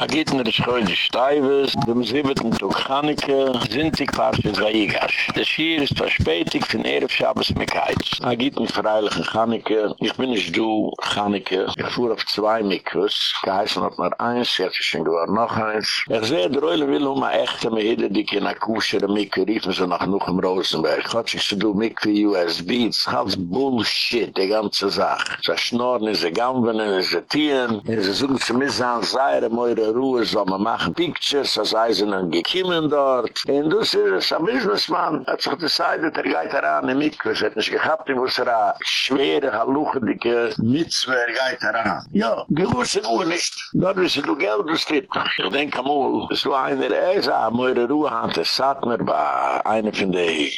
Agit mir schoyn di steives, dem siebten tog Chaneke, sind paar für Zaigas. De schier ist verspätig von Erev Shabbos Mekaiz. Agit mir freiliche Chaneke, ich bin nicht du, Chaneke. Ich fuhr auf zwei Mikus, geheißen hat mir eins, jetzt schon geworden noch eins. Ich sehe, der Reule will um a echte Mehide, die in a kushere Miku riefen sie nach noch im Rosenberg. Gott sich zu du Miku USB, ist alles Bullshit, die ganze Sache. So schnorren, ist sie gamben, ist sie tieren, ist sie suchen, sie müssen an seire, moire Ruhe soll man machen Pictures, als Eisen und gekiemen dort. Und das ist ein Businessman, hat sich decided, er geht daran in Mikus, hat nicht gehabt, wo es er eine schwere, halluchendike Mitzwe, er geht daran. Ja, gewusst nur nicht. Dort wissen du Geld, was gibt. Ich denke mal, es war einer, er sah, moire Ruhe hat, es sagt mir, bei einer von den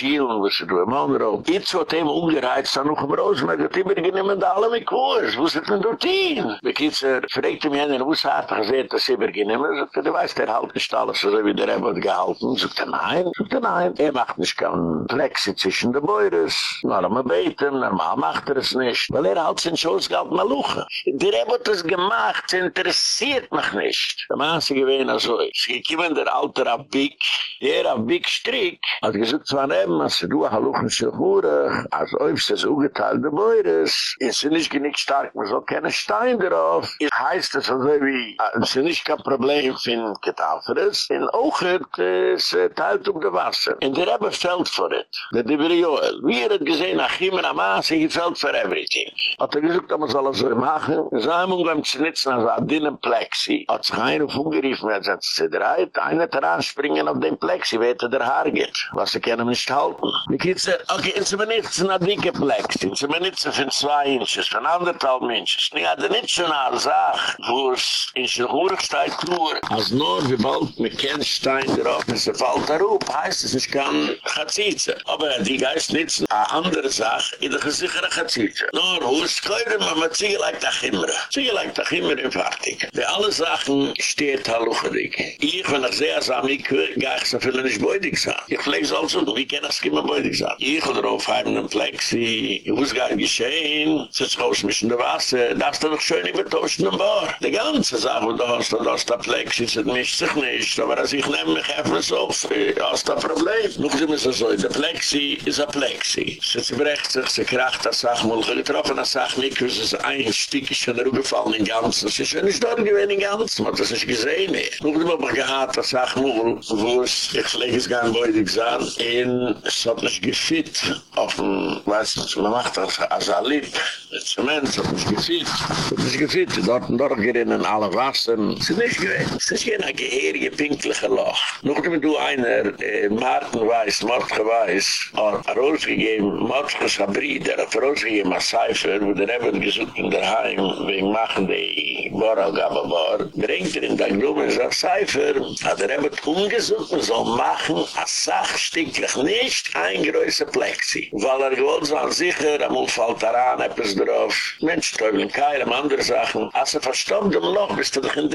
Schielen, was er du im Monroe. Jetzt wird ihm umgereizt, dann noch im Rosenberg, hat immer genommen, alle mit Kurs, wo ist denn dort hin? Bekitzer, fragt ihm jener, wo ist er, gesehen, dass sie übergenehmen. Sogt er, du weißt, er halt nicht alles, so wie der Rebbe gehalten. Sogt er, nein. Sogt er, nein. Er macht nicht kein Plexi zwischen den Beures. Nur am Beten, normal macht er es nicht. Weil er halt sein Schoß gehalten, mal luchen. Der Rebbe hat das gemacht, interessiert mich nicht. Der Mann ist gewesen, also, sie kommen der Alter auf Big, der auf Big Strick, hat gesagt, zwar nehmen, als du ein Haluchen zu hören, als ob es das ungeteilte Beures, ist sie nicht genick stark, man soll keine Stein drauf. Es heißt es also wie, es ist nicht kein Problem für Getauferes. In Ochet ist es teilt um das Wasser. In der Rebbe fällt vor it. Der Dibri Joel. Wie er hat gesehen, nach Himmel am Maße, he fällt for everything. Hat er gesagt, dass man soll so machen. Es ist ein Umgang zu nützen, als er dinnen Plexi. Hat sich einer umgeriefen, er hat sich zedreit. Einer hat er anspringen auf den Plexi, wie er der Haar geht. Was er kann ihm nicht halten. Die Kids sagen, okay, es ist mir nicht so eine dicke Plexi. Es ist mir nicht so von zwei Inches, von anderthalb Inches. Ich hatte nicht so eine Sache, wo es in der Uhr steht nur, als nur wie bald mit Kennstein drauf ist, er fällt da rup, heißt es, ich kann Chatzitze. Aber die Geist nützen eine andere Sache, in der gesichere Chatzitze. Nur, wo ist keine, man da Chimre. Sie gleich da Chimre im Fertig. Bei alle Sachen steht Haluchadik. Ich, wenn ich sehr sah, ich gehe ich so viel nicht beudig sein. Ich pflege es also, wie kann ich es immer beudig sein? Ich oder auf einem Plexi, ich muss gar geschehen, sitz raus mich in der Wasser, darfst du doch schön übertauschen im Bar. Die ganze Sache, wo du hast, und aus der Plexi, es mischt sich nicht, aber als ich nehme mich öffnes auf, aus der Problem. Nun sind wir so, der Plexi ist ein Plexi. Sie brecht sich, sie kracht das Sachmul, getroffen das Sachmik, es ist ein Stück, ist schon rübergefallen in ganz, es ist schon nicht dort gewesen in ganz, man hat das nicht gesehen. Nun sind wir aber gehad, das Sachmul, wo es, ich lege es gar nicht beutig sein, in, es hat nicht gefit, auf dem, weiß nicht, man macht das als ein Lip, mit Zement, es hat nicht gefit, es hat nicht gefit, dort und dort gerinnen alle Wasser, es ist nicht gewesen. Es ist kein geheirige, pinkliche Loch. Noch wenn du einer, äh, Martin weiß, Mordge weiß, hat er ausgegeben, Mordge Sabri, der hat er ausgegeben, als Cipher, wo der Rebbe gesucht in der Heim, wegen machen die Boral Gababar, bringt er in der Glume, in der Cipher, hat er Rebbe umgesucht, man soll machen, als sachsticklich, nicht ein größer Plexi. Weil er gewollt sein, sicher, am Unfall daran, etwas drauf, Mensch, Teufel, keinem andere Sachen, als er verstommt im Loch, bist du doch in.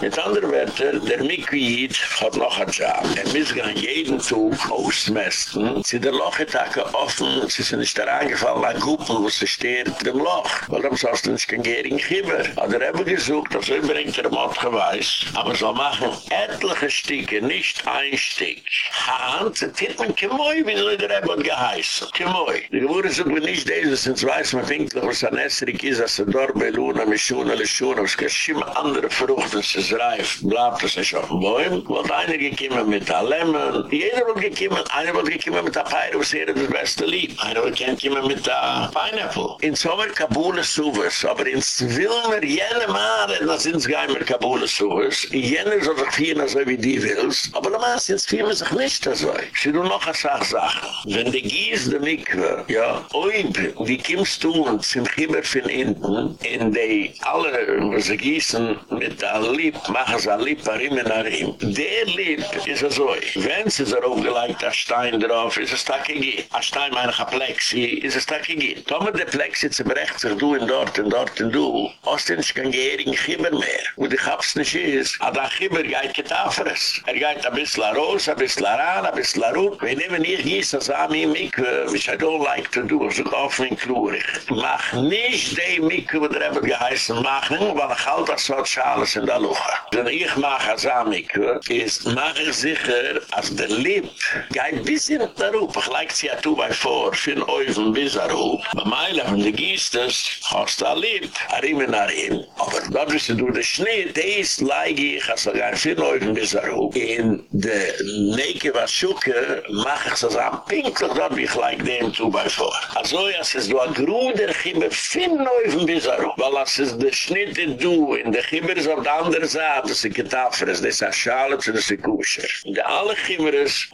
Mit anderen Wörtern, der Mikwid hat noch ein Job. Er muss gar jeden Zug ausmessen. Sie der Lochetage offen, sie sind nicht daran gefallen, ein Kuppel, wo sie steht, dem Loch. Weil dann sagst du nicht kein Gehring Chimmer. Hat er eben gesucht, dass er bringt er Mott geweiß. Aber so machen etliche Stücke, nicht ein Stück. Hand, das man Kemoi, wie soll der eben geheißen? Kemoi. Die Gemüse sind mir nicht diese, sonst weiß man pinklich, was ein Esserik ist, als er dort bei Luna, Mischuna, Lischuna, es gibt schon andere Fruchten, es ist reif, bleibt es nicht auf dem Bäum. Wollt einer gekommen mit der Lemon. Jeder wird gekommen, einer wird gekommen mit der Peire, was er das beste Lied. Einer wird gekommen mit der Pineapple. In Sommer Kabule Suvers, aber in Wilmer, jene Mare, da sind es gar mehr Kabule Suvers. Jene soll sich fieren, so wie die willst. Aber da maß jetzt fieren sich nicht so. Sie tun noch eine Sache. Wenn die Gies der Mikve, ja, oib, wie kommst du und sind Chibber von hinten, in die alle, wo sie gießen, mit der Lieb, machen Lieb, ein Riemen, ein Riemen. Der Lieb ist er so. Wenn sie er aufgelegt, ein Stein drauf, ist es takkig. Ein Stein, meine ich, ein Plexi, ist es takkig. Tome der Plexi zerbrecht sich, du in dort, in dort, in du. Ost ist kein Gehring, Chibber mehr. Wo die Chaps nicht ist, aber der Chibber geht getafres. Er geht ein bisschen raus, ein bisschen ran, ein bisschen rup. Wir nehmen hier gießen, das haben wir mich, which I don't like to do, so kaufen wir klurig. Mach nicht die Miku, wo der Rebbe geheißen machen, weil ich halt das Schales in der Luche. Wenn ich mache als Amiku, ist, mach ich sicher, als der Lieb geht bis in der Rupe. Ich leik sie ja tu bei vor, für den Eufen bis der Rupe. Bei Meile, wenn du gehst es, hast du ein Lieb, arim in arim. Aber dort wirst du den Schnee, des leik ich, als er gar für den Eufen bis der Rupe. In der Neke was Schuke, mach ich so sagen, pinklich dort, wie ich leik dem tu bei vor. Also, ja, es ist du a Gruder, gibe fin Eufen bis der Rupe. Weil als es der Schnitte du, in der Gibber ist auf der andere Seite, das ist ein Getafres, das ist ein Schale, das ist ein Kusher. Und alle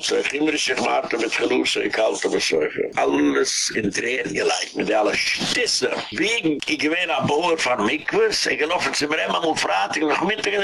so ein Gimmeres sich machte mit Gelusse, ich was so. Alles in Drehen gelegt, mit allen Stisse. Wie ich gewähne ein Bauer von Mikwes, ich gelaufe zu mir immer mal fragen, ich noch mit, ich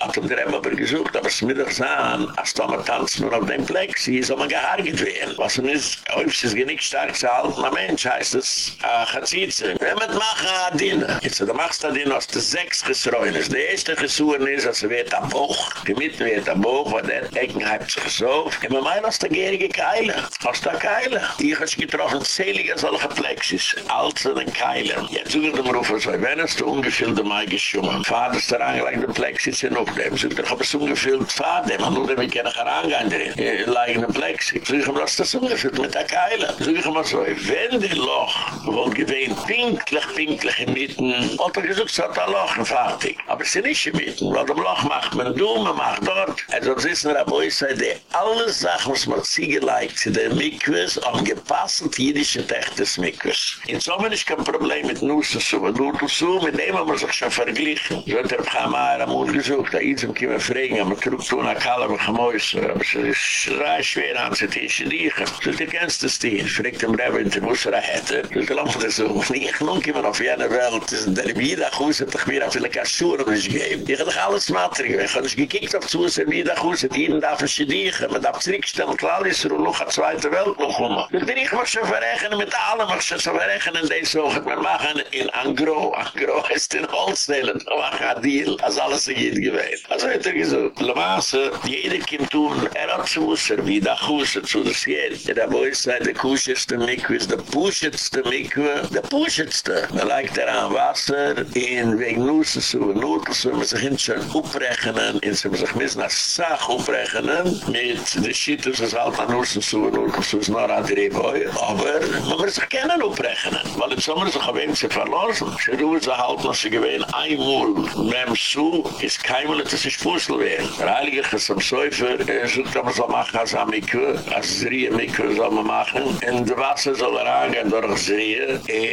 hat ihm der Emma aber gesucht, aber es ist mittags an, als da man tanzt nur auf dem Plex, sie ist aber gehargert werden. Was man ist, ob es ist nicht stark zu halten, ein Mensch heißt es, sie zu. Wenn man machen, hat Dina. Jetzt, du machst der sechs Gesräunis. Der erste Gesuren ist, als er wird am Buch, gemitten wird am Buch, weil der Ecken hat sich so. Immer mein aus der gärige Keile. Aus der Keile. Ich habe getroffen, zählige solche Plexis. Als er den Keile. Jetzt suche ich dem Rufer, so, wenn es du ungefüllte Mai geschummen. Vater ist der Angelag, der Plexis in Aufnehmen. So, ich habe es ungefüllt, Vater, man nur damit kann ich herangehen drin. Ich lege eine Plexis. So, ich habe das ungefüllt mit der Keile. So, ich habe so, wenn die Loch, wo gewähnt, pinklich, pinklich in Mitten, hat er gesagt, so hat er Loch, fertig. Aber es ist nicht mit. Weil dem Loch macht man du, man macht dort. Also es ist ein Raboi, sei die alle Sachen, was man sie geliked, zu den Mikwes, am gepasselt jüdische Tech des Mikwes. In Sommer ist kein Problem mit Nussen zu, mit Nussen zu, mit dem haben wir sich schon verglichen. So hat er auf Hamar am Mund gesucht, da ist ihm kiemen fragen, aber trug zu einer Kalle, mit Gemäuse, aber es ist sehr schwer an zu tischen liegen. So du kennst das die, fragt dem Rebbe, in der Musser hätte, so du lampft es so, ich nun kiemen auf jener Welt, der wieder gut, ich mir auf viele Kassur und ich gebe. Ich habe doch alles matrig. Ich habe nicht gekickt auf zu, es ist wieder gut, es jeden darf ein Schädigen. Man darf zurückstellen, klar ist, und noch eine zweite Welt noch kommen. Ich bin nicht mehr schon verrechnen mit allem, ich schon verrechnen, und das auch. Wir machen in Angro, Angro ist in Holzteilen. Wir machen ein Deal, als alles so geht gewesen. Also hat er gesagt, Le Masse, jeder kommt tun, er hat zu Wasser, wie da Kusse zu das geht. Der Boy sagt, der Kuscherste Mikve ist der Puschetste Mikve, der Puschetste. Man legt daran Wasser, in wegen Nussen zu, Nussen zu, man sich hin schon uprechnen, in sich sich mis nach Sach uprechnen, mit de Schitte, so ist halt an Nussen zu, Nussen zu, ist noch an Drehboi, aber man muss sich kennen uprechnen, weil im Sommer sich ein wenig zu verlassen. Sie ruhen sich halt, dass sie gewähnen, einmal, mit dem Schuh, ist kein Mal, dass sie Spursel werden. Der Heilige ist am Säufer, er sucht, dass man so machen, als am Mikve, als Zrie Mikve soll man machen, und der Wasser soll er angehen durch Zrie,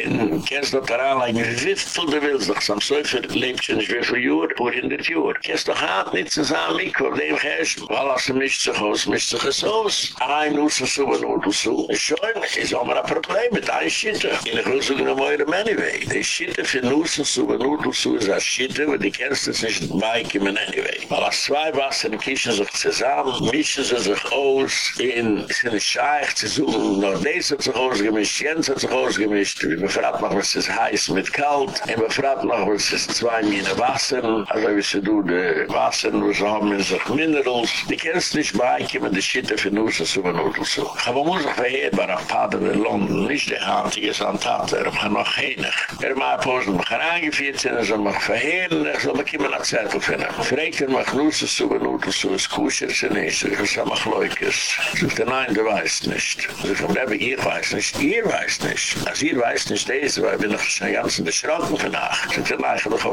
und kennst du daran, like, wie viel du willst, doch am Säufer lebt schon nicht wie viel Jür, vor hundert Jür. Kennst du hat nicht zusammen Mikve, auf dem Gerst, weil er mischt sich aus, mischt sich es aus. Ein Nuss so, ein Nuss so. Es ist schon, ist mal ein Problem mit ein Schitte. In der Größe genommen eure Anyway. Die Schitte für Nuss so, ein Nuss so, ist eine Schitte, aber die kennst du nicht beikommen anyway. Weil als zwei Wasser kischen sich zusammen, mischen sie sich aus, in sind Scheich zu suchen, noch des hat sich ausgemischt, Jens hat sich ausgemischt, wir befragen noch, was ist heiß mit kalt, und wir befragen noch, was ist zwei Mine Wasser, also wie sie du, die Wasser, wo sie haben in sich Minerals, die kennst nicht beikommen, die Schitte für Nuss so, ein Nuss so. Aber muss auch verheerbar auf Pader in London, nicht der Handige Santate, er hat noch heinig. Er macht Posen, mich herangeführt sind, er soll mich verheeren, er soll mich immer nach Zettel finden. Fregt er mich Nuss so, ein Nuss so, es kusher ist er nicht, ich sag mich leukes. Sagt er, nein, du weißt nicht. Sagt er, ihr weiß nicht, ihr weiß nicht. Als ihr weiß nicht, das weil wir noch schon ganz in der Schranken vernacht. Sagt er, nein, ich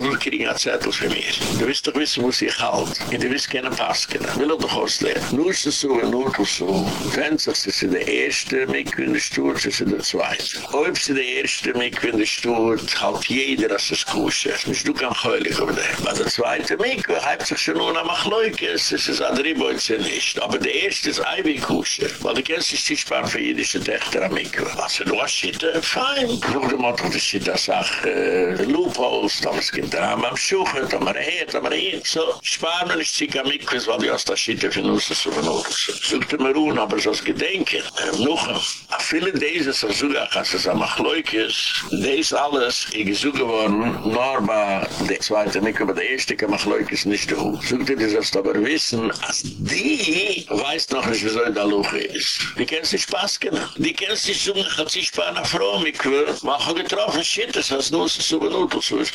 du kriegen ein Zettel für mir. Du willst doch wissen, wo sie halt. Und du willst keine Pasken. Will doch ausleeren. Nur ist es so, nur ist es so. Wenn es ist der erste Mikve in der Sturz, ist der zweite. Ob sie der erste Mikve in der Sturz, halt jeder, als es kusche. Nicht du kann heulig über den. Aber der zweite Mikve, hat sich schon nur noch mal leukes. Es ist ein Dribbeutze nicht. Aber der erste ist Eibi kusche. Weil du kennst dich nicht sparen für jüdische Töchter am Mikve. Was du hast, Schitte, fein. De motto, de shit, dat zag, uh, loopholes, dan is drama am schuchet am reit am reit so sparen ich sie gamik was war die erste schitte für uns so genug sucht er mir un aber so das gedenken ähm, noch a viele diese sozuga kas es am khloikes des alles ich gesucht worden nur bei de zweite nicht aber der erste kam khloikes nicht du sucht dir das aber wissen als die weiß noch nicht wie soll er da loch ist. Die kennst sich spaß genau die kennst sich so hat sich paar na frau mich er getroffen shit das nur so genug so ist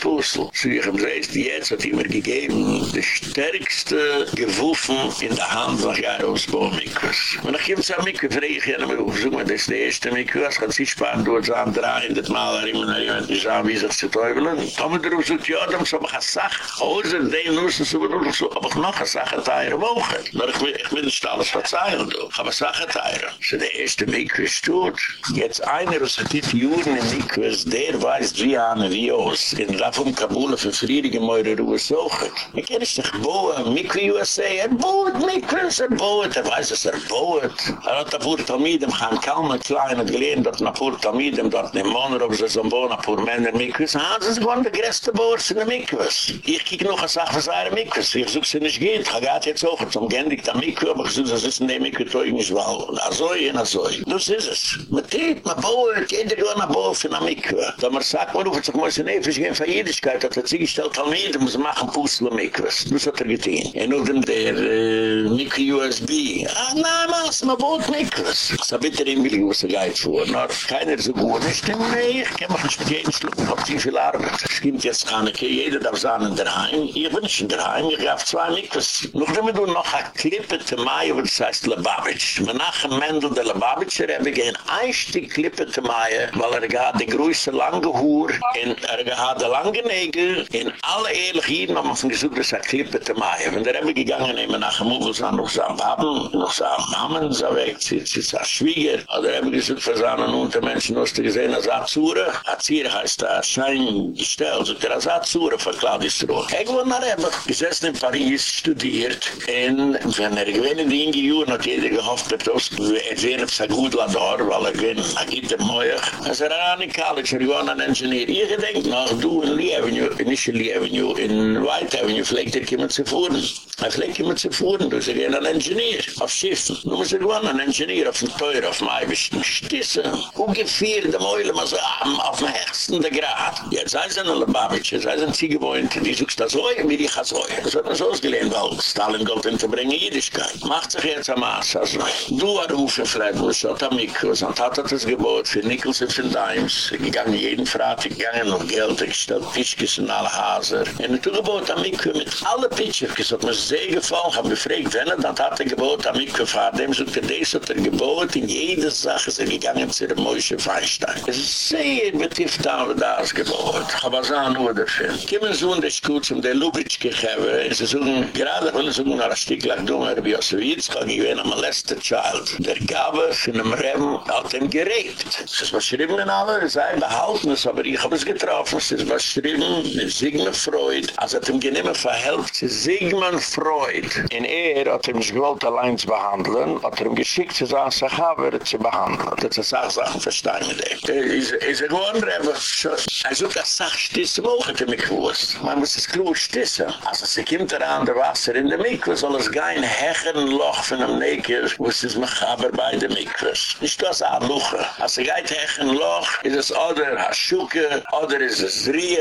So ich hab gesagt, jetzt hat ihm gegeben, die stärkste gewuffen in der Hand nach Jahrhusbau Mikus. Und ich gebe Mikve, frage ich gerne mal, versuch mal, das ist der erste Mikve, was kann sich sparen, du hast an drei, in das Mal, er immer noch jemand, die sagen, wie sich zu teufeln. Tommy darauf sagt, ja, dann soll ich eine Sache, außer den Nussen, so so, ich noch eine Sache teilen wochen. Aber ich will, ich nicht alles verzeihen, du. Ich habe eine Sache teilen. So der erste Mikve ist tot. Jetzt einer, was hat die Juren in Mikve, der weiß, wie an, wie aus, in Raffum Kabula, alle verfriedige meure ruhe suchen. Er kann sich bohen, Mikro USA, er bohet Mikro, er bohet, er weiß dass er bohet. Er hat ein paar Tamidem, kein kalmer Kleiner gelehrt, dort ein paar Tamidem, dort in Mann, ob sie so ein bohen, ein paar Männer Mikro, ah, das ist gewann der größte Bohr zu den Mikro. Ich kiek noch eine Sache für seine Mikro, ich such sie nicht geht, ich gehe jetzt auch zum Gendik der Mikro, aber ich such das ist in der Mikro, ich muss wohl, na so, na so. Das ist es. Man tippt, man bohet, jeder gewann man Bohr für den Mikro. Da man sagt, man ruft sich, man ist ein Eifisch, ich gehe in hat er sich gestellt, Talmidem, muss machen Pussel Mikwas. Das hat er getan. En ook dem der äh, Mikro USB. Ah, na, mas, ma boot Mikwas. Ich sag bitte ihm, will ich was er geht vor. Nor, keiner so gut. Ich denke, nee, ich kann mich nicht mit jedem schlucken, hab zu viel Arbeit. Es gibt jetzt keine Kei, jeder darf sein in der Heim. Ich bin nicht in der Heim, ich hab zwei Mikwas. Noch dem du noch a Klippe te Mai, wo das heißt Lubavitch. Menachem Mendel der Lubavitch, er gehen ein Stück Klippe te Mai, weil er gehad die größte lange Hoor, en er gehad die lange Nägel, in alle ehrlich Jiden haben wir gesucht, das hat Klippe te Mai. Wenn der Rebbe gegangen, immer nach dem Mugel, sind noch sein Pappen, noch sein Mammen, so weg, sie ist ein Schwieger. Oder Rebbe gesucht für seine Untermenschen, hast du gesehen, als Azure? Azure heißt er, Schein gestellt, so der Azure von Claudius Rohr. Ich war nach Rebbe, gesessen in Paris, studiert, und wenn er in die Inge Juren, hat jeder gehofft, dass er sehen, ob es ein gut Lador, weil er gewinnt, er gibt ihm Moich. Er sagt, er an in College, er war ein Engineer. Ich denke noch, du in Lee In Lee Avenue, in White Avenue, vielleicht er kommen zu fuhren. Er vielleicht kommen zu fuhren, du sie gehen ein Engineer auf Schiffen. Du musst irgendwann ein Engineer auf dem Teuer, auf dem Eibischen Stisse. Ungefähr dem Eule, man so auf dem höchsten der Grad. Jetzt sei es ein Lubavitch, sei es ein Ziegewohnt, die suchst das Oi, wie die Chas Oi. Das hat so ausgelehnt, weil Stalin Gold hinzubringen, Jüdischkeit. Macht sich jetzt am Aas, also. Du war Rufe, Fred, wo es hat am Mikros, und hat das Gebot für Nichols und für Dimes. Ich ging jeden Freitag, gegangen um Geld, ich gestellt Tischkes in alle Haser. Und ich gebot am Mikros mit alle Pitschefkes, hat mir sehr gefallen, hab gefragt, wenn er das hat er gebot am Mikros, dem sucht er das hat er gebot, in jede Sache ist er gegangen zu der Moishe Feinstein. Es ist sehr betieft an, das gebot. Aber so an nur dafür. Kiemen so in der Schutz, um der Lubitschke gebe, sie suchen, gerade wenn sie suchen, nach ein Stück lang dummer, wie aus Witz, kann ich werden, molested child. Der Gabe von dem Reben hat ihm gerebt. Es ist was schrieben in alle, es sei behalten, es aber ich habe es getroffen, es ist was schrieben, mit Sigmund Freud, als er ihm genehmen verhelft, Sigmund Freud. In er hat ihm gewollt allein zu behandeln, hat er ihm geschickt, zu sagen, sich habe zu behandeln. Das ist auch Sachen verstehen mit ihm. Er ist er gewohnt, aber er sucht das Sachstisse, wo hat er mich gewusst. Man muss es klug stisse. Also sie kommt er an der Wasser in der Mikve, soll es kein hecheren Loch von einem Neker, wo es ist mich aber bei der Mikve. Nicht das an Luche. Also geht hecheren Loch, ist es oder Haschuke, oder ist es Rie,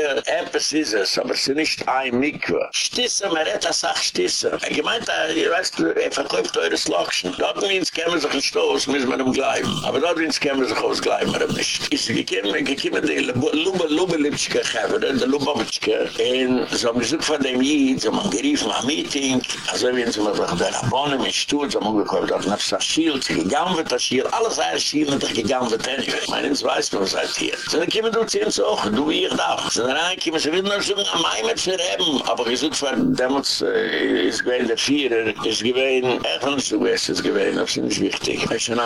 ist es, aber es ist nicht ein Mikve. Stisse, man redt das auch Stisse. Er gemeint, ihr weißt, er verkauft eures Lochschen. Dort meins kämen sich ein Stoß, müssen wir ihm bleiben. Aber dort meins kämen sich aus, bleiben wir ihm nicht. Ist gekommen, gekommen die Lube, Lube, Lipschke, der Lubavitschke, und so haben gesucht von dem Jid, so man gerief mal Meeting, also wenn sie mal sagen, der Abonne mit Stuhl, so man gekommen, dort nach das Schild, sie gegangen wird das Schild, alles ein Schild, und gegangen wird anyway. Meinen, weiß man, was seid hier. So dann kommen du zu ihm so, du ich da. So dann kommen sie wieder noch so, am Eimet für Reben, aber gesucht von dem, ist gewähnt der Vierer, ist gewähnt, nicht so gewähnt, ist gewähnt, das ist wichtig. Er ist ein.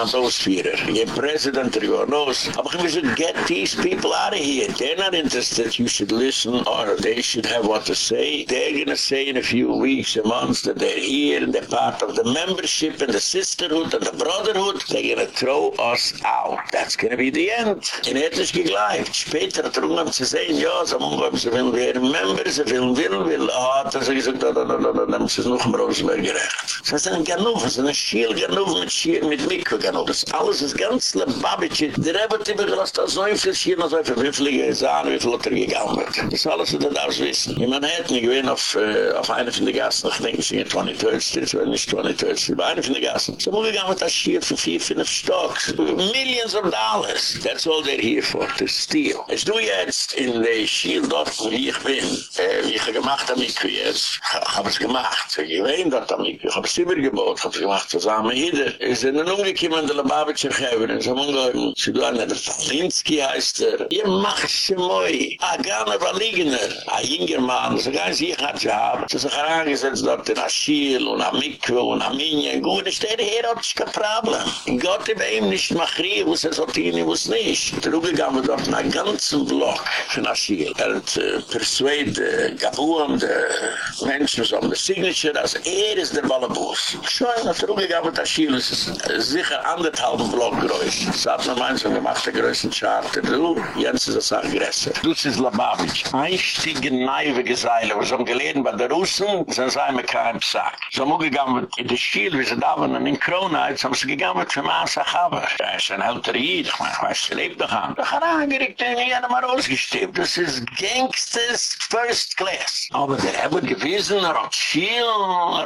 Ich bin Präsident, ich war los. Aber ich will get these people out of here. They're not interested, you should listen, or they should have what to say. They're gonna say in a few weeks, a month, that they're here, and they're part of the membership, and the sisterhood, and the brotherhood. They're gonna throw us out. That's gonna be the end. In etlich gegleibt. Später er umgegangen zu sehen, ja, so umgegangen, sie will werden Member, sie will, will, will, ah, hat er sich gesagt, da, da, da, da, da, da, muss es noch im Rosenberg gerecht. Das ist ein Ganuf, das ist ein Schiel Ganuf mit Schiel, mit Mikro Ganuf. Das alles ist ganz lebabitsch. Der Rebbe hat immer gelassen, da so ein viel Schiel, so ein viel Wifflige Sahne, wie viel hat er gegangen wird. Das alles, das darfst wissen. Ich meine, hätte nicht gewinn auf, äh, auf eine von den Gassen, ich denke, sie sind 23, das war nicht 23, aber eine von den Gassen. So umgegangen mit das Schiel für vier, fünf Stocks. Millions of dollars. That's all they're here for, to steal. Es du jetzt in der Schiel dort, wo ich bin, äh, wie ich gemacht habe, ich jetzt, habe es gemacht. Ich weiß dort, ich habe es immer gebaut, habe es gemacht zusammen. Jeder ist in den umgekommen, der Lubavitcher Geber, in so einem sie do an der Falinski heißt er. Ihr macht sie moi. A gane Baligener. A jinger Mann, so gar nicht ich hat sie haben. Sie sich herangesetzt dort in Aschiel und Amikwe und Aminien. Gut, ich stehe hier, hat sich kein Problem. Gott, ich bei ihm nicht machrie, wo es ihn, wo es nicht. Truggegangen dort in einen ganzen Block von Aschiel. Er hat äh, persuade, gabuam, de menschen so the signature, as er is der Ballabus. Schoen hat truggegangen mit Aschiel, es ist sicher anderthalb Block groß. Hat noch meins und gemacht der größten Charter. Du, Jens ist das Aggressor. Du, es ist Lababitsch. Einstiege naive Geseile, wo es haben geleden bei der Russen, sind sie mit keinem Sack. So haben wir gegangen in die Schiel, wie sie da waren in Krona, jetzt haben sie gegangen mit dem Asa-Chaber. Er ist ein älterer Jid, ich meine, ich weiß, sie lebt doch an. Da kann er angeregt, den ich mal rausgestebt. Das ist Gangsters First Class. Aber der Ebbe gewissen, Rothschild,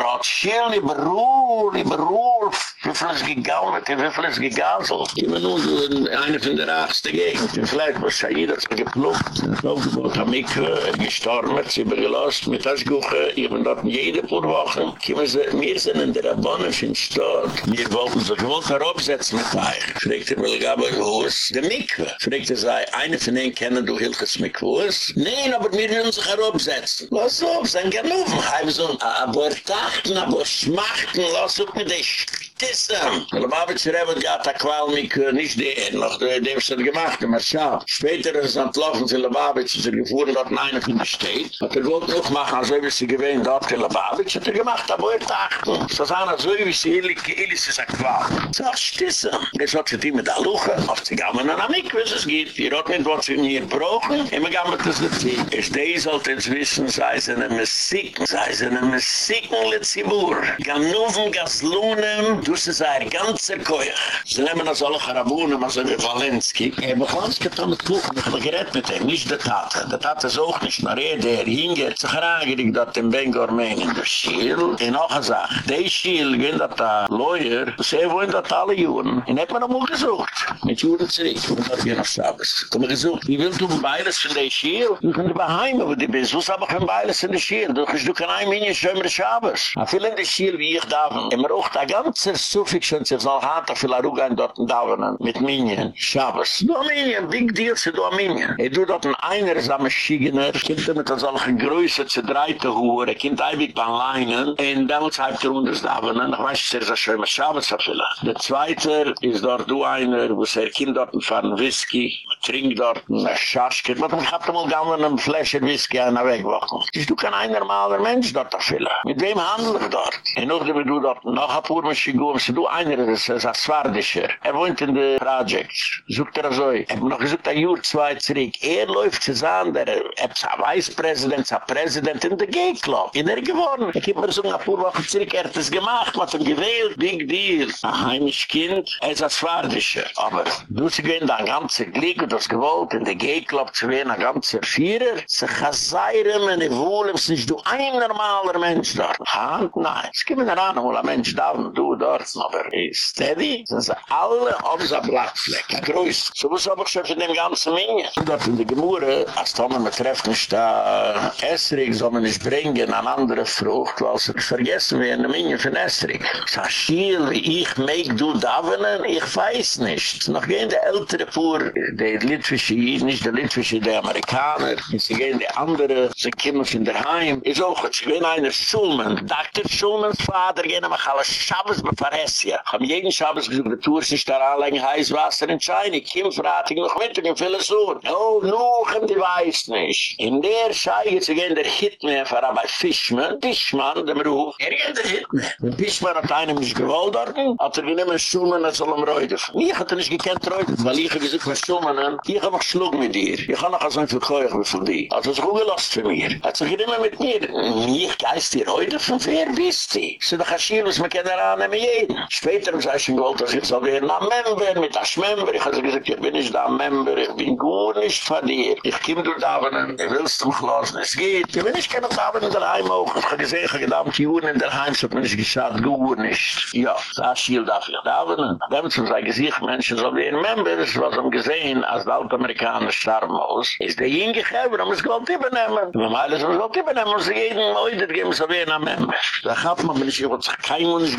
Rothschild, über Ruhl, über Ruhl, wie viel ist gegangen, wie viel ist gegaselt. Immer nur in eine von der achste Gegend. Und vielleicht war Said, hat sich geplugt, aufgebaut, am Mikve, gestorben, hat sich übergelost, mit das Guche, ich bin dort jede paar Wochen, kiemen sie, wir sind in der Abonne von Stadt. Wir wollten so gewollt herabsetzen mit euch. Fregt er, will ich aber, wo ist der Mikve? Fragt er, sei, eine von ihnen kennen du Hilches Mikve, wo ist? Nein, aber wir wollen sich herabsetzen. Lass auf, sein Genoven. Haben so, aber tachten, aber schmachten, lass auf mit dich. Tissam. Der Babitsch Rebbe gait a kwal mik, nicht der, noch der, der was er gemacht, der Marschall. Später ist es entlaufen zu Lubavitch, ist er gefuhren dort in einer von der Städte. Hat er wollte noch machen, als ob er sie gewähnt dort in Lubavitch, hat er gemacht, aber er dachte. So sagen, als ob er sie illig, illig ist a kwal. So, Tissam. Es hat sich mit der Luche, auf die Gammen an Amik, wie es geht. Die hat nicht, was sie mir brauchen, immer Gammen das nicht. Es die sollte jetzt wissen, sei es eine Messiken, sei es eine Messiken, Litzibur. Ganuven, Gaslunem, du sie sei ganzer Koyach. Sie nehmen das alle Charabunen, also wie Walensky. Er begann sich dann mit Kuchen, ich habe gerett mit ihm, nicht der Tate. Der Tate ist auch nicht, nur er, der hingeht sich herangeregt, dass den Bengor mein in der Schiel. Und noch eine Sache, der Schiel, wenn das der Lawyer, sie wollen das alle Juren. Und hat man noch mal gesucht. Mit Juren zurück, und dann gehen auf Schabes. Haben wir gesucht, wie willst du ein Beiles von der Schiel? Du kannst die Beheime, wo du bist, wo ist aber kein Beiles in der Schiel? Du kannst du kein Einminisch, wenn wir Schabes. Aber viele in der Schiel, wie ich da, immer auch der ganze Sufik schon, sie soll hart auf die in dort dauernen, mit Minien, Schabes. Du Minien, big deal, sie du Minien. Er tut dort ein einer, ist am Schigener, kommt er mit solchen Größe zu dreite Hohen, er kommt ein wenig beim Leinen, und damals hat er unter dauernen, ich weiß, er ist schon immer Schabes auf Der zweite ist dort du einer, wo er kommt dort und fahrt Whisky, trinkt dort ein Schaschket, man hat mal gammel eine Flasche Whisky an der Wegwochen. Ist du kein einermaler Mensch dort auf Mit wem handelt er dort? Und noch, du dort noch ein paar Maschinen, se du einer, das ist ein Swardischer. Er wohnt in der Project. Sogt er so. Er hat noch gesagt, ein Jahr, zwei zurück. Er läuft zusammen, der er ist ein Vice-President, ein Präsident in der Gay-Club. In er geworden. Er hat mir so ein paar Wochen zurück, er hat es gemacht, hat ihn gewählt. Big deal. Ein heimisch Kind, er ist ein Swardischer. Aber du sie gehen da ein ganzer und das gewollt, in der Gay-Club zu werden, ein ganzer Vierer. Sie chaseiren, meine Wohle, es ist du ein normaler Mensch dort. Hand, nein. Es gibt mir an, wo ein Mensch da du dort. aber ist steady. Sind alle auf so Blattfleck. Größ. So muss aber schon für den ganzen Menge. Und dort in der Gemurre, als Tomer mit Treffen nicht da, Esrig soll man nicht bringen an andere Frucht, weil sie vergessen wir eine Menge von Esrig. Sag, Schiel, ich meeg du davenen, ich weiß nicht. Noch gehen die ältere Pur, die Litwische Jid, nicht der Litwische, der Amerikaner. Sie gehen die andere, sie kommen von der Heim. Ist auch, ich bin einer Schulman. Dr. Schulmans Vater, gehen wir alle Schabes befaressen. Ich habe jeden Schabes gesagt, der Tour ist nicht da allein heiß Wasser in China. Kim fragt, ich noch mit, ich will es so. Oh, noch, die weiß nicht. In der Schei, sie gehen der Hitman, für Rabbi Fischmann, Fischmann, dem Ruf. Er geht der Hitman. Fischmann hat einem nicht gewollt dort, hat er genommen Schulman, er soll ihm reuden. Ich hatte nicht gekannt reuden, weil ich habe gesagt, was Schulman, ich habe noch schlug mit dir. Ich habe noch so ein Verkäuer wie von dir. Also es ist gut gelost für mir. Er hat sich genommen mit mir. Ich geist dir reuden, von wer bist du? Sie doch Aschil, was man kann daran nehmen jeden. Später habe ich schon gewollt, dass ich soll werden ein Member, mit einem Member. Ich habe gesagt, ich bin nicht ein Member, ich bin gut nicht von dir. Ich komme durch Davonen, ich will es zum Schlossen, es geht. Ich bin nicht gerne Davonen daheim auch. Ich habe gesehen, ich habe gedacht, die Juren in der Heim, so bin ich gesagt, gut nicht. Ja, Aschil darf ich Davonen. Da haben sie gesagt, Menschen sollen werden Member, das was haben gesehen, als der Alt-Amerikaner starben aus, ist der Jinge Geber, um es Gold übernehmen. Wenn man alles es Gold übernehmen, muss jeden Leute geben, so werden ein Member. Da hat man, wenn ich über sich kein Mensch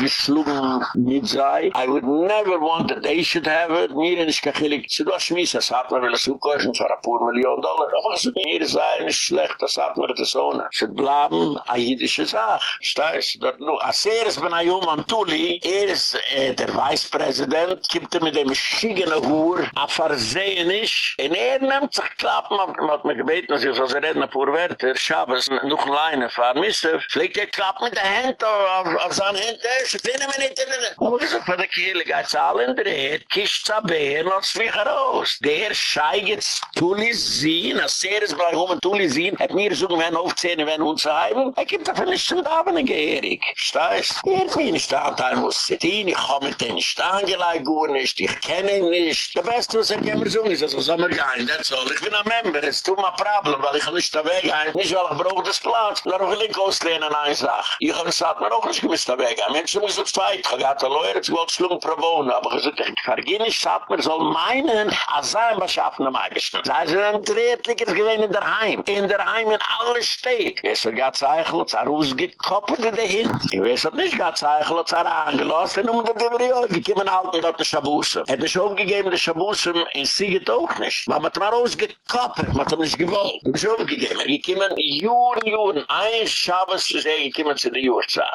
geschlungen mit sei, I would never want that they should have it, mir in ich kachillig, zu da schmiss, das hat man will es zukäufen, für ein paar Millionen Dollar, aber es wird mir sein, nicht schlecht, das hat man das ohne. Es bleiben, a jüdische Sache. Steiß, dort nur, als er ist, wenn er jung am Tuli, er ist äh, der Vice-President, kommt er mit dem schiegene Hur, a versehen ist, in er nimmt sich klappen, hat mir gebeten, als ich so reden, ein paar Wörter, Schabes, noch ein Leine fahren, Mister, fliegt er klapp mit der Hand auf, seine Hand, er ist, finden wir nicht, aber ich sag, für die Kehle, geht es allen dreht, kischt es Bär, lass mich raus. Der Schei geht's Tuli sehen, als er ist bei Homen Tuli sehen, hat mir so gemein aufzähne, wenn uns heiben, er gibt dafür nicht zum Abend, Geherig. Steiß, er bin nicht da, da muss ich hin, ich komme mit den Stangelei gut nicht, ich kenne ihn nicht. Der Beste, was er immer so ist, also soll man gehen, that's all. Ich bin ein Member, es tut mir ein Problem, weil ich nicht da weg gehen, nicht weil ich brauche das Platz, dann will ich auslehnen eine Sache. Ich habe gesagt, man auch nicht gemisst da weg gehen. Menschen müssen zweit, ich habe eine Lawyer, ich wollte schlungen pro Bohnen, aber ich habe gesagt, ich vergehe nicht, sagt man soll meinen, als sein beschaffen am Eigesten. Sei sie ein Drehtlicher gewesen in der Heim, in der Heim in alle Städte. Es ist ein Zeichel, es ist ein Ausgekoppelt in der Hint. Ich weiß nicht, ein Zeichel, es ist ein Angelost, und um die Brio, die kommen halt dort die Schabusse. Er hat mich aufgegeben, die Schabusse in Sieget auch nicht. Man hat mal ausgekoppelt, man hat nicht gewollt. Er hat mich aufgegeben, die kommen Juren, Juren, ein Schabes zu sehen, die kommen zu der Jurzeit.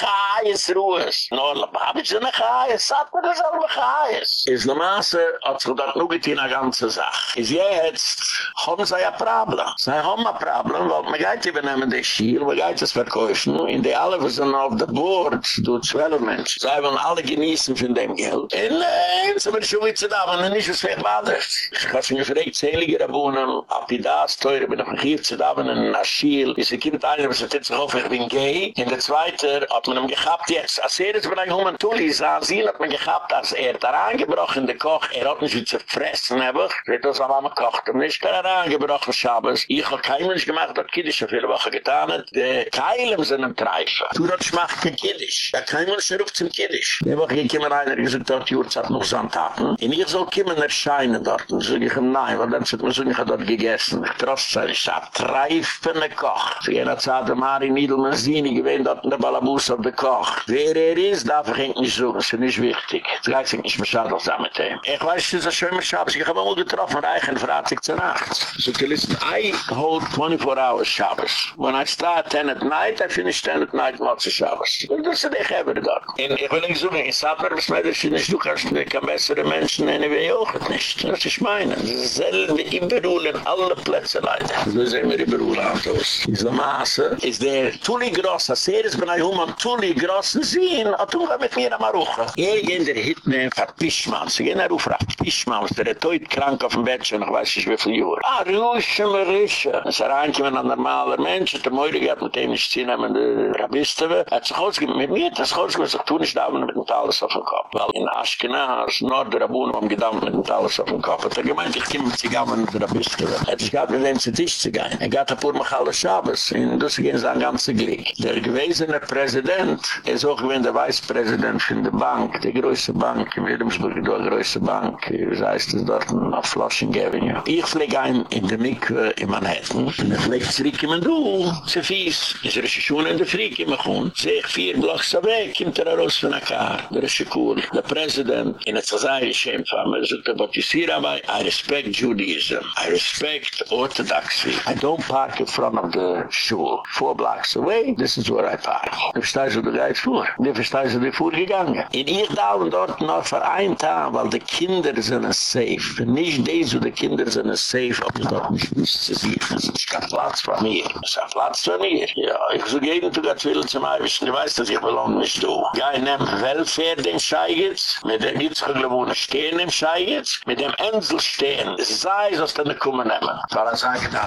Chais Ruhes. No, hab ich eine Chais, sagt mir das auch eine Chais. Is no Maße, hat sich dort nur getein eine ganze Sache. Is jetzt, haben sie ein Problem. Sie haben ein Problem, weil man geht übernehmen die Schiel, man geht es verkaufen, in die alle, was sind auf der Board, du zwölf Menschen. Sie wollen alle genießen von dem Geld. Und, äh, so wird schon wieder da, man nicht was war das. Ich habe schon gefragt, zählige Rabunen, ab die das, teure, bin ich noch hier zu da, in ein Aschiel, ist ein Kind einer, was hat jetzt gehofft, ich bin gay. In der Zweite hat man ihm gehabt jetzt, als er jetzt bei einem Human Tuli sah, sie hat man gehabt, als er da reingebrochen in der Koch, er hat nicht zu fressen, habe ich, wird das aber man kocht ihm nicht, er hat reingebrochen, Schabes, ich habe kein Mensch gemacht, hat Kiddisch auf viele Woche getan die Keilem sind im Treifen. Du hat schmacht kein Kiddisch, ja kein Mensch ruft zum Kiddisch. Die Woche gekommen einer, gesagt, dort Jurz hat noch Sandtaten, und ich soll kommen erscheinen dort, und sage ich ihm, nein, weil dann hat man so nicht dort gegessen, ich trost sein, ich sage, treifende Koch. Sie gehen hat Zade Mari Niedelmann Zini, gewähnt dort in der Balabus auf der Koch. Wer er ist, darf ich nicht suchen, das ist nicht wichtig. Das geht sich nicht mehr schade zusammen mit ihm. Ich weiß, das ist ein schöner Schabes, ich habe mal getroffen, reichen, sich zur Nacht. So, to listen, I hold 24 hours Schabes. When I start 10 at night, I finish 10 at night, a Schabes. Und das ist ich habe dort. Und ich will nicht suchen, ich sage mir, das ist, du kannst nicht, kann bessere Menschen, eine wie auch nicht. Das ist meine. Das ist selbe, überall in alle Plätze, Leute. Das ist immer überall anders. Is the Maße, is der Tuli Gross, als er ist, er um Tuli Gross sehen, hat er mit mir am Aruche. Geht der Hitman von Pischmann, sie gehen er auf Pischmann, was der ist heute krank auf dem Bett, schon noch weiß ich wie viel Jahre. Ah, Rüsche, Marische. Es ist ein ein normaler Mensch, der Meure geht mit dem nicht ziehen, aber der Rabistewe, er hat sich ausgegeben, mit mir hat er sich ausgegeben, sich tun nicht da, mit dem Talis auf dem Kopf. Weil in Aschkenaz, nur der Rabun, haben gedammt mit dem Talis auf dem Kopf. Er gemeint, ich komme mit Zigamen mit der Rabistewe. Er hat sich gehabt, mit dem zu Tisch zu gehen. Er geht auf Urmachal Shabbos, in das gehen sein ganze Glück. Der gewesene Präsident ist auch gewesen der Vice-Präsident von der Bank, die größte Bank, in Wilhelmsburg, die größte Bank, wie heißt es dort, auf Flushing Avenue. Ich fliege ein in der Mikve in Manhattan, und ich fliege zurück in mein Du, zu fies. Es ist schon in der Frieke, in Machun. Sehe ich vier Blocks weg, kommt er raus von der Kar, der ist cool. Der Präsident, in der Zazai, ich schäme von mir, sagt er, but you see, I respect Judaism. I respect Orthodoxy. I don't park in front of the shul. Four blocks away, this is where I park. Du verstehst du, du gehst vor. Du verstehst du, du vorgegangen. In ich da und dort noch für ein Tag, weil die Kinder sind safe. Nicht die, wo die Kinder sind safe, aber ich dort nicht nichts zu sehen. Das ist kein Platz für mir. Das ist ein Platz für mir. Ja, ich suche jeden, du gehst will zum Eiwischen. Du weißt, dass ich belohne mich du. Ja, ich nehme Welfare den Scheigitz, mit dem Jitzchögle stehen im Scheigitz, mit dem Ensel stehen. Es sei, so dass die kommen nehmen. Weil er sagt, da.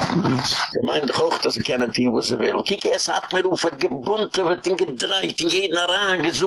Ich meine doch auch, dass ich keine Team, wo sie will. Kike, es hat mir auf, gebunden, wird ihn gedreht, in jeden Rang, gesucht,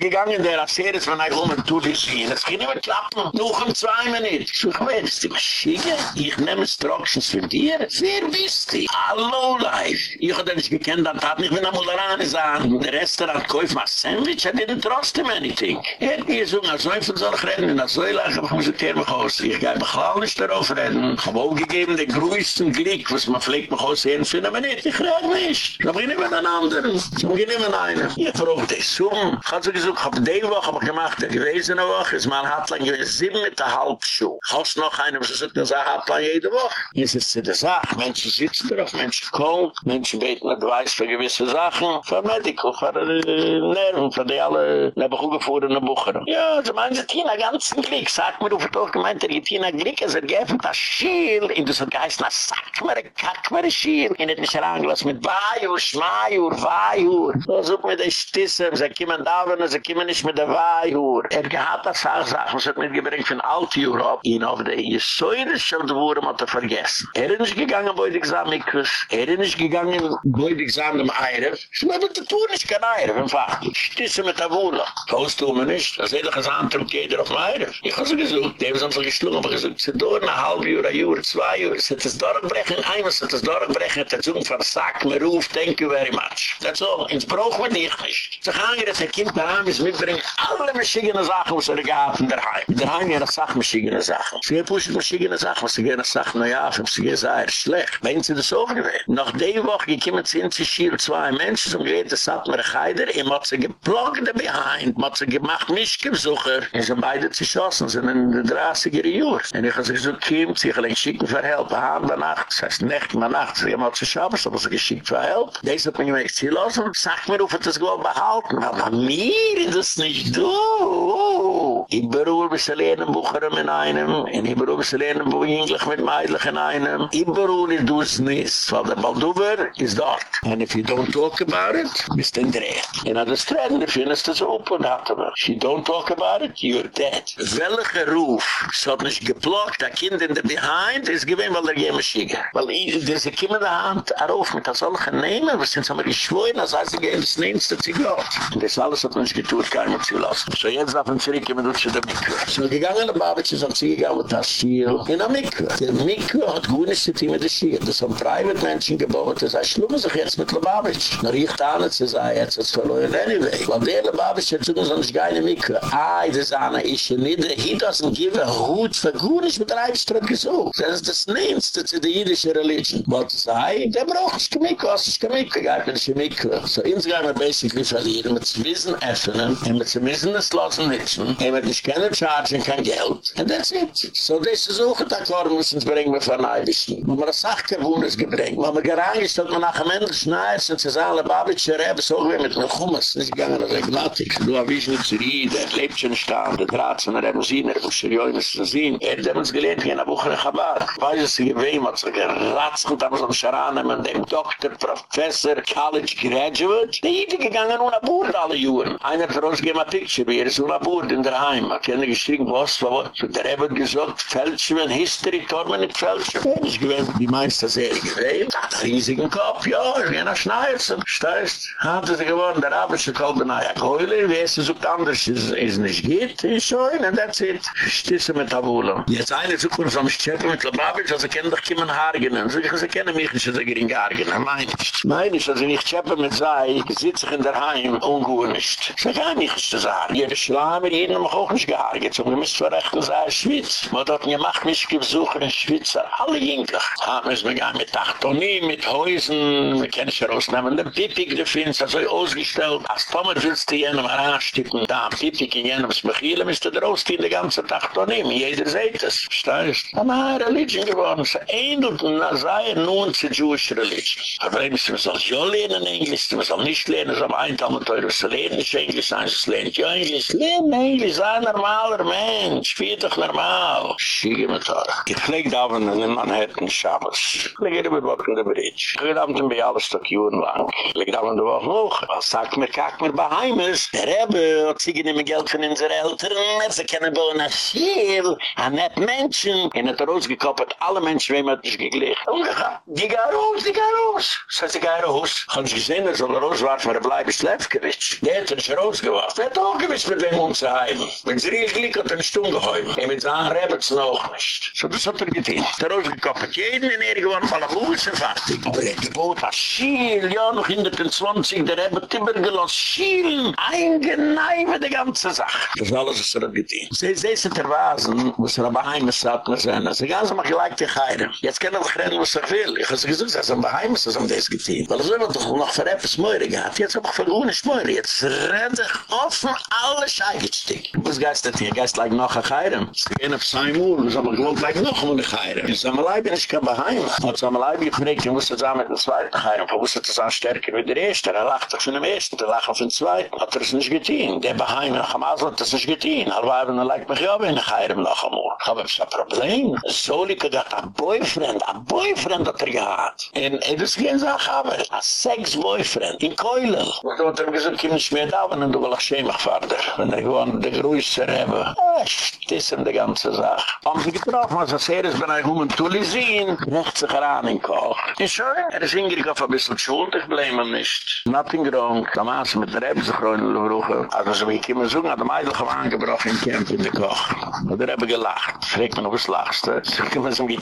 gegangen, der Asseris, wenn er kommen, tu dich hin. Es kann nicht mehr klappen. Noch um zwei Minuten. So, ich weiß, ist die Maschine? Ich nehme Instructions für dir. Wer bist du? Hallo, live. Ich hatte nicht gekannt, das hat nicht, wenn er mal daran ist an. Der Restaurant kauft mal Sandwich, I didn't trust him anything. Er hat mir gesagt, als ich von so einem Rennen, als ich lache, ich muss ein Thema aus. Ich gehe mich auch nicht darauf reden. Ich habe auch gegeben, den größten Glück, was man vielleicht noch aussehen, für eine Minute. Ich rede nicht. Ich habe nicht mehr einen anderen. Ich habe nicht mehr einen. Ich brauche das so. Ich habe gesagt, gesucht, ich die Woche aber gemacht, die gewesene Woche, ist mein Hartlein gewesen, sieben mit der Halbschuh. Ich habe noch eine, was ist das Hartlein jede Woche? Hier ist es zu der Sache, Menschen sitzen drauf, Menschen kommen, Menschen beten mit Weiß für gewisse Sachen, für Medik, für äh, Nerven, für die alle, die haben gut in der Buchern. Ja, sie meinen, sie tun einen ganzen Glück, sag mir, du hast doch gemeint, sie tun einen Glück, sie geben das Schiel, und das hat geheißen, das sagt er er mir, das kack mir das Schiel, und das ist ein Angelass mit Bajur, Schmajur, Bajur, so such mir das Stissen, sie kommen da, wenn er sie kommen nicht mit der Bayur. Er gehad das auch Sachen, sie hat mitgebringt von Alt-Europe, ihn auf der Jesuide schon zu Wurm hat er vergessen. Er ist nicht gegangen, wo ich gesagt habe, er ist nicht gegangen, wo ich gesagt habe, Eiref. Ich meine, das tun ist kein Eiref, im Fach. Stisse mit der Wohle. Das tun wir nicht. Das ist jeder gesagt, darum geht er auf Eiref. Ich habe sie gesucht, die haben sie geschlungen, aber gesagt, sie tun eine halbe Uhr, ein Uhr, zwei Uhr. Sie hat das durchbrechen, einmal sie hat das durchbrechen, hat so ein Versack, mir ruf, thank you very much. That's all. Ins braucht man dich nicht. Sie sagen, dass ein Kind daheim ist, mitbringen alle verschiedene Sachen, was er gehabt in der Heim. Der Heim ja noch Sachen, verschiedene Sachen. Sie haben pushen verschiedene Sachen, was sie gerne sagen, na ja, sie gehen sehr schlecht. Wenn sie das auch gewähnt. Nach der Woche, gekommen sind sie schiel zwei Menschen, zum Gerät, das hat mir Geider, ihm hat sie geploggt behind, hat sie gemacht. Und sie beide zerschossen, sind in den 30er Jahren. Und ich habe sie gesagt, Kim, sie gleich schicken für Help, haben der Nacht, das heißt, nicht mehr Nacht, sie haben sie Schabes, aber sie geschickt für Help. Das hat mir gemerkt, sie lassen, sag mir, ich das gewohnt behalten. Aber mir, Meere das nicht, du! Ich beruhe bis allein im Bucherem in einem, und ich beruhe bis allein im Bucherem mit Meidlich in einem. Ich beruhe nicht, du es nicht, weil der Balduber ist dort. And if you don't talk about it, bist du in Dreh. In einer Strenne findest du es open, hatte er man. If you don't talk about it, you're dead. Welcher Ruf, es hat nicht geplockt, der Kind in der Behind, ist gewinn, weil der Gehme schiege. Weil ich, das ist immer in der Hand, erhoff, mit der solchen Nehmen, was sind so mal geschwoin, als heißt, ich gehe ins Nehmste zu Gott. Und das alles hat man nicht. Institut kann man zulassen. So jetzt darf man zurückkommen durch die Mikro. So gegangen der Babitsch ist auch zugegangen mit der Schiel in der Mikro. Der Mikro hat gut ist die Team mit der Schiel. Das haben private Menschen gebaut. Das heißt, schlugen sich jetzt mit der Babitsch. Na riecht an, dass sie sei jetzt als verloren anyway. Weil der der Babitsch hat sogar sonst keine Mikro. Ah, das ist eine Ische nieder. He doesn't give a hoot für gut ist mit der Eibstrand gesucht. Das ist das Nehmste zu der jüdischen Religion. Wollt es sei, der braucht es kein Mikro. Es ist kein Mikro. Es ist kein Mikro. So insgeheim basically verlieren. Mit Wissen effe. Öffnen, und zu wissen das Losen nützen, und mit nicht keine Chargen, kein Geld. And that's it. So das ist auch, da klar müssen wir bringen, wir von Eibischen. Wenn man das Sachgewohnes gebringt, wenn man gerangestellt, man nach Mendel schneit, sind sie sagen, Babitsche Rebbe, so wie mit Melchummes, nicht gegangen als Egnatik. Du hab ich nicht zu rieden, der lebt schon stand, der draht von der Rebusine, der muss ja nicht zu sehen. Er hat uns gelernt, wie in der Bucher Chabad. Weiß es, wie wem hat sich geratzt, und haben so ein Scharanen, mit dem Doktor, Professor, College Graduate. Die Jede gegangen, ohne Bord alle Juren. Einer hat uns gegeben ein Picture, wie er ist ohne Bord in der Heim. Ich habe geschrieben, was war was. Der Rebbe hat gesagt, Fälschen, wenn History, Tormen nicht Fälschen. Ja, das gewinnt die meiste Serie gewinnt. Hat einen riesigen Kopf, ja, ich bin ein Schneierzen. Steißt, hat er geworden, der Abische Kolbenei, ja, Keule, wie es sucht anders, ist nicht geht, ist schon, and that's it. Stisse mit Tabula. Jetzt eine sucht uns am Schäfer mit Lababitsch, also kennen doch kiemen Haargenen. So ich, sie kennen mich nicht, so gering Haargenen. Mein ich. Mein ich, also nicht Schäfer mit sei, sitze ich in der Heim, ungehoor nicht. So gar nicht zu sagen. Jede Schlamer, jeden haben auch nicht gehargert. So, wir müssen verrechten, sei Schwitz. Man hat mir macht mich gebesuchen in Schwitzer. Alle jünglich. Haben wir es mir gar mit Achtonie, mit Häusen, wir kennen sich rausnehmen, der Pipik, der Finz, also ausgestellt. Als Tomer willst du jenem heranstippen, da am Pipik in jenem Smechiele, müsst du draus die ganze Achtonie. Jeder seht es. Verstehst? Aber Religion geworden. So ähnelt, na sei nun zu Jewish Religion. Aber eben, man soll ja lernen Englisch, man soll nicht lernen, so am Eintal mit Teure, so lernen nicht Englisch, sein, so lernen ja Englisch. Lernen Englisch, sei ein normaler Mensch, spiel doch normal. Schiege mit Teure. Ich pflege da, wenn in Manhattan Shabbos. Ich pflege da, in der Bridge. Ich pflege da, wir alle Stück Juren lang. Ich pflege da, wenn wir auch noch. Was sagt mir, kack mir bei Heimes? Der Rebbe hat sich nicht mehr Geld von unseren Eltern, sie können bauen ein Schiel, ein net Menschen. Er hat rausgekoppelt, alle Menschen, wem hat nicht geglichen. Umgegangen. Die gehen raus, die gehen raus. Die gehen raus. Haben Sie gesehen, er rauswarten, aber er bleibt Slevkewitsch. Der hat nicht rausgeworfen. Er hat auch gewiss mit wem zu heimen. Wenn Sie riech glick, hat er nicht umgehäumt. Er mit seinen Rebets noch nicht. So, das hat er getan. Er hat rausgekoppelt. Jeden in er gewonnen, weil er muss er fertig. Aber er gebot hat Schiel, ja, noch in der 20, der Rebet immer gelost. Schiel, eingeneiwe die ganze Sache. Das ist alles, was er hat getan. Sie sehen, der Vasen, was er aber heimes hat, was er hat. Sie gehen, mach gleich die Geire. Jetzt kann er doch reden, was er will. Ich habe gesagt, er ist ein Beheimes, das haben das getan. Weil so wird doch noch für etwas Meure gehabt. Jetzt hab ich für ohne Schmeure. Jetzt rennt ich offen alle Scheigestick. Was geist das hier? Geist like noch ein Geire. Sie gehen auf sein Mund, was aber gewohnt like noch ein Geire. In Samalai bin ich kein Beheim. Hat Samalai bin ich gefragt, ich muss das mit dem zweiten Geire. Aber wusste das an stärker wie der Erste. Er lacht doch von dem Ersten, er lacht auf den Zweiten. Hat er es nicht getan. Der Beheim, der Hamas hat das nicht getan. Aber er like mich ja, wenn ich Geire noch einmal. Ich habe ein Problem. So liege dat a boyfriend, a boyfriend hat er gehad. En er is geen zaak hebben, a sex boyfriend, in Keulen. Wat hat er gezegd, kim nicht mehr da, gewonnen, du will ich schämig fahrder. Und ich gewonnen, der größte Rebbe. Echt, das ist die ganze Sache. Haben sie getroffen, als das Heer ist, bin ich um ein Tulisin. Recht sich heran in Koch. Ist schon, er ist hingrig auf ein bisschen schuld, ich blame ihm nicht. Nothing wrong. Damals mit der Rebbe sich rein in Also so wie ich immer sagen, hat der Meidl angebrochen im Camp in der Koch. Und der Rebbe gelacht. Fragt man, ob es lachst. So ich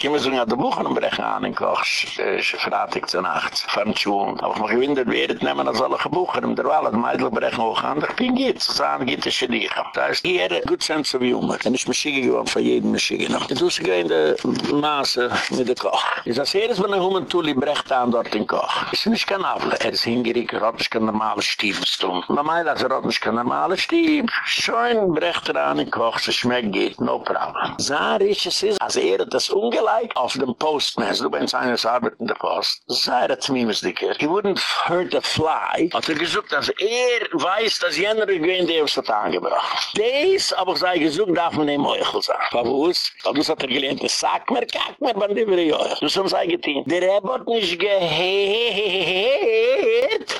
immer sagen, hat der Buch anbrechen an in Koch. Ich äh, verrate ich zur Nacht. Von Schuhen. Aber ich mag gewinnt, wer hat nehmen als alle gebuchen. Der Wall hat Meidl brechen hoch an der Ping geht sagen geht es dir da ist hier good sense of humor und ich mich geworden von jedem Maschine noch das ist in der Maße mit der Koch ist das hier ist wenn ein Human Tuli brecht an dort in Koch ist nicht kein Avle er ist hingerig er hat nicht kein normale Stieb stund normal als er hat nicht kein normale Stieb schön brecht er an in Koch es schmeckt geht no problem Zahar ist es ist als er das ungeleik auf dem Postman. Du bist eines Arbeit in der Post. Sei das Mimesdicker. He wouldn't hurt a fly. Hat er gesucht, dass er weiß, dass jener gewinn, der uns hat angebracht. Dies, aber sei gesucht, darf man nicht Meuchel sagen. Verwus? Weil du hat er gelernt, sag mir, kack mir, wann die wir joh. Du sollst sei getein. Der Rebbe hat nicht gehört.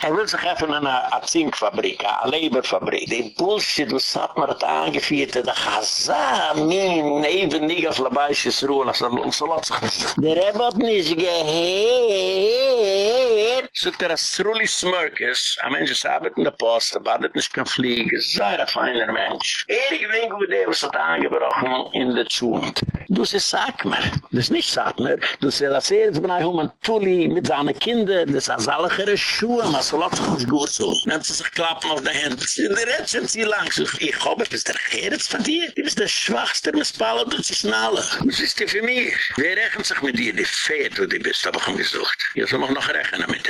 Er will sich öffnen in einer Zinkfabrik, eine Leberfabrik. Die Bullshit, was hat man hat angeführt, der Chazam, min, even nicht auf Labaisches Ruhe, uns so lat sich nicht. Der Rebbe hat nicht gehört. Sogt er, ist der Post, er badet nicht kann fliegen, sei ein feiner Mensch. Er gewinnt, wo der was hat angebrochen in der Zund. Du sie sag mir, das ist nicht sag mir, du sie lass er, wenn er um ein Tulli mit das ist alle ihre Schuhe, aber so lat gut so. Nehmt sie sich klappen auf die Hände. In der Rätschen sie lang, so ich hoffe, bist der Gerets von dir? Du bist der Schwachste, mit Spalla, du sie schnallen. Das ist die für mich. Wer rechnet sich mit dir, Fährt, wo du bist, hab ich ihm gesucht. Jetzt soll man noch rechnen mit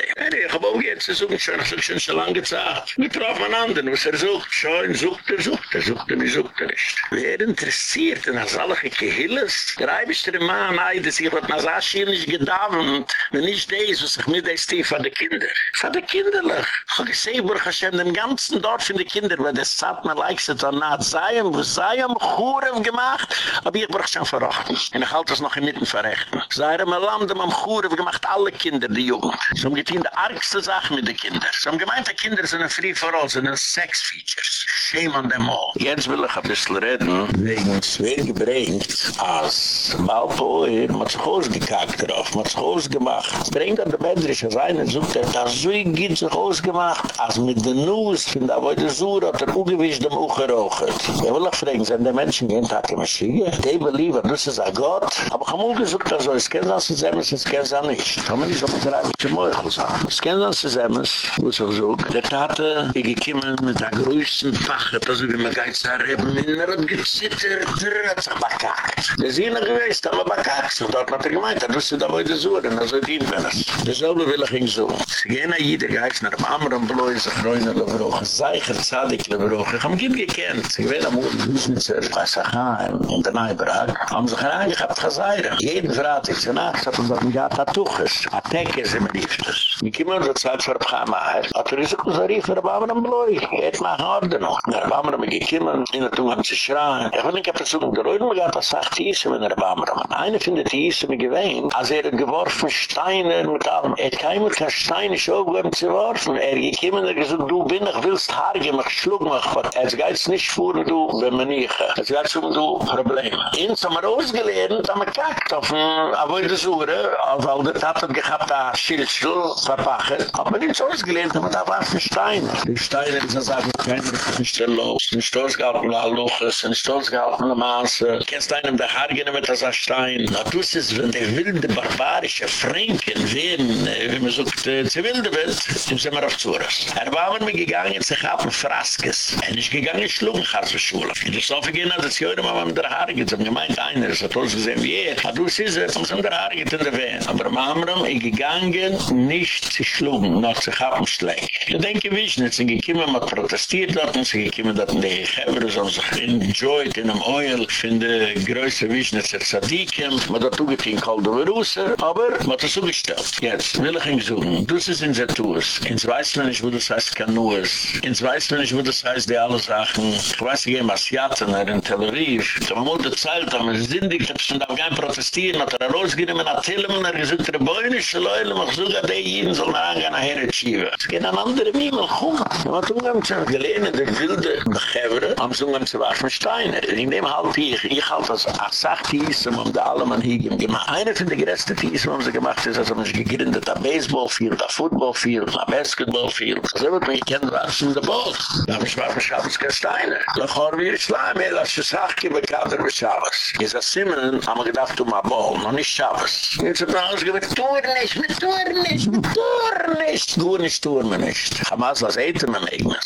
auch jetzt zu suchen, schon, ich hab schon so lange gesagt. Wir trafen einen anderen, was er sucht. Schon, sucht er, sucht er, sucht er, sucht er nicht. Wer interessiert, als alle Gehille Der Eibischter im Mann, ein, dass ich mit Nasashi nicht gedauert, wenn nicht das, was ich mit der Stief von den Kindern. Von den Kinderlich. Ich habe gesehen, Baruch Hashem, dem ganzen Dorf von den Kindern, weil das Zat mir leikset an Naht, sei ihm, wo sei ihm, Churem gemacht, hab ich Baruch Hashem verrochten. Und ich halte es noch in Mitten verrechten. Ihm, Land, am Churem gemacht, alle Kinder, die Jugend. So haben getein die argste Sache mit den Kindern. So haben gemeint, die Kinder sind ein Free for All, sind ein Sex-Features. Shame on them all. Jetzt will ich ein bisschen reden, wegen wird gebringt, als Malpoir, man hat sich ausgekackt drauf, hat sich ausgemacht. Bringt an der Bedrisch, als einer sucht, er hat so ein Kind sich ausgemacht, als mit den Nuss, von da wo der Sur hat er ungewiss dem Uch gerochert. Ich will auch fragen, sind die Menschen gehen, hat die Maschine? Die belieben, das ist ein Gott. Aber ich habe auch gesagt, also, es kennen das nicht, es kennen das nicht. Ich habe mir nicht so mit der Eiche Meuchel sagen. Es kennen das nicht, wo ich so, der Tate, ich gekommen mit der größten Pache, also wie man geht zu erheben, in er hat gezittert, er hat sich bekackt. ist ihnen gewesen, aber bei Kaxen, dort hat er gemeint, da wusste da wo ich das Uhren, also dient man es. Dasselbe will ich ihm so. Sie gehen an jeder Geist nach dem anderen Bläu, sich reuen alle Brüche, seicher Zadig alle Brüche. Ich habe ihn gekannt. Sie werden am Uhren Hüsnitzer, bei Sachaim, in der Neibrag, haben sich reingehabt, Chazaira. Jeden Freitag zur Nacht hat uns auf dem Gata a Teke sind wir liefstes. Wir kommen zur Zeit für Pchamahar. Hat er gesagt, so rief er am anderen Bläu, er hätte man Horde noch. Der Bamram gekommen, in der Tung haben sie schreien. Ich will nicht, ich habe versucht, der Reuen, man hat hier Isse, wenn er war mir. Einer findet die Isse mir gewähnt, als er geworfen Steine mit allem. Er hat kein mit der Steine schon zu werfen. Er gekommen, er gesagt, du bin ich, willst Haarge, mich schlug mich. Es geht nicht vor, du, wenn man nicht. Es geht um du Probleme. Ins haben wir ausgelehrt, haben wir gekackt auf ein Avoide Sure, auf all der Tat hat gehabt, da Schildschl, verpachet. Aber nicht ausgelehrt, haben wir da warfen Steine. Die Steine, die sagen, keiner ist nicht los. Ein Stoß gehalten, ein Luches, ein Stoß gehalten, eine Maße. Kennst einem der Haarge mit das Stein. Na, du siehst, wenn die wilde, barbarische Fränken werden, äh, wie man sagt, äh, zu wilde wird, dann sind auf Zures. Er war mir gegangen, sich ab und Fraskes. Er ist gegangen, schlugen, Chas für Schule. In der Sofa gehen, es gehört, aber mit der Haarge, zum gemeint einer, es hat gesehen, wie er. Na, du siehst, es ist der Haarge in der Wehen. Aber Mamram, ich gegangen, nicht zu schlugen, noch zu haben schlecht. Ich denke, wie ich nicht, gekommen, man protestiert dort, und sie gekommen, dass die Geber so sich enjoyed in einem Oil, von der größte Wiesnitzer Zadikem, man hat auch in Kolde Verruße, aber man hat das so gestellt. Jetzt will ich ihn suchen, du sie sind sehr tues, ins weiß man nicht, wo das heißt Kanuas, ins weiß man nicht, wo das heißt, die alle Sachen, ich weiß nicht, was Asiaten, er in Tel Aviv, da man muss die Zeit, da man sind, ich hab da gar protestieren, hat er rausgenommen, hat Tillmann, er gesagt, der Beunische Leule, mach sogar die Jeden soll nach Angehen nach Heretschiva. Es geht an andere Mimel, komm. Man hat umgang zu gelehnen, der wilde Begevere, am Zungen zu waschen Steine. In dem halt ich, ich halt das Asach-Tiesem, um da alle man hier gemacht. Einer von den größten Tiesem haben sie gemacht, ist, als haben sie gegründet, ein Baseballfield, ein Footballfield, ein Basketballfield. So wird man gekannt, was in der Ball. Da haben sie waschen Schabes kein Steine. Doch har wir Schleim, ey, lass es Sachke bekader bei Schabes. Jetzt als Simmelen haben wir gedacht, um ein Ball, noch nicht Schabes. Jetzt hat man alles gesagt, tu er nicht, mit tu er nicht, mit tu er nicht. Du nicht, tu er mir nicht. Hamas, was eten nicht mehr.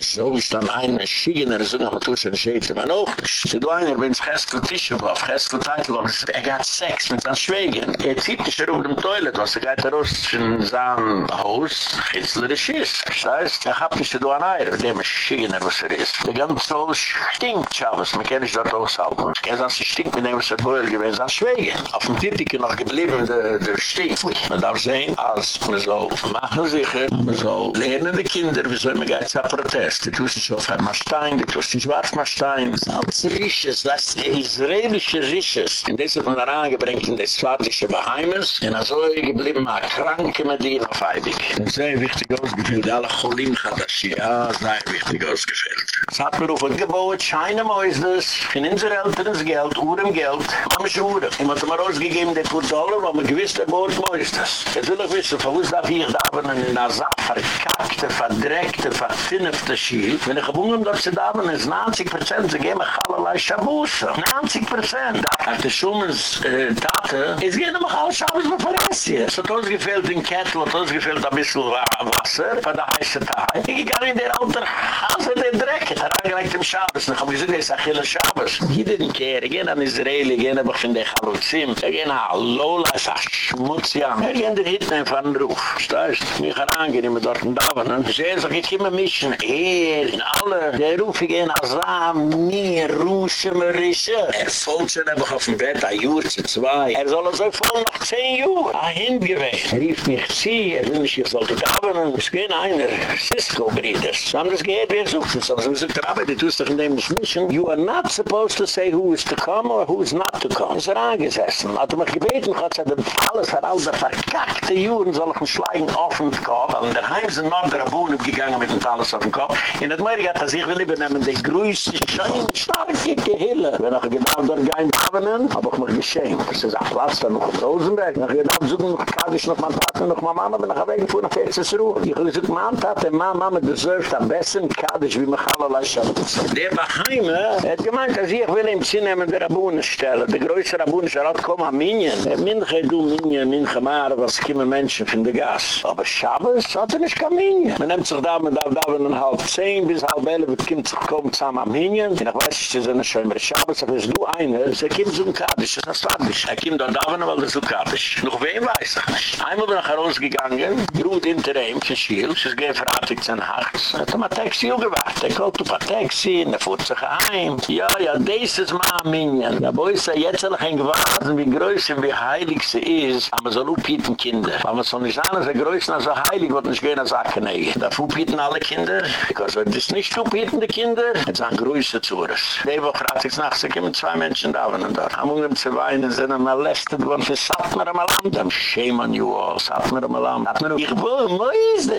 So ist dann ein Schiegener, so noch mal ein Schäden, man auch. Sie du wenn es Cheskel Tischenhof, Cheskel Teitelhof, er hat Sex mit seinen Schwägen. Er zieht sich herum dem Toilet, was er geht raus in sein Haus, hitzlerisch ist. Das heißt, er hat nicht du an Eier, dem ist Schiegener, was er ist. Der ganze Haus stinkt, Schabes, man kann nicht dort aushalten. Er sagt, sie stinkt mit dem, was er Beuel gewesen, sein Schwägen. Auf dem Tittike noch geblieben, der, der stinkt. Man darf sehen, als man so machen sicher, man so lernen die Kinder, wieso immer geht es Protest. Die tust nicht auf einmal Stein, die tust nicht schwarz mal Stein. Das ist alles Risches, das ist israelische Risches. Und das hat man da angebringt in das Zwartische Baheimes. Und so geblieben, eine kranke Medina auf Eibig. Ist sehr wichtig ausgefüllt. Alle Cholim hat das hier. Ja, sehr wichtig ausgefüllt. Es hat mir auf ein Gebot, Scheine Mäusnes, in unsere Eltern Geld, Urem Geld, haben wir schon Urem. Ich habe mir rausgegeben, der Kur Dollar, weil man gewiss, der Boot Mäusnes. Jetzt will ich wissen, von wo das hier, da haben in Sache verkackte, verdreckte, verzinnefte Schiel. Wenn ich gewungen, dass sie da haben, ist 90 Prozent, sie geben allerlei Schabusse. 90 Prozent. Auf der Schumens äh, Tate, es gehen immer alle Schabus mit Verressie. Es hat uns gefehlt in Kettel, hat uns gefehlt ein bisschen Wasser, für der heiße Tag. Ich gehe in der alte Hase, der Dreck, der gelegt im Schabes. Ich hab gesagt, das ist Achille Schabes. He didn't care. Ich geh an Israeli, ich geh an der Chaluzim. Ich geh an Lola, es ist Schmutz, ja. Ich geh an der Hitler von den Ruf. Steißt, mich herangehen, immer dort in Davonen. Sie sehen, so geht immer mischen. Er, in alle. Der Ruf, ich geh an Azam, mir, Rusche, Marische. Er folgt schon einfach auf dem Bett, ein Jahr zu zwei. Er soll so voll noch zehn Jahre. Er hingewehen. Er rief mich zieh, er will mich, ich sollte Davonen. Es gehen einer, Cisco-Brieders. Sie haben das gehört, wie er sucht. So, sie sagt, Rabbi, die tust doch in dem Mission. You are not supposed to say who is to come or who is not to come. Ist er angesessen. Hat er mich gebeten, Gott sei Dank, alles hat all der verkackte Juren soll ich ein Schleigen offen mit Kopf. Weil in der Heim sind noch der Abunnen gegangen mit dem Talis auf dem Kopf. In der Möhrig hat er sich will übernehmen, die größte, schein, starke Gehille. Wenn ich genau gehen haben, hab ich mich geschämt. Das ist ein Platz da noch in Rosenberg. Nach genau suchen, kann ich noch mal Tate, noch mal Mama, bin ich weg, fuhr nach Fetzesruhe. Ich habe gesagt, Mann, Tate, Mama, Mama, deserved am besten, Kaddisch, wie mich allerlei Schabes. Der Baheime hat gemeint, dass ich will ihm zinehmen der Rabunen stellen. Der größte Rabunen ist, er hat kommen am Minion. Er minche du Minion, minche Mare, was kommen Menschen von der Gas. Aber Schabes hat er nicht kein Minion. Man nimmt sich da, man darf da, wenn halb zehn bis halb elf, wird kommt sich kommen zusammen am Minion. Und ich weiß, ich ist eine schöne Schabes, aber es ist nur eine, es kommt zum Kaddisch, das ist Kaddisch. Er kommt da, weil das ist Kaddisch. Noch wem weiß ich nicht. Einmal bin ich herausgegangen, grut hinter ihm, für Schiel, es ist gefratigt sein Herz. Er hat ihm ein Taxi gewacht. Er kommt auf ein Taxi, er fuhrt sich heim. Ja, ja, das ist mein Minion. Da boi ist er jetzt noch ein Gewasen, wie größ und wie heilig sie ist, aber so lupieten Kinder. Man so nicht sagen, größ und so heilig wird, nicht gehen als Ackenege. Da fuhpieten alle Kinder, because wenn das nicht lupieten die Kinder, jetzt sind größe Zures. Die Woche hat sich nach, sie kommen zwei Menschen da, und da haben wir zu weinen, sind molestet worden, für Satmer am Alam. Shame on you all, Satmer am Alam. Ich will, ist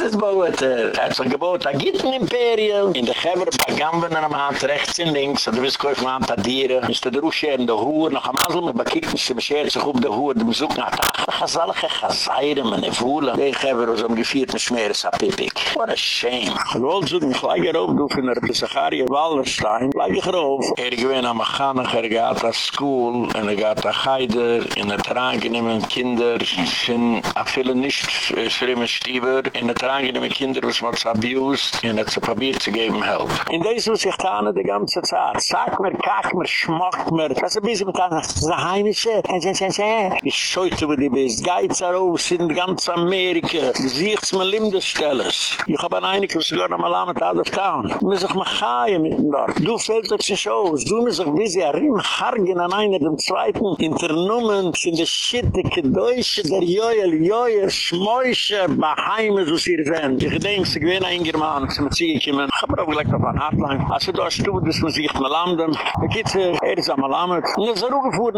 das, Boete? Er hat sich gebot, da gibt ein Imperium. In der Geber, bei Gamben am Hand, rechts und links, und du wirst kauf mal an der Dieren. Ist der Rusche in der Hoher, noch am Asel, mit Bakiken, sie beschert sich auf der Hoher, dem Besuch nach. Ach, alle Gezeire, meine Fuhle. Die Geber, was am gefierten Schmeres, a Pipik. What a shame. Ich wollte so, ich lege rauf, du von der Zacharie Wallerstein, ich rauf. Er gewinnt am Chanach, er a school, en er gait a Haider, en er traangenehmen kinder, fin a viele nicht schrimme Stieber, en er traangenehmen kinder, was man's abused, en er zu probier zu geben help. In desu ich tane de ganze Zeit, sag mir, kak mir, schmack mir, das ist ein bisschen taane, das ist ein heimische, en sen, sen, sen, ich scheute wo die bist, geit zarauf, in ganz Amerika, siehts me limde stelles. Ich hab an einig, was gönna mal am out of town. Mir sich mach haie mitten dort. Du fällt euch in Shows, du mir sich wie sie rin hargen an einer dem Zweiten. Internommen sind die schittige Deutsche, der Joel, Joel, Schmoische, Baheime, so sie sind. Denke, sie gewinnen ein German, sie mit sie kommen. Ich hab auch gleich auf ein Hardline. Als da stut, das muss ich mal landen. Da geht's, er ist am Alamed. Und er ist er auch dort.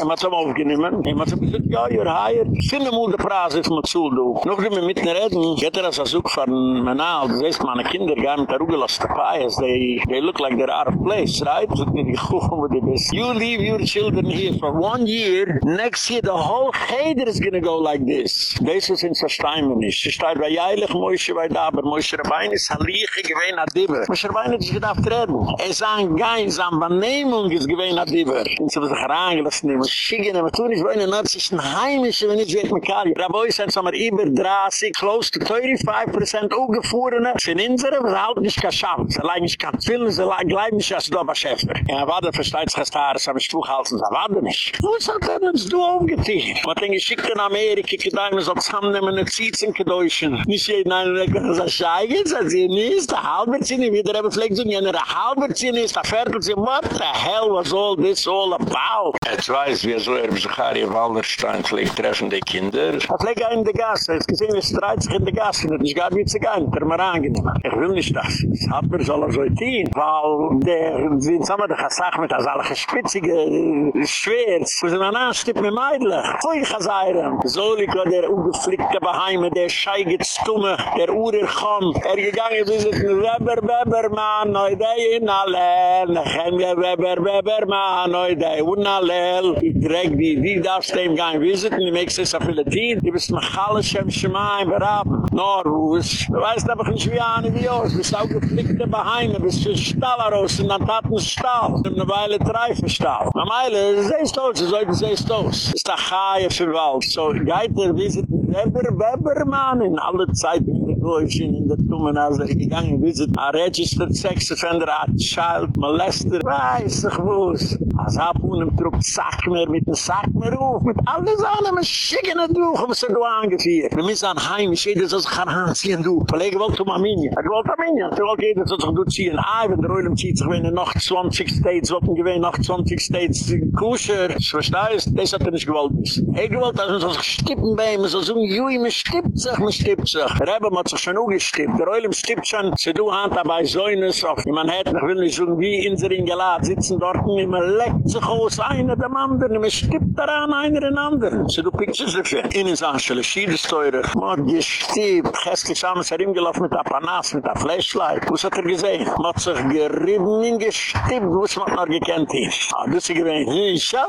Er hat es aufgenommen. Er hat gesagt, ja, you're hired. Finde mal die Preise von zu, du. Noch sind wir mitten reden. Geht er als er sucht von. Das heißt, meine Kinder gehen mit der Rugelaste Pies. They, they look like they're out of place, right? So ich wo du bist. You leave your children here for one year. Next year, the whole Cheder is gonna go like this. Das ist in Versteinmenisch. Sie steht bei Jeilig, Moishe bei Daber. Moishe Rabbein ist Haliche gewähne Adibber. Moishe Rabbein hat sich gedacht reden. Er ist ein Gein, sein Vernehmung ist gewähne Adibber. Und sie haben sich herangelassen, nehmen, schicken, aber tun ich bei einer nordischen Heimische, wenn ich weiß, mit Kali. Raboi sind so mal über 30, close to 35% ungefuhrene. Sie sind unsere, was halt nicht kann schaffen. Sie leiden nicht kann filmen, sie leiden nicht als Doba Schäfer. Ja, warte, versteht sich das Haar, sie haben sich zugehalten, sie warte nicht. Wo ist das denn uns du aufgetein? Man denkt, ich schicke in Amerika, ich gedacht, so zusammennehmen, eine Zietzen gedäuschen. Nicht jeden einen, der kann sagen, schei, jetzt hat sie nicht, der Halberzinn, wieder haben vielleicht so, ja, der Halberzinn ist, der Viertelzinn, what the hell was all this all about? Jetzt weiß, wie er so, er Zachari Wallerstein pflegt treffen die Kinder. Er pflegt in der Gasse, er hat gesehen, es streit sich in der Gasse, das ist gar nicht zu gehen, der mir angenehm. Ich will nicht das. Das hat mir soll er so tun, weil der, wie in Sommer, der Chassach mit das alle gespitzige Schwerz, wo sie dann anstippt mit Meidle. Hoi Chassayram. Soliko, der ungeflickte Baheime, der scheige Stumme, der Urer kommt, er gegangen bis es ein Weber, Weber, man, oi dei in Allel, nechem je Weber, Weber, man, oi dei un Allel. Ich dreck die, die darfst dem gang visiten, die mekst es auf Latin, die bist machale Shem Shemaim, beraben. Nor, wo es, du weißt aber nicht wie Ani wie aus, bist auch geflickte Baheime, bist für Stallaros in dann taten Stall, Weile Treifenstahl. Na Meile, sehst aus, es heute sehst aus. Ist da Chaie für Wald. So, geit er, wie sind Beber, Bebermann in alle Zeiten. Deutsch in der Tummen, als er gegangen visit, a registered sex offender, a child molester, weiß ich wuss. Als er von einem Trupp Sackmer, mit einem Sackmer ruf, mit alles allem, ein schickene Duch, was er du angeführt. Wir müssen an Heim, ich jeder soll sich anziehen, du. Verlegen wollte um Arminia. Er wollte Arminia. Er wollte jeder soll sich du ziehen. Ah, wenn der Oilem zieht sich, wenn er noch 20 States, wollten gewähnen, noch 20 States, kusher. Ich verstehe es, das hat er nicht gewollt. Er gewollt, dass man sich stippen bei ihm, so so, jui, man stippt sich, man stippt sich. Rebbe hat sich schon auch gestippt. Der Oilem stippt schon, sie du hand dabei Säunes, auf man hat, ich will nicht so, wie in sie in Gelad sitzen dort, und man leckt sich aus, einer dem anderen, man stippt daran, einer den anderen. Sie du pictures dafür. In ist Anschele, Schiede steuere, man gestippt, Cheskes Ames er ihm gelaufen mit der Panas, mit der Flashlight. Was hat er gesehen? Man hat sich gerieben, gestippt, was man noch gekannt ist. Ah, das ist gewesen, hey, schau,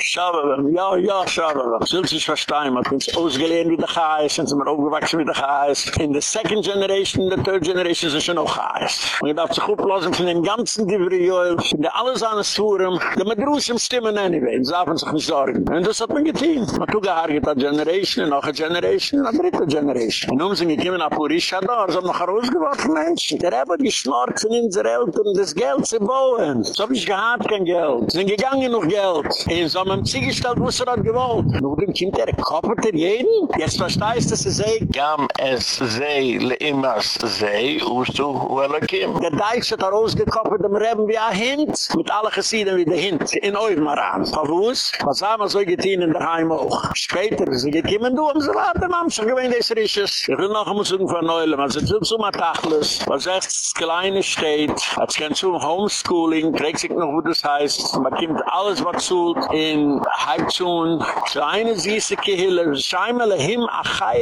Schababam, ja, ja, Schababam. Zult sich verstehen, man hat uns ausgelehnt wie der Chais, sind wir aufgewachsen wie der Chais. In the second generation, in the third generation sind schon auch Chais. Man gedacht sich auflassen von den ganzen Divriol, in der alles an das Forum, der mit Russen stimmen anyway, und sagen sich nicht sorgen. Und das hat man getan. Man tut gehargert eine Generation, noch eine Generation, eine dritte Generation. Und nun sind gekommen nach Purisha da, so haben noch herausgeworfen Menschen. Der hat geschnort von unseren Eltern, das Geld zu bauen. So hab ich gehad kein Geld. Sind gegangen noch Geld. In so einem Ziegestellt, wo sie das gewollt. Nur dem Kind, der koppelt er jeden. Jetzt verstehst du, sie sei. Gam es sei, le imas sei, ustu welle kim. Der Deich hat er ausgekoppelt, dem Reben wie ein Hint. Mit allen Gesiedern wie der Hint. In Oivmaran. Auf uns. Was haben wir so getan in der Heim auch. Später, sie gekommen, du, um sie warten, Mann, schon das ist Ich will noch einmal sagen von Neulem, also es so mal Tachlis, was echt Kleine steht, als kein zum Homeschooling, trägt sich noch, wo das heißt, man kommt alles, was zult, in Halbzun, kleine süße Kehille, scheimele him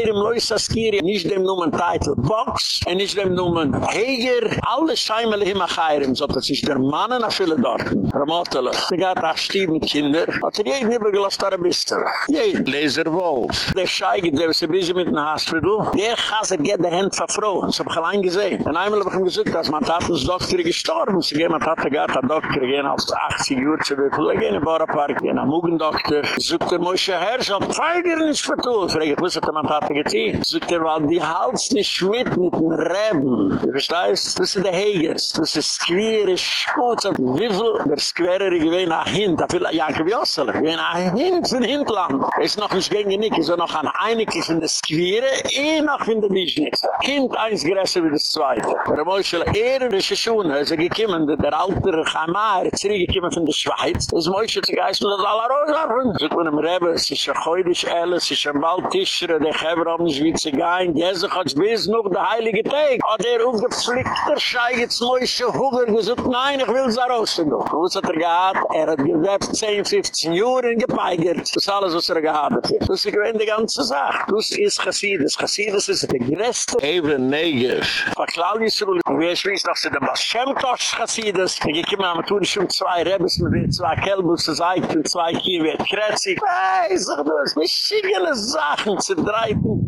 achayrim loisaskiri, nicht dem Numen Titel Box, und nicht dem Numen Heger, alle scheimele him achayrim, so das ist der Mann an viele dort. Ramotele, der geht auch stieb mit Kinder, hat er jeden übergelost, da bist du. Jeden. Leser Wolf. Der Schei geht, der ist ein bisschen mit dem Hospital, der Chaser geht der Hand verfroren, das hab ich allein gesehen. Und einmal hab ich ihm gesagt, dass mein Tatens Doktor gestorben ist, sie gehen, mein Tate geht, der Doktor gehen auf 80 Uhr zu wirklich, gehen in Bauerpark, gehen am Mugendoktor, sucht der Moshe Herrschaft, feiger nicht vertun. Frag ich, was hat der Mantate getan? Sucht er, weil die Hals nicht schmidt mit dem Reben. Du verstehst? Das ist der Hegers. Das ist square, schmutz. Und wie viel der square gewesen nach Hint? Da will Jakob Jossel. Gewesen nach Hint von Hintland. Er ist noch nicht gegen Nick. Er ist noch an einiglich von der square, eh noch von der Bischnitz. Hint eins größer wie das Zweite. Der Moshe, er ist schon, er ist gekommen, der alte Chamar, er ist zurückgekommen von der Schweiz. Das Moshe, der Geist, das alle rauswerfen. So können wir Rebbe, es ist ein Chöydisch alles, es ist ein Baldtischere, der Geber haben nicht wie zu gehen. Jese hat bis noch der Heilige Tag. Hat er aufgepflickter Schei, jetzt Moishe Huger gesagt, nein, ich will es rausgehen. Was hat er gehad? Er hat gewebt 10, 15 Jahren gepeigert. Das ist alles, was er gehad hat. Das ist die ganze Sache. Das ist Chassidus. Chassidus ist der größte. Eben Negev. Verklau. Wie er schwießt, dass sie der Baschemtosch Chassidus. Ich komme am Tun schon zwei Rebes mit zwei Kelbus, das Eichel, zwei Kie wird kretzig. Weiß ich, du hast mich schickele Sachen zu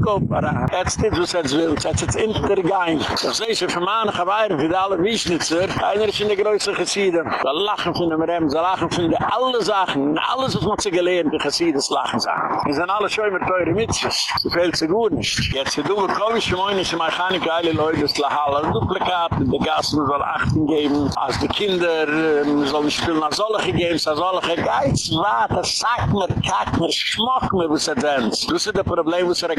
Kopara. Jetzt nicht, was jetzt will. Jetzt jetzt intergein. Das ist ein vermahnige Weihre für alle Wiesnitzer. Einer ist in der größte Gesiede. Sie lachen von dem Rem, sie lachen von der alle Sachen. Alles, was man sie gelernt, die Gesiedes lachen sie an. Sie sind alle schon immer teure Mitzes. Sie fehlt sie gut nicht. Jetzt, du, komm ich schon in die Mechanik, alle Leute, das Lahala, Duplikat, die Gassen soll achten geben, als die Kinder ähm, sollen spielen, als solche Games, als solche Geiz, warte, sag mir, kack mir, schmock mir, was er denn. Du sie das Problem, was er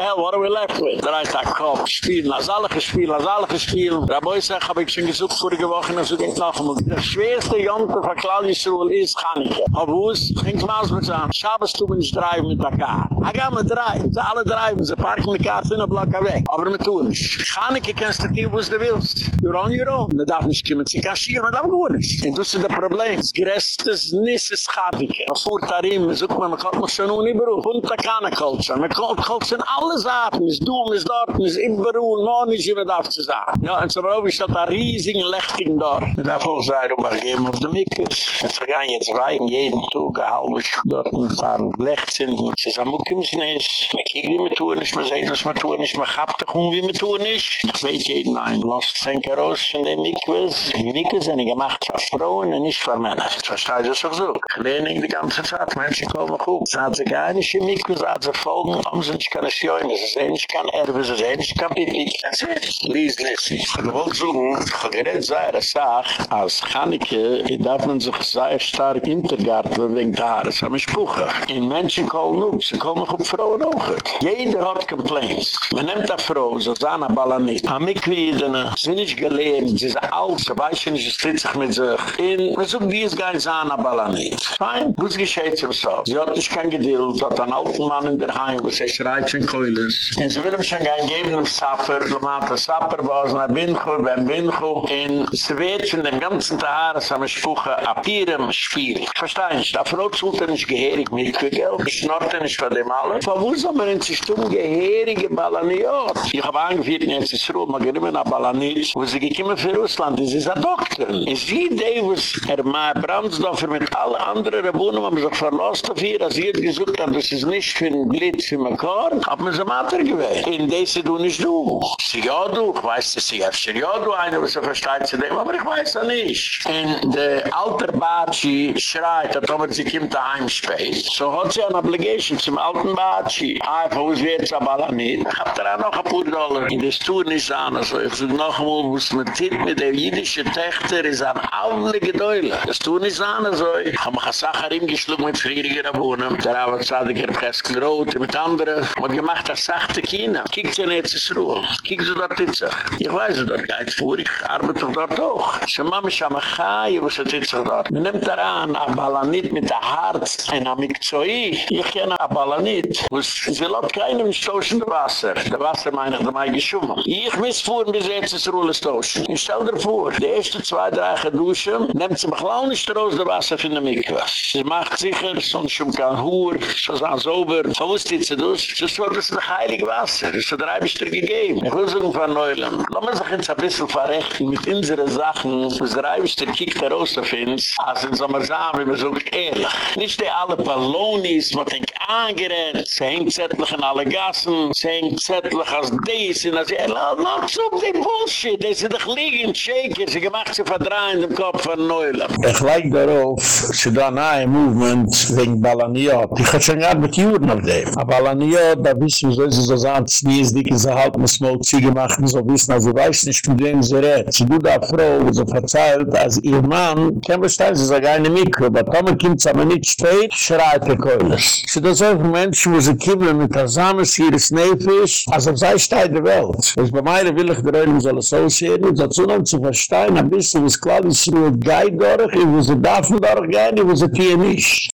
hell, what are we left with? Da reißt der Kopf, spielen, als alle gespielt, als alle gespielt. Rabeu sagt, hab ich schon gesucht vorige Woche, und so geht noch einmal. Der schwerste Jonte von Klallisruel ist Chaneke. Wo ist, ging mal mit an, Schabes tun wir nicht treiben mit der Kar. Ich geh mal treiben, sie alle treiben, sie parken die Kar, sind ein Block weg. Aber wir tun nicht. Chaneke kannst du tun, was du willst. You're on your own. Man darf nicht kommen, sie kaschieren, man darf gut nicht. Und das ist das Problem. Das größte Nis ist Chaneke. Man fuhrt darin, man sucht man, man kann mich schon unüberall. Punta Kana Kultur. Man kann Kultur in alle Saaten. Man ist du, man ist dort, überall, man ist immer darf zu sagen. Ja, und so rauf ist das ein riesiger Lechting dort. Man darf auch sagen, um geben auf den Mikkels. Und so gehen jetzt rein, jeden Tag, ein halbes dort, und fahren Lechzen. Es ist am Muckimsen ist, man kiegt wie man tun ist, man sagt, was man tun ist, man kappt doch um, wie man. Ich weiß jeden ein, lasst Fenke raus von den Mikkels. Die Mikkels sind gemacht für Frauen und nicht für Männer. Das verstehe ich das auch so. Ich lehne die ganze Zeit, Menschen kommen gut. Es hat sich eine Chemik, es hat sich folgen, haben sie nicht keine Schöne, es ist ähnlich kein Erbe, es ist ähnlich kein Pipi. Das ist Lies, Lies. Ich wollte sagen, ich habe gerade gesagt, er sagt, als Chaneke, darf man sich sehr stark hintergarten, wegen der Haare, das haben wir Spuche. In Menschen kommen up, sie kommen auf Frauen auch. Jeder hat Complaints. Man nimmt eine Frau, so Sana Balanit, haben mich wieder, sie sind nicht gelebt, sie sind alt, sie weiß nicht, sie steht sich mit sich. In, man sagt, die ist gar nicht Sana Balanit. Fein, was geschieht zum so? Sie hat nicht kein sie hat einen alten Mann in der Heim, wo sie schreit von Keulis. Und sie will ihm schon gehen geben, im Sapper, wo man der Sapper war, so ein Bincho, beim. Und sie wird von dem ganzen Tag, so ein Spuche, ab ihrem Spiel. Verstehe nicht, da Frau zult er nicht geherig mit Geld, ich schnorte nicht von dem alle. Wo soll man in sich tun, geherige Balaniot? Ich habe angeführt, jetzt ist Ruhe, man geht immer nach Balaniot, wo sie gekommen für Russland, das ist ein Doktor. Und sie, die, was er mal Brandsdorfer mit allen anderen Rebunen, haben sich verlost auf hier, als ihr gesucht habt, das ist nicht für ein Blitz für mein Kar, hat man sie Mater gewählt. In diese du nicht du. Sie ja du, ich weiß das, sie öfter ja du, einer, was er versteht zu dem, aber ich weiß das nicht. Und der alter Batschi schreit, dass aber sie kommt daheim spät. So hat sie eine Obligation zum alten Batschi. Einfach, wo es wird, aber alle nicht. Ich hab da noch ein paar Dollar. In das Tour nicht an, also ich sag noch einmal, wo es mit Titt mit der jüdischen Töchter ist an alle Gedäule. Das Tour nicht an, also ich hab mich als Sacher ihm geschlungen mit Friediger Abunnen. Der Arbeit sah ich Presken Rot mit anderen. Man gemacht das sachte Kina. Kiekt sie nicht ins Ruhe. Kiekt sie dort in sich. Ich weiß, dort geht vor. Ich arbeite dort auch. Sie machen mich am Achai, wo sie in sich dort. Man nimmt daran, a Balanit mit der Harz, ein Amikzoi. Ich kenne a Balanit. Sie lässt keinem stoßen Wasser. Der Wasser meine ich, da mei geschummen. Ich muss fuhren bis jetzt ins Ruhe stoßen. Ich stell dir vor, die erste zwei, drei geduschen, nimmt sie mich lau nicht raus, der Wasser von der Mikwas. Sie macht sicher, sonst schon kein Hur, so sagen sauber. So wusste ich zu dus. Das war das ein heilig Wasser. Das hat drei Bischter gegeben. Ich will sagen von Neulam. Lass uns sich jetzt ein bisschen verrechten mit unseren Sachen. Das drei Bischter kiegt heraus auf uns. Also in Sommer sagen, wie man sagt, ehrlich. Nicht die alle Pallonis, man denkt angerennt. Sie hängt zettlich in alle Gassen. Sie hängt zettlich als dies. Und als ehrlich, lass uns die Bullshit. Das sind doch liegen Shaker. Sie gemacht sie verdrehen im Kopf von Neulam. Ich like darauf, sie da nahe Movement wegen Balaniot. Ich hatte schon gar mit Juden auf dem. Aber Balaniot, da wissen wir, so sie so sagen, sie ist dick, sie halt muss mal Ziege machen, so wissen, also weiß nicht, mit wem sie redt. Sie tut eine Frau, so verzeiht, als ihr Mann, kann bestellen, sie sagt eine Mikro, aber Tomer kommt aber nicht spät, schreit der Keulis. Sie das auch Menschen, wo sie kommen mit der Samen, sie ist Nefisch, also sei steht der Welt. Es bei mir will ich der Ölm soll es aussehen, dazu noch zu verstehen, ein bisschen, was klar ist, nur geht durch, wo sie darf durch wo sie hier nicht.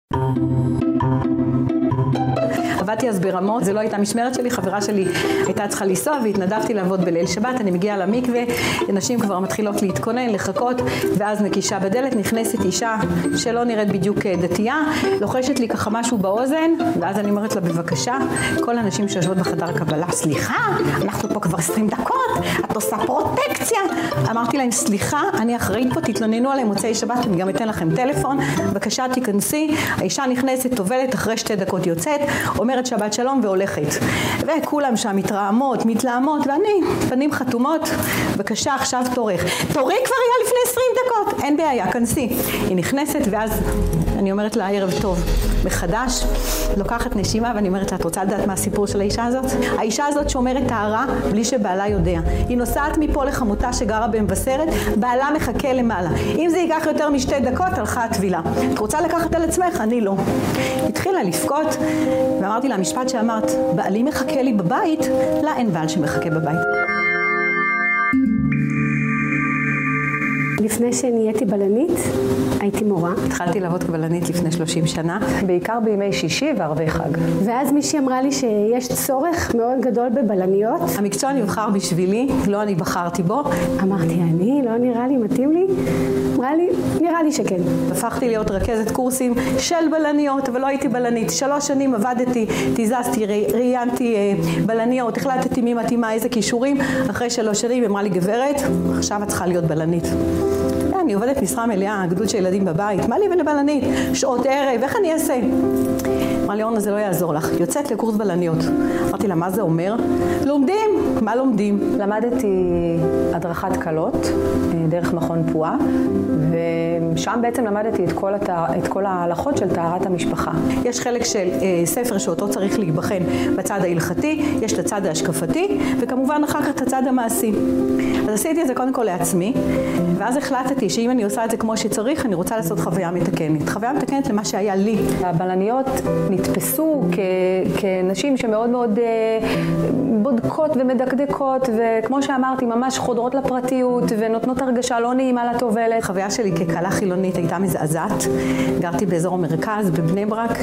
עבדתי אז ברמות, זה לא הייתה משמרת שלי, חברה שלי הייתה צריכה לנסוע והתנדבתי לעבוד בליל שבת, אני מגיעה למקווה, נשים כבר מתחילות להתכונן, לחכות, ואז נקישה בדלת, נכנסת אישה שלא נראית בדיוק דתייה, לוחשת לי ככה משהו באוזן, ואז אני אומרת לה בבקשה, כל הנשים שיושבות בחדר הקבלה, סליחה, אנחנו פה כבר 20 דקות, את עושה פרוטקציה. אמרתי להם, סליחה, אני אחראית פה, תתלוננו עליהם מוצאי שבת, אני גם אתן לכם טלפון, בבקשה תיכנסי, האישה נכנסת, טובלת, אחרי שתי דקות יוצאת, אומרת שבת שלום והולכת. וכולם שם מתרעמות, מתלהמות, ואני, פנים חתומות, בבקשה עכשיו תורך. תורי כבר היה לפני 20 דקות, אין בעיה, כנסי. היא נכנסת ואז אני אומרת לה ערב טוב, מחדש, לוקחת נשימה ואני אומרת לה, את רוצה לדעת מה הסיפור של האישה הזאת? האישה הזאת שומרת טהרה בלי שבעלה יודע. היא נוסעת מפה לחמותה שגרה במבשרת, בעלה מחכה למעלה. אם זה ייקח יותר משתי דקות, הלכה הטבילה. את רוצה לקחת על עצמך? אני לא. התחילה לבכות, ואמרתי לה, המשפט שאמרת, בעלי מחכה לי בבית, בעל שמחכה בבית. לפני שנהייתי בלנית, הייתי מורה. התחלתי לעבוד כבלנית לפני 30 שנה. בעיקר בימי שישי וערבי חג. ואז מישהי אמרה לי שיש צורך מאוד גדול בבלניות. המקצוע נבחר בשבילי, לא אני בחרתי בו. אמרתי, אני? לא נראה לי, מתאים לי? אמרה לי, נראה לי שכן. הפכתי להיות רכזת קורסים של בלניות, אבל לא הייתי בלנית. שלוש שנים עבדתי, תיזזתי, ראיינתי אה, בלניות, החלטתי מי מתאימה, איזה כישורים. אחרי שלוש שנים אמרה לי, גברת, עכשיו את צריכה להיות בלנית. אני עובדת משרה מלאה, גדוד של ילדים בבית, מה לי ולבלנית? שעות ערב, איך אני אעשה? אמרה לי, אורנה, זה לא יעזור לך. יוצאת לקורס בלניות. אמרתי לה, מה זה אומר? לומדים. מה לומדים? למדתי הדרכת כלות אה, דרך מכון פועה, ושם בעצם למדתי את כל, הת... את כל ההלכות של טהרת המשפחה. יש חלק של אה, ספר שאותו צריך להיבחן בצד ההלכתי, יש את הצד ההשקפתי, וכמובן אחר כך את הצד המעשי. אז עשיתי את זה קודם כל לעצמי, ואז החלטתי שאם אני עושה את זה כמו שצריך, אני רוצה לעשות חוויה מתקנת. חוויה מתקנת למה שהיה לי. הבלניות נתפסו כ, כנשים שמאוד מאוד אה, בודקות ומדקדקות, וכמו שאמרתי, ממש חודרות לפרטיות ונותנות הרגשה לא נעימה לטובלת. החוויה שלי ככלה חילונית הייתה מזעזעת. גרתי באזור המרכז, בבני ברק,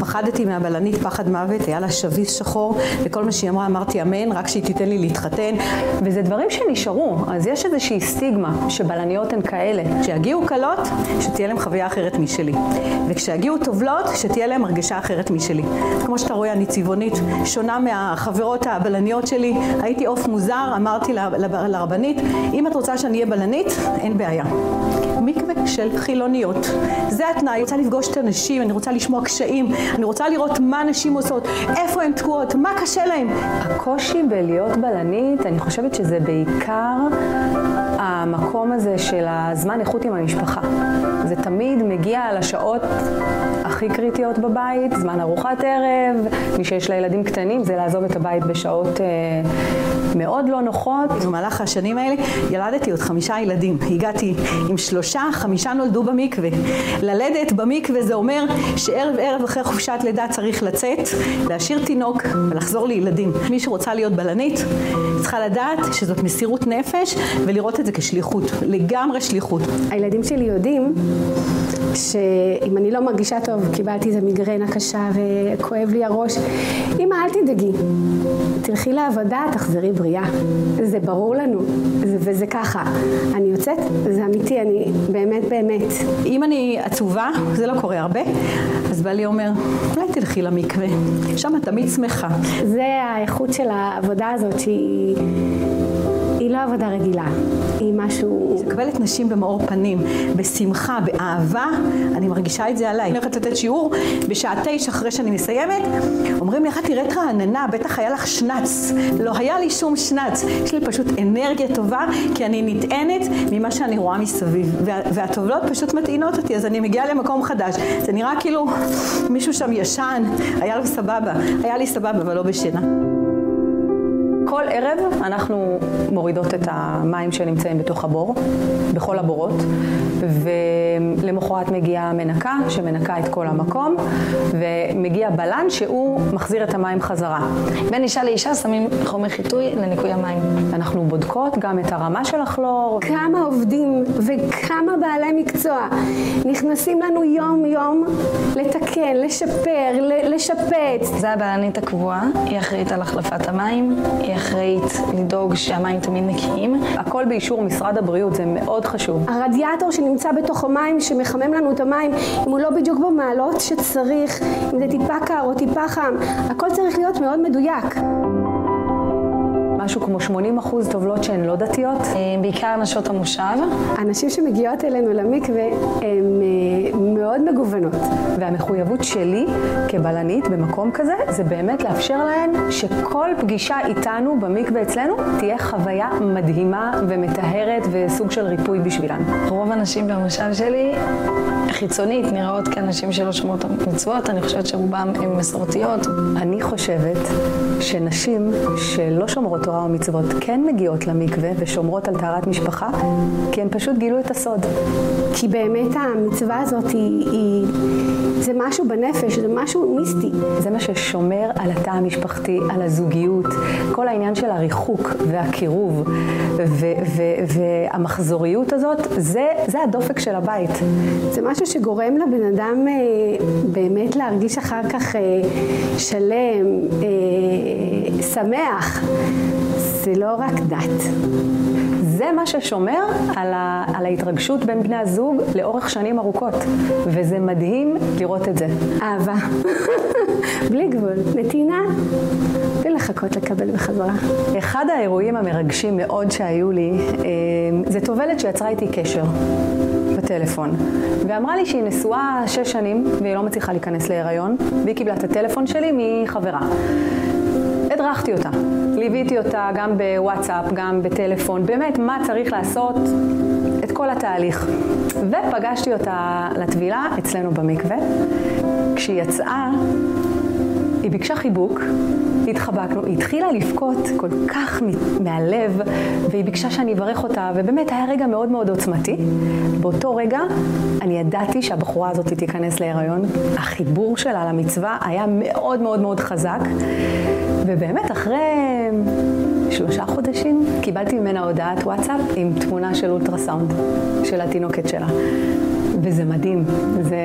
פחדתי מהבלנית פחד מוות, היה לה שביס שחור, וכל מה שהיא אמרה אמרתי אמן, רק שהיא תיתן לי להתחתן. וזה דברים שנשארו, אז יש איזושהי סטיגמה שבלניות הן כאלה. כשיגיעו כלות, שתהיה להם חוויה אחרת משלי. וכשיגיעו טובלות, שתהיה להם הרגשה אחרת משלי. כמו שאתה רואה, אני צבעונית, שונה מהחברות הבלניות שלי. הייתי עוף מוזר, אמרתי לרבנית, אם את רוצה שאני אהיה בלנית, אין בעיה. מקווה של חילוניות. זה התנאי. אני רוצה לפגוש את הנשים, אני רוצה לשמוע קשיים, אני רוצה לראות מה נשים עושות, איפה הן תקועות, מה קשה להן. הקושי בלהיות בלנית, אני חושבת שזה בעיקר המקום הזה של הזמן איכות עם המשפחה. זה תמיד מגיע על השעות הכי קריטיות בבית, זמן ארוחת ערב, מי שיש לה ילדים קטנים זה לעזוב את הבית בשעות אה, מאוד לא נוחות. במהלך השנים האלה ילדתי עוד חמישה ילדים. הגעתי עם שלושה, חמישה נולדו במקווה. ללדת במקווה זה אומר שערב ערב אחרי חופשת לידה צריך לצאת, להשאיר תינוק ולחזור לילדים. מי שרוצה להיות בלנית צריכה לדעת שזאת מסירות נפש ולראות את זה כשליחות, לגמרי שליחות. הילדים שלי יודעים שאם אני לא מרגישה טוב, קיבלתי איזה מיגרנה קשה וכואב לי הראש, אמא אל תדאגי, תלכי לעבודה, תחזרי בריאה. זה ברור לנו, זה, וזה ככה. אני יוצאת, זה אמיתי, אני באמת באמת. אם אני עצובה, זה לא קורה הרבה, אז בעלי אומר, אולי תלכי למקווה, שם את תמיד שמחה. זה האיכות של העבודה הזאת שהיא... היא לא עבודה רגילה, היא משהו... זה מקבלת נשים במאור פנים, בשמחה, באהבה, אני מרגישה את זה עליי. אני הולכת לתת שיעור בשעה תשע אחרי שאני מסיימת, אומרים לי, איך את נראית רעננה, בטח היה לך שנץ. לא היה לי שום שנץ, יש לי פשוט אנרגיה טובה, כי אני נטענת ממה שאני רואה מסביב. וה, והטובלות פשוט מטעינות אותי, אז אני מגיעה למקום חדש. זה נראה כאילו מישהו שם ישן, היה לו סבבה. היה לי סבבה, אבל לא בשינה. כל ערב אנחנו מורידות את המים שנמצאים בתוך הבור, בכל הבורות, ולמחרת מגיעה מנקה שמנקה את כל המקום, ומגיע בלן שהוא מחזיר את המים חזרה. בין אישה לאישה שמים חומר חיטוי לניקוי המים. אנחנו בודקות גם את הרמה של הכלור. כמה עובדים וכמה בעלי מקצוע נכנסים לנו יום יום לתקן, לשפר, לשפץ. זה הבלנית הקבועה, היא אחראית על החלפת המים, היא אחראית לדאוג שהמים תמיד נקיים. הכל באישור משרד הבריאות, זה מאוד חשוב. הרדיאטור שנמצא בתוך המים, שמחמם לנו את המים, אם הוא לא בדיוק במעלות שצריך, אם זה טיפה קר או טיפה חם, הכל צריך להיות מאוד מדויק. משהו כמו 80 אחוז טובלות שהן לא דתיות. אה, בעיקר נשות המושב. הנשים שמגיעות אלינו למקווה הן אה, מאוד מגוונות. והמחויבות שלי כבלנית במקום כזה, זה באמת לאפשר להן שכל פגישה איתנו במקווה אצלנו תהיה חוויה מדהימה ומטהרת וסוג של ריפוי בשבילן. רוב הנשים במושב שלי חיצונית נראות כאנשים שלא שומרות מצוות, אני חושבת שרובם הן מסורתיות. אני חושבת שנשים שלא שומרות תורה תורה ומצוות כן מגיעות למקווה ושומרות על טהרת משפחה, כי הן פשוט גילו את הסוד. כי באמת המצווה הזאת היא, היא זה משהו בנפש, זה משהו מיסטי. זה מה ששומר על התא המשפחתי, על הזוגיות, כל העניין של הריחוק והקירוב והמחזוריות הזאת, זה, זה הדופק של הבית. זה משהו שגורם לבן אדם אה, באמת להרגיש אחר כך אה, שלם, אה, שמח. זה לא רק דת. זה מה ששומר על, ה, על ההתרגשות בין בני הזוג לאורך שנים ארוכות, וזה מדהים לראות את זה. אהבה. בלי גבול. נתינה, בלי לחכות לקבל בחזרה. אחד האירועים המרגשים מאוד שהיו לי, אה, זה טובלת שיצרה איתי קשר. בטלפון, ואמרה לי שהיא נשואה שש שנים והיא לא מצליחה להיכנס להיריון, והיא קיבלה את הטלפון שלי מחברה. הדרכתי אותה, ליוויתי אותה גם בוואטסאפ, גם בטלפון, באמת מה צריך לעשות, את כל התהליך. ופגשתי אותה לטבילה אצלנו במקווה. כשהיא יצאה, היא ביקשה חיבוק, התחבקנו, היא התחילה לבכות כל כך מהלב, והיא ביקשה שאני אברך אותה, ובאמת היה רגע מאוד מאוד עוצמתי. באותו רגע אני ידעתי שהבחורה הזאת תיכנס להיריון. החיבור שלה למצווה היה מאוד מאוד מאוד חזק, ובאמת אחרי שלושה חודשים קיבלתי ממנה הודעת וואטסאפ עם תמונה של אולטרסאונד של התינוקת שלה. וזה מדהים, זה...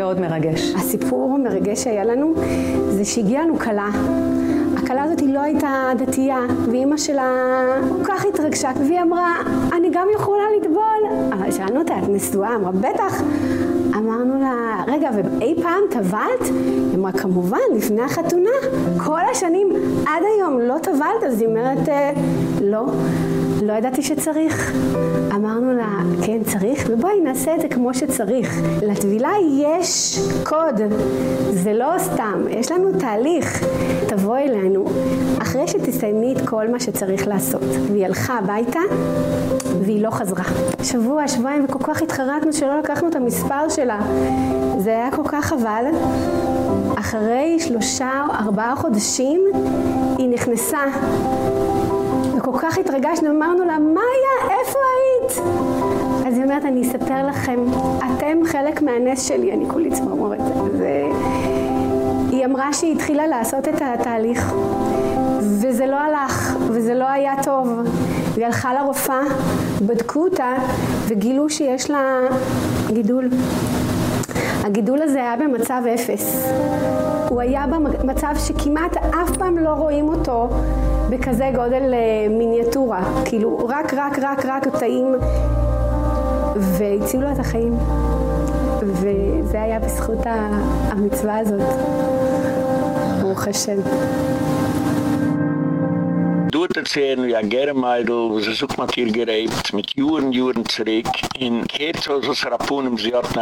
מאוד מרגש. הסיפור המרגש שהיה לנו זה שהגיעה לנו כלה. הכלה הזאת לא הייתה דתייה, ואימא שלה כל כך התרגשה, והיא אמרה, אני גם יכולה לטבול. אבל שאלנו אותה, את נשואה? אמרה, בטח. אמרנו לה, רגע, ואי פעם טבלת? היא אמרה, כמובן, לפני החתונה. כל השנים, עד היום, לא טבלת? אז היא אומרת, אה, לא. לא ידעתי שצריך. אמרנו לה, כן צריך, ובואי נעשה את זה כמו שצריך. לטבילה יש קוד, זה לא סתם, יש לנו תהליך. תבואי אלינו אחרי שתסיימי את כל מה שצריך לעשות. והיא הלכה הביתה והיא לא חזרה. שבוע, שבועיים, וכל כך התחרטנו שלא לקחנו את המספר שלה. זה היה כל כך חבל. אחרי שלושה או ארבעה חודשים היא נכנסה וכל כך התרגשנו, אמרנו לה, מאיה, איפה היית? אז היא אומרת, אני אספר לכם, אתם חלק מהנס שלי, אני כולי צמרמורת. היא אמרה שהיא התחילה לעשות את התהליך, וזה לא הלך, וזה לא היה טוב. היא הלכה לרופאה, בדקו אותה, וגילו שיש לה גידול. הגידול הזה היה במצב אפס. הוא היה במצב שכמעט אף פעם לא רואים אותו בכזה גודל אה, מיניאטורה, כאילו רק רק רק רק תאים והצילו את החיים וזה היה בזכות המצווה הזאת, ברוך השם. Hat erzählen, wie ein Geremeidl, wo sie sucht mit ihr gereibt, mit Juren, Juren zurück, in Kerzos, was Rapunem, sie hat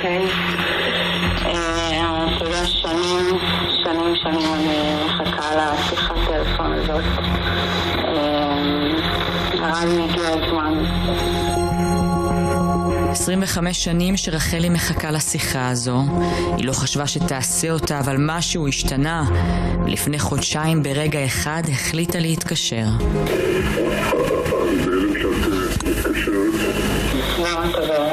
אוקיי? אתה יודע, שנים, שנים, שנים אני מחכה לשיחת טלפון הזאת. נראה לי הגיע הזמן. 25 שנים שרחלי מחכה לשיחה הזו. היא לא חשבה שתעשה אותה, אבל משהו השתנה. לפני חודשיים ברגע אחד החליטה להתקשר. לא, אתה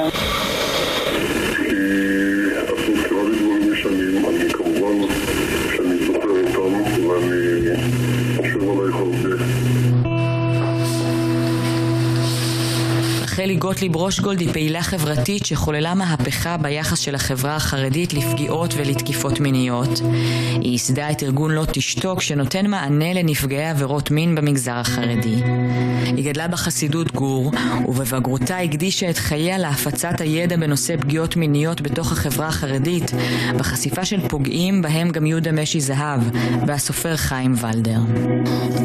רחלי גוטליב רושגולד היא פעילה חברתית שחוללה מהפכה ביחס של החברה החרדית לפגיעות ולתקיפות מיניות. היא ייסדה את ארגון לא תשתוק שנותן מענה לנפגעי עבירות מין במגזר החרדי. היא גדלה בחסידות גור, ובבגרותה הקדישה את חייה להפצת הידע בנושא פגיעות מיניות בתוך החברה החרדית, בחשיפה של פוגעים בהם גם יהודה משי זהב והסופר חיים ולדר.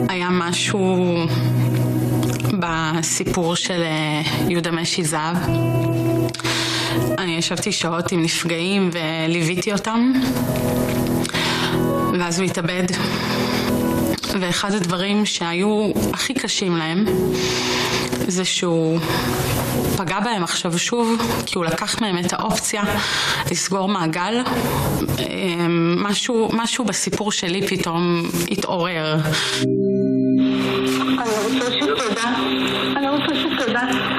היה משהו בסיפור של אה, יהודה משי זהב. אני ישבתי שעות עם נפגעים וליוויתי אותם, ואז הוא התאבד. ואחד הדברים שהיו הכי קשים להם זה שהוא פגע בהם עכשיו שוב כי הוא לקח מהם את האופציה לסגור מעגל אמ, משהו, משהו בסיפור שלי פתאום התעורר אני רוצה Hello，我是吧的。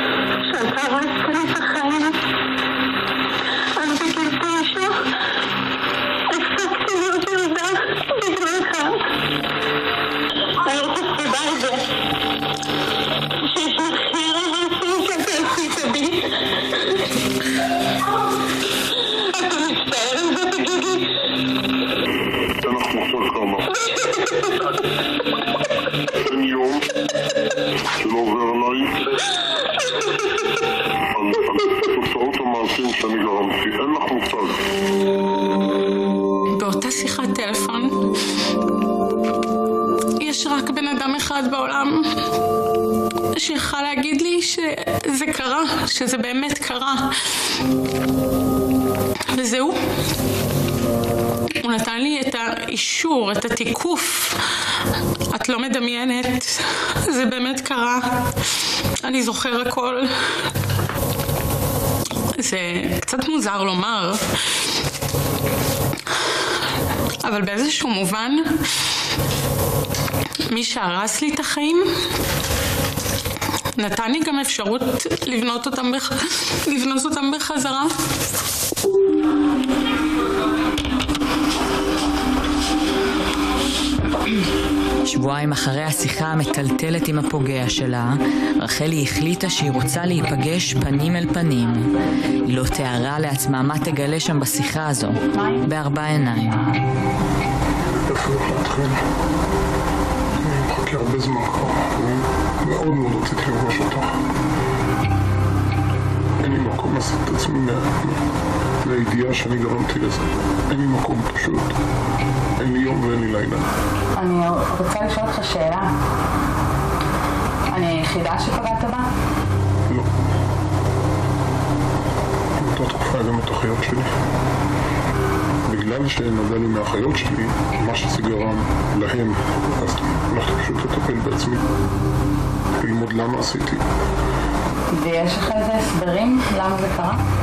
שלא עובר עליי על תוצאות המעשים שאני גרמתי. אין לך מושג. באותה שיחת טלפון יש רק בן אדם אחד בעולם שיכל להגיד לי שזה קרה, שזה באמת קרה. וזהו. הוא נתן לי את האישור, את התיקוף. את לא מדמיינת, זה באמת קרה. אני זוכר הכל. זה קצת מוזר לומר, אבל באיזשהו מובן, מי שהרס לי את החיים, נתן לי גם אפשרות לבנות אותם, בח... לבנות אותם בחזרה. שבועיים אחרי השיחה המטלטלת עם הפוגע שלה, רחלי החליטה שהיא רוצה להיפגש פנים אל פנים. היא לא תיארה לעצמה מה תגלה שם בשיחה הזו, בארבע עיניים. מחכה מאוד מאוד רציתי לפגוש אותך. אין לי מקום לעשות את עצמי מהידיעה שאני גרמתי לזה. אין לי מקום פשוט. אין לי יום ואין לי לילה. אני רוצה לשאול אותך שאלה. אני היחידה שפגעת בה? לא. באותה תקופה גם את האחיות שלי. בגלל שנודע לי מהאחיות שלי, מה שזה גרם להם, אז הלכתי פשוט לטפל בעצמי. ללמוד למה עשיתי. ויש לך איזה הסברים למה זה קרה?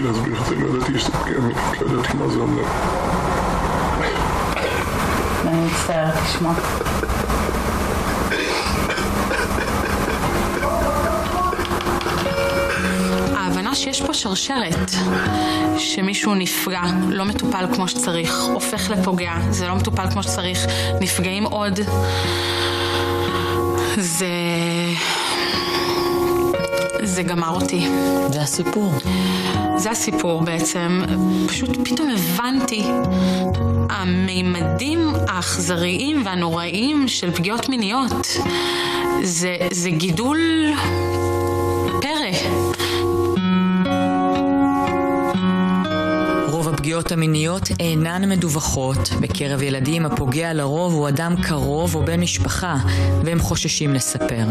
ידעתי להסביר את זה, לא ידעתי פגיעה מינית, לא ידעתי מה זה אומר. אני מצטערת לשמוע. ההבנה שיש פה שרשרת, שמישהו נפגע, לא מטופל כמו שצריך, הופך לפוגע, זה לא מטופל כמו שצריך, נפגעים עוד, זה... זה גמר אותי. זה הסיפור. זה הסיפור בעצם. פשוט פתאום הבנתי המימדים האכזריים והנוראיים של פגיעות מיניות. זה, זה גידול פרא. הפגיעות המיניות אינן מדווחות. בקרב ילדים הפוגע לרוב הוא אדם קרוב או בן משפחה, והם חוששים לספר.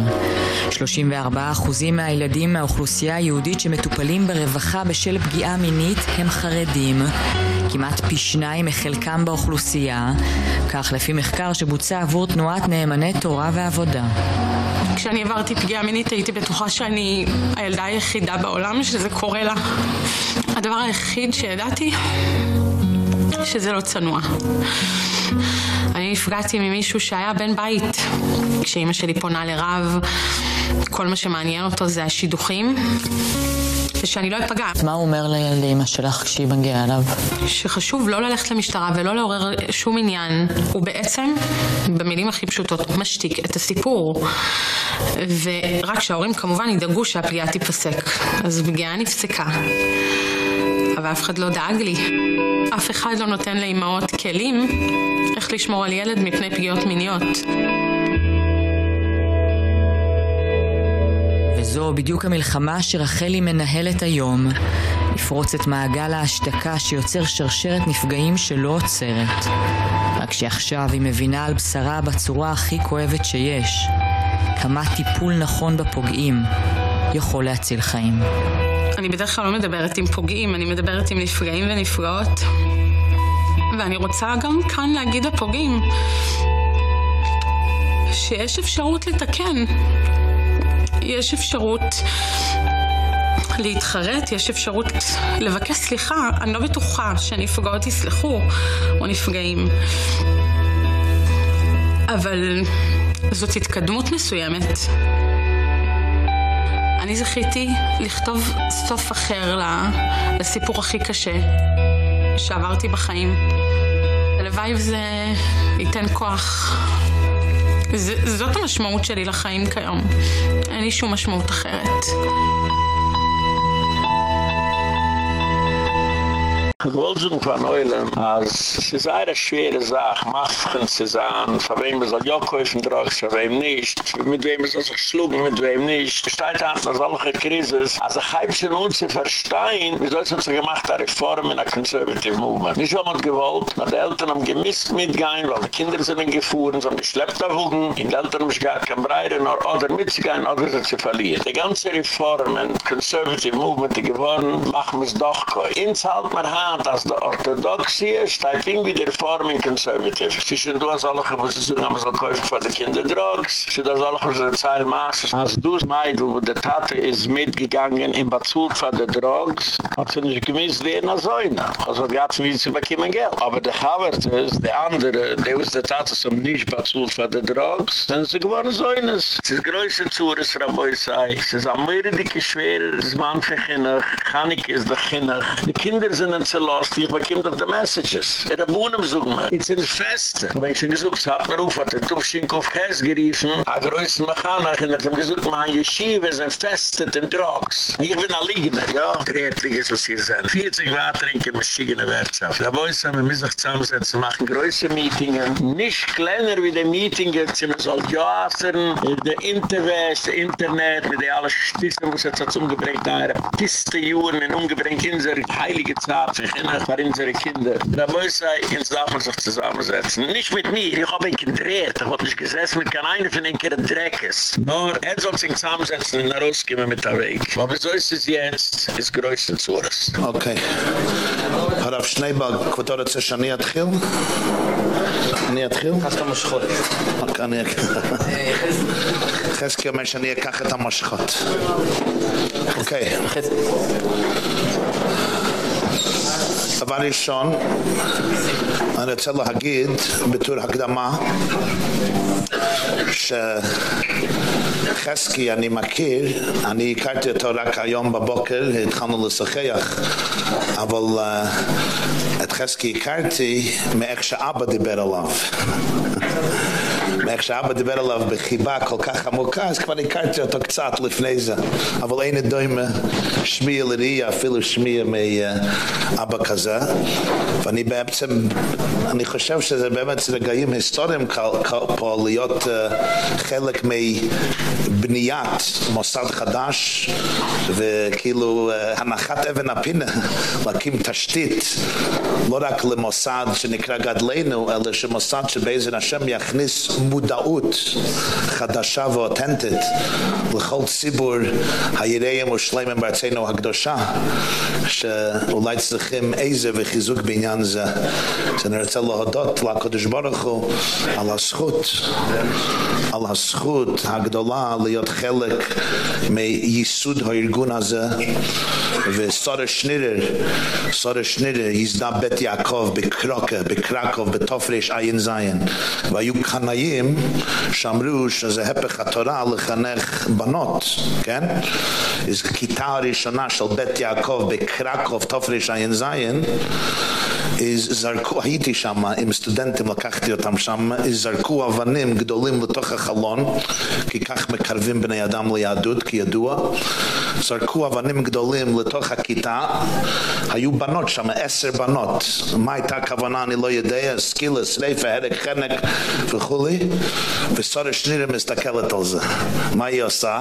34% מהילדים מהאוכלוסייה היהודית שמטופלים ברווחה בשל פגיעה מינית הם חרדים. כמעט פי שניים מחלקם באוכלוסייה, כך לפי מחקר שבוצע עבור תנועת נאמני תורה ועבודה. כשאני עברתי פגיעה מינית הייתי בטוחה שאני הילדה היחידה בעולם שזה קורה לה. הדבר היחיד שידעתי שזה לא צנוע. אני נפגעתי ממישהו שהיה בן בית. כשאימא שלי פונה לרב, כל מה שמעניין אותו זה השידוכים. ושאני לא אפגע. מה הוא אומר לאמא שלך כשהיא מגיעה אליו? שחשוב לא ללכת למשטרה ולא לעורר שום עניין. הוא בעצם, במילים הכי פשוטות, משתיק את הסיפור. ורק שההורים כמובן ידאגו שהפגיעה תיפסק. אז פגיעה נפסקה. אבל אף אחד לא דאג לי. אף אחד לא נותן לאימהות כלים איך לשמור על ילד מפני פגיעות מיניות. וזו בדיוק המלחמה שרחלי מנהלת היום. לפרוץ את מעגל ההשתקה שיוצר שרשרת נפגעים שלא עוצרת. רק שעכשיו היא מבינה על בשרה בצורה הכי כואבת שיש. כמה טיפול נכון בפוגעים יכול להציל חיים. אני בדרך כלל לא מדברת עם פוגעים, אני מדברת עם נפגעים ונפגעות. ואני רוצה גם כאן להגיד לפוגעים שיש אפשרות לתקן. יש אפשרות להתחרט, יש אפשרות לבקש סליחה. אני לא בטוחה שנפגעות יסלחו, או נפגעים. אבל זאת התקדמות מסוימת. אני זכיתי לכתוב סוף אחר לסיפור הכי קשה שעברתי בחיים. הלוואי וזה ייתן כוח. זאת המשמעות שלי לחיים כיום. אין לי שום משמעות אחרת. Ich wollte so von Eulen, als es ist eine schwere Sache, Masken zu sein, von wem man soll ja kaufen, Drogs, von wem nicht, mit wem man soll sich schlugen, mit wem nicht. Es steht an, dass solche Krisis, als ein Heibchen uns zu verstehen, wie soll es uns gemacht, eine Reform in der Conservative Movement. Nicht so man gewollt, aber die Eltern haben gemisst mitgehen, weil die Kinder sind gefahren, sie haben geschleppt auf Hugen, die Eltern haben sich gar kein Breire, oder mitzugehen, oder sie zu verlieren. Die ganze Reform in Conservative Movement, die geworden, machen wir es doch. Ins halt mal gemeint, als de orthodoxie steigt irgendwie der Form in conservative. Sie sind du als alle gewissen, haben sie kaufen für die Kinder Drogs. Sie sind als alle gewissen Zeil Maas. Als du es meid, wo der Tate ist mitgegangen in Bazult für die Drogs, hat sie nicht gemisst wie in Säune. Also die hat sie wie sie bekommen Geld. Aber der Havert ist, der andere, der ist der Tate, som nicht Bazult für die Drogs, sind sie geworden Säunes. Es ist größer Zures, Raboi sei. Es ist am Möhrer dicke Schwerer, es ist Mannfechinnig, Chanik ist der Chinnig. Die Kinder sind ein gelost, ich bekomme doch die Messages. Er hat Wohnen besuchen wir. Jetzt sind fest. Und wenn ich schon gesucht habe, hat man auf, hat er Tufschink auf Käse geriefen, a größten Mechanach, und hat ihm gesucht, man Yeshiva sind festet in Drogs. Ich bin ein Liegner, ja. Drehtlich ist, was hier sind. 40 Water in der Maschine Wirtschaft. Da wollen wir müssen sich zusammensetzen, machen größere Meetingen. Nicht kleiner wie die Meetingen, sie müssen all jassern, der Interwest, der Internet, mit der alle Stissen, was jetzt hat umgebringt, da er Piste Juren und umgebringt in seine heilige Zeit, Kinder, für unsere Kinder. Da muss ich ins Dach sich zusammensetzen. Nicht mit mir, ich hab ihn gedreht. Ich hab nicht gesessen mit keinem einen von den Kindern Dreckes. Nur, er soll sich zusammensetzen und rausgehen mit der Weg. Aber so ist es jetzt, ist größten Zures. Okay. הרב שנייבג, כבודו רוצה שאני אתחיל? אני אתחיל? קח את המשכות. אני אתחיל. חזקי אומר שאני אקח את המשכות. אוקיי. דבר ראשון, אני רוצה להגיד בתור הקדמה שחסקי אני מכיר, אני הכרתי אותו רק היום בבוקר, התחלנו לשחח, אבל uh, את חסקי הכרתי מאיך שאבא דיבר עליו. איך שאבא דיבר עליו בחיבה כל כך עמוקה, אז כבר הכרתי אותו קצת לפני זה. אבל אין דומה שמיע לראי, אפילו שמיע מאבא כזה. ואני בעצם, אני חושב שזה באמת רגעים היסטוריים פה להיות חלק מבניית מוסד חדש, וכאילו הנחת אבן הפינה, להקים תשתית, לא רק למוסד שנקרא גדלנו, אלא שמוסד שבאיזה השם יכניס מודעות מודעות חדשה ואותנטית לכל ציבור היראים ושלמים בארצנו הקדושה שאולי צריכים איזה וחיזוק בעניין זה. שאני רוצה להודות לקדוש ברוך הוא על הזכות על הזכות הגדולה להיות חלק מייסוד הארגון הזה. וסורה שנירר סורה שנירר יזדה בית יעקב בקרוקה בקרקוב בתופרש עין זין. והיו קנאים שאמרו שזה הפך התורה לחנך בנות כן? זו כיתה הראשונה של בית יעקב בקרקוב תופרש עין זין is זרקו הייתי שם עם סטודנטים לקחתי אותם שם זרקו אבנים גדולים לתוך החלון כי כך מקרבים בני אדם ליהדות כידוע זרקו אבנים גדולים לתוך הכיתה. היו בנות שם עשר בנות. מה הייתה הכוונה? אני לא יודע. סקילה שריפה הרק חנק וכולי. וסורה שנירה מסתכלת על זה. מה היא עושה?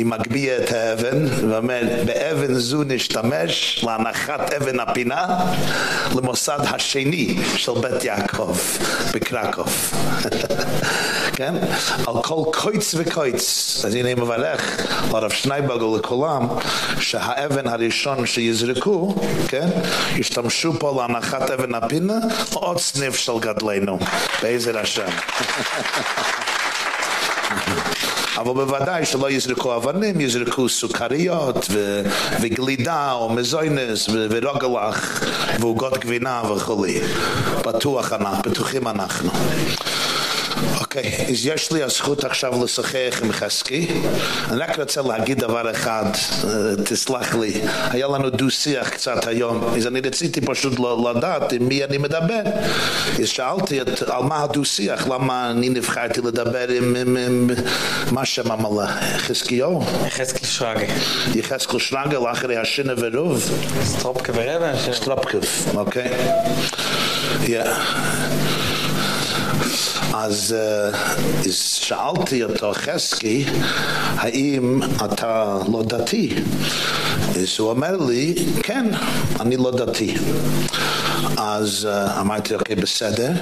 היא מגביה את האבן ואומר באבן זו נשתמש להנחת אבן הפינה למוסד השני של בית יעקב בקרקוב כן? על כל קויץ וקויץ אז הנה מברך לרב שנייבג ולכולם שהאבן הראשון שיזרקו כן? ישתמשו פה להנחת אבן הפינה עוד סניף של גדלנו בעזר השם שלא יזרקו אבנים, יזרקו סוכריות ו- וגלידה או מזוינס ו- ורוגלח ועוגות גבינה וכו'. בטוח אנחנו, בטוחים אנחנו. אוקיי, אז יש לי הזכות עכשיו לשוחח עם חסקי. אני רק רוצה להגיד דבר אחד, תסלח לי. היה לנו דו-שיח קצת היום, אז אני רציתי פשוט לדעת עם מי אני מדבר. אז שאלתי את, על מה הדו-שיח, למה אני נבחרתי לדבר עם, עם, עם מה שם המלה? חזקיהו? יחזקאל שרגא. יחזקאל שרגא לאחרי השינה ורוב? סטרופקה ורבע. סטרופקה, אוקיי. יא. אז uh, שאלתי אותו חסקי האם אתה לא דתי? אז הוא אומר לי כן אני לא דתי. אז uh, אמרתי אוקיי בסדר.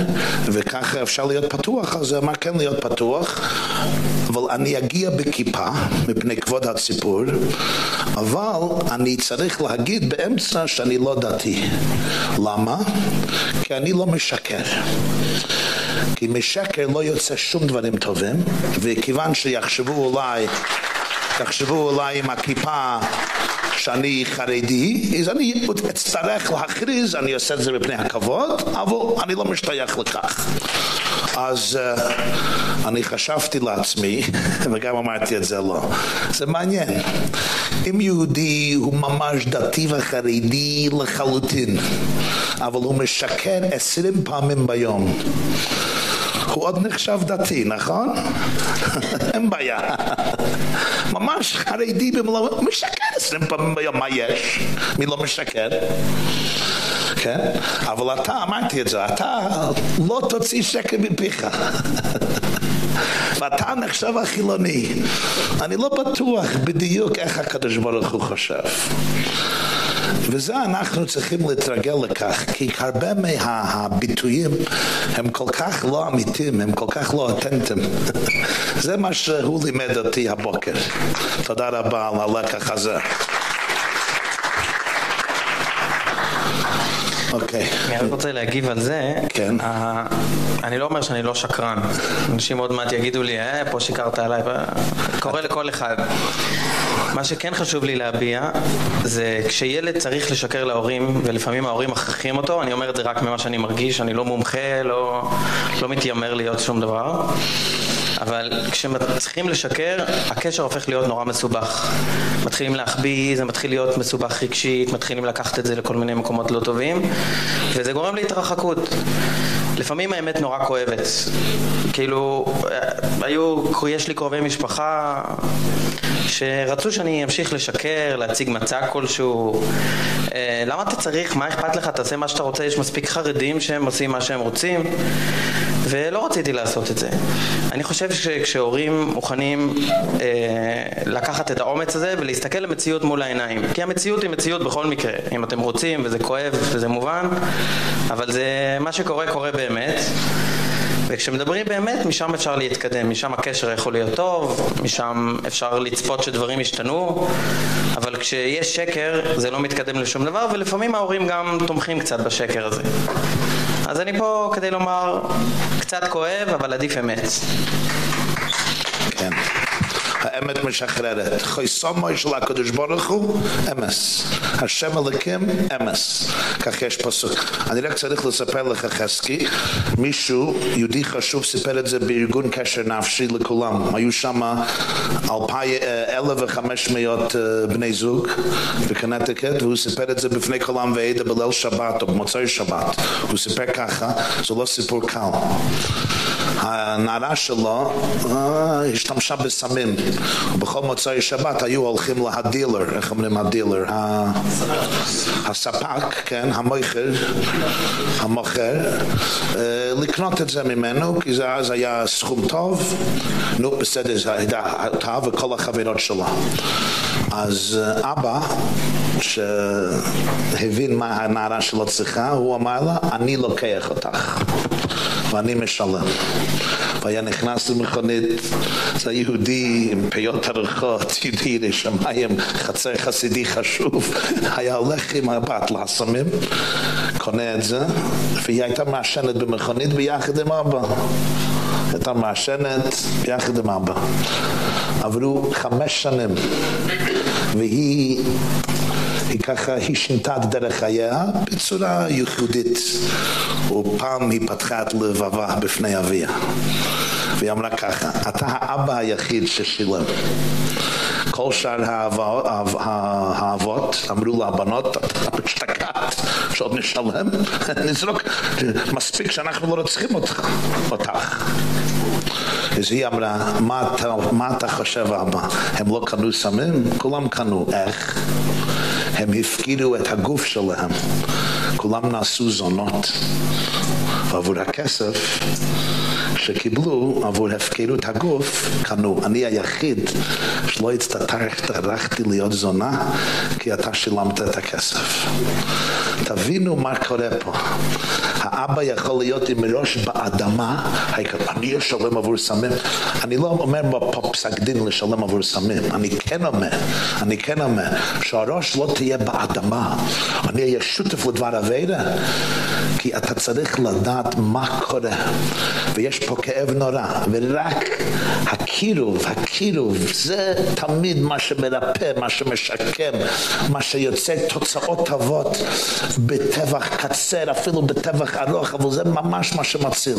וככה אפשר להיות פתוח אז אמר כן להיות פתוח אבל אני אגיע בכיפה מפני כבוד הציבור אבל אני צריך להגיד באמצע שאני לא דתי. למה? כי אני לא משקר כי משקר לא יוצא שום דברים טובים וכיוון שיחשבו אולי תחשבו אולי עם הכיפה שאני חרדי, אז אני אצטרך להכריז, אני עושה את זה בפני הכבוד, אבל אני לא משתייך לכך. אז uh, אני חשבתי לעצמי, וגם אמרתי את זה לא. זה מעניין. אם יהודי הוא ממש דתי וחרדי לחלוטין, אבל הוא משקר עשרים פעמים ביום, הוא עוד נחשב דתי, נכון? אין בעיה. ממש חרדי במלוא... משקר עשרים פעמים ביום, מה יש? מי לא משקר? כן? אבל אתה, אמרתי את זה, אתה לא תוציא שקר מפיך. ואתה נחשב החילוני. אני לא בטוח בדיוק איך הקדוש ברוך הוא חושב. וזה אנחנו צריכים להתרגל לכך, כי הרבה מהביטויים הם כל כך לא אמיתיים, הם כל כך לא אותנטיים. זה מה שהוא לימד אותי הבוקר. תודה רבה על הלקח הזה. אוקיי. אני רק רוצה להגיב על זה. כן. אני לא אומר שאני לא שקרן. אנשים עוד מעט יגידו לי, אה, פה שיקרת עליי. קורא לכל אחד. מה שכן חשוב לי להביע, זה כשילד צריך לשקר להורים, ולפעמים ההורים מכריחים אותו, אני אומר את זה רק ממה שאני מרגיש, אני לא מומחה, לא, לא מתיימר להיות שום דבר. אבל כשצריכים לשקר, הקשר הופך להיות נורא מסובך. מתחילים להחביא, זה מתחיל להיות מסובך רגשית, מתחילים לקחת את זה לכל מיני מקומות לא טובים, וזה גורם להתרחקות. לפעמים האמת נורא כואבת. כאילו, היו, יש לי קרובי משפחה שרצו שאני אמשיך לשקר, להציג מצג כלשהו. אה, למה אתה צריך? מה אכפת לך? תעשה מה שאתה רוצה, יש מספיק חרדים שהם עושים מה שהם רוצים. ולא רציתי לעשות את זה. אני חושב שכשהורים מוכנים אה, לקחת את האומץ הזה ולהסתכל למציאות מול העיניים, כי המציאות היא מציאות בכל מקרה, אם אתם רוצים וזה כואב וזה מובן, אבל זה מה שקורה קורה באמת. וכשמדברים באמת, משם אפשר להתקדם, משם הקשר יכול להיות טוב, משם אפשר לצפות שדברים ישתנו, אבל כשיש שקר זה לא מתקדם לשום דבר, ולפעמים ההורים גם תומכים קצת בשקר הזה. אז אני פה כדי לומר, קצת כואב, אבל עדיף אמת. כן. האמת משחררת. חויסומוי של הקדוש ברוך הוא, אמס. השם אלוקים, אמס. כך יש פסוק. אני רק צריך לספר לך חסקי, מישהו, יהודי חשוב, סיפר את זה בארגון קשר נפשי לכולם. היו שם אלף וחמש מאות בני זוג בקנטיקט, והוא סיפר את זה בפני כולם ועדה בליל שבת או במוצאי שבת. הוא סיפר ככה, זה לא סיפור קל. הנערה שלו השתמשה בסמים ובכל מוצאי שבת היו הולכים להדילר, איך אומרים הדילר? הספק, כן, המוכר, המוכר, לקנות את זה ממנו, כי זה אז היה סכום טוב, נו בסדר, זה טוב וכל החברות שלו. אז אבא, שהבין מה הנערה שלו צריכה, הוא אמר לה, אני לוקח אותך. ואני משלם. והיה נכנס למכונית, זה יהודי עם פיות ארוחות, יהודי ידי שמיים, חצר חסידי חשוב, היה הולך עם הבת לסמים, קונה את זה, והיא הייתה מעשנת במכונית ביחד עם אבא. הייתה מעשנת ביחד עם אבא. עברו חמש שנים, והיא היא ככה, היא שינתה את דרך חייה בצורה ייחודית. ופעם היא פתחה את לבבה בפני אביה. והיא אמרה ככה, אתה האבא היחיד ששילם. כל שאר האבות אמרו לבנות, אתה משתקעת, שעוד נשלם, נזרוק, מספיק שאנחנו לא רוצחים אותך. אז היא אמרה, מה אתה חושב אבא? הם לא קנו סמים? כולם קנו. איך? הם הפקידו את הגוף שלהם. כולם נעשו זונות. ועבור הכסף שקיבלו עבור הפקרות הגוף קנו. אני היחיד שלא הצטרכתי להיות זונה כי אתה שילמת את הכסף. תבינו מה קורה פה. האבא יכול להיות עם ראש באדמה, אני אשלם עבור סמים. אני לא אומר פה פסק דין לשלם עבור סמים. אני כן אומר, אני כן אומר, שהראש לא תהיה באדמה. אני אהיה שותף לדבר הווירה, כי אתה צריך לדעת מה קורה. ויש פה כאב נורא, ורק הקירוב, הקירוב, זה תמיד מה שמרפא, מה שמשקם, מה שיוצא תוצאות טובות בטבח קצר, אפילו בטבח ארוך, אבל זה ממש מה שמציל.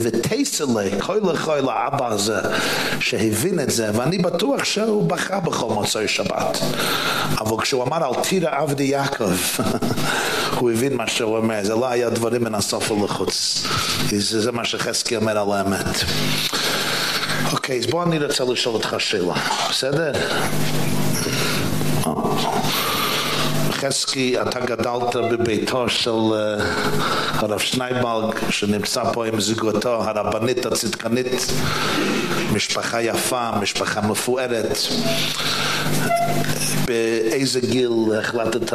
ותייסלי, כל לכל האבא הזה, שהבין את זה, ואני בטוח שהוא בכה בכל מוצאי שבת. אבל כשהוא אמר על תירה עבדי יעקב, הוא הבין מה שהוא אומר, זה לא היה דברים מן הסוף ולחוץ. זה מה שחזקי אומר על האמת. אוקיי, אז בוא אני רוצה לשאול אותך שאלה, בסדר? חזקי, אתה גדלת בביתו של הרב שנייבלג, שנמצא פה עם זוגותו, הרבנית הצדקנית, משפחה יפה, משפחה מפוארת. באיזה גיל החלטת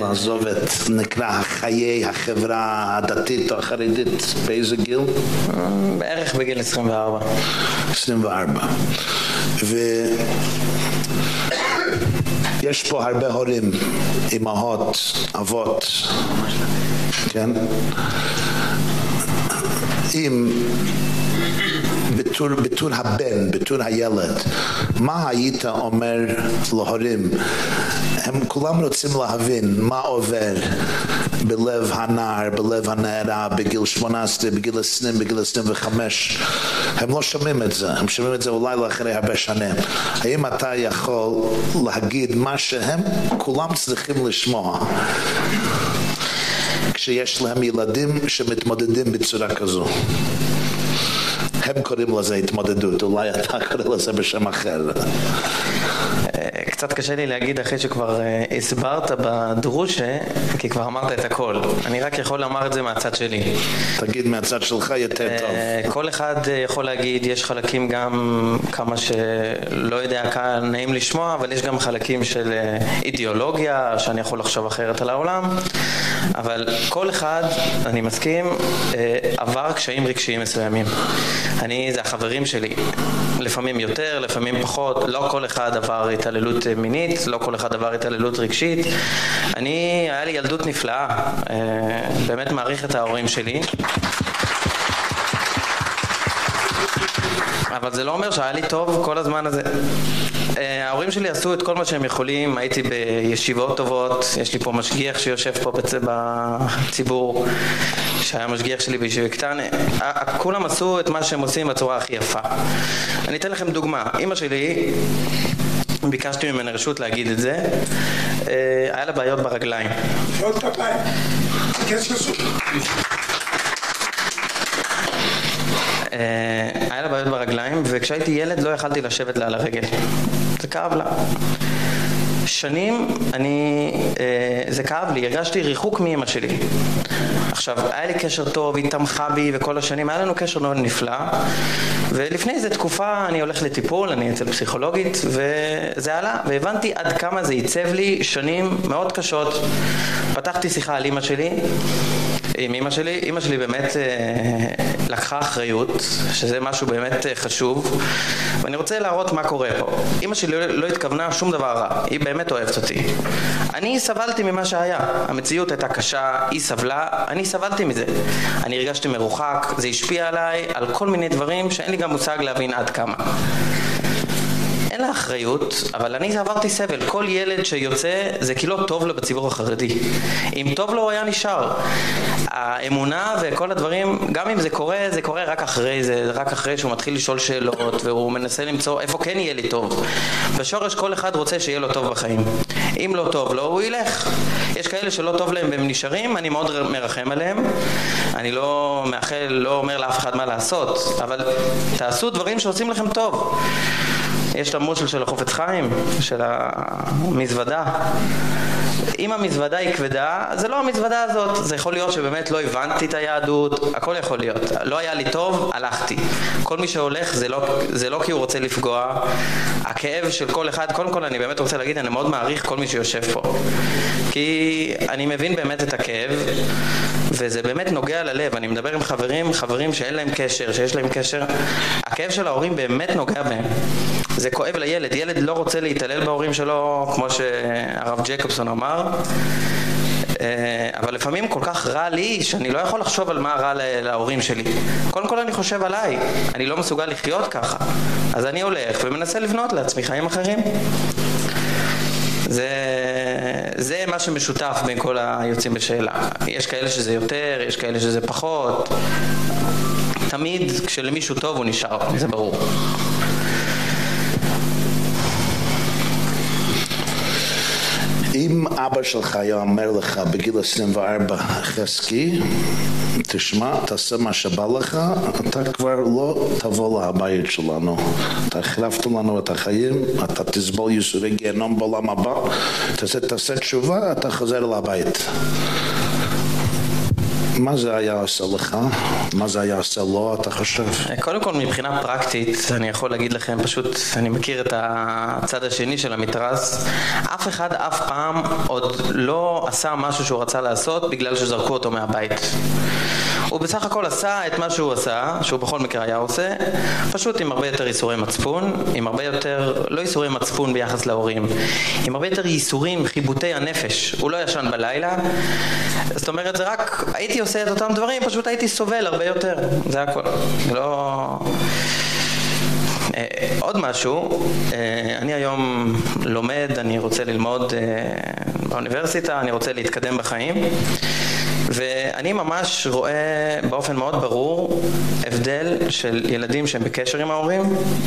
לעזוב את נקרא חיי החברה הדתית או החרדית באיזה גיל? בערך בגיל 24. 24. ו... יש פה הרבה הורים, אמהות, אבות, כן? אם בתור, בתור הבן, בתור הילד, מה היית אומר להורים? הם כולם רוצים להבין מה עובר בלב הנער, בלב הנערה, בגיל 18, בגיל 20, בגיל 25. הם לא שומעים את זה, הם שומעים את זה אולי לאחרי הרבה שנים. האם אתה יכול להגיד מה שהם כולם צריכים לשמוע? כשיש להם ילדים שמתמודדים בצורה כזו. הם קוראים לזה התמודדות, אולי אתה קורא לזה בשם אחר. קצת קשה לי להגיד אחרי שכבר הסברת בדרושה, כי כבר אמרת את הכל. אני רק יכול לומר את זה מהצד שלי. תגיד מהצד שלך יותר טוב. כל אחד יכול להגיד, יש חלקים גם כמה שלא יודע כמה נעים לשמוע, אבל יש גם חלקים של אידיאולוגיה, שאני יכול לחשוב אחרת על העולם. אבל כל אחד, אני מסכים, אה, עבר קשיים רגשיים מסוימים. אני, זה החברים שלי, לפעמים יותר, לפעמים פחות, לא כל אחד עבר התעללות מינית, לא כל אחד עבר התעללות רגשית. אני, היה לי ילדות נפלאה, אה, באמת מעריך את ההורים שלי. אבל זה לא אומר שהיה לי טוב כל הזמן הזה. אה, ההורים שלי עשו את כל מה שהם יכולים, הייתי בישיבות טובות, יש לי פה משגיח שיושב פה בציבור, שהיה משגיח שלי בישיבה קטן, כולם עשו את מה שהם עושים בצורה הכי יפה. אני אתן לכם דוגמה, אימא שלי ביקשתי ממנה רשות להגיד את זה, אה, היה לה בעיות ברגליים. עוד כפיים, אה, היה לה בעיות ברגליים וכשהייתי ילד לא יכלתי לשבת לה על הרגל זה כאב לה שנים אני, אה, זה כאב לי, הרגשתי ריחוק מאמא שלי. עכשיו, היה לי קשר טוב, היא תמכה בי וכל השנים, היה לנו קשר מאוד נפלא ולפני איזה תקופה אני הולך לטיפול, אני אצל פסיכולוגית וזה עלה והבנתי עד כמה זה ייצב לי שנים מאוד קשות. פתחתי שיחה על אמא שלי עם אמא שלי, אמא שלי באמת אה, לקחה אחריות, שזה משהו באמת אה, חשוב, ואני רוצה להראות מה קורה פה. אמא שלי לא, לא התכוונה שום דבר רע, היא באמת אוהבת אותי. אני סבלתי ממה שהיה, המציאות הייתה קשה, היא סבלה, אני סבלתי מזה. אני הרגשתי מרוחק, זה השפיע עליי, על כל מיני דברים שאין לי גם מושג להבין עד כמה. אין לה אחריות, אבל אני עברתי סבל. כל ילד שיוצא זה כי לא טוב לו בציבור החרדי. אם טוב לו הוא היה נשאר. האמונה וכל הדברים, גם אם זה קורה, זה קורה רק אחרי זה, רק אחרי שהוא מתחיל לשאול שאלות והוא מנסה למצוא איפה כן יהיה לי טוב. בשורש כל אחד רוצה שיהיה לו טוב בחיים. אם לא טוב לו, הוא ילך. יש כאלה שלא טוב להם והם נשארים, אני מאוד מרחם עליהם. אני לא מאחל, לא אומר לאף אחד מה לעשות, אבל תעשו דברים שעושים לכם טוב. יש את המושל של החופץ חיים, של המזוודה. אם המזוודה היא כבדה, זה לא המזוודה הזאת, זה יכול להיות שבאמת לא הבנתי את היהדות, הכל יכול להיות. לא היה לי טוב, הלכתי. כל מי שהולך זה לא, זה לא כי הוא רוצה לפגוע. הכאב של כל אחד, קודם כל אני באמת רוצה להגיד, אני מאוד מעריך כל מי שיושב פה. כי אני מבין באמת את הכאב, וזה באמת נוגע ללב. אני מדבר עם חברים, חברים שאין להם קשר, שיש להם קשר. הכאב של ההורים באמת נוגע בהם. זה כואב לילד, ילד לא רוצה להתעלל בהורים שלו כמו שהרב ג'קובסון אמר. אה, אבל לפעמים כל כך רע לי שאני לא יכול לחשוב על מה רע להורים שלי. קודם כל אני חושב עליי, אני לא מסוגל לחיות ככה. אז אני הולך ומנסה לבנות לעצמי חיים אחרים. זה, זה מה שמשותף בין כל היוצאים בשאלה. יש כאלה שזה יותר, יש כאלה שזה פחות. תמיד כשלמישהו טוב הוא נשאר, זה ברור אם אבא שלך היה אומר לך בגיל 24 חזקי, תשמע, תעשה מה שבא לך, אתה כבר לא תבוא לבית שלנו. אתה החלפת לנו את החיים, אתה תסבול ייסורי גיהנום בעולם הבא, תעשה, תעשה תשובה, אתה חוזר לבית. מה זה היה עושה לך? מה זה היה עושה לו, אתה חושב? קודם כל, מבחינה פרקטית, אני יכול להגיד לכם, פשוט, אני מכיר את הצד השני של המתרס. אף אחד אף פעם עוד לא עשה משהו שהוא רצה לעשות בגלל שזרקו אותו מהבית. הוא בסך הכל עשה את מה שהוא עשה, שהוא בכל מקרה היה עושה, פשוט עם הרבה יותר ייסורי מצפון, עם הרבה יותר, לא ייסורי מצפון ביחס להורים, עם הרבה יותר ייסורים, חיבוטי הנפש. הוא לא ישן בלילה, זאת אומרת זה רק, הייתי עושה את אותם דברים, פשוט הייתי סובל הרבה יותר, זה הכל. לא... אה, עוד משהו, אה, אני היום לומד, אני רוצה ללמוד אה, באוניברסיטה, אני רוצה להתקדם בחיים ואני ממש רואה באופן מאוד ברור הבדל של ילדים שהם בקשר עם ההורים,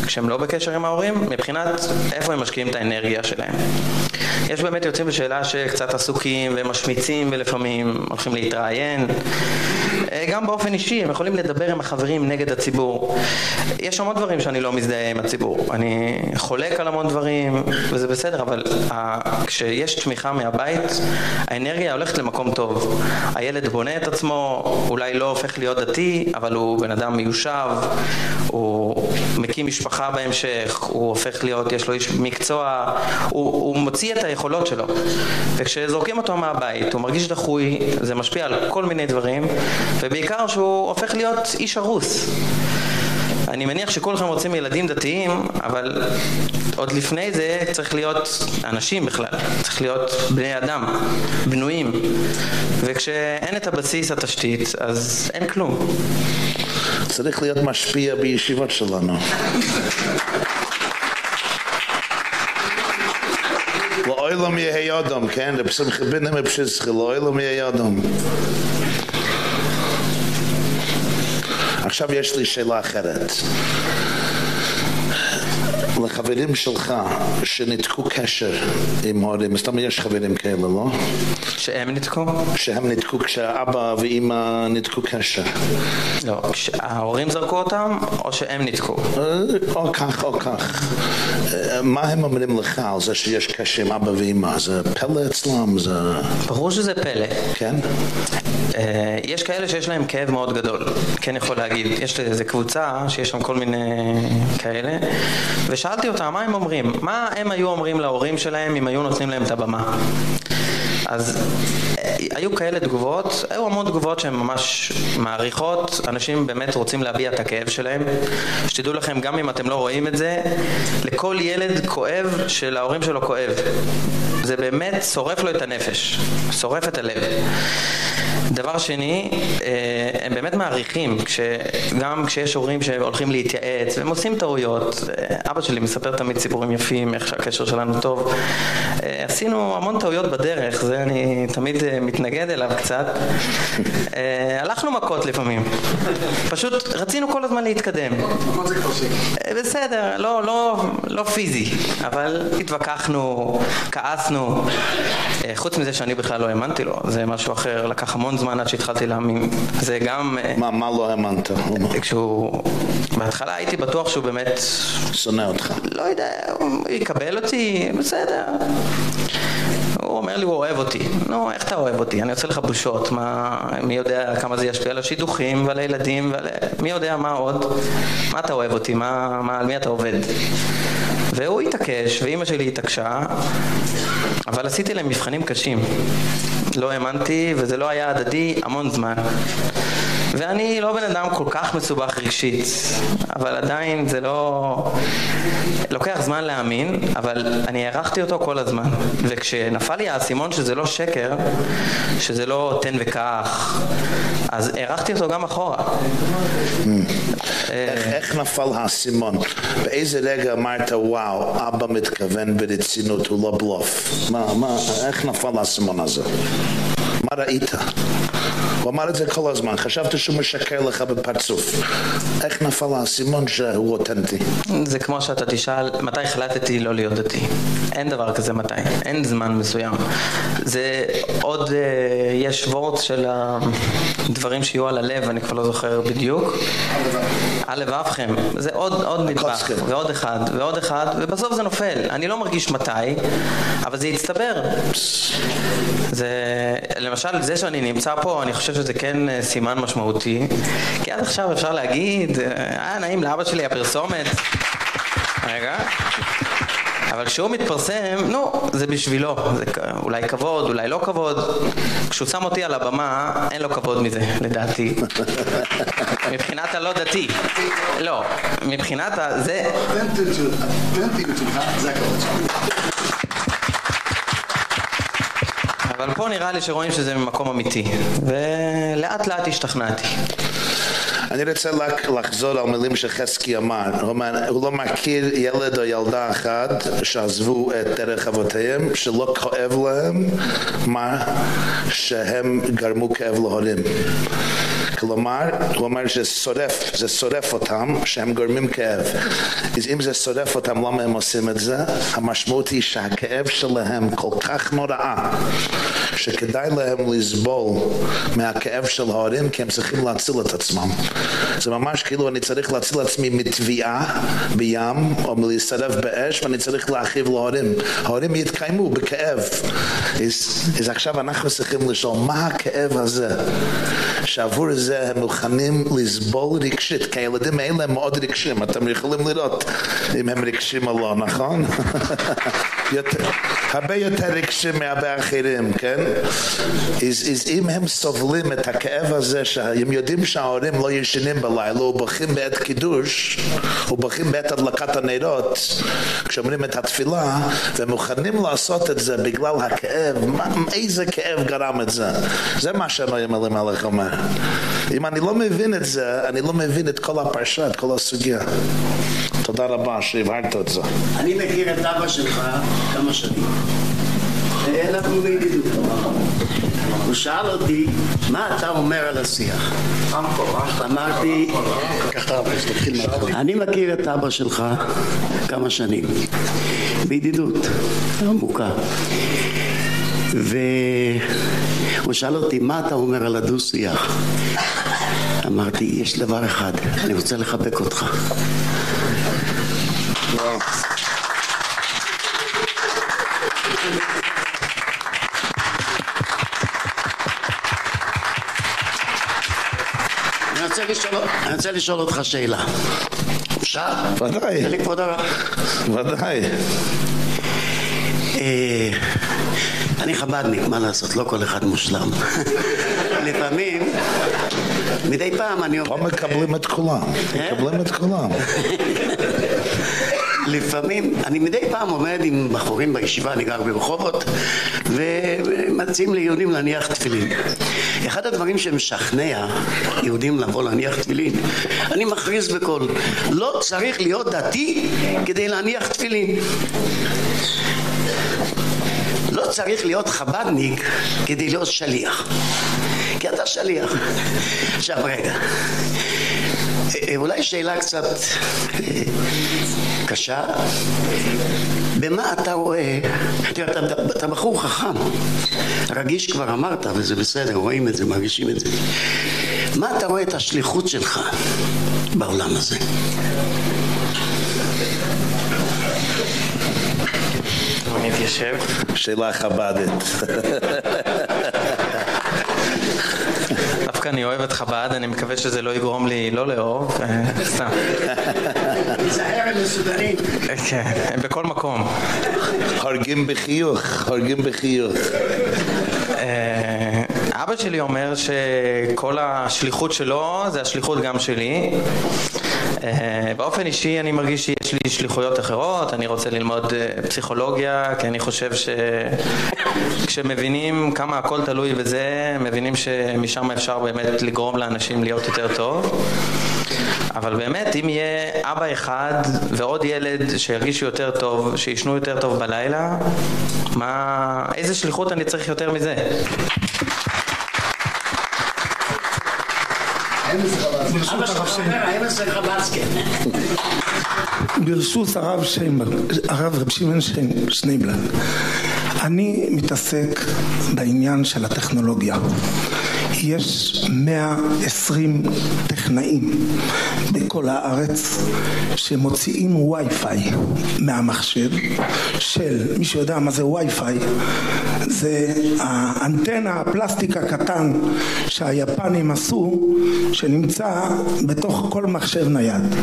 כשהם לא בקשר עם ההורים, מבחינת איפה הם משקיעים את האנרגיה שלהם. יש באמת יוצאים בשאלה שקצת עסוקים ומשמיצים ולפעמים הולכים להתראיין. אה, גם באופן אישי הם יכולים לדבר עם החברים נגד הציבור. יש המון דברים שאני לא מזדהה עם הציבור. אני חולק על המון דברים וזה בסדר, אבל כשיש תמיכה מהבית, האנרגיה הולכת למקום טוב. הילד בונה את עצמו, אולי לא הופך להיות דתי, אבל הוא בן אדם מיושב, הוא מקים משפחה בהמשך, הוא הופך להיות, יש לו איש מקצוע, הוא, הוא מוציא את היכולות שלו. וכשזורקים אותו מהבית, הוא מרגיש דחוי, זה משפיע על כל מיני דברים, ובעיקר שהוא הופך להיות איש הרוס. אני מניח שכולכם רוצים ילדים דתיים, אבל עוד לפני זה צריך להיות אנשים בכלל, צריך להיות בני אדם, בנויים. וכשאין את הבסיס התשתית, אז אין כלום. צריך להיות משפיע בישיבות שלנו. לאוילום יהיה אדם, כן? לבשמחה בינה מבשסחה, לאוילום יהיה אדם. עכשיו יש לי שאלה אחרת. לחברים שלך שניתקו קשר עם הורים, סתם יש חברים כאלה, לא? שהם ניתקו? שהם ניתקו כשאבא ואימא ניתקו קשר. לא, כשההורים זרקו אותם או שהם ניתקו? או כך או כך. מה הם אומרים לך על זה שיש קשר עם אבא ואימא? זה פלא אצלם? זה... ברור שזה פלא. כן? אה, יש כאלה שיש להם כאב מאוד גדול, כן יכול להגיד. יש איזו קבוצה שיש שם כל מיני כאלה, ושאלתי אותם מה הם אומרים, מה הם היו אומרים להורים שלהם אם היו נותנים להם את הבמה. אז אה, היו כאלה תגובות, היו המון תגובות שהן ממש מעריכות, אנשים באמת רוצים להביע את הכאב שלהם. שתדעו לכם, גם אם אתם לא רואים את זה, לכל ילד כואב שלהורים שלו כואב. זה באמת שורף לו את הנפש, שורף את הלב. דבר שני, אה, הם באמת מעריכים, גם כשיש הורים שהולכים להתייעץ, והם עושים טעויות, אה, אבא שלי מספר תמיד סיפורים יפים, איך שהקשר שלנו טוב, אה, עשינו המון טעויות בדרך, זה אני תמיד מתנגד אליו קצת, הלכנו מכות לפעמים, פשוט רצינו כל הזמן להתקדם, בסדר, לא, לא, לא פיזי, אבל התווכחנו, כעסנו, חוץ מזה שאני בכלל לא האמנתי לו, זה משהו אחר, לקח המון זמן עד שהתחלתי להאמין. זה גם... אה, מה, מה לא האמנת? כשהוא... בהתחלה הייתי בטוח שהוא באמת... שונא אותך. לא יודע, הוא יקבל אותי, בסדר. הוא אומר לי הוא אוהב אותי. נו, איך אתה אוהב אותי? אני עושה לך בושות. מה, מי יודע כמה זה ישפיע על השידוכים ועל הילדים ועל... מי יודע מה עוד? מה אתה אוהב אותי? מה, מה, על מי אתה עובד? והוא התעקש, ואימא שלי התעקשה, אבל עשיתי להם מבחנים קשים. לא האמנתי וזה לא היה הדדי המון זמן. ואני לא בן אדם כל כך מסובך רגשית, אבל עדיין זה לא... לוקח זמן להאמין, אבל אני הערכתי אותו כל הזמן. וכשנפל לי האסימון שזה לא שקר, שזה לא תן וקח, אז הערכתי אותו גם אחורה. איך נפל האסימון? באיזה רגע אמרת וואו, אבא מתכוון ברצינות, הוא לא בלוף? מה, מה, איך נפל האסימון הזה? מה ראית? הוא אמר את זה כל הזמן, חשבת שהוא משקר לך בפרצוף. איך נפל האסימון שהוא אותנטי? זה כמו שאתה תשאל, מתי החלטתי לא להיות דתי? אין דבר כזה מתי, אין זמן מסוים. זה עוד, אה, יש וורט של הדברים שיהיו על הלב, אני כבר לא זוכר בדיוק. על לבבכם, זה עוד, עוד נדבך, ועוד אחד, ועוד אחד, ובסוף זה נופל. אני לא מרגיש מתי, אבל זה יצטבר. זה, למשל, זה שאני נמצא פה, אני חושב שזה כן אה, סימן משמעותי, כי עד עכשיו אפשר להגיד, אה, נעים לאבא שלי הפרסומת. רגע. אבל כשהוא מתפרסם, נו, זה בשבילו, זה אולי כבוד, אולי לא כבוד. כשהוא שם אותי על הבמה, אין לו כבוד מזה, לדעתי. מבחינת הלא דתי. לא, מבחינת ה... זה... אבל פה נראה לי שרואים שזה ממקום אמיתי, ולאט לאט השתכנעתי. אני רוצה לחזור על מילים שחזקי אמר. הוא לא מכיר ילד או ילדה אחת שעזבו את דרך אבותיהם, שלא כואב להם מה שהם גרמו כאב להורים. כלומר, הוא אומר שזה שורף, זה שורף אותם, שהם גורמים כאב. אז אם זה שורף אותם, למה הם עושים את זה? המשמעות היא שהכאב שלהם כל כך נוראה, שכדאי להם לסבול מהכאב של ההורים כי הם צריכים להציל את עצמם. זה ממש כאילו אני צריך להציל עצמי מתביעה בים או מלהישרף באש ואני צריך להכאיב להורים. ההורים יתקיימו בכאב. אז עכשיו אנחנו צריכים לשאול מה הכאב הזה שעבור זה הם מוכנים לסבול רגשית כי הילדים האלה הם מאוד רגשים אתם יכולים לראות אם הם רגשים או לא נכון? הרבה יותר רגשים מהרבה אחרים כן? אז, אז אם הם סובלים את הכאב הזה שהם יודעים שההורים לא ישנים בלילה ובוכים בעת קידוש ובוכים בעת הדלקת הנרות כשאומרים את התפילה והם מוכנים לעשות את זה בגלל הכאב מה, איזה כאב גרם את זה? זה מה שנוים אלימלך אומר. אם אני לא מבין את זה אני לא מבין את כל הפרשה את כל הסוגיה תודה רבה שהבהרת את זה אני מכיר את אבא שלך כמה שנים אנחנו בידידות הוא שאל אותי, מה אתה אומר על השיח? אמרתי, אני מכיר את אבא שלך כמה שנים, בידידות עמוקה. והוא שאל אותי, מה אתה אומר על הדו-שיח? אמרתי, יש דבר אחד, אני רוצה לחבק אותך. אני רוצה לשאול אותך שאלה. אפשר? ודאי. כבוד הרב. ודאי. אה, אני חב"דניק, מה לעשות, לא כל אחד מושלם. לפעמים, מדי פעם אני אומר... פה מקבלים את כולם, אה? מקבלים את כולם. לפעמים, אני מדי פעם עומד עם בחורים בישיבה, אני גר ברחובות, ומציעים ליהודים להניח תפילין. אחד הדברים שמשכנע יהודים לבוא להניח תפילין, אני מכריז בקול, לא צריך להיות דתי כדי להניח תפילין. לא צריך להיות חב"דניק כדי להיות שליח. כי אתה שליח. עכשיו רגע, אולי שאלה קצת קשה, במה אתה רואה, תראה, אתה, אתה בחור חכם, רגיש כבר אמרת וזה בסדר, רואים את זה, מרגישים את זה, מה אתה רואה את השליחות שלך בעולם הזה? אני אתיישב. שאלה חב"דית. דווקא אני אוהב את חב"ד, אני מקווה שזה לא יגרום לי לא לאהוב, אה, סתם. תיזהר עם מסודרים. כן, הם בכל מקום. הורגים בחיוך, הורגים בחיוך. אה, אבא שלי אומר שכל השליחות שלו זה השליחות גם שלי. אה, באופן אישי אני מרגיש שיש לי שליחויות אחרות, אני רוצה ללמוד אה, פסיכולוגיה, כי אני חושב שכשמבינים כמה הכל תלוי בזה, מבינים שמשם אפשר באמת לגרום לאנשים להיות יותר טוב. אבל באמת, אם יהיה אבא אחד ועוד ילד שירגישו יותר טוב, שישנו יותר טוב בלילה, מה, איזה שליחות אני צריך יותר מזה? ברשות הרב שיינברג, הרב רב שמעון שנייבלר, אני מתעסק בעניין של הטכנולוגיה. יש 120 טכנאים בכל הארץ שמוציאים וי-פיי מהמחשב של, מי שיודע מה זה וי-פיי, זה האנטנה הפלסטיק הקטן שהיפנים עשו, שנמצא בתוך כל מחשב נייד.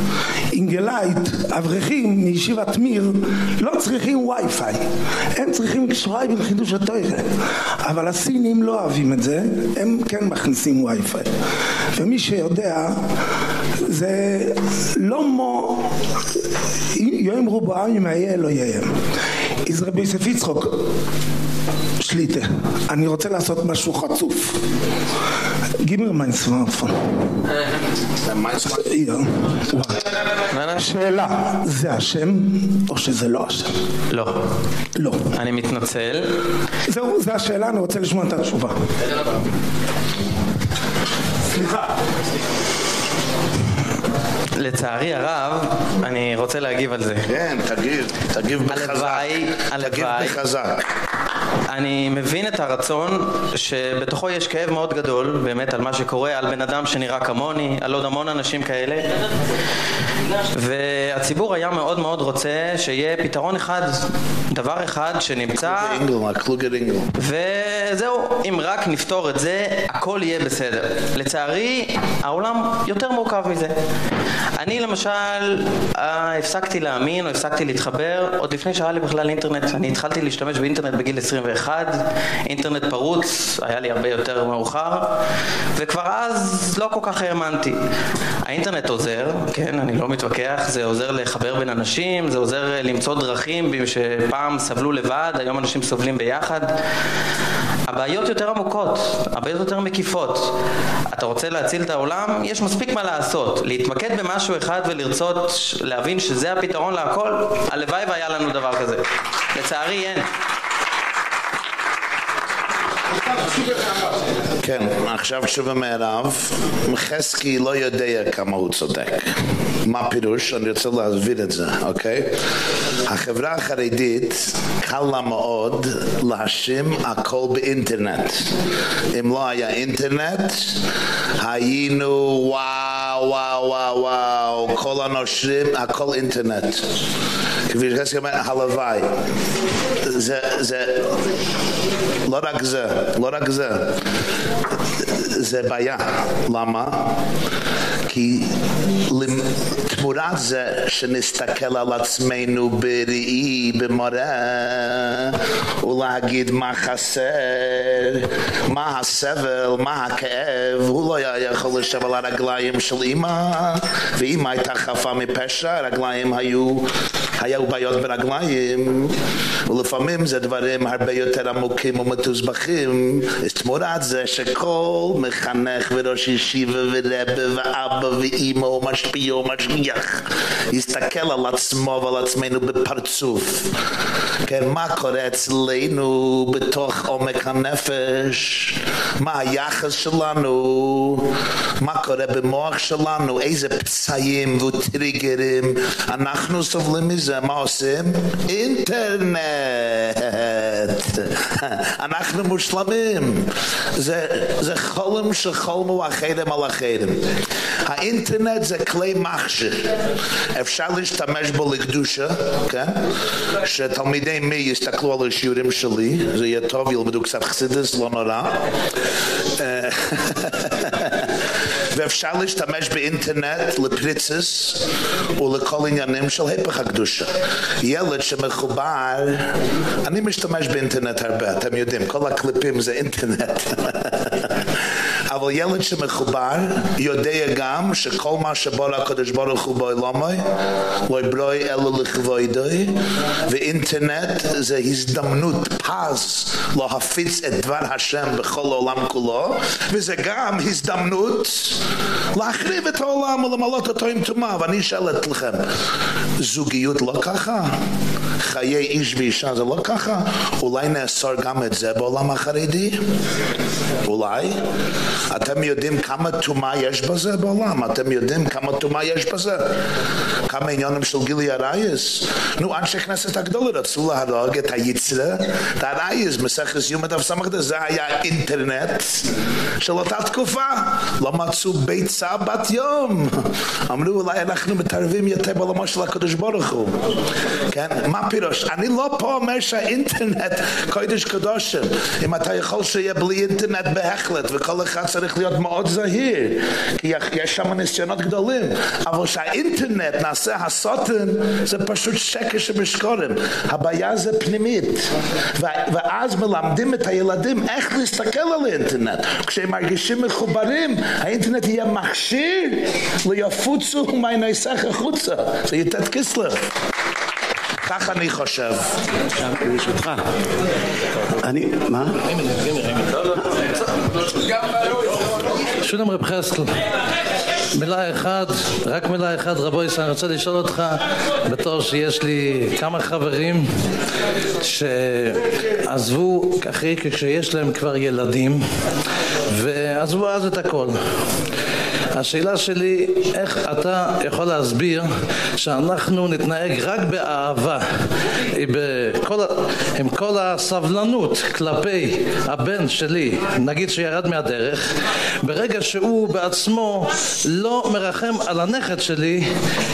אינגלייט, אברכים מישיבת מיר, לא צריכים וי-פיי, הם צריכים שוואי בחידוש התוירה, אבל הסינים לא אוהבים את זה, הם כן מכניסים וי-פיי. ומי שיודע, זה לא מו... יום רובו עמים היה לא יהיה. איז רבי יוסף יצחוק שליטה, אני רוצה לעשות משהו חצוף. גימר מיין סמארטפון. שאלה, זה השם או שזה לא השם? לא. לא. אני מתנצל. זהו, זו השאלה, אני רוצה לשמוע את התשובה. סליחה. לצערי הרב, אני רוצה להגיב על זה. כן, תגיב, תגיב בחזק. הלוואי, תגיב הלוואי. בחזק. אני מבין את הרצון שבתוכו יש כאב מאוד גדול באמת על מה שקורה, על בן אדם שנראה כמוני, על עוד המון אנשים כאלה והציבור היה מאוד מאוד רוצה שיהיה פתרון אחד, דבר אחד שנמצא וזהו, אם רק נפתור את זה, הכל יהיה בסדר. לצערי, העולם יותר מורכב מזה. אני למשל אה, הפסקתי להאמין או הפסקתי להתחבר עוד לפני שהיה לי בכלל אינטרנט. אני התחלתי להשתמש באינטרנט בגיל 21, אינטרנט פרוץ, היה לי הרבה יותר מאוחר, וכבר אז לא כל כך האמנתי. האינטרנט עוזר, כן, אני לא מתווכח, זה עוזר לחבר בין אנשים, זה עוזר למצוא דרכים שפעם סבלו לבד, היום אנשים סובלים ביחד. הבעיות יותר עמוקות, הבעיות יותר מקיפות. אתה רוצה להציל את העולם? יש מספיק מה לעשות. להתמקד במשהו אחד ולרצות להבין שזה הפתרון להכל? הלוואי והיה לנו דבר כזה. לצערי אין. כן, עכשיו תשובה מהרב, חזקי לא יודע כמה הוא צודק. מה פירוש? אני רוצה להסביר את זה, אוקיי? החברה החרדית קל לה מאוד להאשים הכל באינטרנט. אם לא היה אינטרנט, היינו וואו וואו וואו וואו, כל הנושרים, הכל אינטרנט. כפי שחזקי אומר, הלוואי. זה, זה, לא רק זה, לא רק זה. זה בעיה. למה? כי תמורת זה שנסתכל על עצמנו בראי, במראה, ולהגיד מה חסר, מה הסבל, מה הכאב, הוא לא היה יכול לשב על הרגליים של אמא, ואמא הייתה חפה מפשע, הרגליים היו, היו בעיות ברגליים, ולפעמים זה דברים הרבה יותר עמוקים ומתוסבכים, תמורת זה שכל מחנך וראש ישיבה ורבא ואבא ואימא ומשפיע ומשגיח יסתכל על עצמו ועל עצמנו בפרצוף. כן, מה קורה אצלנו בתוך עומק הנפש? מה היחס שלנו? מה קורה במוח שלנו? איזה פצעים וטריגרים אנחנו סובלים מזה מה עושים? אינטרנט אנחנו מושלמים זה, זה חולם שחולמו אחרים על אחרים האינטרנט זה כלי מכשיר אפשר להשתמש בו לקדושה כן? שתלמידי מי יסתכלו על השיעורים שלי זה יהיה טוב ילמדו קצת חסידס לא נורא ואפשר להשתמש באינטרנט לפריצס ולכל עניינים של היפך הקדושה. ילד שמחובר, אני משתמש באינטרנט הרבה, אתם יודעים, כל הקליפים זה אינטרנט. אבל ילד שמחובר יודע גם שכל מה שבור הקדוש ברוך הוא בו אלומי לא יברוי אלו לכבודוי ואינטרנט זה הזדמנות פז להפיץ את דבר השם בכל העולם כולו וזה גם הזדמנות להחריב את העולם ולמלות אותו עם טומאה ואני אשאל אתכם זוגיות לא ככה? חיי איש ואישה זה לא ככה? אולי נאסור גם את זה בעולם החרדי? אולי? אתם יודעים כמה טומאה יש בזה בעולם? אתם יודעים כמה טומאה יש בזה? כמה עניונים של גילי הרייס? נו, אנשי כנסת הגדולה רצו להרוג את היצרה, את הרייס, מסכס יום הדף סמכת, זה היה אינטרנט של אותה תקופה. לא מצאו ביצה בת יום. אמרו, אולי אנחנו מתערבים יותר בעולמו של הקדוש ברוך הוא. כן? מה פירוש? אני לא פה אומר שהאינטרנט קודש קדושים. אם אתה יכול שיהיה בלי אינטרנט בהחלט, וכל אחד צריך להיות מאוד זהיר, כי יש שם ניסיונות גדולים. אבל שהאינטרנט נעשה הסוטן, זה פשוט שקר שבשקורים. הבעיה זה פנימית. ואז מלמדים את הילדים איך להסתכל על האינטרנט. כשהם מרגישים מחוברים, האינטרנט יהיה מכשיר ליפוצו מהניסח החוצה. זה יתת כסלר. כך אני חושב. ברשותך. אני, מה? שולם רב חסקל, מילה אחת, רק מילה אחת, רבוי, אני רוצה לשאול אותך, בתור שיש לי כמה חברים שעזבו אחרי כשיש להם כבר ילדים, ועזבו אז את הכל. השאלה שלי, איך אתה יכול להסביר שאנחנו נתנהג רק באהבה, בכל, עם כל הסבלנות כלפי הבן שלי, נגיד שירד מהדרך, ברגע שהוא בעצמו לא מרחם על הנכד שלי,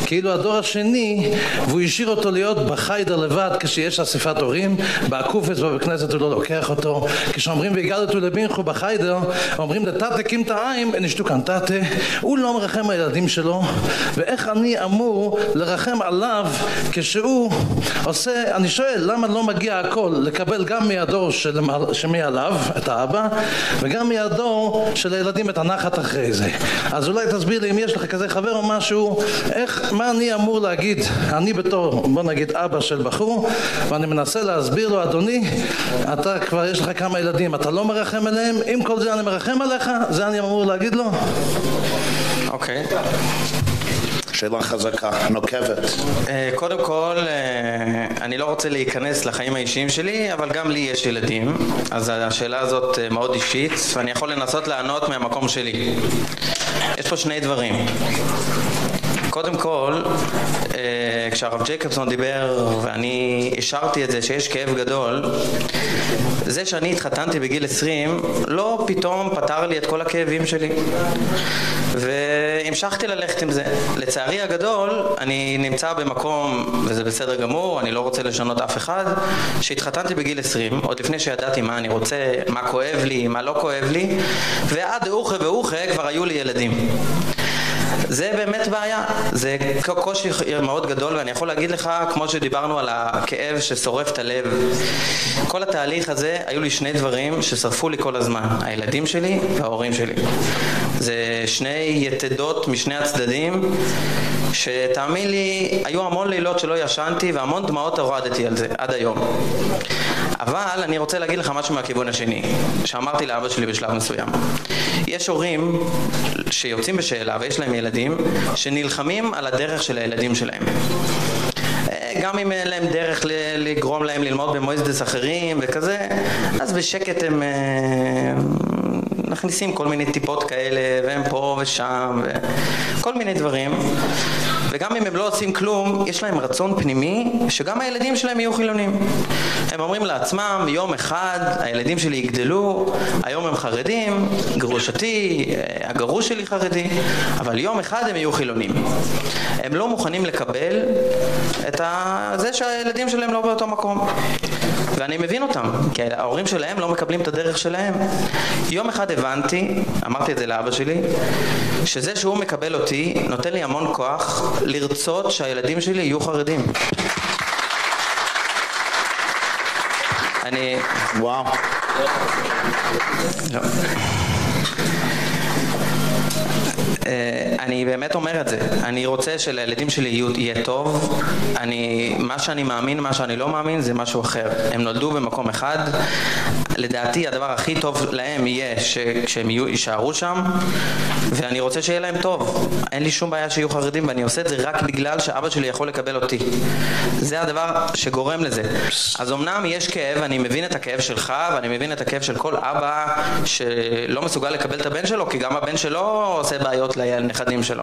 כאילו הדור השני, והוא השאיר אותו להיות בחיידר לבד כשיש אספת הורים, בעקופת בבית כנסת הוא לא לוקח אותו, כשאומרים והגדתו לבינכו בחיידר, אומרים לתתה קים את העין, נשתו כאן תתה, הוא לא מרחם על הילדים שלו, ואיך אני אמור לרחם עליו כשהוא עושה, אני שואל למה לא מגיע הכל לקבל גם מהדור של, שמעליו, את האבא, וגם מהדור של הילדים את הנחת אחרי זה. אז אולי תסביר לי אם יש לך כזה חבר או משהו, איך, מה אני אמור להגיד, אני בתור, בוא נגיד אבא של בחור, ואני מנסה להסביר לו, אדוני, אתה כבר יש לך כמה ילדים, אתה לא מרחם עליהם, עם כל זה אני מרחם עליך, זה אני אמור להגיד לו? אוקיי. שאלה חזקה, נוקבת. אה, קודם כל, אה, אני לא רוצה להיכנס לחיים האישיים שלי, אבל גם לי יש ילדים, אז השאלה הזאת אה, מאוד אישית, ואני יכול לנסות לענות מהמקום שלי. יש פה שני דברים. קודם כל, כשהרב ג'ייקובסון דיבר ואני השארתי את זה שיש כאב גדול, זה שאני התחתנתי בגיל 20 לא פתאום פתר לי את כל הכאבים שלי. והמשכתי ללכת עם זה. לצערי הגדול, אני נמצא במקום, וזה בסדר גמור, אני לא רוצה לשנות אף אחד, שהתחתנתי בגיל 20, עוד לפני שידעתי מה אני רוצה, מה כואב לי, מה לא כואב לי, ועד אוחה ואוחה כבר היו לי ילדים. זה באמת בעיה, זה קושי מאוד גדול ואני יכול להגיד לך, כמו שדיברנו על הכאב ששורף את הלב, כל התהליך הזה, היו לי שני דברים ששרפו לי כל הזמן, הילדים שלי וההורים שלי. זה שני יתדות משני הצדדים, שתאמין לי, היו המון לילות שלא ישנתי והמון דמעות הורדתי על זה, עד היום. אבל אני רוצה להגיד לך משהו מהכיוון השני, שאמרתי לאבא שלי בשלב מסוים. יש הורים שיוצאים בשאלה ויש להם ילדים, שנלחמים על הדרך של הילדים שלהם. גם אם אין להם דרך לגרום להם ללמוד במויזדס אחרים וכזה, אז בשקט הם אה, מכניסים כל מיני טיפות כאלה, והם פה ושם, וכל מיני דברים. וגם אם הם לא עושים כלום, יש להם רצון פנימי שגם הילדים שלהם יהיו חילונים. הם אומרים לעצמם, יום אחד הילדים שלי יגדלו, היום הם חרדים, גרושתי, הגרוש שלי חרדי, אבל יום אחד הם יהיו חילונים. הם לא מוכנים לקבל את זה שהילדים שלהם לא באותו מקום. ואני מבין אותם, כי ההורים שלהם לא מקבלים את הדרך שלהם. יום אחד הבנתי, אמרתי את זה לאבא שלי, שזה שהוא מקבל אותי נותן לי המון כוח לרצות שהילדים שלי יהיו חרדים. אני... וואו. לא. אה, אני באמת אומר את זה. אני רוצה שלילדים שלי יהיה טוב. אני, מה שאני מאמין, מה שאני לא מאמין, זה משהו אחר. הם נולדו במקום אחד. לדעתי הדבר הכי טוב להם יהיה שכשהם יישארו שם, ואני רוצה שיהיה להם טוב. אין לי שום בעיה שיהיו חרדים, ואני עושה את זה רק בגלל שאבא שלי יכול לקבל אותי. זה הדבר שגורם לזה. אז אמנם יש כאב, אני מבין את הכאב שלך, ואני מבין את הכאב של כל אבא שלא מסוגל לקבל את הבן שלו, כי גם הבן שלו עושה בעיות לנכדים שלו.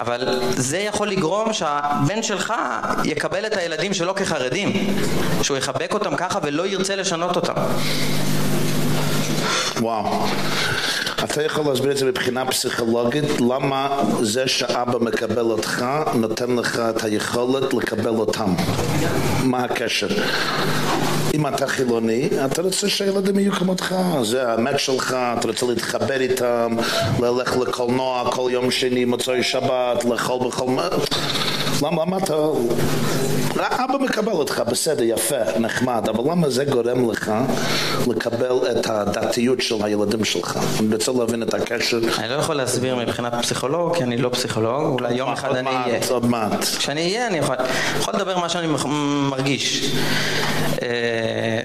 אבל זה יכול לגרום שהבן שלך יקבל את הילדים שלו כחרדים, שהוא יחבק אותם ככה ולא ירצה לשנות אותם. וואו. להסביר את זה מבחינה פסיכולוגית, למה זה שאבא מקבל אותך, נותן לך את היכולת לקבל אותם? מה הקשר? אם אתה חילוני, אתה רוצה שהילדים יהיו כמותך, זה האמת שלך, אתה רוצה להתחבר איתם, ללך לקולנוע כל יום שני, מוצאי שבת, לאכול בכל... למה, למה אתה... אבא מקבל אותך, בסדר, יפה, נחמד, אבל למה זה גורם לך לקבל את הדתיות של הילדים שלך? אני רוצה להבין את הקשר. אני לא יכול להסביר מבחינת פסיכולוג, כי אני לא פסיכולוג, אולי יום אחד אני אהיה. עוד מעט. כשאני אהיה, אני יכול, יכול לדבר מה שאני מרגיש. אה,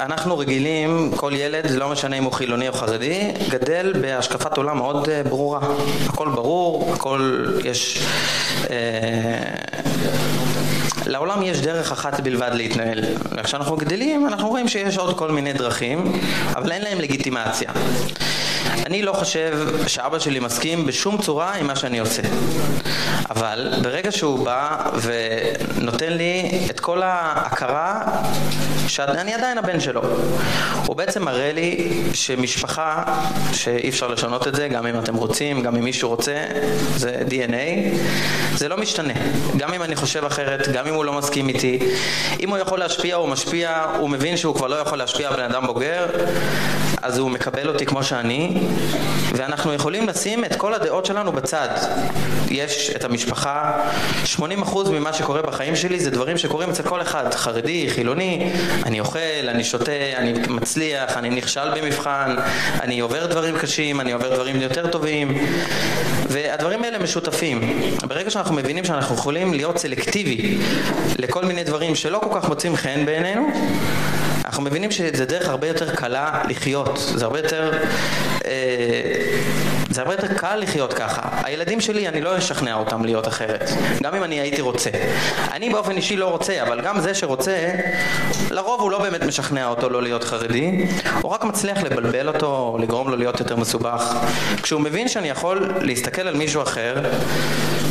אנחנו רגילים, כל ילד, לא משנה אם הוא חילוני או חרדי, גדל בהשקפת עולם מאוד אה, ברורה. הכל ברור, הכל יש... אה, לעולם יש דרך אחת בלבד להתנהל. וכשאנחנו גדלים אנחנו רואים שיש עוד כל מיני דרכים, אבל אין להם לגיטימציה. אני לא חושב שאבא שלי מסכים בשום צורה עם מה שאני עושה. אבל ברגע שהוא בא ונותן לי את כל ההכרה שאני עדיין הבן שלו. הוא בעצם מראה לי שמשפחה, שאי אפשר לשנות את זה, גם אם אתם רוצים, גם אם מישהו רוצה, זה DNA, זה לא משתנה. גם אם אני חושב אחרת, גם אם הוא לא מסכים איתי, אם הוא יכול להשפיע, הוא משפיע, הוא מבין שהוא כבר לא יכול להשפיע על בן אדם בוגר, אז הוא מקבל אותי כמו שאני, ואנחנו יכולים לשים את כל הדעות שלנו בצד. יש את המשפחה, 80% ממה שקורה בחיים שלי זה דברים שקורים אצל כל אחד, חרדי, חילוני, אני אוכל, אני שותה, אני מצליח, אני נכשל במבחן, אני עובר דברים קשים, אני עובר דברים יותר טובים, והדברים האלה משותפים. ברגע שאנחנו מבינים שאנחנו יכולים להיות סלקטיבי לכל מיני דברים שלא כל כך מוצאים חן בעינינו, אנחנו מבינים שזה דרך הרבה יותר קלה לחיות, זה הרבה יותר אה, זה הרבה יותר קל לחיות ככה. הילדים שלי, אני לא אשכנע אותם להיות אחרת, גם אם אני הייתי רוצה. אני באופן אישי לא רוצה, אבל גם זה שרוצה, לרוב הוא לא באמת משכנע אותו לא להיות חרדי, הוא רק מצליח לבלבל אותו, לגרום לו להיות יותר מסובך. כשהוא מבין שאני יכול להסתכל על מישהו אחר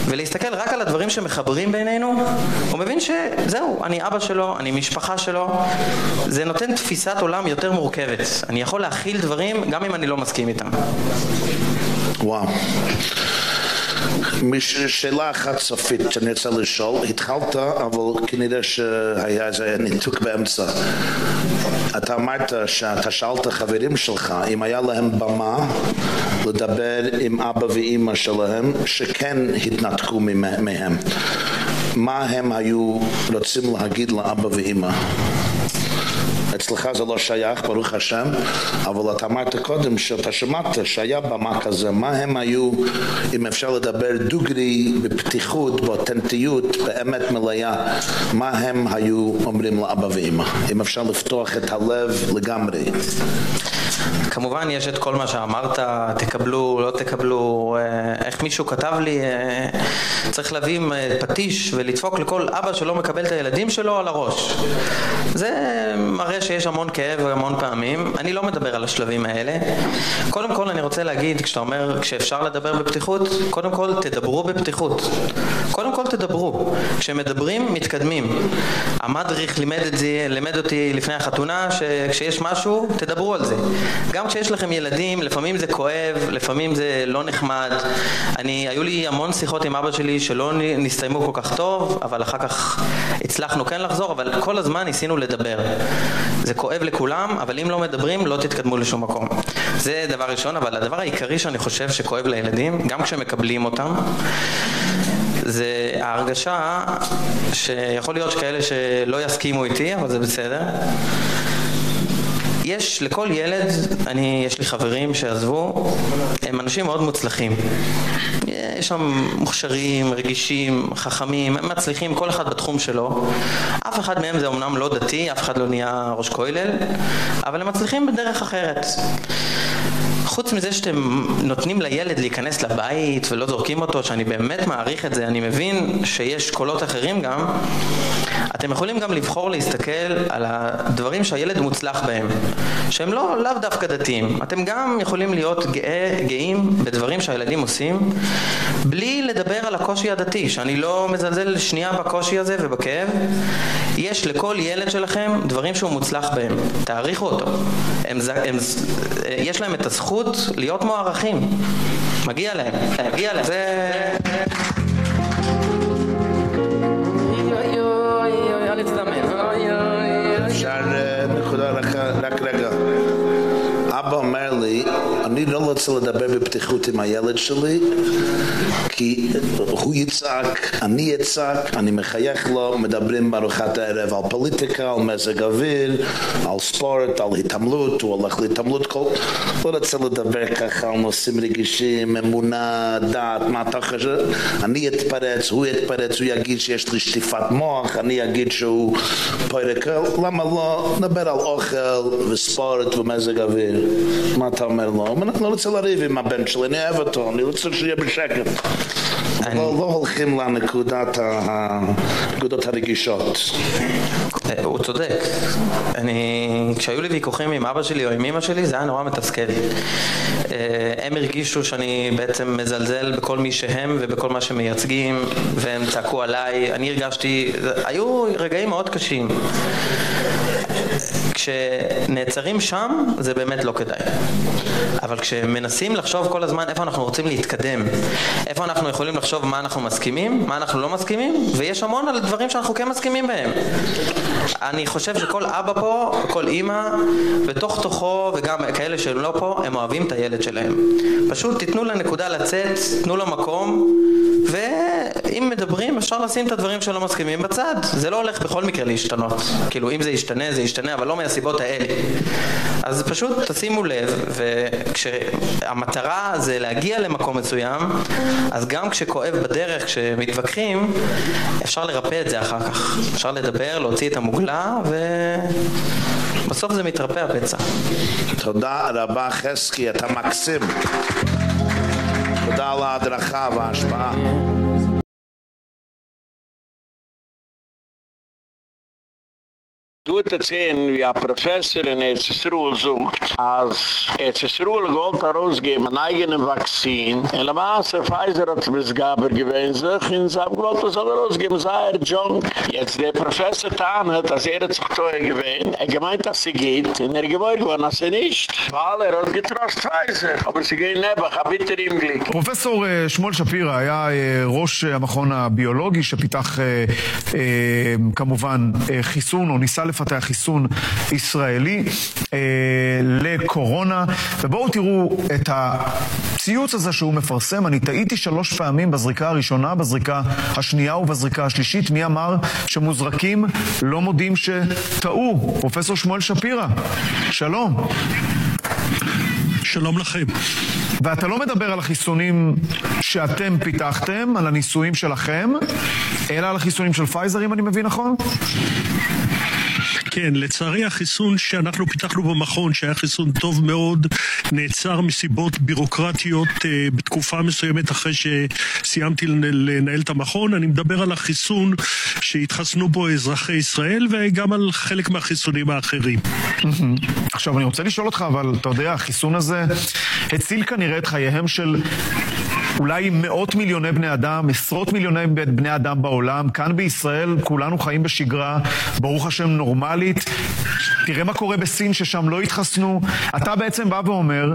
ולהסתכל רק על הדברים שמחברים בינינו, הוא מבין שזהו, אני אבא שלו, אני משפחה שלו, זה נותן תפיסת עולם יותר מורכבת. אני יכול להכיל דברים גם אם אני לא מסכים איתם. וואו. אחת סופית שאני רוצה לשאול, התחלת, אבל כנראה שהיה איזה ניתוק באמצע. אתה אמרת שאתה שאלת חברים שלך אם היה להם במה לדבר עם אבא ואימא שלהם שכן התנתקו מהם. מה הם היו רוצים להגיד לאבא ואימא? אצלך זה לא שייך, ברוך השם, אבל אתה אמרת קודם שאתה שמעת שהיה במה כזה, מה הם היו, אם אפשר לדבר דוגרי, בפתיחות, באותנטיות, באמת מלאה, מה הם היו אומרים לאבא ואמא, אם אפשר לפתוח את הלב לגמרי. כמובן יש את כל מה שאמרת, תקבלו, לא תקבלו, אה, איך מישהו כתב לי, אה, צריך להביא אה, פטיש ולדפוק לכל אבא שלא מקבל את הילדים שלו על הראש. זה מראה שיש המון כאב המון פעמים. אני לא מדבר על השלבים האלה. קודם כל אני רוצה להגיד, כשאתה אומר, כשאפשר לדבר בפתיחות, קודם כל תדברו בפתיחות. קודם כל תדברו. כשמדברים, מתקדמים. המדריך לימד זה, לימד אותי לפני החתונה, שכשיש משהו, תדברו על זה. גם כשיש לכם ילדים, לפעמים זה כואב, לפעמים זה לא נחמד. אני, היו לי המון שיחות עם אבא שלי שלא נסתיימו כל כך טוב, אבל אחר כך הצלחנו כן לחזור, אבל כל הזמן ניסינו לדבר. זה כואב לכולם, אבל אם לא מדברים לא תתקדמו לשום מקום. זה דבר ראשון, אבל הדבר העיקרי שאני חושב שכואב לילדים, גם כשמקבלים אותם, זה ההרגשה שיכול להיות שכאלה שלא יסכימו איתי, אבל זה בסדר. יש לכל ילד, אני, יש לי חברים שעזבו, הם אנשים מאוד מוצלחים. יש שם מוכשרים, רגישים, חכמים, הם מצליחים כל אחד בתחום שלו. אף אחד מהם זה אמנם לא דתי, אף אחד לא נהיה ראש כולל, אבל הם מצליחים בדרך אחרת. חוץ מזה שאתם נותנים לילד להיכנס לבית ולא זורקים אותו, שאני באמת מעריך את זה, אני מבין שיש קולות אחרים גם, אתם יכולים גם לבחור להסתכל על הדברים שהילד מוצלח בהם, שהם לא לאו דווקא דתיים. אתם גם יכולים להיות גאה, גאים בדברים שהילדים עושים, בלי לדבר על הקושי הדתי, שאני לא מזלזל שנייה בקושי הזה ובכאב. יש לכל ילד שלכם דברים שהוא מוצלח בהם, תעריכו אותו. הם, הם, יש להם את הזכות להיות מוערכים. מגיע להם, מגיע להם. זה... אפשר נקודה רק רגע. אבא אומר אני לא רוצה לדבר בפתיחות עם הילד שלי, כי הוא יצעק, אני אצעק, אני מחייך לו, מדברים בארוחת הערב על פוליטיקה, על מזג אוויר, על ספורט, על התעמלות, הוא הולך להתעמלות, כל... לא רוצה לדבר ככה על נושאים רגישים, אמונה, דת, מה אתה חושב? אני אתפרץ, הוא יתפרץ, הוא יגיד שיש לי שטיפת מוח, אני אגיד שהוא פרק, למה לא? נדבר על אוכל וספורט ומזג אוויר. מה אתה אומר לו? אני לא רוצה לריב עם הבן שלי, אני אוהב אותו, אני רוצה שיהיה בשקט. לא הולכים לנקודת הרגישות. אה, הוא צודק. אני, כשהיו לי ויכוחים עם אבא שלי או עם אמא שלי, זה היה נורא מתסכל. אה, הם הרגישו שאני בעצם מזלזל בכל מי שהם ובכל מה שמייצגים, והם צעקו עליי. אני הרגשתי, היו רגעים מאוד קשים. כשנעצרים שם זה באמת לא כדאי. אבל כשמנסים לחשוב כל הזמן איפה אנחנו רוצים להתקדם, איפה אנחנו יכולים לחשוב מה אנחנו מסכימים, מה אנחנו לא מסכימים, ויש המון על דברים שאנחנו כן מסכימים בהם. אני חושב שכל אבא פה, כל אימא, בתוך תוכו וגם כאלה שהם לא פה, הם אוהבים את הילד שלהם. פשוט תיתנו לנקודה לצאת, תנו לו מקום, ואם מדברים אפשר לשים את הדברים שלא מסכימים בצד. זה לא הולך בכל מקרה להשתנות. כאילו אם זה ישתנה זה ישתנה, אבל לא מהסיבות האלה. אז פשוט תשימו לב, וכשהמטרה זה להגיע למקום מסוים, אז גם כשכואב בדרך, כשמתווכחים, אפשר לרפא את זה אחר כך. אפשר לדבר, להוציא את המוגלה, ובסוף זה מתרפא הפצע. תודה רבה חזקי, אתה מקסים. תודה על ההדרכה וההשפעה. Du hat erzählen, wie ein Professor in EZSRUHL sucht, als EZSRUHL gewollt herausgeben ein eigenes Vakzin, in der Maße Pfizer hat es bis Gaber gewöhnt sich, sie haben gewollt, er herausgeben, sei er Junk. Jetzt der Professor Tan hat, als er hat sich teuer gewöhnt, er gemeint, dass sie geht, und er gewollt geworden, dass sie nicht, weil er hat getrost Pfizer, aber sie gehen nicht, ich habe bitte ihm Glück. פרופסור שמואל שפירא היה ראש המכון הביולוגי שפיתח כמובן חיסון או ניסה לפתח חיסון ישראלי אה, לקורונה. ובואו תראו את הציוץ הזה שהוא מפרסם. אני טעיתי שלוש פעמים בזריקה הראשונה בזריקה השנייה ובזריקה השלישית. מי אמר שמוזרקים לא מודים שטעו? פרופסור שמואל שפירא שלום. שלום לכם. ואתה לא מדבר על החיסונים שאתם פיתחתם, על הניסויים שלכם, אלא על החיסונים של פייזר, אם אני מבין נכון? כן, לצערי החיסון שאנחנו פיתחנו במכון, שהיה חיסון טוב מאוד, נעצר מסיבות בירוקרטיות אה, בתקופה מסוימת אחרי שסיימתי לנהל את המכון. אני מדבר על החיסון שהתחסנו בו אזרחי ישראל וגם על חלק מהחיסונים האחרים. עכשיו אני רוצה לשאול אותך, אבל אתה יודע, החיסון הזה הציל כנראה את חייהם של אולי מאות מיליוני בני אדם, עשרות מיליוני בני אדם בעולם. כאן בישראל כולנו חיים בשגרה, ברוך השם נורמלית. תראה מה קורה בסין ששם לא התחסנו. אתה בעצם בא ואומר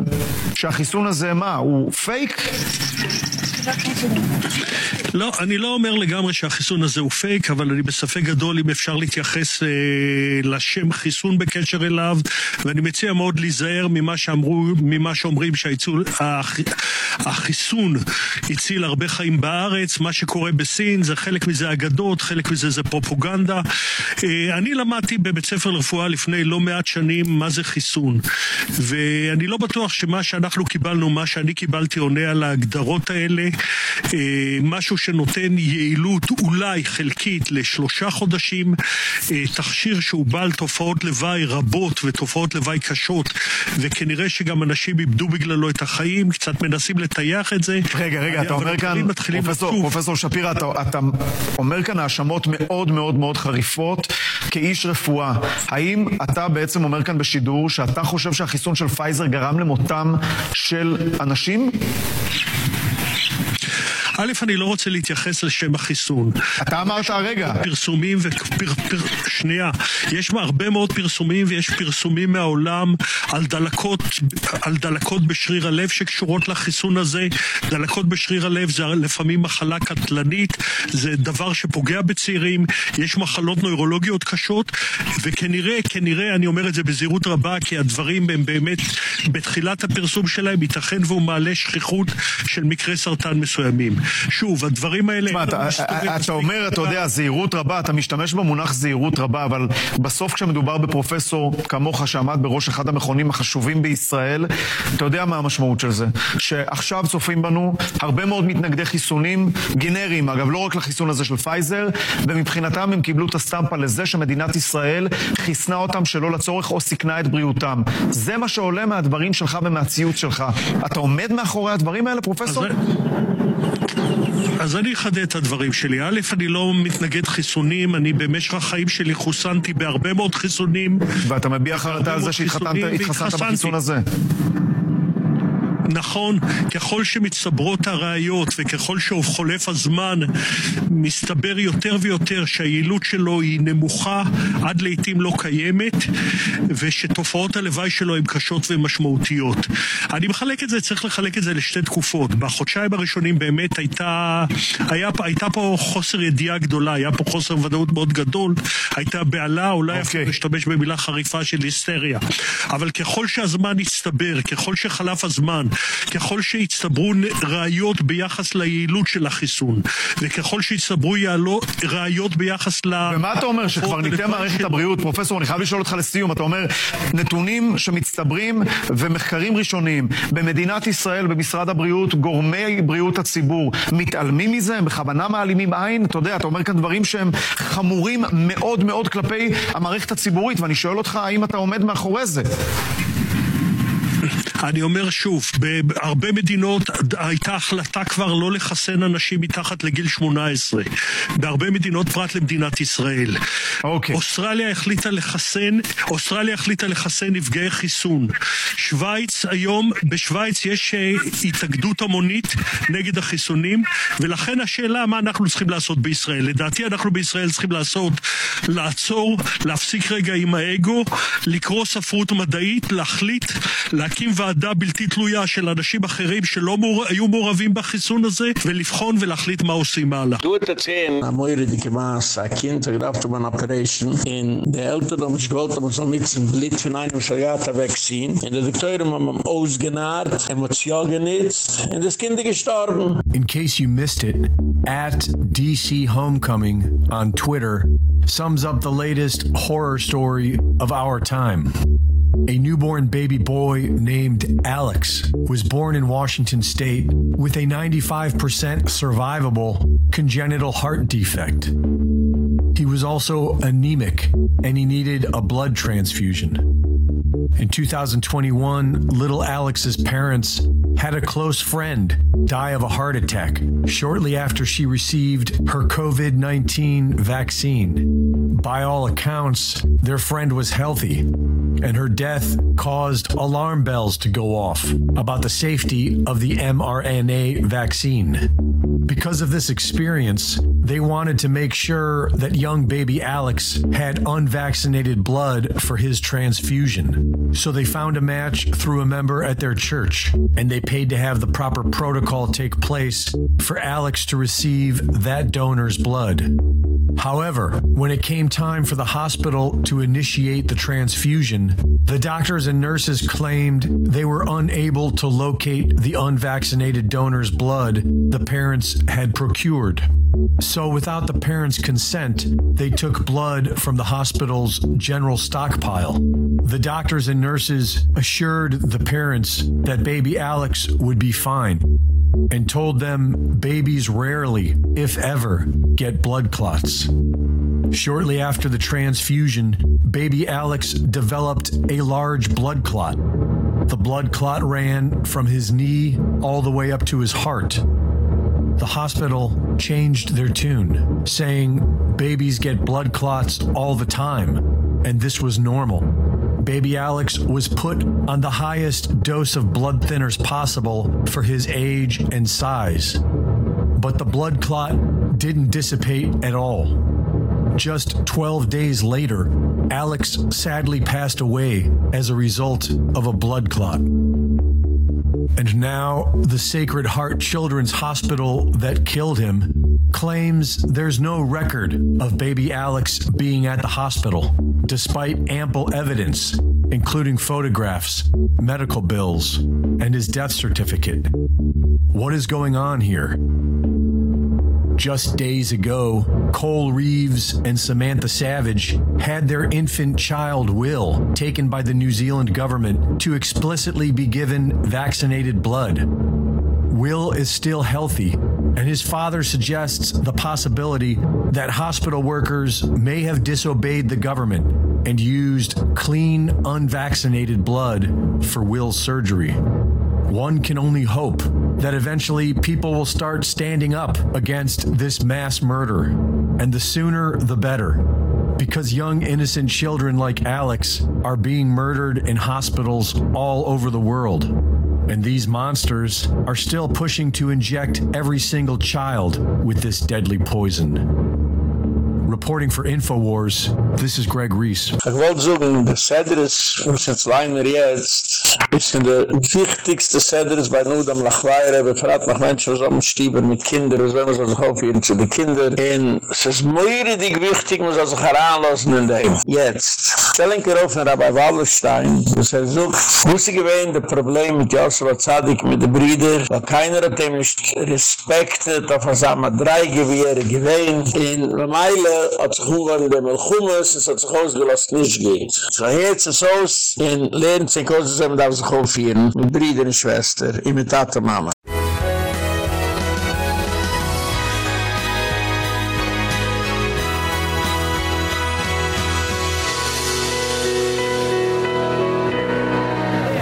שהחיסון הזה, מה, הוא פייק? לא, אני לא אומר לגמרי שהחיסון הזה הוא פייק, אבל אני בספק גדול אם אפשר להתייחס אה, לשם חיסון בקשר אליו, ואני מציע מאוד להיזהר ממה שאמרו, ממה שאומרים שהחיסון הציל הרבה חיים בארץ, מה שקורה בסין זה חלק מזה אגדות, חלק מזה זה פרופוגנדה. אה, אני למדתי בבית ספר לרפואה לפני לא מעט שנים מה זה חיסון, ואני לא בטוח שמה שאנחנו קיבלנו, מה שאני קיבלתי עונה על ההגדרות האלה, אה, משהו שנותן יעילות אולי חלקית לשלושה חודשים, אה, תכשיר שהוא בעל תופעות לוואי רבות ותופעות לוואי קשות, וכנראה שגם אנשים איבדו בגללו את החיים, קצת מנסים לטייח את זה. רגע, רגע, אתה אומר כאן, פרופסור, שפירא, אתה, אתה אומר כאן האשמות מאוד מאוד מאוד חריפות כאיש רפואה. האם אתה בעצם אומר כאן בשידור שאתה חושב שהחיסון של פייזר גרם למותם של אנשים? א', אני לא רוצה להתייחס לשם החיסון. אתה אמרת הרגע. פרסומים ו... פר, פר, שנייה. יש הרבה מאוד פרסומים ויש פרסומים מהעולם על דלקות, על דלקות בשריר הלב שקשורות לחיסון הזה. דלקות בשריר הלב זה לפעמים מחלה קטלנית, זה דבר שפוגע בצעירים, יש מחלות נוירולוגיות קשות, וכנראה, כנראה, אני אומר את זה בזהירות רבה, כי הדברים הם באמת, בתחילת הפרסום שלהם ייתכן והוא מעלה שכיחות של מקרי סרטן מסוימים. שוב, הדברים האלה... תשמע, אתה, אתה אומר, אתה יודע, זהירות רבה, אתה משתמש במונח זהירות רבה, אבל בסוף כשמדובר בפרופסור כמוך שעמד בראש אחד המכונים החשובים בישראל, אתה יודע מה המשמעות של זה. שעכשיו צופים בנו הרבה מאוד מתנגדי חיסונים, גנריים אגב, לא רק לחיסון הזה של פייזר, ומבחינתם הם קיבלו את הסטמפה לזה שמדינת ישראל חיסנה אותם שלא לצורך או סיכנה את בריאותם. זה מה שעולה מהדברים שלך ומהציוץ שלך. אתה עומד מאחורי הדברים האלה, פרופסור? אז... אז אני אחדד את הדברים שלי. א', אני לא מתנגד חיסונים, אני במשך החיים שלי חוסנתי בהרבה מאוד חיסונים. ואתה מביע חרטה על זה שהתחסנת בחיסון הזה. נכון, ככל שמצטברות הראיות וככל שחולף הזמן, מסתבר יותר ויותר שהיעילות שלו היא נמוכה, עד לעיתים לא קיימת, ושתופעות הלוואי שלו הן קשות ומשמעותיות. אני מחלק את זה, צריך לחלק את זה לשתי תקופות. בחודשיים הראשונים באמת הייתה, היה, הייתה פה חוסר ידיעה גדולה, היה פה חוסר ודאות מאוד גדול, הייתה בהלה, אולי okay. אפילו להשתמש במילה חריפה של היסטריה. אבל ככל שהזמן הצטבר, ככל שחלף הזמן, ככל שהצטברו ראיות ביחס ליעילות של החיסון, וככל שהצטברו ראיות ביחס ל... ומה אתה אומר, שכבר ניתן מערכת הבריאות, פרופסור, אני חייב לשאול אותך לסיום, אתה אומר, נתונים שמצטברים ומחקרים ראשוניים במדינת ישראל, במשרד הבריאות, גורמי בריאות הציבור, מתעלמים מזה, בכוונה מעלימים עין, אתה יודע, אתה אומר כאן דברים שהם חמורים מאוד מאוד כלפי המערכת הציבורית, ואני שואל אותך, האם אתה עומד מאחורי זה? אני אומר שוב, בהרבה מדינות הייתה החלטה כבר לא לחסן אנשים מתחת לגיל 18. בהרבה מדינות פרט למדינת ישראל. אוקיי. אוסטרליה החליטה לחסן, אוסטרליה החליטה לחסן נפגעי חיסון. שווייץ היום, בשווייץ יש אה, התאגדות המונית נגד החיסונים, ולכן השאלה מה אנחנו צריכים לעשות בישראל. לדעתי אנחנו בישראל צריכים לעשות, לעצור, להפסיק רגע עם האגו, לקרוא ספרות מדעית, להחליט, להקים ועדה ועדה בלתי תלויה של אנשים אחרים שלא מור... היו מעורבים בחיסון הזה, ולבחון ולהחליט מה עושים הלאה. דו את הציין. המוירי דקמאס, הקינט הגרפת מן אופריישן, אין דה אלטר דום שגולת המזון מיצן בליט פן einem שגעת הווקסין, אין דה דקטוירים הם ausgenart, הם מוציאו גניצט, אין דס קינדי gestorben. In case you missed it, at DC Homecoming on Twitter sums up the latest horror story of our time. A newborn baby boy named Alex was born in Washington state with a 95% survivable congenital heart defect. He was also anemic and he needed a blood transfusion. In 2021, little Alex's parents had a close friend die of a heart attack shortly after she received her COVID 19 vaccine. By all accounts, their friend was healthy, and her death caused alarm bells to go off about the safety of the mRNA vaccine. Because of this experience, they wanted to make sure that young baby Alex had unvaccinated blood for his transfusion. So they found a match through a member at their church, and they paid to have the proper protocol take place for Alex to receive that donor's blood. However, when it came time for the hospital to initiate the transfusion, the doctors and nurses claimed they were unable to locate the unvaccinated donor's blood the parents had procured. So, without the parents' consent, they took blood from the hospital's general stockpile. The doctors and nurses assured the parents that baby Alex would be fine and told them babies rarely, if ever, get blood clots. Shortly after the transfusion, baby Alex developed a large blood clot. The blood clot ran from his knee all the way up to his heart. The hospital changed their tune, saying babies get blood clots all the time, and this was normal. Baby Alex was put on the highest dose of blood thinners possible for his age and size. But the blood clot didn't dissipate at all. Just 12 days later, Alex sadly passed away as a result of a blood clot. And now, the Sacred Heart Children's Hospital that killed him claims there's no record of baby Alex being at the hospital, despite ample evidence, including photographs, medical bills, and his death certificate. What is going on here? Just days ago, Cole Reeves and Samantha Savage had their infant child, Will, taken by the New Zealand government to explicitly be given vaccinated blood. Will is still healthy, and his father suggests the possibility that hospital workers may have disobeyed the government and used clean, unvaccinated blood for Will's surgery. one can only hope that eventually people will start standing up against this mass murder. And the sooner, the better. Because young innocent children like Alex are being murdered in hospitals all over the world. And these monsters are still pushing to inject every single child with this deadly poison. Reporting for InfoWars, this is Greg Reese. Ich wollte sagen, der Sedris, was jetzt leiner jetzt, ist in der wichtigste Sedris bei Nudam Lachweire, befragt nach Menschen, was am Stieber mit Kindern, was wenn man sich aufhören zu den Kindern. Und es ist mehredig wichtig, man soll sich heranlassen in dem. Jetzt, stellen wir auf Rabbi Wallerstein, das er sucht, wusste gewähnt, das Problem mit Joshua Zadig, mit den Brüdern, weil keiner hat respektet, auf was er mit drei Gewehre gewähnt. In Rameile, hat sich umgegangen der Melchumes, es hat sich ausgelost nicht geht. So jetzt ist aus, in Lehren zu kommen, zusammen darf sich aufhören, mit Brüder und Schwester, imitate Mama.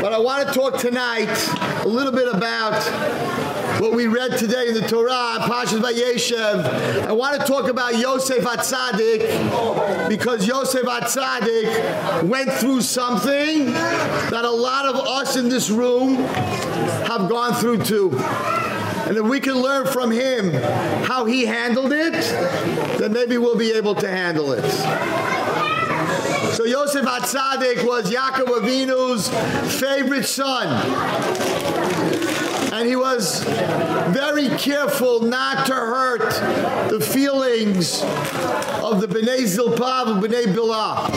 But I want to talk tonight a little bit about what we read today in the Torah, Pashas Vayeshev. I want to talk about Yosef Atzadik because Yosef Atzadik went through something that a lot of us in this room have gone through too. And if we can learn from him how he handled it, then maybe we'll be able to handle it. So Yosef Atzadik was Yaakov Avinu's favorite son. And he was very careful not to hurt the feelings of the Bnei Zilpah and Bnei Bilah.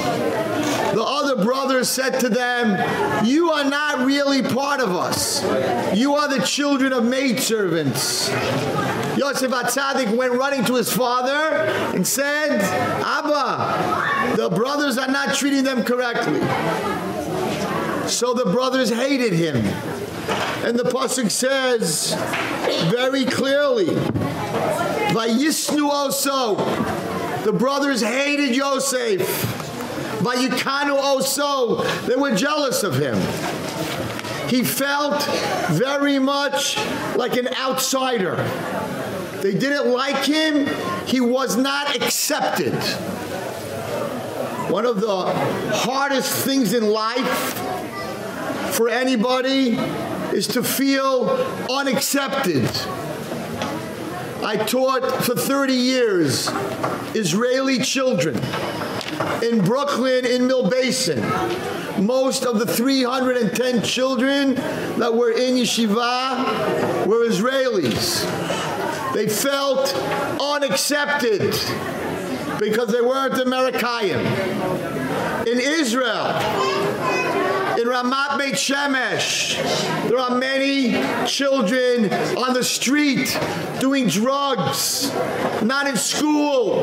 The other brothers said to them, you are not really part of us. You are the children of maidservants. Yosef Atzadik went running to his father and said, Abba, the brothers are not treating them correctly. So the brothers hated him. And the pasuk says very clearly, Vayisnu also. The brothers hated Yosef. Vayikanu also. They were jealous of him. He felt very much like an outsider. They didn't like him. He was not accepted. One of the hardest things in life for anybody is to feel unaccepted. I taught for 30 years Israeli children in Brooklyn in Mill Basin. Most of the 310 children that were in yeshiva were Israelis. They felt unaccepted because they weren't American. In Israel, in Ramat Beit Shemesh. There are many children on the street doing drugs, not in school.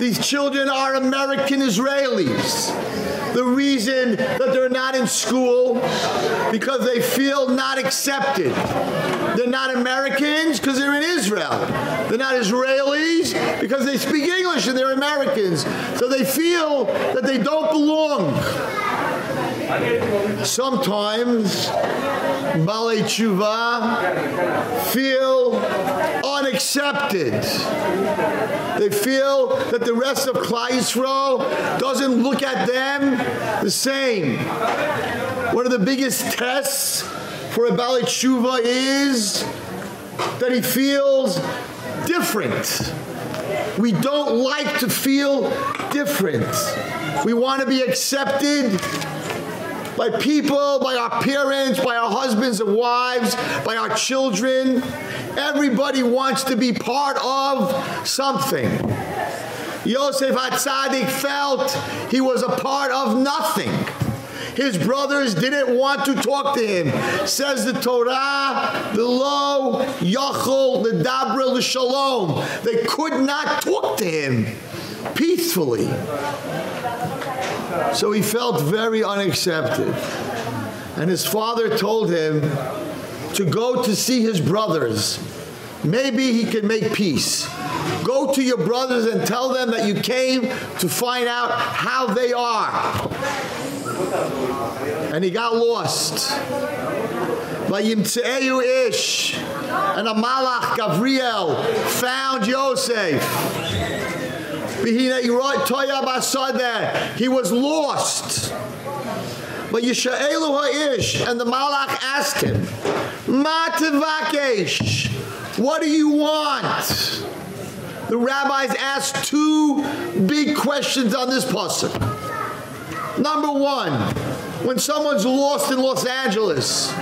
These children are American Israelis. The reason that they're not in school because they feel not accepted. They're not Americans because they're in Israel. They're not Israelis because they speak English and they're Americans. So they feel that they don't belong. Sometimes Balei Tshuva feel unaccepted. They feel that the rest of Klal doesn't look at them the same. One of the biggest tests for a Balei Tshuva is that he feels different. We don't like to feel different. We want to be accepted by people, by our parents, by our husbands and wives, by our children. Everybody wants to be part of something. Yosef Atzadik felt he was a part of nothing. His brothers didn't want to talk to him. Says the Torah, the lo yachol the dabra the shalom. They could not talk to him peacefully. So he felt very unaccepted. And his father told him to go to see his brothers. Maybe he can make peace. Go to your brothers and tell them that you came to find out how they are. And he got lost. Vayimtzeyu ish. And a malach, Gabriel, found Yosef. Basadeh. He was lost. But Yisha'elu ha'ish. And the malach asked him, Ma tevakesh. What do you want? The rabbis asked two big questions on this pasuk. Number one, when someone's lost in Los Angeles,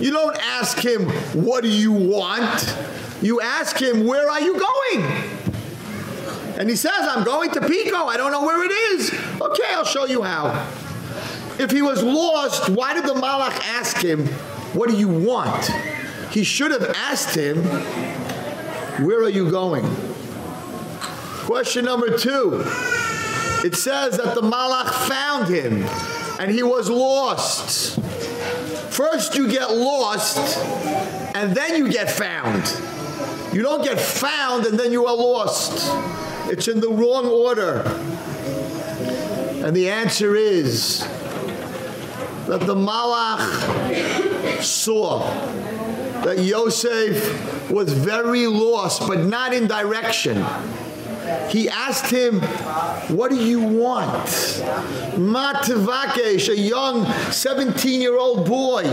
you don't ask him, what do you want? You ask him, where are you going? And he says, I'm going to Pico. I don't know where it is. Okay, I'll show you how. If he was lost, why did the Malach ask him, what do you want? He should have asked him, where are you going? Question number two. It says that the Malach found him and he was lost. First you get lost and then you get found. You don't get found and then you are lost. It's in the wrong order. And the answer is that the Malach saw that Yosef was very lost but not in direction. He asked him, "What do you want?" Matavakesh, a young 17-year-old boy.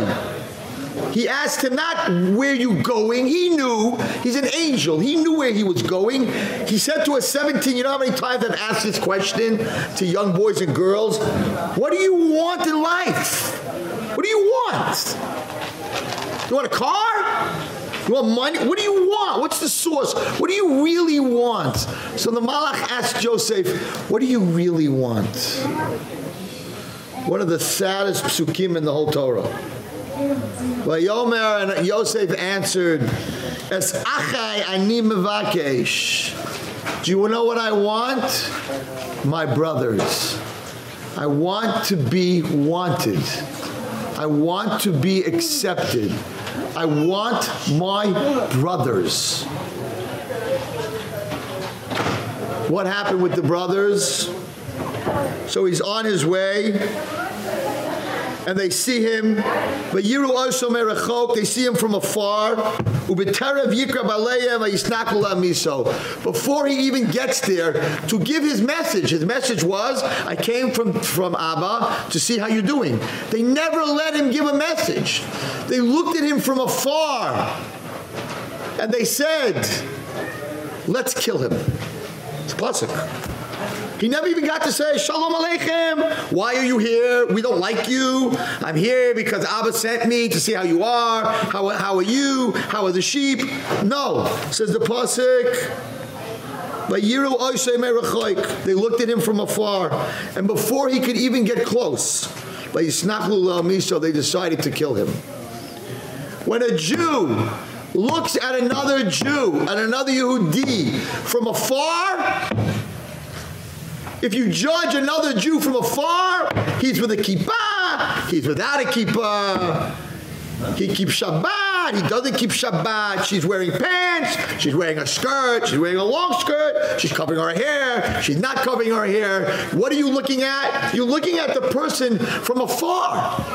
He asked him not where you going. He knew he's an angel. He knew where he was going. He said to a 17, you know how many times I've asked this question to young boys and girls? What do you want in life? What do you want? You want a car? You want money? What do you want? What's the source? What do you really want? So the Malach asked Joseph, what do you really want? One of the saddest psukim in the whole Torah. Well, Yomer and Yosef answered, Es achai ani mevakesh. Do you know what I want? My brothers. I want to be wanted. I want to be accepted. I want my brothers. What happened with the brothers? So he's on his way and they see him. But yiru also merachok they see him from afar. Ubiterev yikra baleyev yisnakul miso before he even gets there to give his message his message was i came from from abba to see how you're doing. They never let him give a message. They looked at him from afar. And they said let's kill him. It's classic he never even got to say, Shalom Aleichem. Why are you here? We don't like you. I'm here because Abba sent me to see how you are. How, how are you? How are the sheep? No. Says the Pasuk. They looked at him from afar. And before he could even get close, they decided to kill him. When a Jew looks at another Jew, at another Yehudi, from afar, if you judge another Jew from afar, he's with a kippah, he's without a kippah. He keeps Shabbat, he doesn't keep Shabbat. She's wearing pants, she's wearing a skirt, she's wearing a long skirt, she's covering her hair, she's not covering her hair. What are you looking at? You're looking at the person from afar.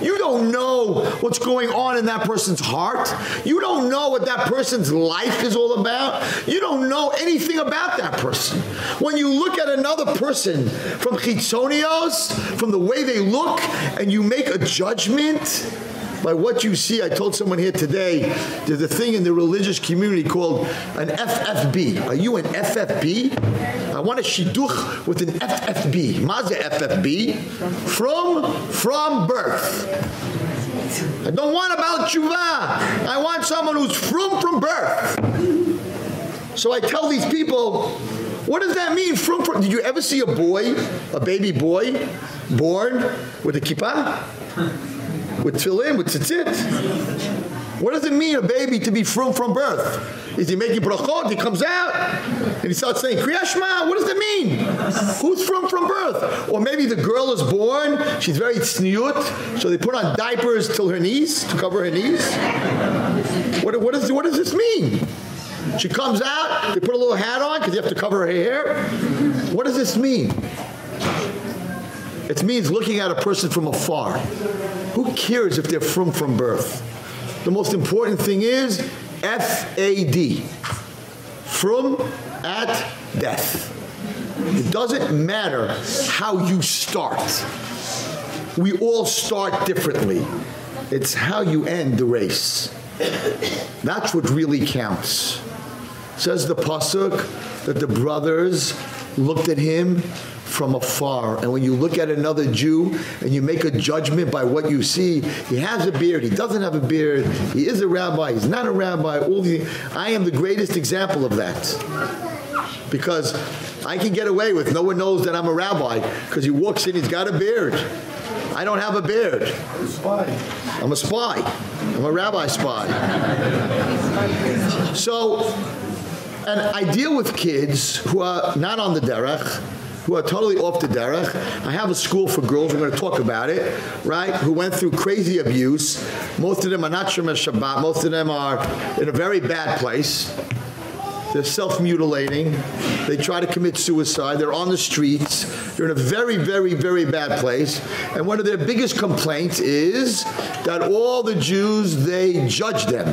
You don't know what's going on in that person's heart. You don't know what that person's life is all about. You don't know anything about that person. When you look at another person from chitzonios, from the way they look, and you make a judgment by what you see. I told someone here today, there's a thing in the religious community called an FFB. Are you an FFB? I want a shidduch with an FFB. Maza FFB? From, from birth. I don't want about tshuva. I want someone who's from from birth. So I tell these people, what does that mean? From, from did you ever see a boy, a baby boy born with a kippah? With tefillin, with tzitzit. What does it mean a baby to be from from birth? Is he making brachot? He comes out and he starts saying kriyashma. What does that mean? Who's from from birth? Or maybe the girl is born. She's very tzniut, so they put on diapers till her knees to cover her knees. What what does what does this mean? She comes out. They put a little hat on because you have to cover her hair. What does this mean? It means looking at a person from afar. Who cares if they're from from birth? The most important thing is F A D. From at death. It doesn't matter how you start. We all start differently. It's how you end the race. That's what really counts. Says the pasuk that the brothers looked at him from afar. And when you look at another Jew and you make a judgment by what you see, he has a beard, he doesn't have a beard, he is a rabbi, he's not a rabbi, all the I am the greatest example of that. Because I can get away with no one knows that I'm a rabbi because he walks in he's got a beard. I don't have a beard. I'm a spy. I'm a spy. I'm a rabbi spy. So and I deal with kids who are not on the derech, who are totally off the derech. I have a school for girls, we're going to talk about it, right? Who went through crazy abuse. Most of them are not Shomer Shabbat. Most of them are in a very bad place. They're self-mutilating. They try to commit suicide. They're on the streets. They're in a very, very, very bad place. And one of their biggest complaints is that all the Jews, they judge them.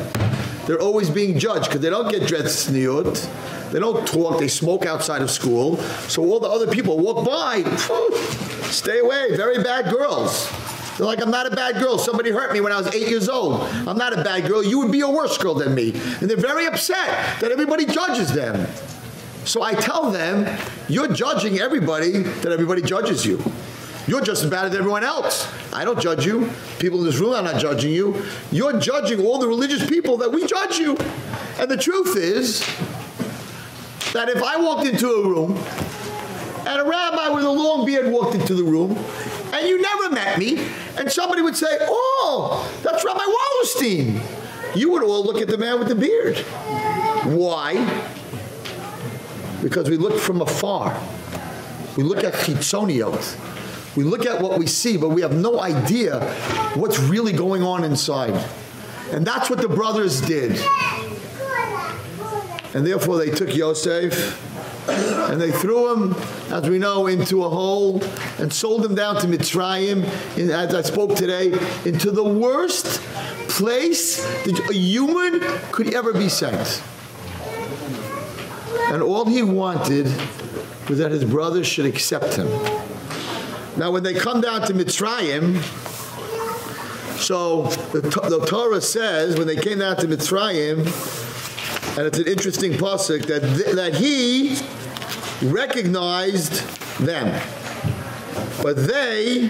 They're always being judged because they don't get dressed sniut. They don't talk. They smoke outside of school. So all the other people walk by. Stay away. Very bad girls. They're like, I'm not a bad girl. Somebody hurt me when I was eight years old. I'm not a bad girl. You would be a worse girl than me. And they're very upset that everybody judges them. So I tell them, you're judging everybody that everybody judges you. You're just as bad as everyone else. I don't judge you. People in this room are not judging you. You're judging all the religious people that we judge you. And the truth is that if I walked into a room and a rabbi with a long beard walked into the room and you never met me and somebody would say, "Oh, that's Rabbi Wallerstein." You would all look at the man with the beard. Why? Because we look from afar. We look at chitzoniot. We look at what we see, but we have no idea what's really going on inside. And that's what the brothers did. And therefore they took Yosef and they threw him, as we know, into a hole and sold him down to Mitzrayim, in, as I spoke today, into the worst place that a human could ever be sent. And all he wanted was that his brothers should accept him. Now when they come down to Mitzrayim, so the, the Torah says when they came down to Mitzrayim, and it's an interesting pasuk that th that he recognized them. But they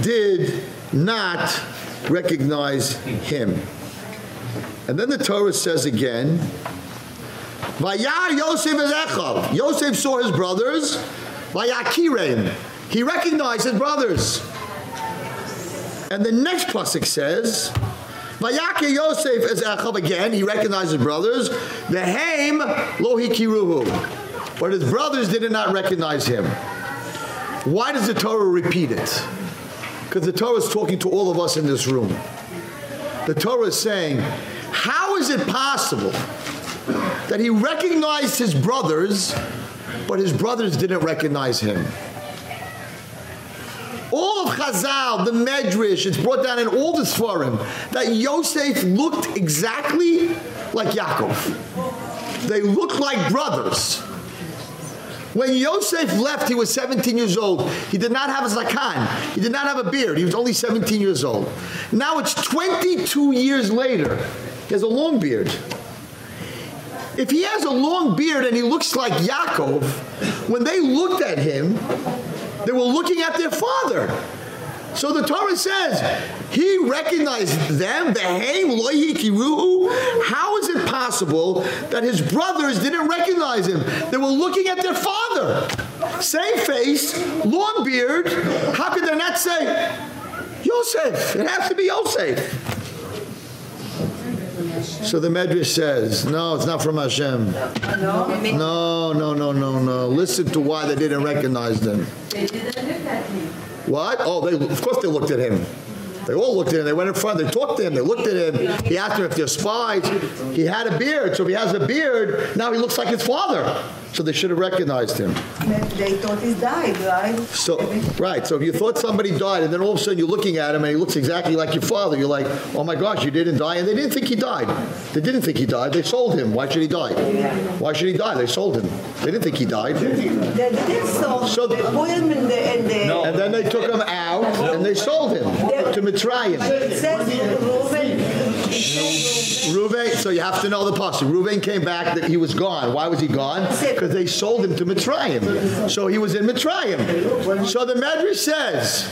did not recognize him. And then the torah says again vayar yosef echav. Yosef saw his brothers vayakirem he recognized his brothers and the next pasuk says Vayake Yosef as Achav again, he recognized his brothers. The Haim lo hikiruhu. But his brothers did not recognize him. Why does the Torah repeat it? Because the Torah is talking to all of us in this room. The Torah is saying, how is it possible that he recognized his brothers, but his brothers didn't recognize him? All of Chazal, the Medrash, it's brought down in all the Sfarim, that Yosef looked exactly like Yaakov. They looked like brothers. When Yosef left, he was 17 years old. He did not have a zakan. He did not have a beard. He was only 17 years old. Now it's 22 years later. He has a long beard. If he has a long beard and he looks like Yaakov, when they looked at him, they were looking at their father. So the Torah says, he recognized them, How is it possible that his brothers didn't recognize him? They were looking at their father. Same face, long beard. How could they not say, Yosef? It has to be Yosef. So the Medrash says, no, it's not from Hashem. No, no, no, no, no. no. Listen to why they didn't recognize them. What? Oh, they of course they looked at him. They all looked at him. They went in front. They talked to him. They looked at him. He asked them if they're spies. He had a beard. So if he has a beard, now he looks like his father. So they should have recognized him. They thought he died, right? So right, so if you thought somebody died and then all of a sudden you're looking at him and he looks exactly like your father, you're like, "Oh my gosh, you didn't die." And they didn't think he died. They didn't think he died. They sold him. Why should he die? Why should he die? They sold him. They didn't think he died. They didn't sold so they put him in the, in the And then they took him out and they sold him to Mitzrayim. It Reuven, so you have to know the pasuk. Reuven came back that he was gone. Why was he gone? Because they sold him to Mitzrayim. So he was in Mitzrayim. So the Medrash says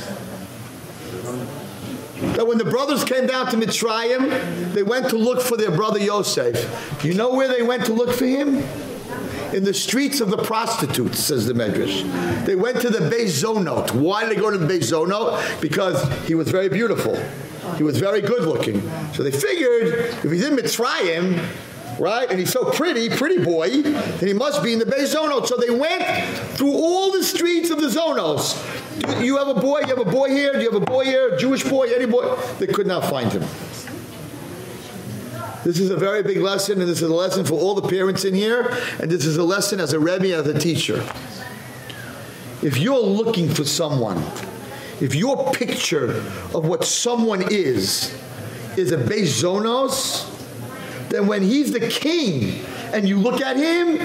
that when the brothers came down to Mitzrayim, they went to look for their brother Yosef. You know where they went to look for him? In the streets of the prostitutes, says the Medrash. They went to the Bezonot. Why did they go to the Bezonot? Because he was very beautiful. He was very good looking. So they figured if he's in Mitzrayim, right, and he's so pretty, pretty boy, then he must be in the Beis Zonos. So they went through all the streets of the Zonos. Do you have a boy? You have a boy here? Do you have a boy here? Jewish boy? Any boy? They could not find him. This is a very big lesson, and this is a lesson for all the parents in here, and this is a lesson as a Rebbe, as a teacher. If you're looking for someone, if your picture of what someone is is a Beis Zonos, then when he's the king and you look at him,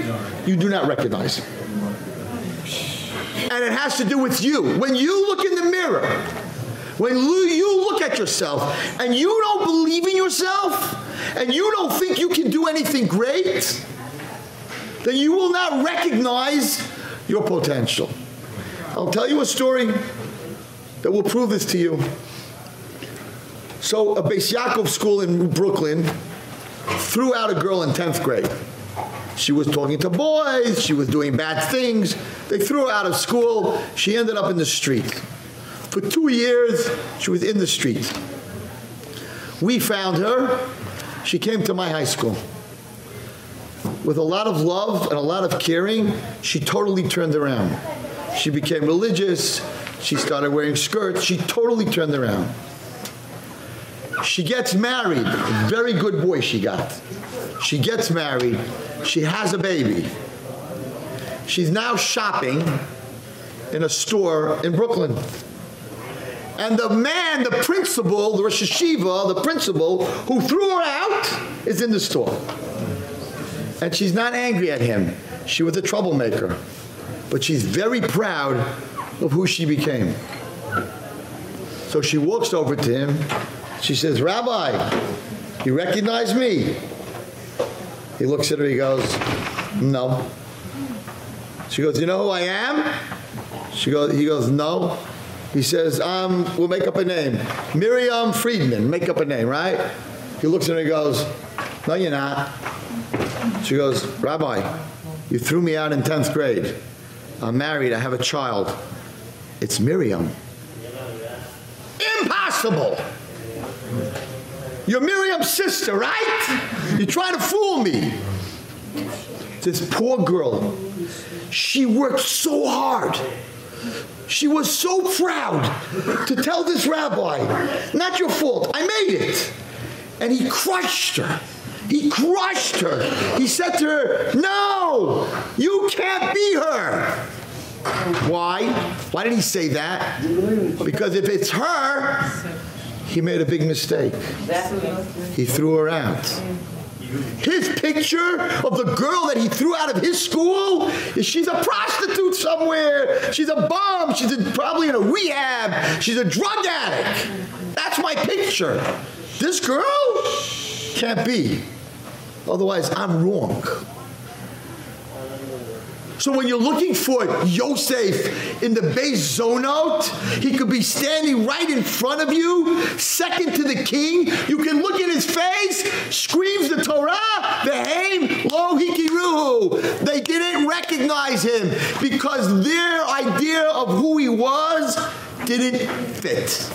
you do not recognize him. And it has to do with you. When you look in the mirror, when you look at yourself and you don't believe in yourself and you don't think you can do anything great, then you will not recognize your potential. I'll tell you a story that will prove this to you. So a Beis Yaakov school in Brooklyn threw out a girl in 10th grade. She was talking to boys, she was doing bad things. They threw her out of school. She ended up in the street. For 2 years she was in the street. We found her. She came to my high school. With a lot of love and a lot of caring, she totally turned around. She became religious. She started wearing skirts. She totally turned around. She gets married. Very good boy she got. She gets married. She has a baby. She's now shopping in a store in Brooklyn. And the man, the principal, the Rosh Yeshiva, the principal who threw her out is in the store. And she's not angry at him. She was a troublemaker. But she's very proud of who she became. So she walks over to him. She says, "Rabbi, you recognize me?" He looks at her, he goes, "No." She goes, "You know who I am?" She goes he goes, "No." He says, "Um, we'll make up a name. Miriam Friedman, make up a name, right?" He looks at her and goes, "No, you're not." She goes, "Rabbi, you threw me out in 10th grade. I'm married, I have a child. It's Miriam." Impossible. You're Miriam's sister, right? You're trying to fool me. This poor girl, she worked so hard. She was so proud to tell this rabbi, not your fault, I made it. And he crushed her. He crushed her. He said to her, no, you can't be her. Why? Why did he say that? Because if it's her, he made a big mistake. He threw her out. His picture of the girl that he threw out of his school is she's a prostitute somewhere. She's a bum. She's probably in a rehab. She's a drug addict. That's my picture. This girl can't be. Otherwise, I'm wrong. So when you're looking for Yosef in the Beis Zonos, he could be standing right in front of you, second to the king. You can look in his face, screams the Torah, Vehem lo hikiruhu. They didn't recognize him because their idea of who he was didn't fit.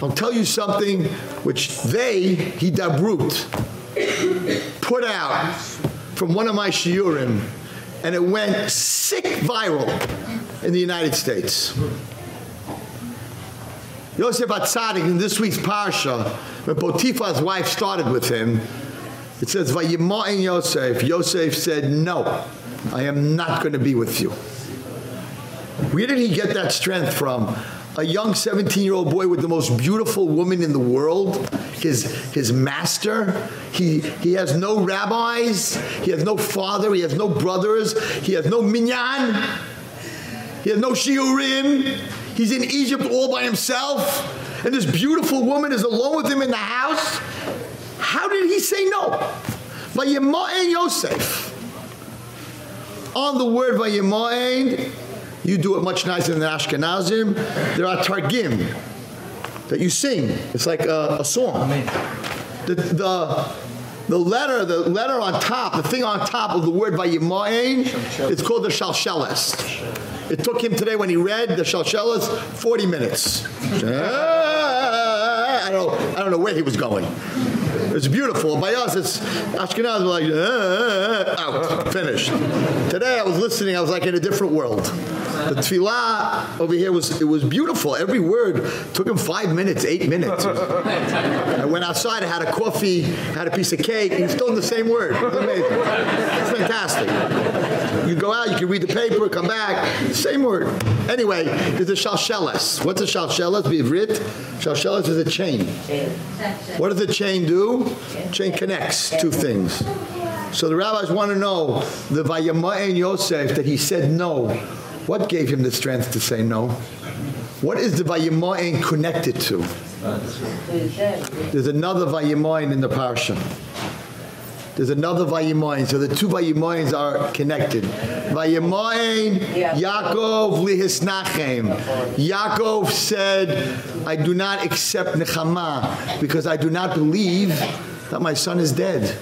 I'll tell you something which they, Hidabroot, put out from one of my shiurim, and it went sick viral in the United States. Yosef Atzadik in this week's parsha, when Potiphar's wife started with him, It says, Vayima'in Yosef. Yosef said, no, I am not going to be with you. Where did he get that strength from? A young 17-year-old boy with the most beautiful woman in the world, his his master. He he has no rabbis, he has no father, he has no brothers, he has no minyan. He has no shiurim. He's in Egypt all by himself, and this beautiful woman is alone with him in the house. How did he say no? Vayima'en Yosef. On the word Vayima'en, you do it much nicer than the Ashkenazim. There are targim that you sing. It's like a, a song. The, the the letter, the letter on top, the thing on top of the word by Vayima'en, it's called the Shalsheles. It took him today when he read the Shalsheles 40 minutes. I don't, I don't know where he was going. It's beautiful. By us, it's Ashkenaz like uh, uh, out, finished. Today I was listening. I was like in a different world. The tefillah over here was it was beautiful. Every word took him five minutes, eight minutes. I went outside. I had a coffee, had a piece of cake. He was still in the same word. It amazing. It's fantastic. You go out, you can read the paper, come back, same word. Anyway, there's a shalsheles. What's a shalsheles? Bivrit. Shalsheles is a chain. What does the chain do? Chain connects two things. So the rabbis want to know the Vayama'en Yosef that he said no. What gave him the strength to say no? What is the Vayama'en connected to? There's another Vayama'en in the parsha. There's another Vayimoin. So the two Vayimoins are connected. Vayimoin, Yaakov lihisnachem. Yaakov said, I do not accept Nechama because I do not believe that my son is dead.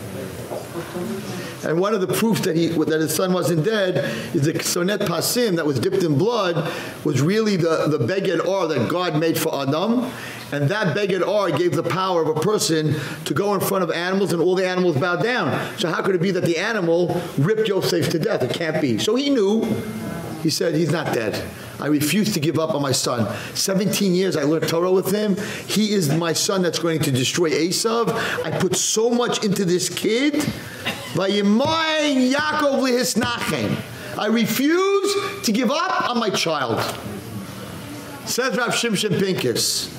And one of the proofs that he that his son wasn't dead is the sonet pasim that was dipped in blood was really the the beged or that God made for Adam and that beged or gave the power of a person to go in front of animals and all the animals bowed down. So how could it be that the animal ripped Yosef to death? It can't be. So he knew. He said he's not dead. I refuse to give up on my son. 17 years I learned Torah with him. He is my son that's going to destroy Esav. I put so much into this kid. I refuse to give up on my child. Says Rav Shimshon Pincus.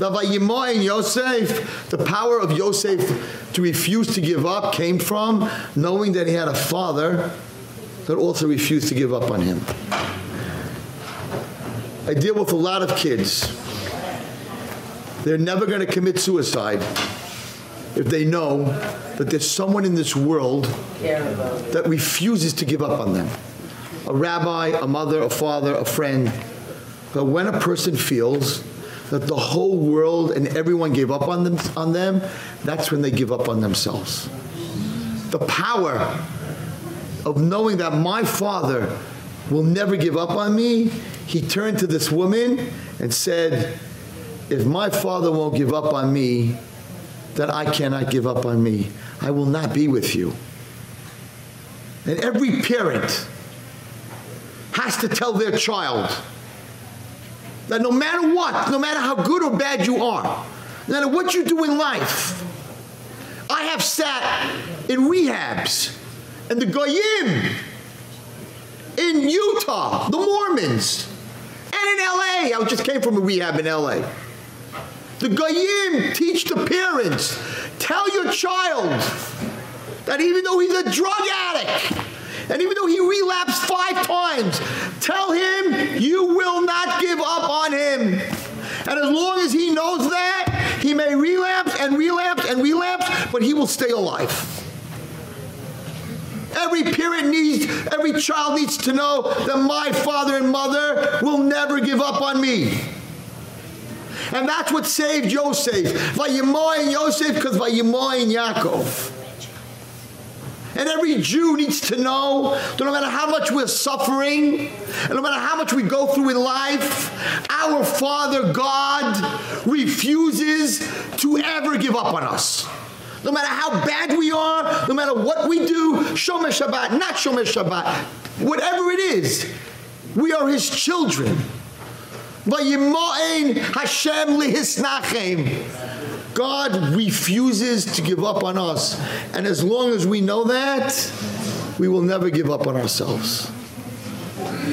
The Vayemoin Yosef, the power of Yosef to refuse to give up came from knowing that he had a father that also refused to give up on him. I deal with a lot of kids. They're never going to commit suicide if they know that there's someone in this world that refuses to give up on them. A rabbi, a mother, a father, a friend. But when a person feels that the whole world and everyone gave up on them on them, that's when they give up on themselves. The power of knowing that my father will never give up on me, he turned to this woman and said, if my father won't give up on me, then I cannot give up on me. I will not be with you. And every parent has to tell their child that no matter what, no matter how good or bad you are, no matter what you do in life, I have sat in rehabs and the Goyim in Utah, the Mormons, and in LA. I just came from a rehab in LA. The Goyim teach the parents, tell your child that even though he's a drug addict, and even though he relapsed five times, tell him you will not give up on him. And as long as he knows that, he may relapse and relapse and relapse, but he will stay alive. Every parent needs, every child needs to know that my father and mother will never give up on me. And that's what saved Yosef. Vayemoin Yosef because Vayemoin Yaakov. And every Jew needs to know that no matter how much we're suffering, and no matter how much we go through in life, our Father God refuses to ever give up on us. No matter how bad we are, no matter what we do, Shomer Shabbat, not Shomer Shabbat, whatever it is, we are his children. Vayemo'en Hashem lihisnachem. God refuses to give up on us. And as long as we know that, we will never give up on ourselves.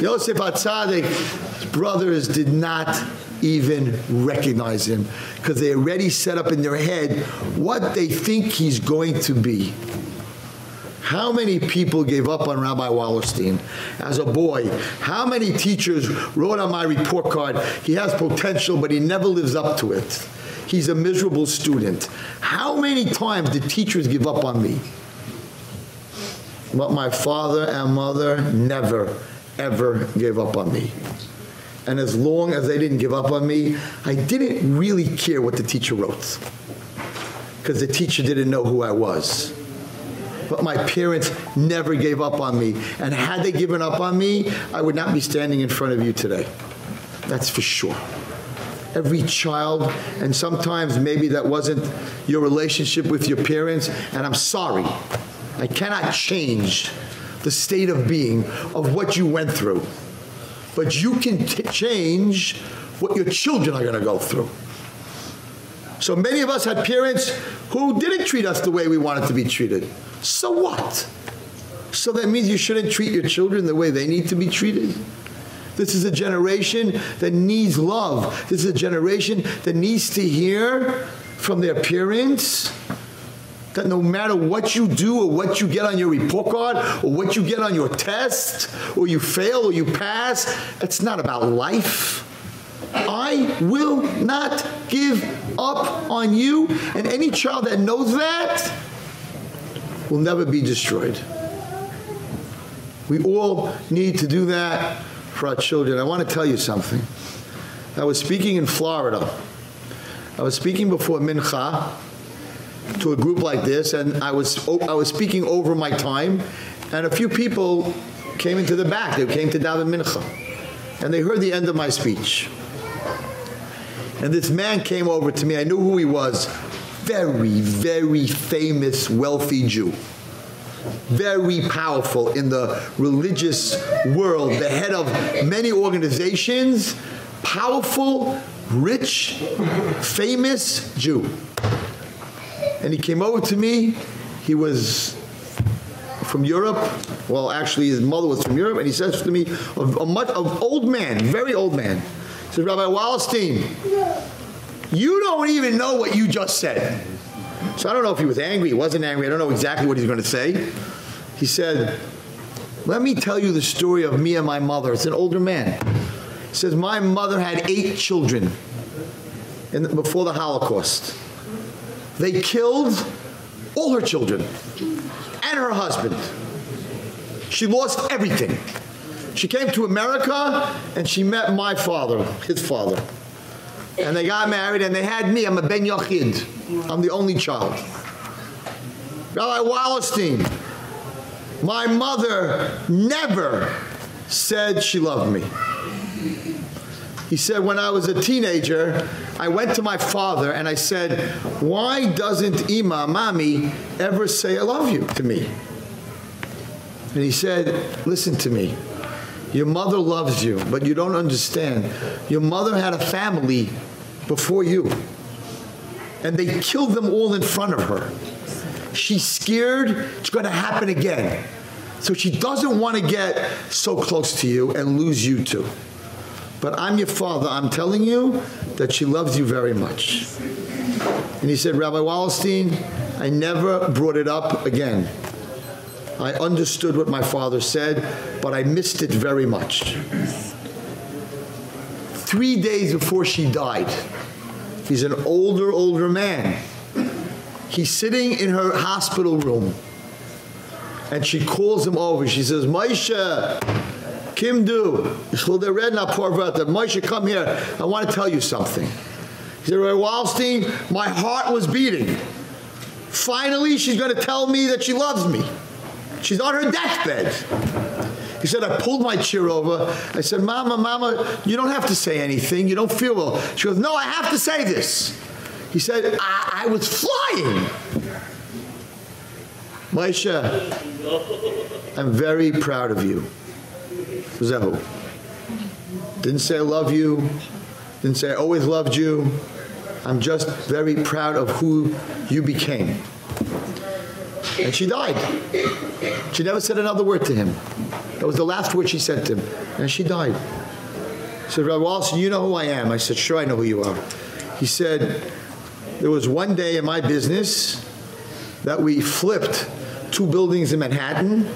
Yosef Atzadik's brothers did not even recognize him because they already set up in their head what they think he's going to be. How many people gave up on Rabbi Wallerstein as a boy? How many teachers wrote on my report card, he has potential but he never lives up to it. He's a miserable student. How many times did teachers give up on me? But my father and mother never ever gave up on me. And as long as they didn't give up on me, I didn't really care what the teacher wrote. Because the teacher didn't know who I was. But my parents never gave up on me. And had they given up on me, I would not be standing in front of you today. That's for sure. Every child, and sometimes maybe that wasn't your relationship with your parents, and I'm sorry. I cannot change the state of being of what you went through. But you can change what your children are going to go through. So many of us had parents who didn't treat us the way we wanted to be treated. So what? So that means you shouldn't treat your children the way they need to be treated. This is a generation that needs love. This is a generation that needs to hear from their parents that no matter what you do or what you get on your report card or what you get on your test or you fail or you pass, it's not about life. I will not give up on you and any child that knows that will never be destroyed. We all need to do that for our children. I want to tell you something. I was speaking in Florida. I was speaking before Mincha to a group like this and I was I was speaking over my time and a few people came into the back they came to daven mincha and they heard the end of my speech and this man came over to me I knew who he was very very famous wealthy Jew very powerful in the religious world the head of many organizations powerful rich famous Jew and he came over to me. He was from Europe. Well, actually his mother was from Europe and he says to me a, a much of old man, very old man. Says, "Rabbi Wallerstein, you don't even know what you just said." So I don't know if he was angry, he wasn't angry. I don't know exactly what he's going to say. He said, "Let me tell you the story of me and my mother." It's an older man. He says, "My mother had 8 children in the, before the Holocaust." They killed all her children and her husband. She lost everything. She came to America and she met my father, his father. And they got married and they had me. I'm a Ben Yachid. I'm the only child. Rabbi Wallerstein, my mother never said she loved me. He said when I was a teenager, I went to my father and I said, "Why doesn't Ima, Mommy, ever say I love you to me?" And he said, "Listen to me. Your mother loves you, but you don't understand. Your mother had a family before you. And they killed them all in front of her. She's scared it's going to happen again. So she doesn't want to get so close to you and lose you too." But I'm your father. I'm telling you that she loves you very much. And he said, Rabbi Wallerstein, I never brought it up again. I understood what my father said, but I missed it very much. 3 days before she died, he's an older older man. He's sitting in her hospital room. And she calls him over. She says, "Maisha, Kim do. Ich will der Redner poor brother. Moshe, come here. I want to tell you something. He said, Ray Wallerstein, my heart was beating. Finally, she's going to tell me that she loves me. She's on her deathbed. He said, I pulled my chair over. I said, Mama, Mama, you don't have to say anything. You don't feel well. She goes, No, I have to say this. He said, I, I was flying. Maisha, I'm very proud of you. Zehu. Didn't say I love you. Didn't say I always loved you. I'm just very proud of who you became. And she died. She never said another word to him. That was the last word she said to him. And she died. He said, Rabbi Wallerstein, you know who I am? I said, sure, I know who you are. He said, there was one day in my business that we flipped two buildings in Manhattan.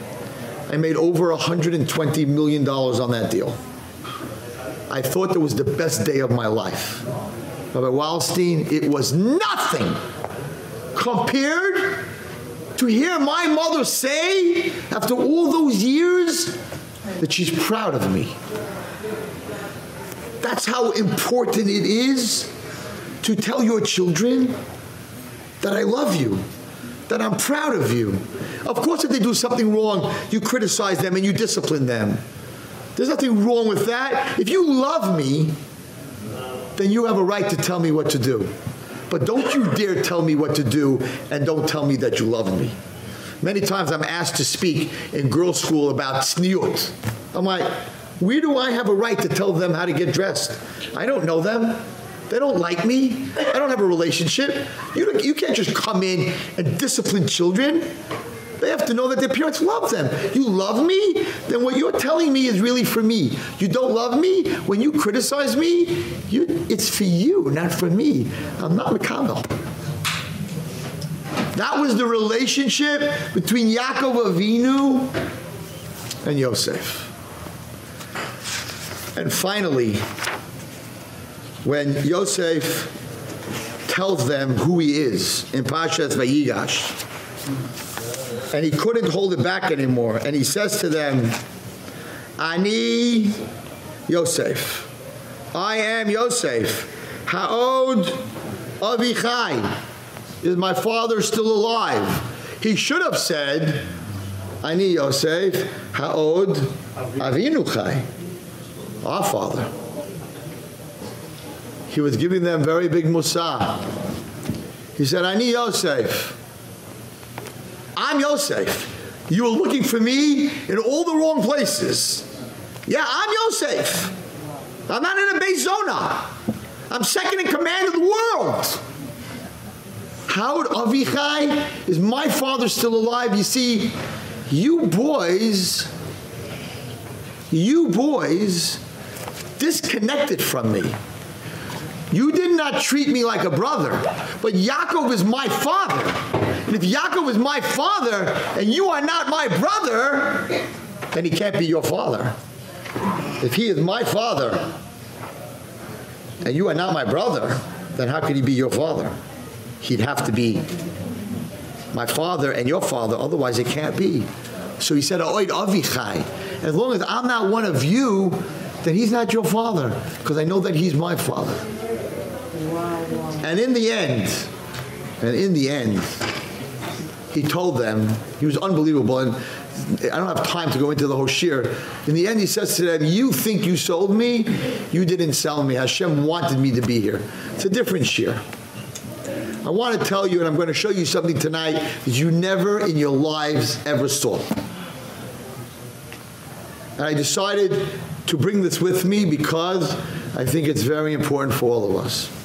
I made over $120 million on that deal. I thought that was the best day of my life. Rabbi Wallerstein, it was nothing compared to hear my mother say after all those years that she's proud of me. That's how important it is to tell your children that I love you, that I'm proud of you. Of course, if they do something wrong, you criticize them and you discipline them. There's nothing wrong with that. If you love me, then you have a right to tell me what to do. But don't you dare tell me what to do and don't tell me that you love me. Many times I'm asked to speak in girls' school about tzniut. I'm like, where do I have a right to tell them how to get dressed? I don't know them. They don't like me. I don't have a relationship. You, you can't just come in and discipline children. They have to know that their parents love them. You love me? Then what you're telling me is really for me. You don't love me? When you criticize me, you, it's for you, not for me. I'm not Mikabel. That was the relationship between Yaakov Avinu and Yosef. And finally, when Yosef tells them who he is in Pashas Vayigash, and he couldn't hold it back anymore, and he says to them, Ani Yosef, I am Yosef, Ha'od Avichai, is my father still alive? He should have said, Ani Yosef, Ha'od Avinu Chai, our father. He was giving them very big mussar. He said, Ani Yosef, I'm Yosef. You were looking for me in all the wrong places. Yeah, I'm Yosef. I'm not in a beis zona. I'm second in command of the world. Ha'od Avichai is my father still alive. You see, you boys, you boys disconnected from me. You did not treat me like a brother, but Yaakov is my father. And if Yaakov is my father and you are not my brother, then he can't be your father. If he is my father and you are not my brother, then how could he be your father? He'd have to be my father and your father, otherwise it can't be. So he said, Oid Avichai. As long as I'm not one of you, then he's not your father, because I know that he's my father. And in the end, and in the end, he told them, he was unbelievable, and I don't have time to go into the whole shiur. In the end, he says to them, you think you sold me? You didn't sell me. Hashem wanted me to be here. It's a different shiur. I want to tell you, and I'm going to show you something tonight that you never in your lives ever saw. And I decided to bring this with me because I think it's very important for all of us.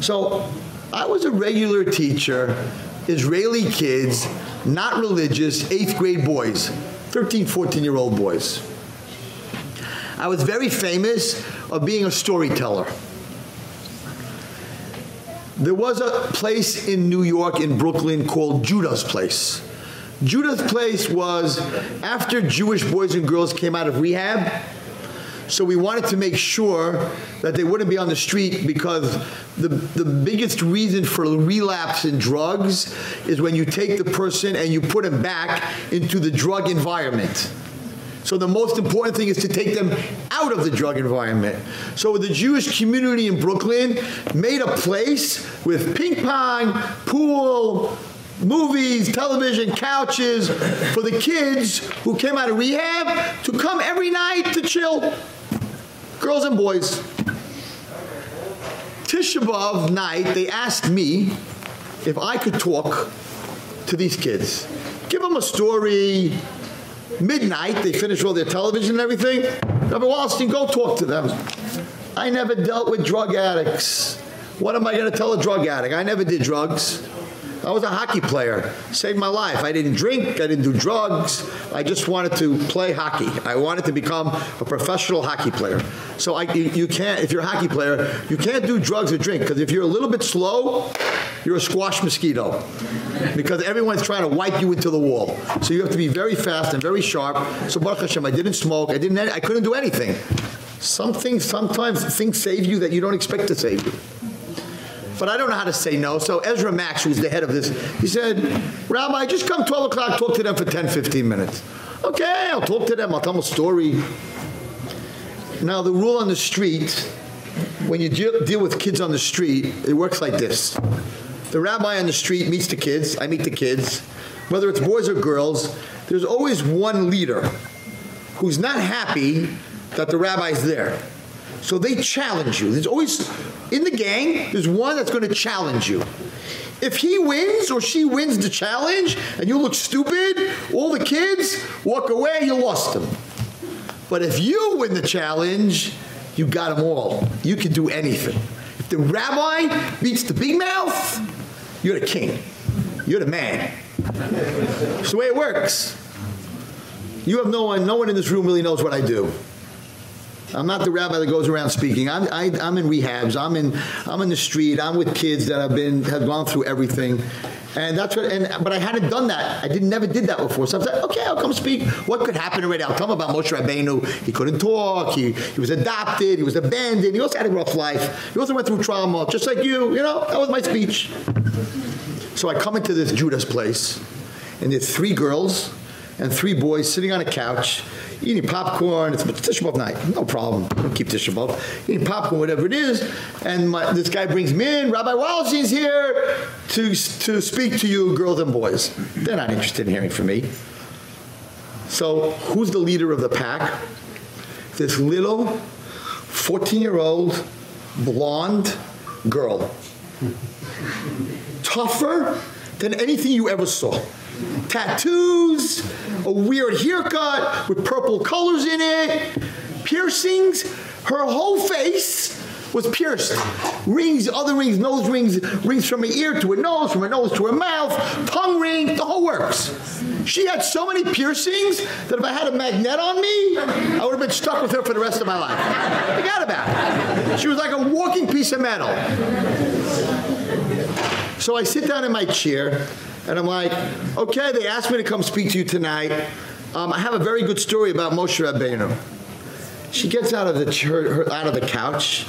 So, I was a regular teacher, Israeli kids, not religious, 8th grade boys, 13, 14-year-old boys. I was very famous of being a storyteller. There was a place in New York in Brooklyn called Judah's Place. Judah's Place was after Jewish boys and girls came out of rehab. So we wanted to make sure that they wouldn't be on the street because the the biggest reason for relapse in drugs is when you take the person and you put them back into the drug environment. So the most important thing is to take them out of the drug environment. So the Jewish community in Brooklyn made a place with ping pong, pool, movies, television, couches for the kids who came out of rehab to come every night to chill. Girls and boys. Tisha B'Av night, they asked me if I could talk to these kids. Give them a story. Midnight, they finish all their television and everything. Rabbi Wallerstein, go talk to them. I never dealt with drug addicts. What am I going to tell a drug addict? I never did drugs. I was a hockey player. Saved my life. I didn't drink, I didn't do drugs. I just wanted to play hockey. I wanted to become a professional hockey player. So I you, can't if you're a hockey player, you can't do drugs or drink because if you're a little bit slow, you're a squash mosquito. Because everyone's trying to wipe you into the wall. So you have to be very fast and very sharp. So Baruch Hashem, I didn't smoke. I didn't I couldn't do anything. Some things sometimes things save you that you don't expect to save you. But I don't know how to say no. So Ezra Max, who's the head of this, he said, Rabbi, just come 12 o'clock, talk to them for 10, 15 minutes. Okay, I'll talk to them. I'll tell them a story. Now, the rule on the street, when you deal, deal with kids on the street, it works like this. The rabbi on the street meets the kids. I meet the kids. Whether it's boys or girls, there's always one leader who's not happy that the rabbi's there. So they challenge you. There's always in the gang, there's one that's going to challenge you. If he wins or she wins the challenge and you look stupid, all the kids walk away, you lost them. But if you win the challenge, you got them all. You can do anything. If the rabbi beats the big mouth, you're the king. You're the man. It's the way it works. You have no one no one in this room really knows what I do. I'm not the rabbi that goes around speaking. I'm I, i am in rehabs. I'm in I'm in the street. I'm with kids that have been have gone through everything. And that's what and but I hadn't done that. I didn't never did that before. So I like, okay, I'll come speak. What could happen already? I'll tell them about Moshe Rabbeinu. He couldn't talk. He he was adopted. He was abandoned. He also had a rough life. He also went through trauma just like you, you know? That was my speech. So I come into this Judah's place and there's three girls and three boys sitting on a couch eating popcorn. It's Tisha B'Av night. No problem. Don't keep Tisha B'Av. Eating popcorn, whatever it is. And my, this guy brings me in. Rabbi Wallerstein's here to, to speak to you, girls and boys. They're not interested in hearing from me. So who's the leader of the pack? This little 14-year-old blonde girl. Tougher than anything you ever saw tattoos, a weird haircut with purple colors in it, piercings. Her whole face was pierced. Rings, other rings, nose rings, rings from her ear to her nose, from her nose to her mouth, tongue ring, the whole works. She had so many piercings that if I had a magnet on me, I would have been stuck with her for the rest of my life. Forget about it. She was like a walking piece of metal. So I sit down in my chair and I'm like, okay, they asked me to come speak to you tonight. Um, I have a very good story about Moshe Rabbeinu. She gets out of the her, out of the couch.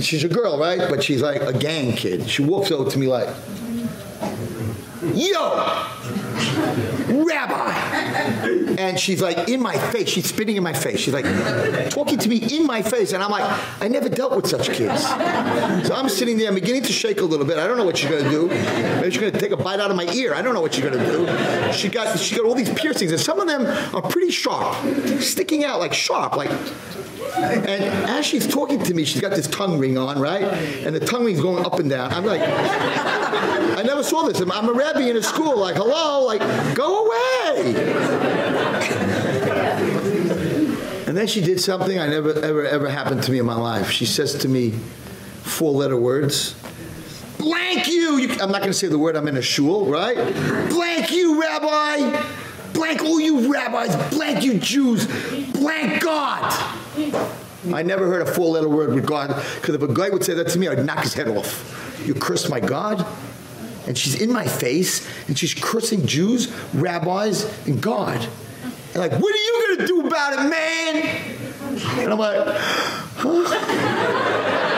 She's a girl, right? But she's like a gang kid. She walks over to me like, "Yo, rabbi. And she's like in my face. She's spitting in my face. She's like talking to me in my face. And i'm like i never dealt with such kids. So i'm sitting there. I'm beginning to shake a little bit. I don't know what she's going to do. Maybe she's going to take a bite out of my ear. I don't know what she's going to do. She got she got all these piercings. And some of them are pretty sharp sticking out like sharp like and as she's talking to me, she's got this tongue ring on, right? And the tongue ring's going up and down. I'm like, I never saw this. I'm a rabbi in a school, like, hello, like, go away. And then she did something I never, ever, ever happened to me in my life. She says to me four letter words. Blank you. you I'm not going to say the word. I'm in a shul, right? Blank you, rabbi. Blank all you rabbis. Blank you Jews. Blank God. I never heard a four-letter word with God because if a guy would say that to me, I'd knock his head off. You curse my God? And she's in my face and she's cursing Jews, rabbis, and God. And like, what are you going to do about it, man? And I'm like, huh?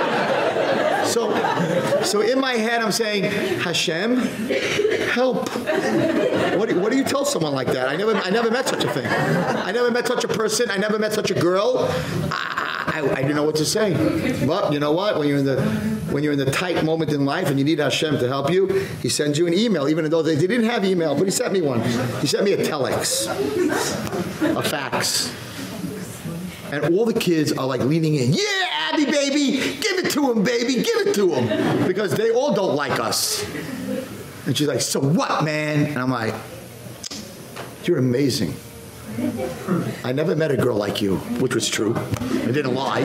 So, so in my head, I'm saying, Hashem, help. What do, what do you tell someone like that? I never, I never met such a thing. I never met such a person. I never met such a girl. I, I, I didn't know what to say. But you know what? When you're in the, when you're in the tight moment in life and you need Hashem to help you, He sends you an email. Even though they didn't have email, but He sent me one. He sent me a telex, a fax. And all the kids are like leaning in. Yeah, Abby baby, give it to him baby, give it to him because they all don't like us. And she's like, "So what, man?" And I'm like, "You're amazing." I never met a girl like you, which was true. I didn't lie.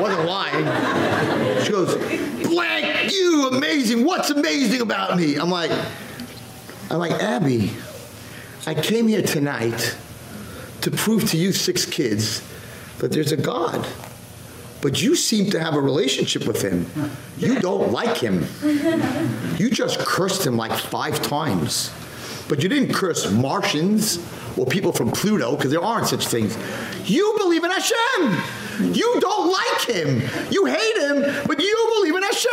wasn't lying. She goes, blank, you amazing. What's amazing about me? I'm like, I'm like, Abby, I came here tonight to prove to you six kids that there's a God. But you seem to have a relationship with him. You don't like him. You just cursed him like five times. But you didn't curse Martians or people from Pluto because there aren't such things. You believe in Hashem. You don't like him. You hate him, but you believe in Hashem.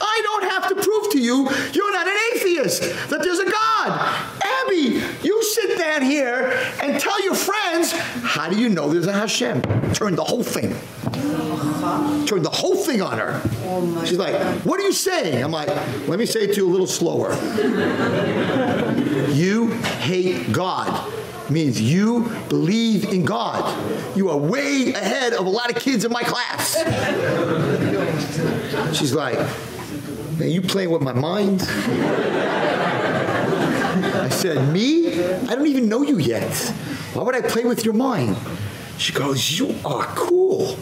I don't have to prove to you you're not an atheist, that there's a God. Abby, you sit down here and tell your friends, how do you know there's a Hashem? Turn the whole thing. Turn the whole thing on her. She's like, what are you saying? I'm like, let me say it to you a little slower. You hate God means you believe in God. You are way ahead of a lot of kids in my class. She's like, man, you playing with my mind? I said, me? I don't even know you yet. Why would I play with your mind? She goes, you are cool.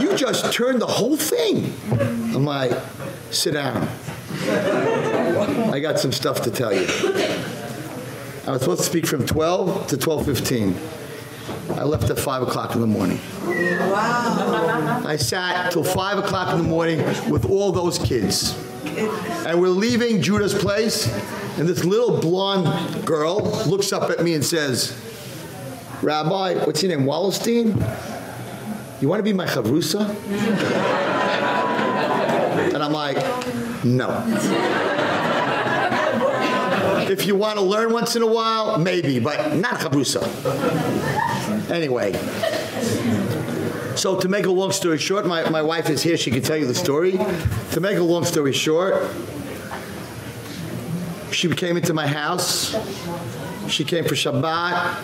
You just turned the whole thing. I'm like, sit down. I got some stuff to tell you. I was supposed to speak from 12 to 12.15. I left at 5 o'clock in the morning. Wow. I sat till 5 o'clock in the morning with all those kids. And we're leaving Judah's place, and this little blonde girl looks up at me and says, Rabbi, what's your name, Wallerstein? You want to be my chavrusa? and I'm like, no. If you want to learn once in a while, maybe, but not chavrusa. Anyway, so to make a long story short, my, my wife is here, she can tell you the story. To make a long story short, she came into my house. She came for Shabbat.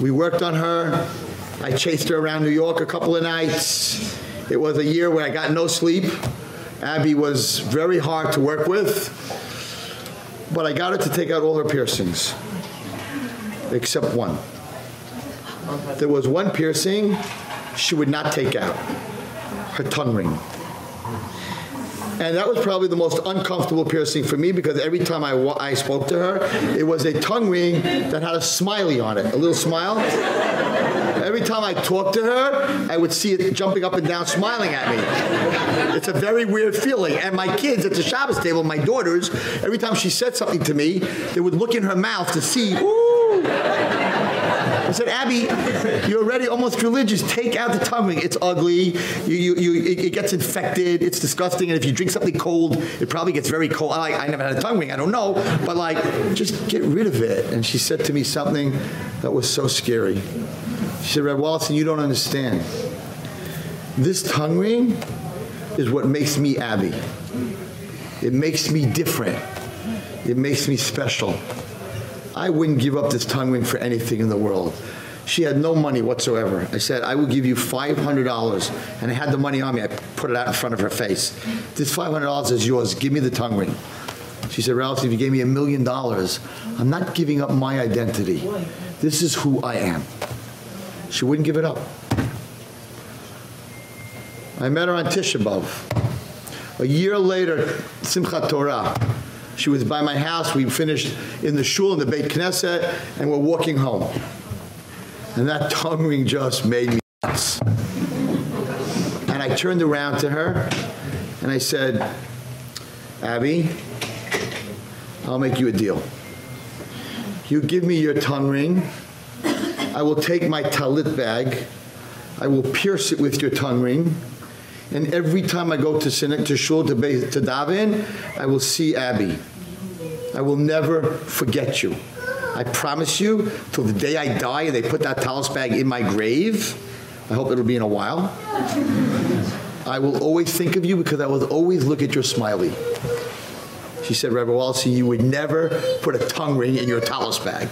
We worked on her. I chased her around New York a couple of nights. It was a year where I got no sleep. Abby was very hard to work with. But I got her to take out all her piercings. Except one. There was one piercing she would not take out. Her tongue ring. And that was probably the most uncomfortable piercing for me because every time I, I spoke to her, it was a tongue ring that had a smiley on it, a little smile. Every time I talked to her, I would see it jumping up and down smiling at me. It's a very weird feeling. And my kids at the Shabbos table, my daughters, every time she said something to me, they would look in her mouth to see, ooh. I said, Abby, you're already almost religious. Take out the tongue ring. It's ugly. You, you, you, it gets infected. It's disgusting. And if you drink something cold, it probably gets very cold. I, I never had a tongue ring. I don't know. But like, just get rid of it. And she said to me something that was so scary. She said, Red Walton, you don't understand. This tongue ring is what makes me Abby. It makes me different. It makes me special. I wouldn't give up this tongue ring for anything in the world. She had no money whatsoever. I said, I will give you $500. And I had the money on me. I put it out in front of her face. This $500 is yours. Give me the tongue ring. She said, Ralph, if you gave me a million dollars, I'm not giving up my identity. This is who I am. She wouldn't give it up. I met her on Tisha B'Av. A year later, Simchat Torah. She was by my house. We finished in the shul in the Beit Knesset, and we're walking home. And that tongue ring just made me nuts. And I turned around to her, and I said, Abby, I'll make you a deal. You give me your tongue ring, I will take my talit bag, I will pierce it with your tongue ring, and every time I go to Sinek to shul to, to daven, I will see Abby. I will never forget you. I promise you, till the day I die and they put that talus bag in my grave, I hope it'll be in a while. I will always think of you because I will always look at your smiley. She said, Reverend Wallace, you would never put a tongue ring in your talus bag.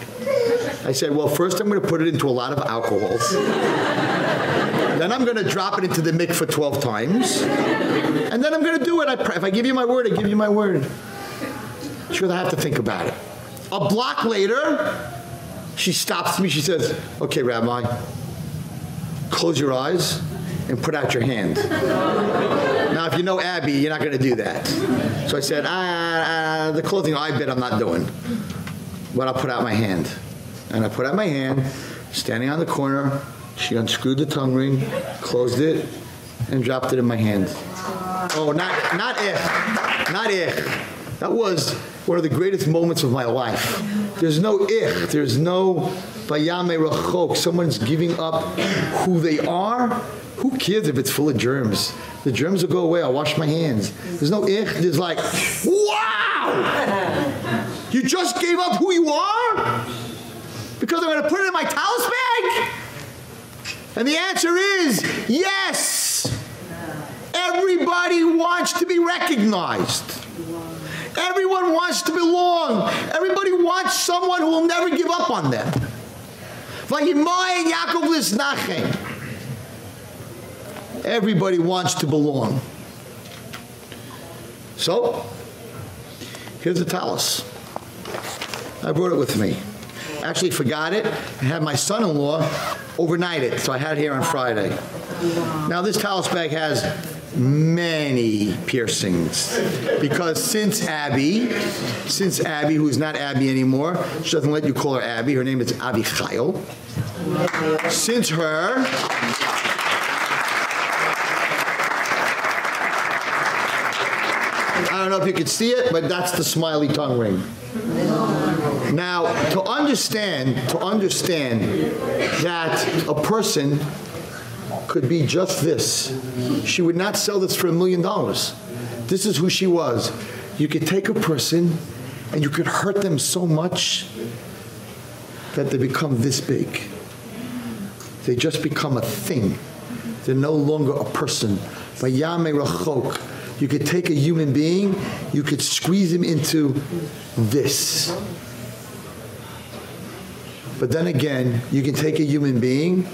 I said, well, first I'm going to put it into a lot of alcohols. then I'm going to drop it into the mikveh 12 times. And then I'm going to do it. I, if I give you my word, I give you my word. She goes, I have to think about it. A block later, she stops me. She says, okay, Rabbi, close your eyes and put out your hand. Now, if you know Abby, you're not going to do that. So I said, ah, ah, the clothing I bet I'm not doing. But I'll put out my hand. And I put out my hand, standing on the corner. She unscrewed the tongue ring, closed it, and dropped it in my hand. Oh, not not ich, not if. That was one of the greatest moments of my life. There's no ich. There's no bayame rachok. Someone's giving up who they are. Who cares if it's full of germs? The germs will go away. I'll wash my hands. There's no ich. There's like, wow! You just gave up who you are? Because I'm going to put it in my bag? And the answer is yes. Everybody wants to be recognized. Everyone wants to belong. Everybody wants someone who will never give up on them. Everybody wants to belong. So, here's the talus. I brought it with me. Actually forgot it. I had my son-in-law overnight it, so I had it here on Friday. Now this talus bag has many piercings because since Abby, since Abby, who's not Abby anymore, she doesn't let you call her Abby. Her name is Abichail. Since her, I don't know if you could see it, but that's the smiley tongue ring. Now, to understand, to understand that a person could be just this. She would not sell this for a million dollars. This is who she was. You could take a person and you could hurt them so much that they become this big. They just become a thing. They're no longer a person. You could take a human being, you could squeeze him into this. But then again, you can take a human being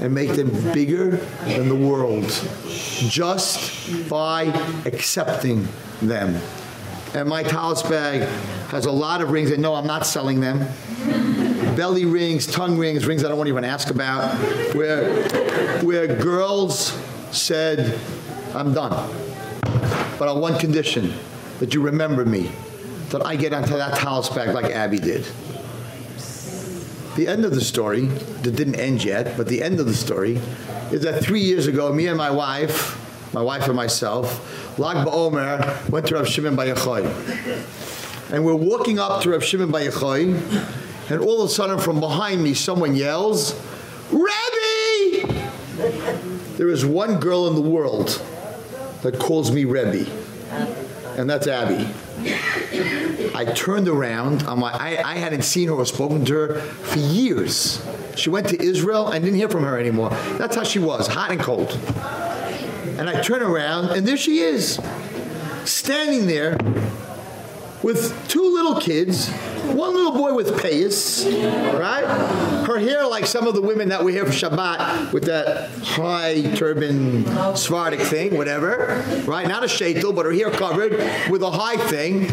and make them bigger than the world just by accepting them. And my talus bag has a lot of rings that no, I'm not selling them. Belly rings, tongue rings, rings I don't want to even ask about where where girls said, "I'm done." But on one condition, that you remember me, that I get onto that talus bag like Abby did. The end of the story, that didn't end yet, but the end of the story is that 3 years ago me and my wife, my wife and myself, Lag BaOmer went to Rav Shimon Bar Yochai. And we're walking up to Rav Shimon Bar Yochai, and all of a sudden from behind me someone yells, "Rebbe!" There is one girl in the world that calls me Rebbe. And that's Abby. I turned around. I'm like, I, I hadn't seen her or spoken to her for years. She went to Israel and didn't hear from her anymore. That's how she was, hot and cold. And I turn around and there she is, standing there with two little kids, one little boy with payas, right? Her hair like some of the women that we hear for Shabbat with that high turban Sephardic thing, whatever, right? Not a shaitel, but her hair covered with a high thing.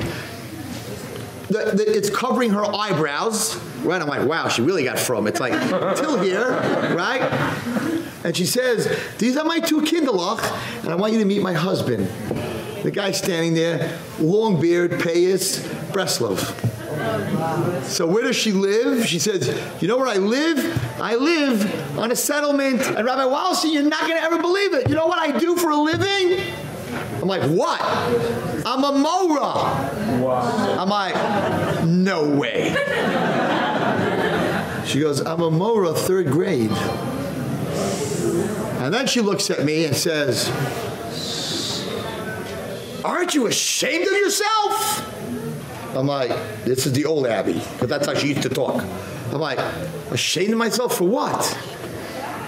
The, the, it's covering her eyebrows, right? I'm like, wow, she really got from. It's like till here, right? And she says, these are my two kinderlach, and I want you to meet my husband. The guy standing there, long beard, payas, Breslov. So where does she live? She says, you know where I live? I live on a settlement. And Rabbi Wallerstein, you're not going to ever believe it. You know what I do for a living? I'm like, what? I'm a Mora. Wow. I'm like, no way. She goes, I'm a Mora third grade. And then she looks at me and says, aren't you ashamed of yourself? I'm like, this is the old Abby, because that's how she used to talk. I'm like, ashamed of myself for what?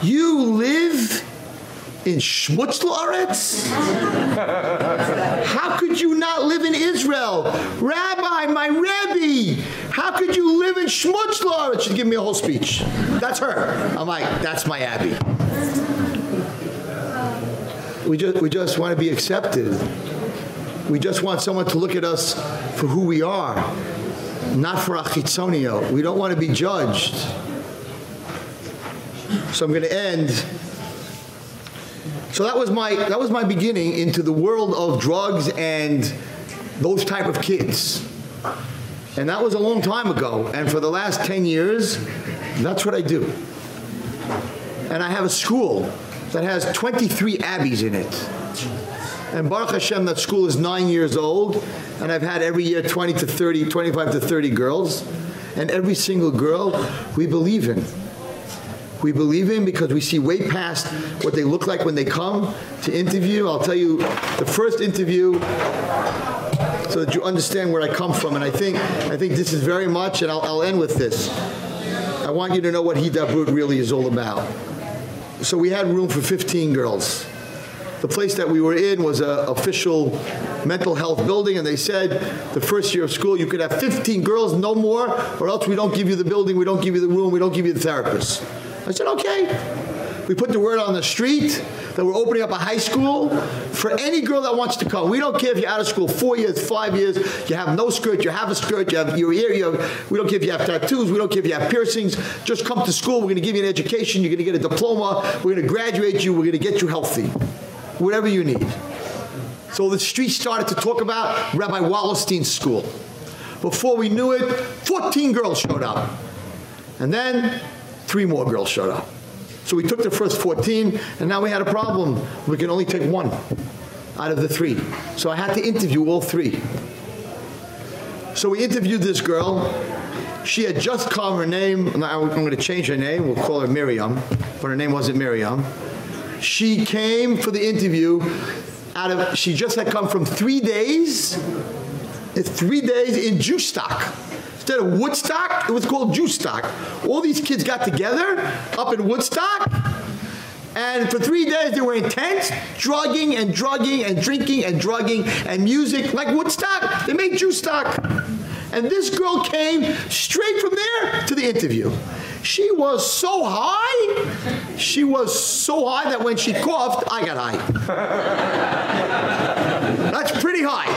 You live in Schmutzlaretz? How could you not live in Israel? Rabbi, my Rebbe, how could you live in Schmutzlaretz? She'd give me a whole speech. That's her. I'm like, that's my Abby. We just, we just want to be accepted. We just want someone to look at us for who we are, not for achitzonio. We don't want to be judged. So I'm going to end So that was my that was my beginning into the world of drugs and those type of kids. And that was a long time ago and for the last 10 years that's what I do. And I have a school that has 23 abbeys in it. And Baruch Hashem that school is 9 years old and I've had every year 20 to 30 25 to 30 girls and every single girl we believe in. We believe in because we see way past what they look like when they come to interview. I'll tell you the first interview so that you understand where I come from and I think I think this is very much and I'll, I'll end with this. I want you to know what Hidabroot really is all about. So we had room for 15 girls. The place that we were in was a official mental health building and they said the first year of school you could have 15 girls no more or else we don't give you the building, we don't give you the room, we don't give you the therapist. I said, "Okay." We put the word on the street that we're opening up a high school for any girl that wants to come. We don't care if you're out of school 4 years, 5 years, you have no skirt, you have a skirt, you have your ear, you have, we don't care if you have tattoos, we don't care if you have piercings. Just come to school, we're going to give you an education, you're going to get a diploma, we're going to graduate you, we're going to get you healthy. Whatever you need. So the street started to talk about Rabbi Wallerstein's school. Before we knew it, 14 girls showed up. And then three more girls showed up. So we took the first 14 and now we had a problem. We can only take one out of the three. So I had to interview all three. So we interviewed this girl. She had just come her name, I'm going to change her name. We'll call her Miriam, but her name wasn't Miriam. She came for the interview out of she just had come from 3 days. It's 3 days in Jew. Instead of Woodstock, it was called Jew. All these kids got together up in Woodstock. And for 3 days they were intense, drugging and drugging and drinking and drugging and music like Woodstock. They made Jew. And this girl came straight from there to the interview. She was so high. She was so high that when she coughed, I got high. That's pretty high.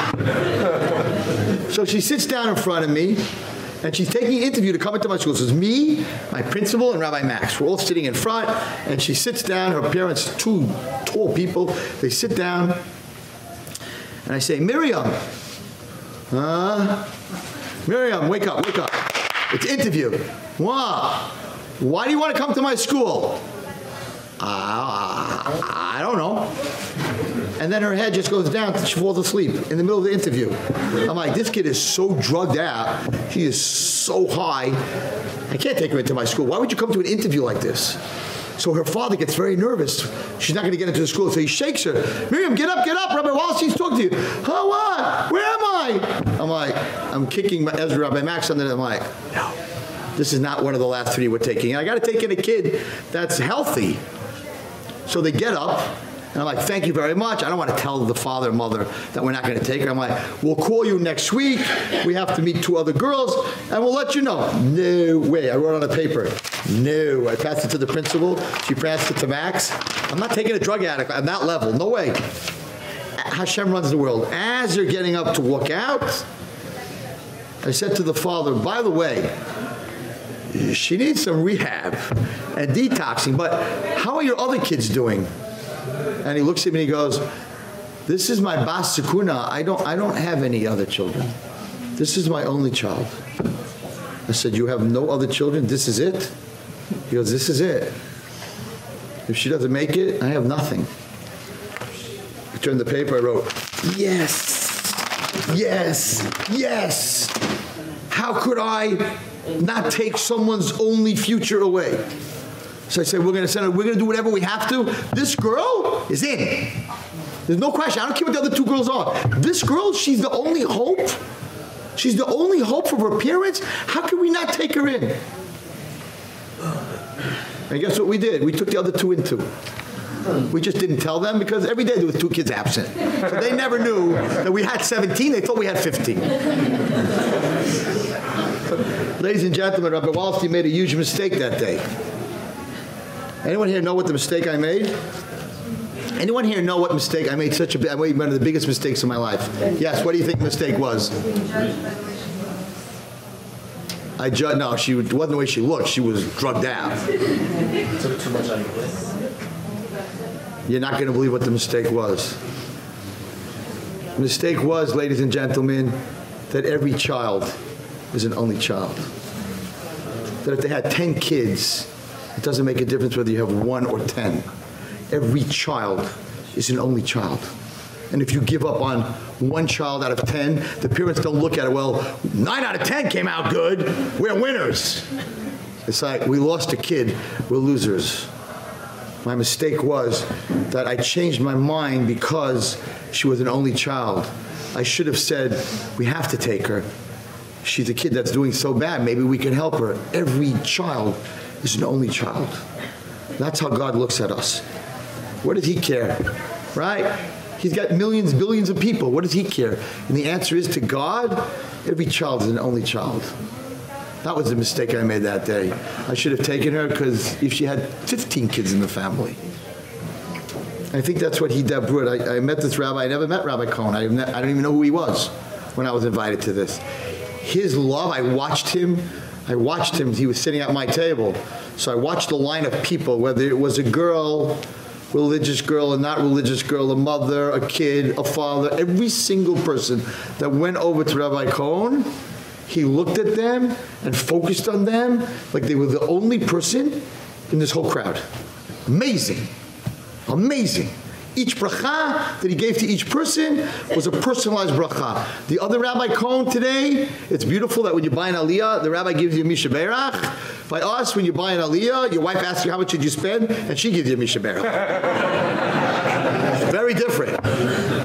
So she sits down in front of me and she's taking an interview to come into my school. So it's me, my principal, and Rabbi Max. We're all sitting in front, and she sits down. Her parents, two tall people, they sit down, and I say, Miriam, uh, Miriam, wake up, wake up. It's interview. Wow. Why do you want to come to my school? Uh, I don't know. And then her head just goes down, she falls asleep in the middle of the interview. I'm like, this kid is so drugged out. He is so high. I can't take her into my school. Why would you come to an interview like this? So her father gets very nervous. She's not going to get into the school, so he shakes her. Miriam, get up, get up. Rabbi Wallerstein's talking to you. Oh, what? Where am I? I'm like, I'm kicking my Ezra Rabbi Max under I'm like, no. This is not one of the last three we're taking. I got to take in a kid that's healthy. So they get up and I'm like, thank you very much. I don't want to tell the father and mother that we're not going to take her. I'm like, we'll call you next week. We have to meet two other girls and we'll let you know. No way. I wrote on a paper. No. I passed it to the principal. She passed it to Max. I'm not taking a drug addict on that level. No way. Hashem runs the world. As they're getting up to walk out, I said to the father, by the way, she needs some rehab and detoxing, but how are your other kids doing? And he looks at me and he goes, "This is my bas. I don't I don't have any other children. This is my only child." I said, "You have no other children? This is it?" He goes, "This is it. If she doesn't make it, I have nothing." I turned the paper, I wrote, "Yes. Yes. Yes. How could I not take someone's only future away?" So I said, we're going to send her, we're going to do whatever we have to. This girl is in. There's no question. I don't care what the other two girls are. This girl, she's the only hope. She's the only hope for her parents. How can we not take her in? And guess what we did? We took the other two in too. We just didn't tell them because every day there was two kids absent. So they never knew that we had 17. They thought we had 15. Ladies and gentlemen, Rabbi Wallerstein made a huge mistake that day. Anyone here know what the mistake I made? Anyone here know what mistake I made such a I made one of the biggest mistakes in my life? Yes, what do you think the mistake was? I judged no, she wasn't the way she looked. She was drugged out. Took too much on you're not going to believe what the mistake was. The mistake was, ladies and gentlemen, that every child is an only child. That if they had 10 kids, it doesn't make a difference whether you have one or 10. Every child is an only child. And if you give up on one child out of 10, the parents don't look at it, well, 9 out of 10 came out good. We're winners. It's like we lost a kid, we're losers. My mistake was that I changed my mind because she was an only child. I should have said, we have to take her. She's a kid that's doing so bad, maybe we can help her. Every child is an only child. That's how God looks at us. What does he care? Right? He's got millions, billions of people. What does he care? And the answer is to God, every child is an only child. That was the mistake I made that day. I should have taken her because if she had 15 kids in the family. I think that's what he did. I, I met this rabbi. I never met Rabbi Cohen. I, I don't even know who he was when I was invited to this. His love, I watched him. I watched him. He was sitting at my table. So I watched the line of people, whether it was a girl religious girl, a not religious girl, a mother, a kid, a father, every single person that went over to Rabbi Cohen, he looked at them and focused on them like they were the only person in this whole crowd. Amazing. Amazing. Each bracha that he gave to each person was a personalized bracha. The other Rabbi Cohen today, it's beautiful that when you buy an aliyah, the rabbi gives you Mi Sheberach. By us, when you buy an aliyah, your wife asks you how much did you spend, and she gives you Mi Sheberach. Very different.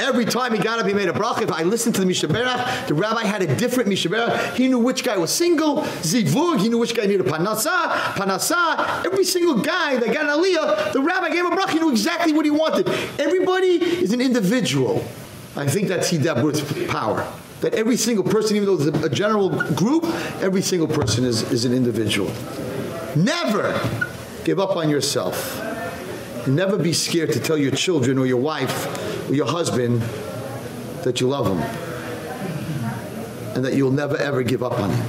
Every time he got up, he made a bracha. If I listened to the Mi Sheberach, the rabbi had a different Mi Sheberach. He knew which guy was single, zivug, he knew which guy needed a parnassah, parnassah. Every single guy that got an aliyah, the rabbi gave a bracha. He knew exactly what he wanted. Everybody is an individual. I think that's Hidabroot's power. That every single person, even though it's a general group, every single person is, is an individual. Never give up on yourself. Never be scared to tell your children or your wife your husband that you love him And that you'll never ever give up on him.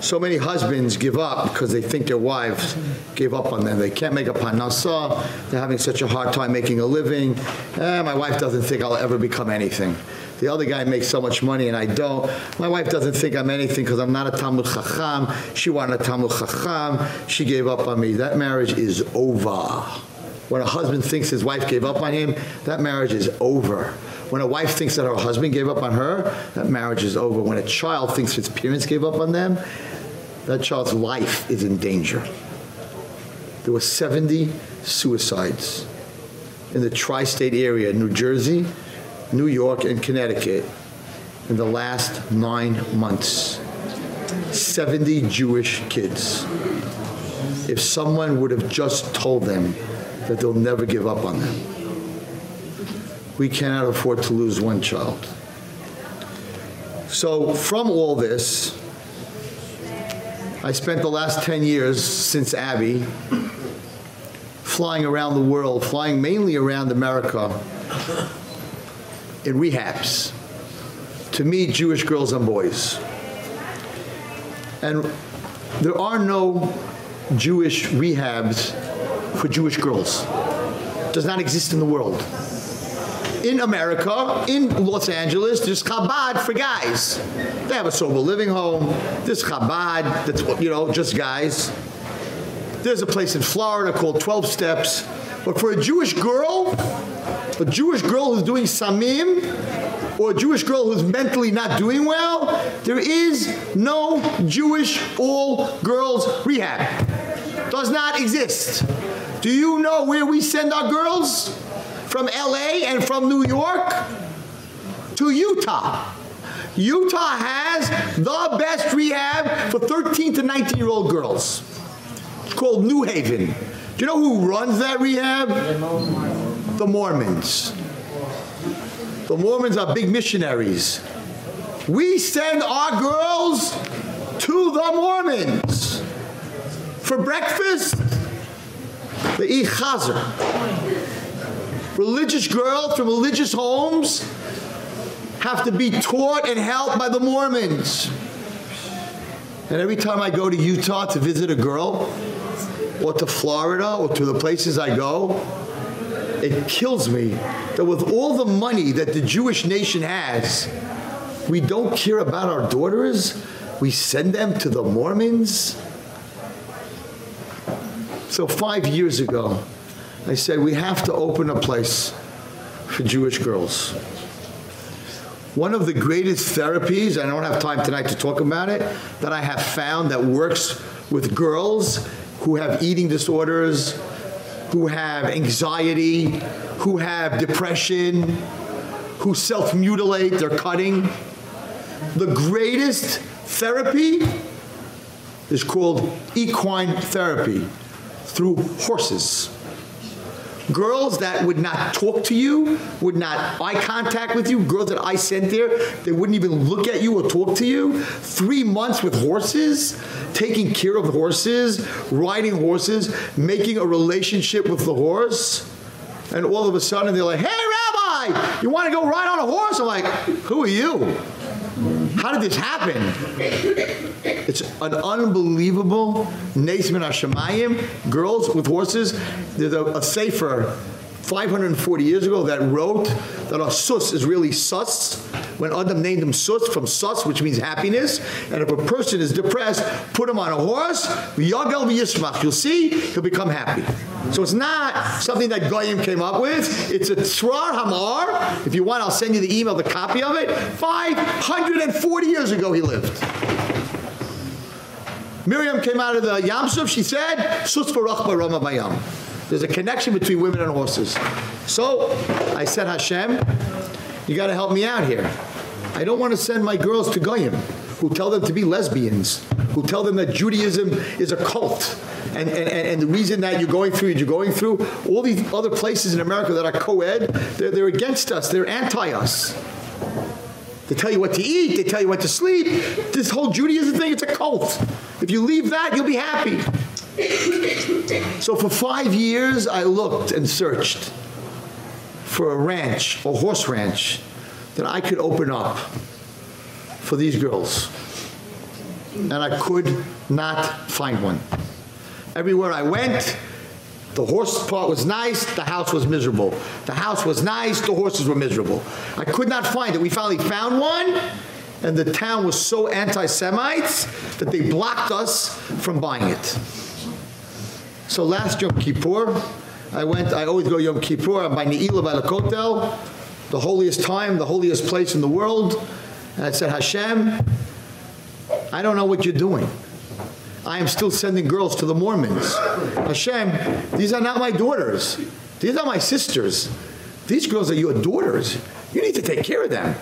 So many husbands give up because they think their wives gave up on them. They can't make a parnassah. They're having such a hard time making a living. Eh, my wife doesn't think I'll ever become anything. The other guy makes so much money and I don't. My wife doesn't think I'm anything because I'm not a Talmid Chacham. She wanted a Talmid Chacham. She gave up on me. That marriage is over. When a husband thinks his wife gave up on him, that marriage is over. When a wife thinks that her husband gave up on her, that marriage is over. When a child thinks his parents gave up on them, that child's life is in danger. There were 70 suicides in the tri-state area, New Jersey, New York, and Connecticut in the last nine months. 70 Jewish kids. If someone would have just told them that they'll never give up on them. We cannot afford to lose one child. So from all this, I spent the last 10 years since Abby flying around the world, flying mainly around America in rehabs to meet Jewish girls and boys. And there are no Jewish rehabs for Jewish girls. Does not exist in the world. In America, in Los Angeles, there's Chabad for guys. They have a sober living home. There's Chabad, that's you know, just guys. There's a place in Florida called 12 Steps. But for a Jewish girl, a Jewish girl who's doing samim, or a Jewish girl who's mentally not doing well, there is no Jewish all-girls rehab. Does not exist. Do you know where we send our girls? From LA and from New York to Utah. Utah has the best rehab for 13 to 19 year old girls. It's called New Haven. Do you know who runs that rehab? The Mormons. The Mormons are big missionaries. We send our girls to the Mormons for breakfast eat chazer. Religious girls from religious homes have to be taught and helped by the Mormons. And every time I go to Utah to visit a girl, or to Florida, or to the places I go, it kills me that with all the money that the Jewish nation has, we don't care about our daughters. We send them to the Mormons. So 5 years ago, I said we have to open a place for Jewish girls. One of the greatest therapies, I don't have time tonight to talk about it, that I have found that works with girls who have eating disorders, who have anxiety, who have depression, who self-mutilate, they're cutting. The greatest therapy is called equine therapy through horses girls that would not talk to you, would not eye contact with you, girls that I sent there, they wouldn't even look at you or talk to you. 3 months with horses, taking care of horses, riding horses, making a relationship with the horse. And all of a sudden they're like, "Hey rabbi, you want to go ride on a horse?" I'm like, "Who are you?" How did this happen? It's an unbelievable Nesman Hashemayim, girls with horses. There's a, a sefer 540 years ago that wrote that a sus is really sus when Adam named him sus from sus which means happiness and if a person is depressed put him on a horse yagel v'yismach you'll see he'll become happy. So it's not something that Goyim came up with it's a Tzrar Hamar. If you want I'll send you the email the copy of it. 540 years ago he lived. Miriam came out of the Yamsuf she said sus farach barama bayam there's a connection between women and horses. So I said, Hashem, you got to help me out here. I don't want to send my girls to Goyim who tell them to be lesbians, who tell them that Judaism is a cult. And, and, and the reason that you're going through, you're going through all these other places in America that are co-ed, they're, they're against us, they're anti-us. They tell you what to eat, they tell you what to sleep. This whole Judaism thing, it's a cult. If you leave that, you'll be happy. So for 5 years I looked and searched for a ranch, a horse ranch that I could open up for these girls. And I could not find one. Everywhere I went, the horse part was nice, the house was miserable. The house was nice, the horses were miserable. I could not find it. We finally found one, and the town was so anti-Semites that they blocked us from buying it. So last Yom Kippur, I went, I always go Yom Kippur, I'm by Ne'ilah by the Kotel, the holiest time, the holiest place in the world. And I said, Hashem, I don't know what you're doing. I am still sending girls to the Mormons. Hashem, these are not my daughters. These are my sisters. These girls are your daughters. You need to take care of them.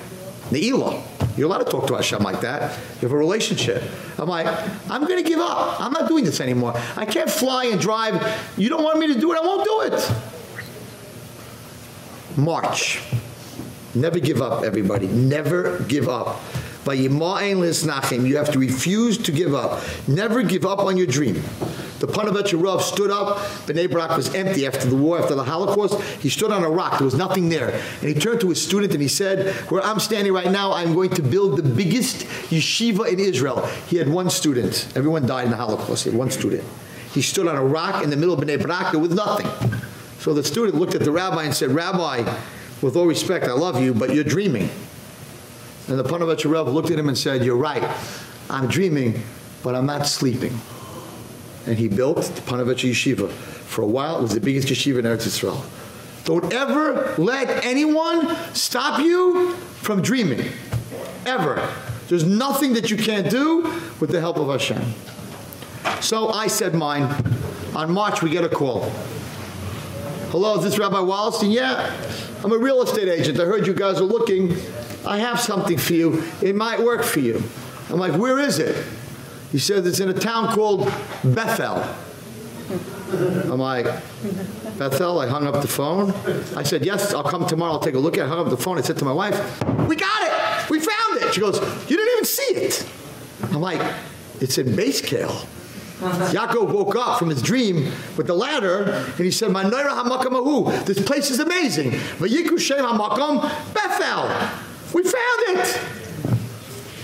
Ne'ilah. You're allowed to talk to Hashem like that. You have a relationship. I'm like, I'm going to give up. I'm not doing this anymore. I can't fly and drive. You don't want me to do it, I won't do it. March. Never give up, everybody. Never give up. By endless knocking, You have to refuse to give up. Never give up on your dream. The Ponevitch Rav stood up. Bnei Brak was empty after the war, after the Holocaust. He stood on a rock. There was nothing there. And he turned to his student and he said, where I'm standing right now, I'm going to build the biggest yeshiva in Israel. He had one student. Everyone died in the Holocaust. He had one student. He stood on a rock in the middle of Bnei Brak with nothing. So the student looked at the rabbi and said, Rabbi, with all respect, I love you, but you're dreaming. And the Ponevitch Rav looked at him and said, you're right. I'm dreaming, but I'm not sleeping and he built the Ponevitch Yeshiva. For a while, it was the biggest yeshiva in Eretz Yisrael. Don't ever let anyone stop you from dreaming. Ever. There's nothing that you can't do with the help of Hashem. So I said mine. On March, we get a call. Hello, is this Rabbi Wallerstein? Yeah. I'm a real estate agent. I heard you guys are looking. I have something for you. It might work for you. I'm like, where is it? He said it's in a town called Bethel. I'm like, Bethel, I hung up the phone. I said, yes, I'll come tomorrow, I'll take a look at it. I hung up the phone, I said to my wife, we got it, we found it. She goes, you didn't even see it. I'm like, it's in Basekale. Yaakov woke up from his dream with the ladder and he said, "My Manoira hamakamahu, this place is amazing. Vayiku shem hamakam Bethel. We found it.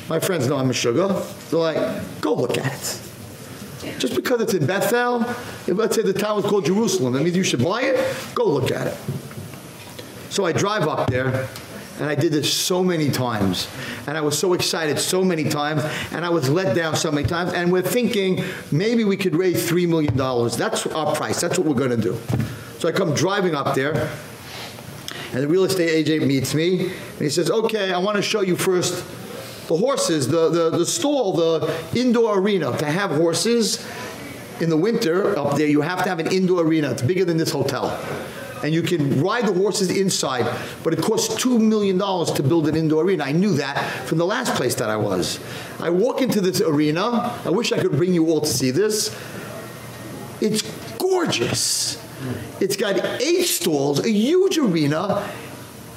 My friends know I'm a sugar. They're like, go look at it. Just because it's in Bethel, let's say the town was called Jerusalem, that means you should buy it, go look at it. So I drive up there and I did this so many times and I was so excited so many times and I was let down so many times and we're thinking maybe we could raise 3 million dollars. That's our price. That's what we're going to do. So I come driving up there and the real estate agent meets me and he says, "Okay, I want to show you first the horses, the the the stall, the indoor arena to have horses in the winter up there you have to have an indoor arena. It's bigger than this hotel." And you can ride the horses inside, but it costs 2 million dollars to build an indoor arena. I knew that from the last place that I was. I walk into this arena. I wish I could bring you all to see this. It's gorgeous. It's got eight stalls, a huge arena.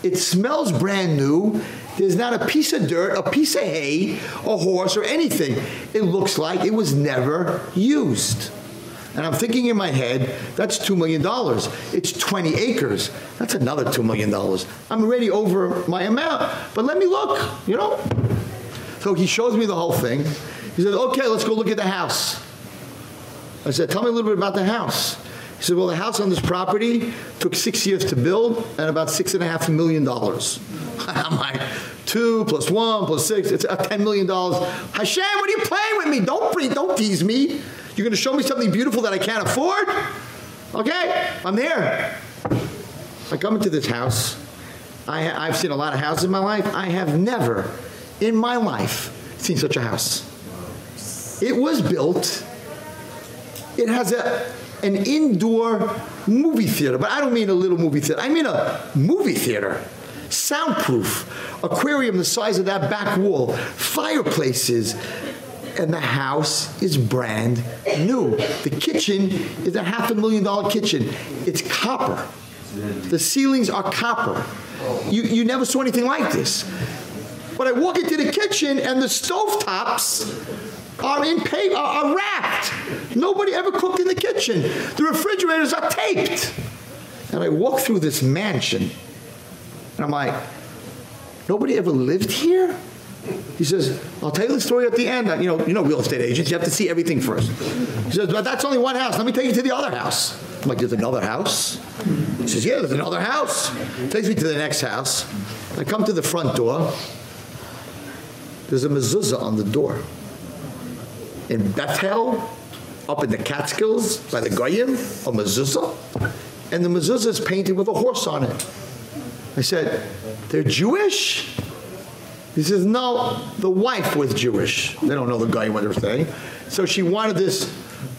It smells brand new. There's not a piece of dirt, a piece of hay, a horse or anything. It looks like it was never used. And I'm thinking in my head, that's 2 million dollars. It's 20 acres. That's another 2 million dollars. I'm already over my amount. But let me look, you know? So he shows me the whole thing. He says, "Okay, let's go look at the house." I said, "Tell me a little bit about the house." He said, well, the house on this property took six years to build and about six and a half million dollars. I'm like, two plus one plus six, it's uh, $10 million. Hashem, what are you playing with me? Don't, don't tease me. You're going to show me something beautiful that I can't afford? Okay, I'm there. I come into this house. I, I've seen a lot of houses in my life. I have never in my life seen such a house. It was built. It has a an indoor movie theater, but I don't mean a little movie theater. I mean a movie theater. Soundproof, aquarium the size of that back wall, fireplaces, and the house is brand new. The kitchen is a half a million dollar kitchen. It's copper. The ceilings are copper. You you never saw anything like this. But I walk into the kitchen and the stove tops are in paper, are, wrapped. Nobody ever cooked in the kitchen. The refrigerators are taped. And I walk through this mansion and I'm like, nobody ever lived here? He says, I'll tell you the story at the end. You know, you know real estate agents, you have to see everything first. He says, but that's only one house. Let me take you to the other house. I'm like, there's another house? He says, yeah, there's another house. Takes me to the next house. I come to the front door. There's a mezuzah on the door. In Bethel, up in the Catskills, by the Goyim, a mezuzah. And the mezuzah is painted with a horse on it. I said, they're Jewish? He says, no, the wife was Jewish. They don't know the guy what they're saying. So she wanted this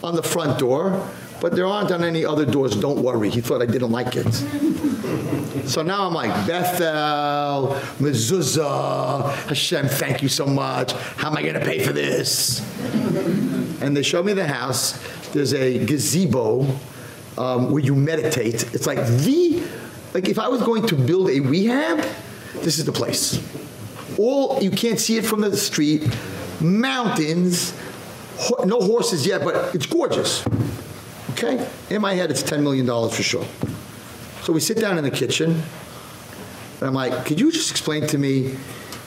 on the front door, but there aren't on any other doors, don't worry. He thought I didn't like it. So now I'm like, Bethel, Mezuzah, Hashem, thank you so much. How am I going to pay for this? And they show me the house. There's a gazebo um, where you meditate. It's like the, like if I was going to build a rehab, this is the place. All, you can't see it from the street, mountains, no horses yet, but it's gorgeous. Okay? In my head, it's $10 million for sure. So we sit down in the kitchen, and I'm like, could you just explain to me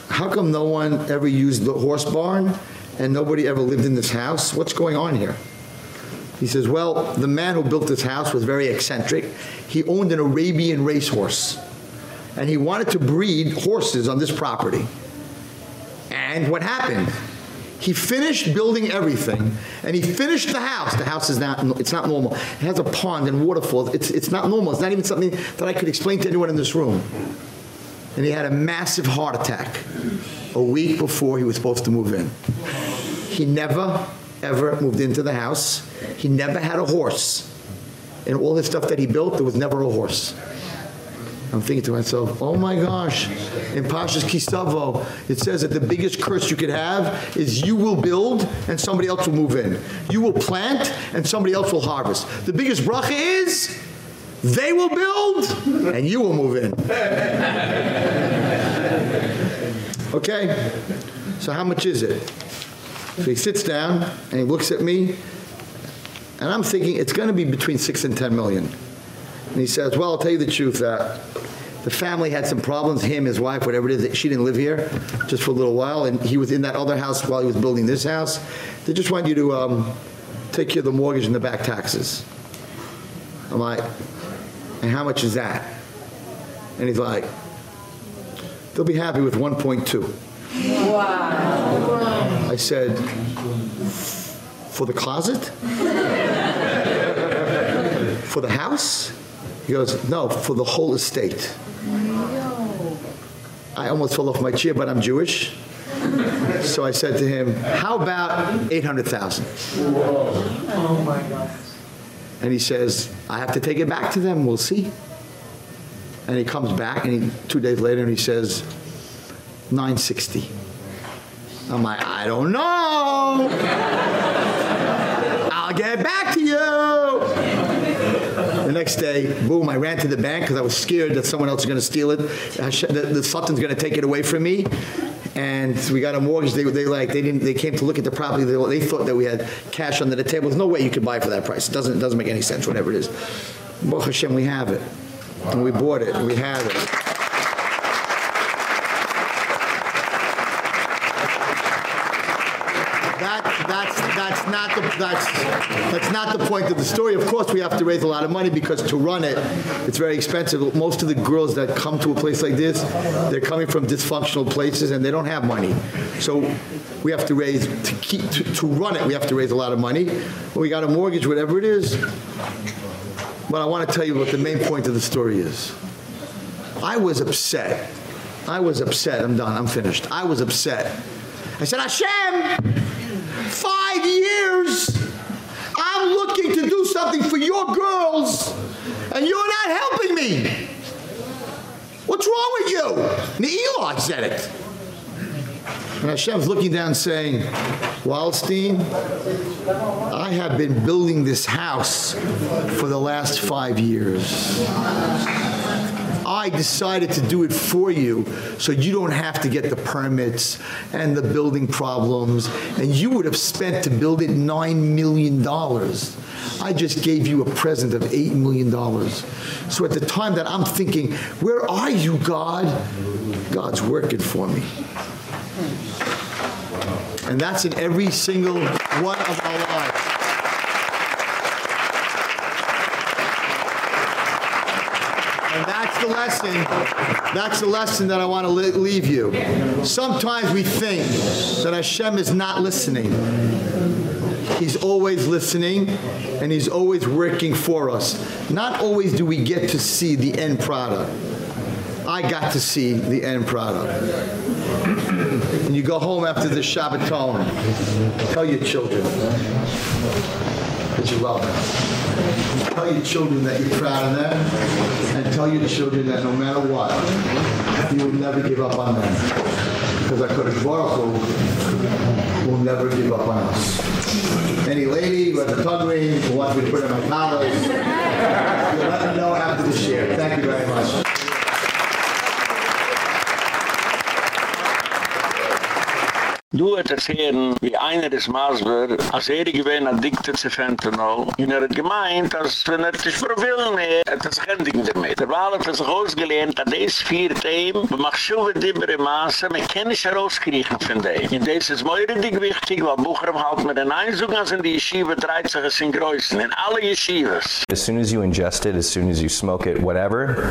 how come no one ever used the horse barn and nobody ever lived in this house? What's going on here? He says, well, the man who built this house was very eccentric. He owned an Arabian racehorse, and he wanted to breed horses on this property. And what happened? He finished building everything and he finished the house. The house is not it's not normal. It has a pond and waterfalls. It's it's not normal. It's not even something that I could explain to anyone in this room. And he had a massive heart attack a week before he was supposed to move in. He never ever moved into the house. He never had a horse. And all the stuff that he built, there was never a horse. I'm thinking to myself, oh my gosh, in Parshas Ki Savo, it says that the biggest curse you could have is you will build and somebody else will move in. You will plant and somebody else will harvest. The biggest bracha is they will build and you will move in. Okay? So how much is it? So he sits down and he looks at me and I'm thinking it's going to be between 6 and 10 million. And he says, "Well, I'll tell you the truth that the family had some problems, him, his wife, whatever it is. She didn't live here just for a little while and he was in that other house while he was building this house. They just want you to um, take care of the mortgage and the back taxes." I'm like, "And how much is that?" And he's like, they'll be happy with 1.2. Wow. I said, for the closet? for the house? He goes, no, for the whole estate. I almost fell off my chair, but I'm Jewish. So I said to him, how about 800,000? Oh my God. And he says, I have to take it back to them. We'll see. And he comes back and he, two days later and he says, 960. I'm like, I don't know. I'll get back to you. The next day, boom, I ran to the bank because I was scared that someone else was going to steal it. That the Sultan's going to take it away from me. And we got a mortgage. They, they like they didn't. They came to look at the property. They, they thought that we had cash under the table. There's no way you could buy for that price. It doesn't. It doesn't make any sense. Whatever it is, Baruch Hashem, we have it, and we bought it, and we have it. That, that's that's not the that's that's not the point of the story. Of course, we have to raise a lot of money because to run it, it's very expensive. Most of the girls that come to a place like this, they're coming from dysfunctional places and they don't have money. So we have to raise to keep to, to run it. We have to raise a lot of money. We got a mortgage, whatever it is. But I want to tell you what the main point of the story is. I was upset. I was upset. I'm done. I'm finished. I was upset. I said, Hashem, five years. I'm looking to do something for your girls, and you're not helping me. What's wrong with you? And Eli said it. And Hashem's looking down saying, Wallerstein, I have been building this house for the last five years. I decided to do it for you so you don't have to get the permits and the building problems and you would have spent to build it 9 million dollars. I just gave you a present of 8 million dollars. So at the time that I'm thinking, where are you God? God's working for me. And that's in every single one of our lives. And that's the lesson. That's the lesson that I want to leave you. Sometimes we think that Hashem is not listening. He's always listening and he's always working for us. Not always do we get to see the end product. I got to see the end product. and you go home after the Shabbaton, tell your children that you love them. Tell your children that you're proud of them, and tell your children that no matter what, you will never give up on them. Because HaKadosh Baruch Hu will never give up on us. Any lady who has a tongue ring who wants me to put in my you'll let me know after the share. Thank you very much. Du hat erzählen, wie einer des Masber, als er gewähnt addicted zu Fentanyl, und er hat gemeint, als wenn er sich verwillen, er hat sich endigen damit. Der Wahl hat er sich ausgelehnt, dass das vierte ihm, man macht schon wie dibber im Maße, man kann nicht herauskriechen von dem. Und das ist mir richtig wichtig, weil Bucher halt mit den Einzug, als in die Yeshiva dreht sich es in Größen, in alle Yeshivas. As soon as you ingest it, as soon as you smoke it, whatever,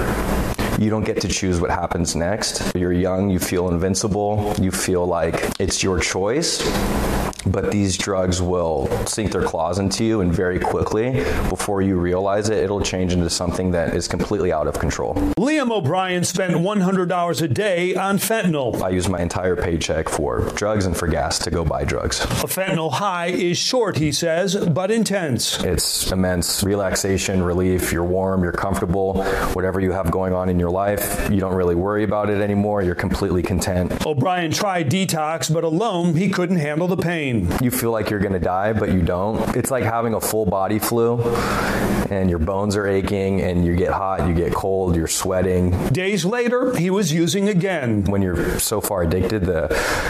you don't get to choose what happens next. You're young, you feel invincible, you feel like it's your choice. But these drugs will sink their claws into you and very quickly before you realize it it'll change into something that is completely out of control. Liam O'Brien spent $100 a day on fentanyl. I use my entire paycheck for drugs and for gas to go buy drugs. A fentanyl high is short, he says, but intense. It's immense relaxation, relief, you're warm, you're comfortable, whatever you have going on in your life, you don't really worry about it anymore, you're completely content. O'Brien tried detox, but alone he couldn't handle the pain. You feel like you're going to die, but you don't. It's like having a full body flu and your bones are aching and you get hot, you get cold, you're sweating. Days later, he was using again. When you're so far addicted, the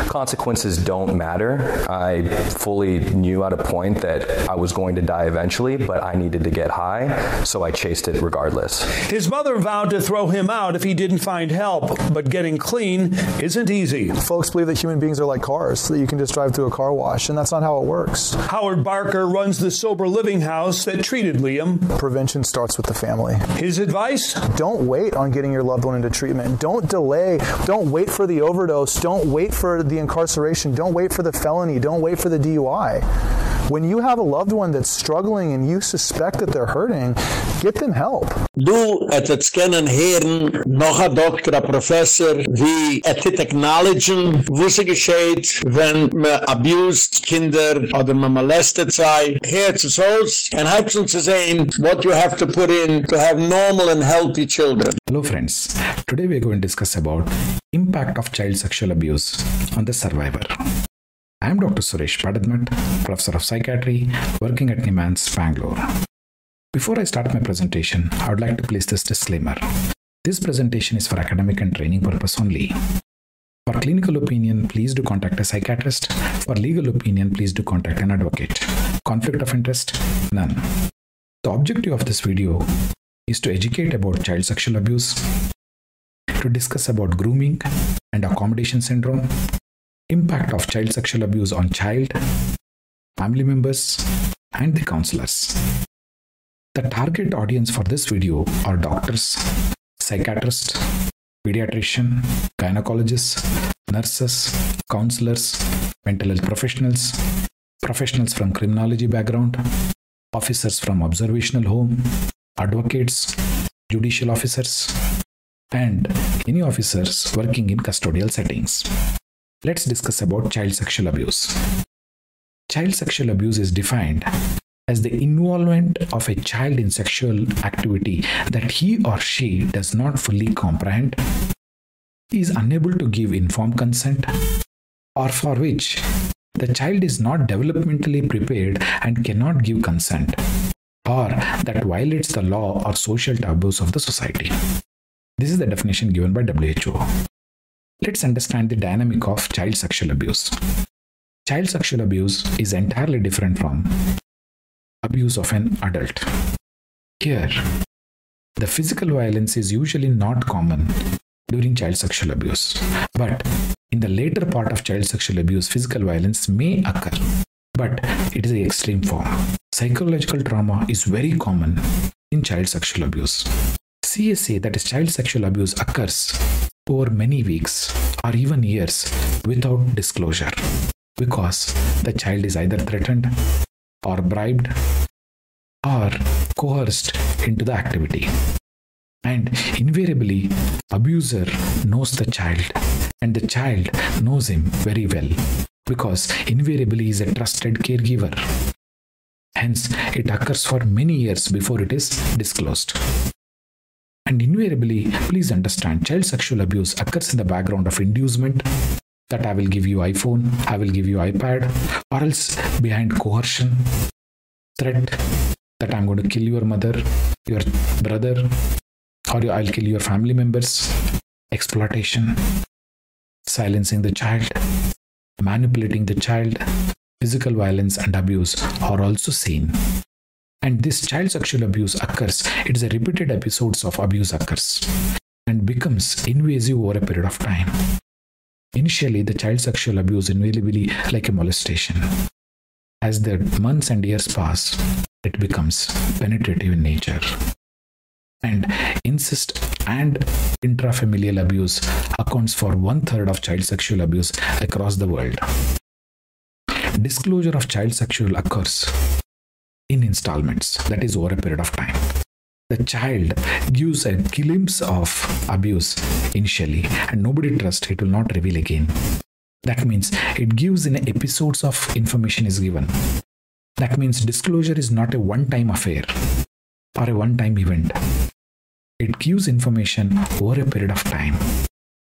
consequences don't matter. I fully knew at a point that I was going to die eventually, but I needed to get high, so I chased it regardless. His mother vowed to throw him out if he didn't find help, but getting clean isn't easy. Folks believe that human beings are like cars, that you can just drive through a car wash, and that's not how it works. Howard Barker runs the sober living house that treated Liam prevention starts with the family. His advice? Don't wait on getting your loved one into treatment. Don't delay. Don't wait for the overdose. Don't wait for the incarceration. Don't wait for the felony. Don't wait for the DUI. When you have a loved one that's struggling and you suspect that they're hurting, get them help. Du et et scannen heren noch a doktor a professor wie et it acknowledgen wusse gescheit wenn me abused kinder oder me molested sei herz is aus and them to say what you have to put in to have normal and healthy children hello friends today we are going to discuss about impact of child sexual abuse on the survivor I am Dr. Suresh Bada Math, Professor of Psychiatry, working at NIMHANS, Bangalore. Before I start my presentation, I would like to place this disclaimer. This presentation is for academic and training purpose only. For clinical opinion, please do contact a psychiatrist. For legal opinion, please do contact an advocate. Conflict of interest? None. The objective of this video is to educate about child sexual abuse, to discuss about grooming and accommodation syndrome, impact of child sexual abuse on child, family members, and the counselors. The target audience for this video are doctors, psychiatrists, pediatrician, gynecologists, nurses, counselors, mental health professionals, professionals from criminology background, officers from observational home, advocates, judicial officers, and any officers working in custodial settings. Let's discuss about child sexual abuse. Child sexual abuse is defined as the involvement of a child in sexual activity that he or she does not fully comprehend, is unable to give informed consent, or for which the child is not developmentally prepared and cannot give consent, or that violates the law or social taboos of the society. This is the definition given by WHO. Let's understand the dynamic of child sexual abuse. Child sexual abuse is entirely different from abuse of an adult. Here, the physical violence is usually not common during child sexual abuse, but in the later part of child sexual abuse, physical violence may occur, but it is the extreme form. Psychological trauma is very common in child sexual abuse. CSA, that is child sexual abuse, occurs over many weeks or even years without disclosure because the child is either threatened or bribed or coerced into the activity. And invariably, abuser knows the child and the child knows him very well because invariably he is a trusted caregiver. Hence, it occurs for many years before it is disclosed. And invariably, please understand, child sexual abuse occurs in the background of inducement that I will give you iPhone, I will give you iPad, or else behind coercion, threat that I'm going to kill your mother, your brother, or I'll kill your family members, exploitation, silencing the child, manipulating the child, physical violence and abuse are also seen. And this child sexual abuse occurs. It is a repeated episodes of abuse occurs and becomes invasive over a period of time initially the child sexual abuse invariably like a molestation. As the months and years pass it becomes penetrative in nature. And incest and intrafamilial abuse accounts for one third of child sexual abuse across the world. Disclosure of child sexual occurs in installments, that is over a period of time. The child gives a glimpse of abuse initially, and nobody trusts it will not reveal again. That means it gives in episodes of information is given. That means disclosure is not a one time affair or a one time event. It gives information over a period of time.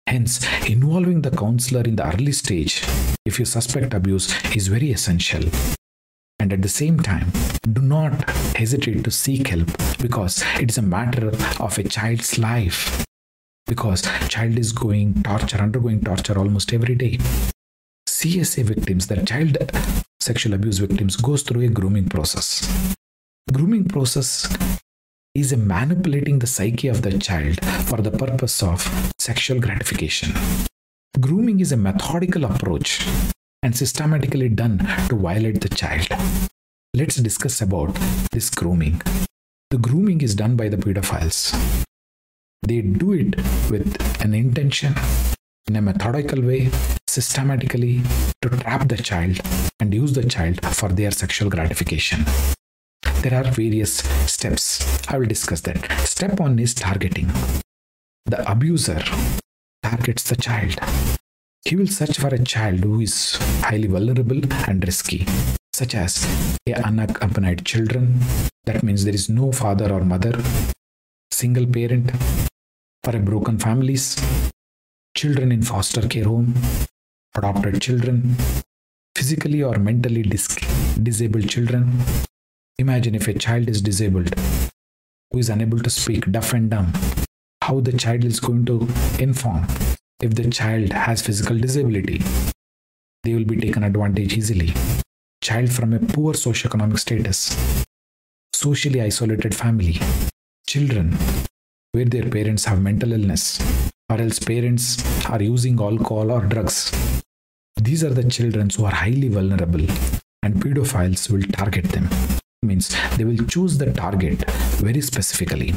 Hence, involving the counselor in the early stage, if you suspect abuse, is very essential and at the same time do not hesitate to seek help because it is a matter of a child's life. Because child is going torture undergoing torture almost every day. CSA victims that child sexual abuse victims goes through a grooming process. Grooming process is a manipulating the psyche of the child for the purpose of sexual gratification. Grooming is a methodical approach and systematically done to violate the child. Let's discuss about this grooming. The grooming is done by the pedophiles. They do it with an intention, in a methodical way, systematically, to trap the child and use the child for their sexual gratification. There are various steps. I will discuss that. Step one is targeting. The abuser targets the child. He will search for a child who is highly vulnerable and risky, such as unaccompanied children. That means there is no father or mother, single parent, for a broken families, children in foster care home, adopted children, physically or mentally dis- disabled children. Imagine if a child is disabled, who is unable to speak, deaf and dumb, how the child is going to inform if the child has physical disability. They will be taken advantage easily. Child from a poor socioeconomic status, socially isolated family, children where their parents have mental illness, or else parents are using alcohol or drugs. These are the children who are highly vulnerable, and pedophiles will target them. Means they will choose the target very specifically.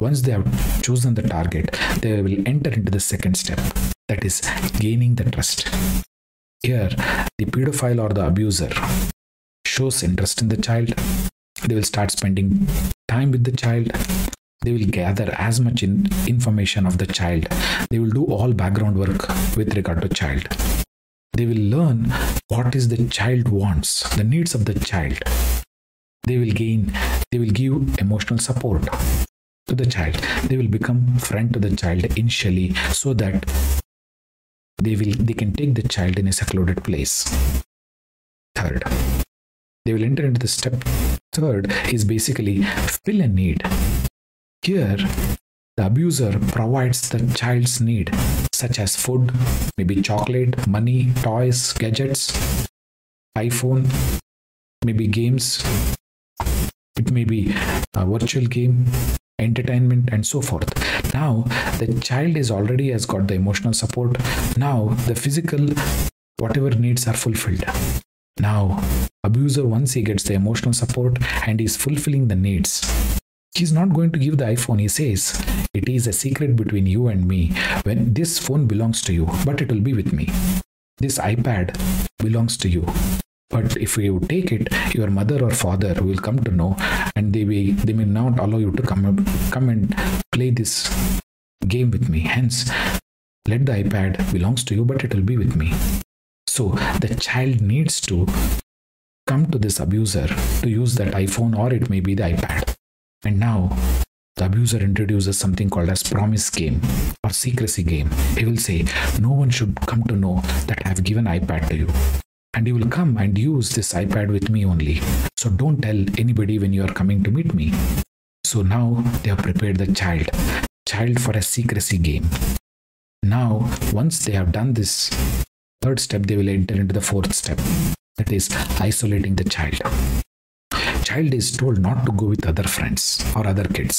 Once they have chosen the target, they will enter into the second step that is, gaining the trust. Here, the pedophile or the abuser shows interest in the child. They will start spending time with the child. They will gather as much in information of the child. They will do all background work with regard to child. They will learn what is the child wants the needs of the child. They will gain they will give emotional support to the child. They will become friend to the child initially so that they will they can take the child in a secluded place. Third they will enter into the step. Third is basically fill a need. Here, the abuser provides the child's need, such as food, maybe chocolate, money, toys, gadgets, iPhone, maybe games. It may be a virtual game, entertainment, and so forth. Now, the child is already has got the emotional support. Now, the physical, whatever needs are fulfilled. Now, abuser once he gets the emotional support and is fulfilling the needs he's not going to give the iphone he says it is a secret between you and me when this phone belongs to you but it will be with me this ipad belongs to you but if you take it your mother or father will come to know and they may they may not allow you to come come and play this game with me hence let the ipad belongs to you but it will be with me so the child needs to come to this abuser to use that iphone or it may be the ipad and now the abuser introduces something called as promise game or secrecy game. He will say, no one should come to know that I have given iPad to you. And you will come and use this iPad with me only. So don't tell anybody when you are coming to meet me. So now they have prepared the child, child for a secrecy game. Now, once they have done this third step, they will enter into the fourth step. That is isolating the child child is told not to go with other friends or other kids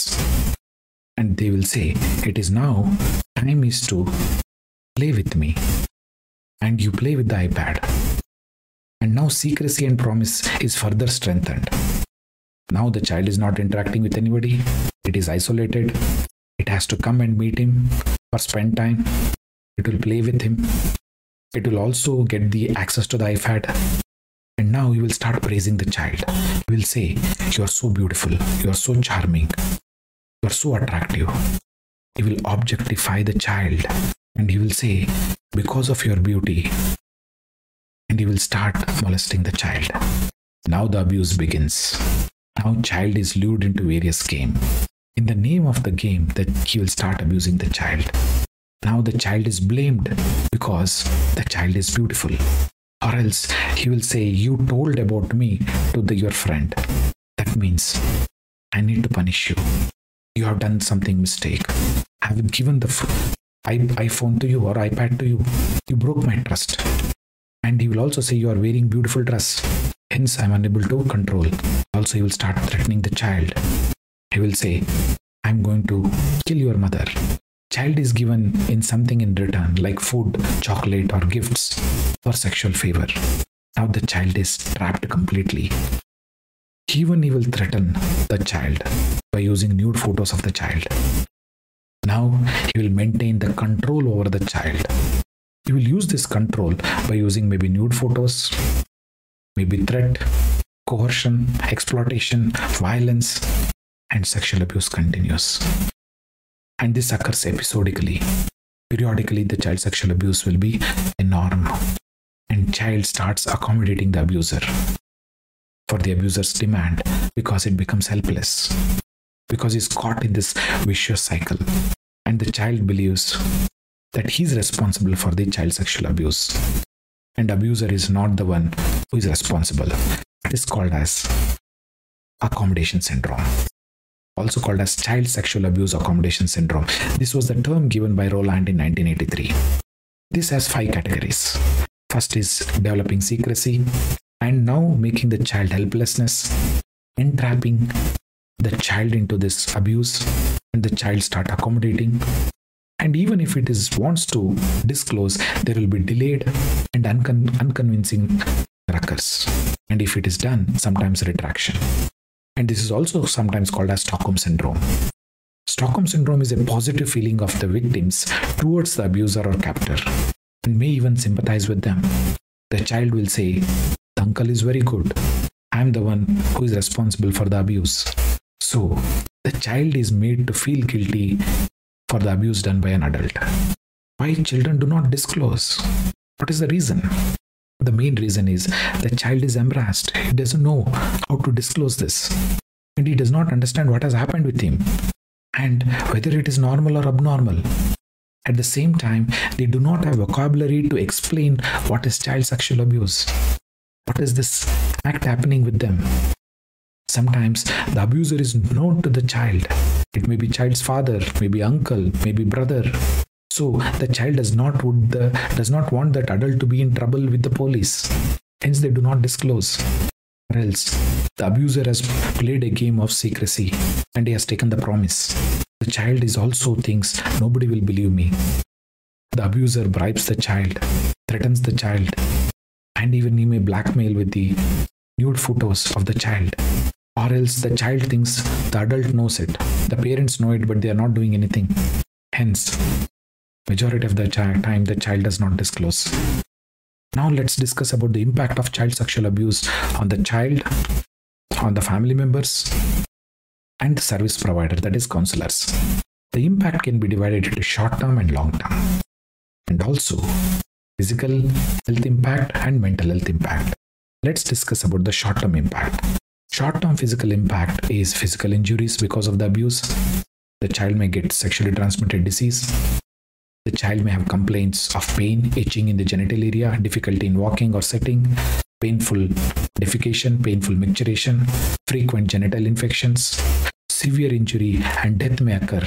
and they will say it is now time is to play with me and you play with the ipad and now secrecy and promise is further strengthened. Now the child is not interacting with anybody. It is isolated. It has to come and meet him or spend time. It will play with him. It will also get the access to the ipad. And now you will start praising the child. You will say, You are so beautiful, you are so charming, you are so attractive. You will objectify the child. And you will say, Because of your beauty. And will start molesting the child. Now the abuse begins. Now child is lured into various game. In the name of the game that he will start abusing the child. Now the child is blamed because the child is beautiful or else he will say you told about me to the, your friend that means i need to punish you you have done something mistake i have given the iphone to you or ipad to you you broke my trust and he will also say you are wearing beautiful dress. Hence i'm unable to control. Also he will start threatening the child. He will say i'm going to kill your mother. Child is given in something in return like food chocolate or gifts for sexual favor. Now the child is trapped completely. Even he will threaten the child by using nude photos of the child. Now he will maintain the control over the child. He will use this control by using maybe nude photos, maybe threat, coercion, exploitation, violence, and sexual abuse continues. And this occurs episodically. Periodically, the child sexual abuse will be a norm, and child starts accommodating the abuser for the abuser's demand because it becomes helpless, because he's caught in this vicious cycle, and the child believes that he's responsible for the child sexual abuse, and abuser is not the one who is responsible. It is called as accommodation syndrome also called as child sexual abuse accommodation syndrome. This was the term given by Roland in 1983. This has five categories. First is developing secrecy, and now making the child helplessness, entrapping the child into this abuse, and the child start accommodating. And even if it is wants to disclose, there will be delayed and uncon- unconvincing occurs. And if it is done, sometimes retraction. And this is also sometimes called as Stockholm syndrome. Stockholm syndrome is a positive feeling of the victims towards the abuser or captor and may even sympathize with them. The child will say, The uncle is very good. I am the one who is responsible for the abuse. So, the child is made to feel guilty for the abuse done by an adult. Why children do not disclose? What is the reason? The main reason is the child is embarrassed. He doesn't know how to disclose this. And he does not understand what has happened with him and whether it is normal or abnormal. At the same time, they do not have vocabulary to explain what is child sexual abuse. What is this act happening with them? Sometimes the abuser is known to the child. It may be child's father, maybe uncle, maybe brother, so the child does not would the, does not want that adult to be in trouble with the police. Hence they do not disclose. Or else the abuser has played a game of secrecy and he has taken the promise. The child is also thinks nobody will believe me. The abuser bribes the child, threatens the child, and even he may blackmail with the nude photos of the child. Or else the child thinks the adult knows it. The parents know it, but they are not doing anything. Hence, Majority of the time, the child does not disclose. Now let's discuss about the impact of child sexual abuse on the child, on the family members, and the service provider, that is counselors. The impact can be divided into short term and long term, and also physical health impact and mental health impact. Let's discuss about the short term impact. Short term physical impact is physical injuries because of the abuse. The child may get sexually transmitted disease, the child may have complaints of pain, itching in the genital area, difficulty in walking or sitting, painful defecation, painful micturition, frequent genital infections, severe injury, and death may occur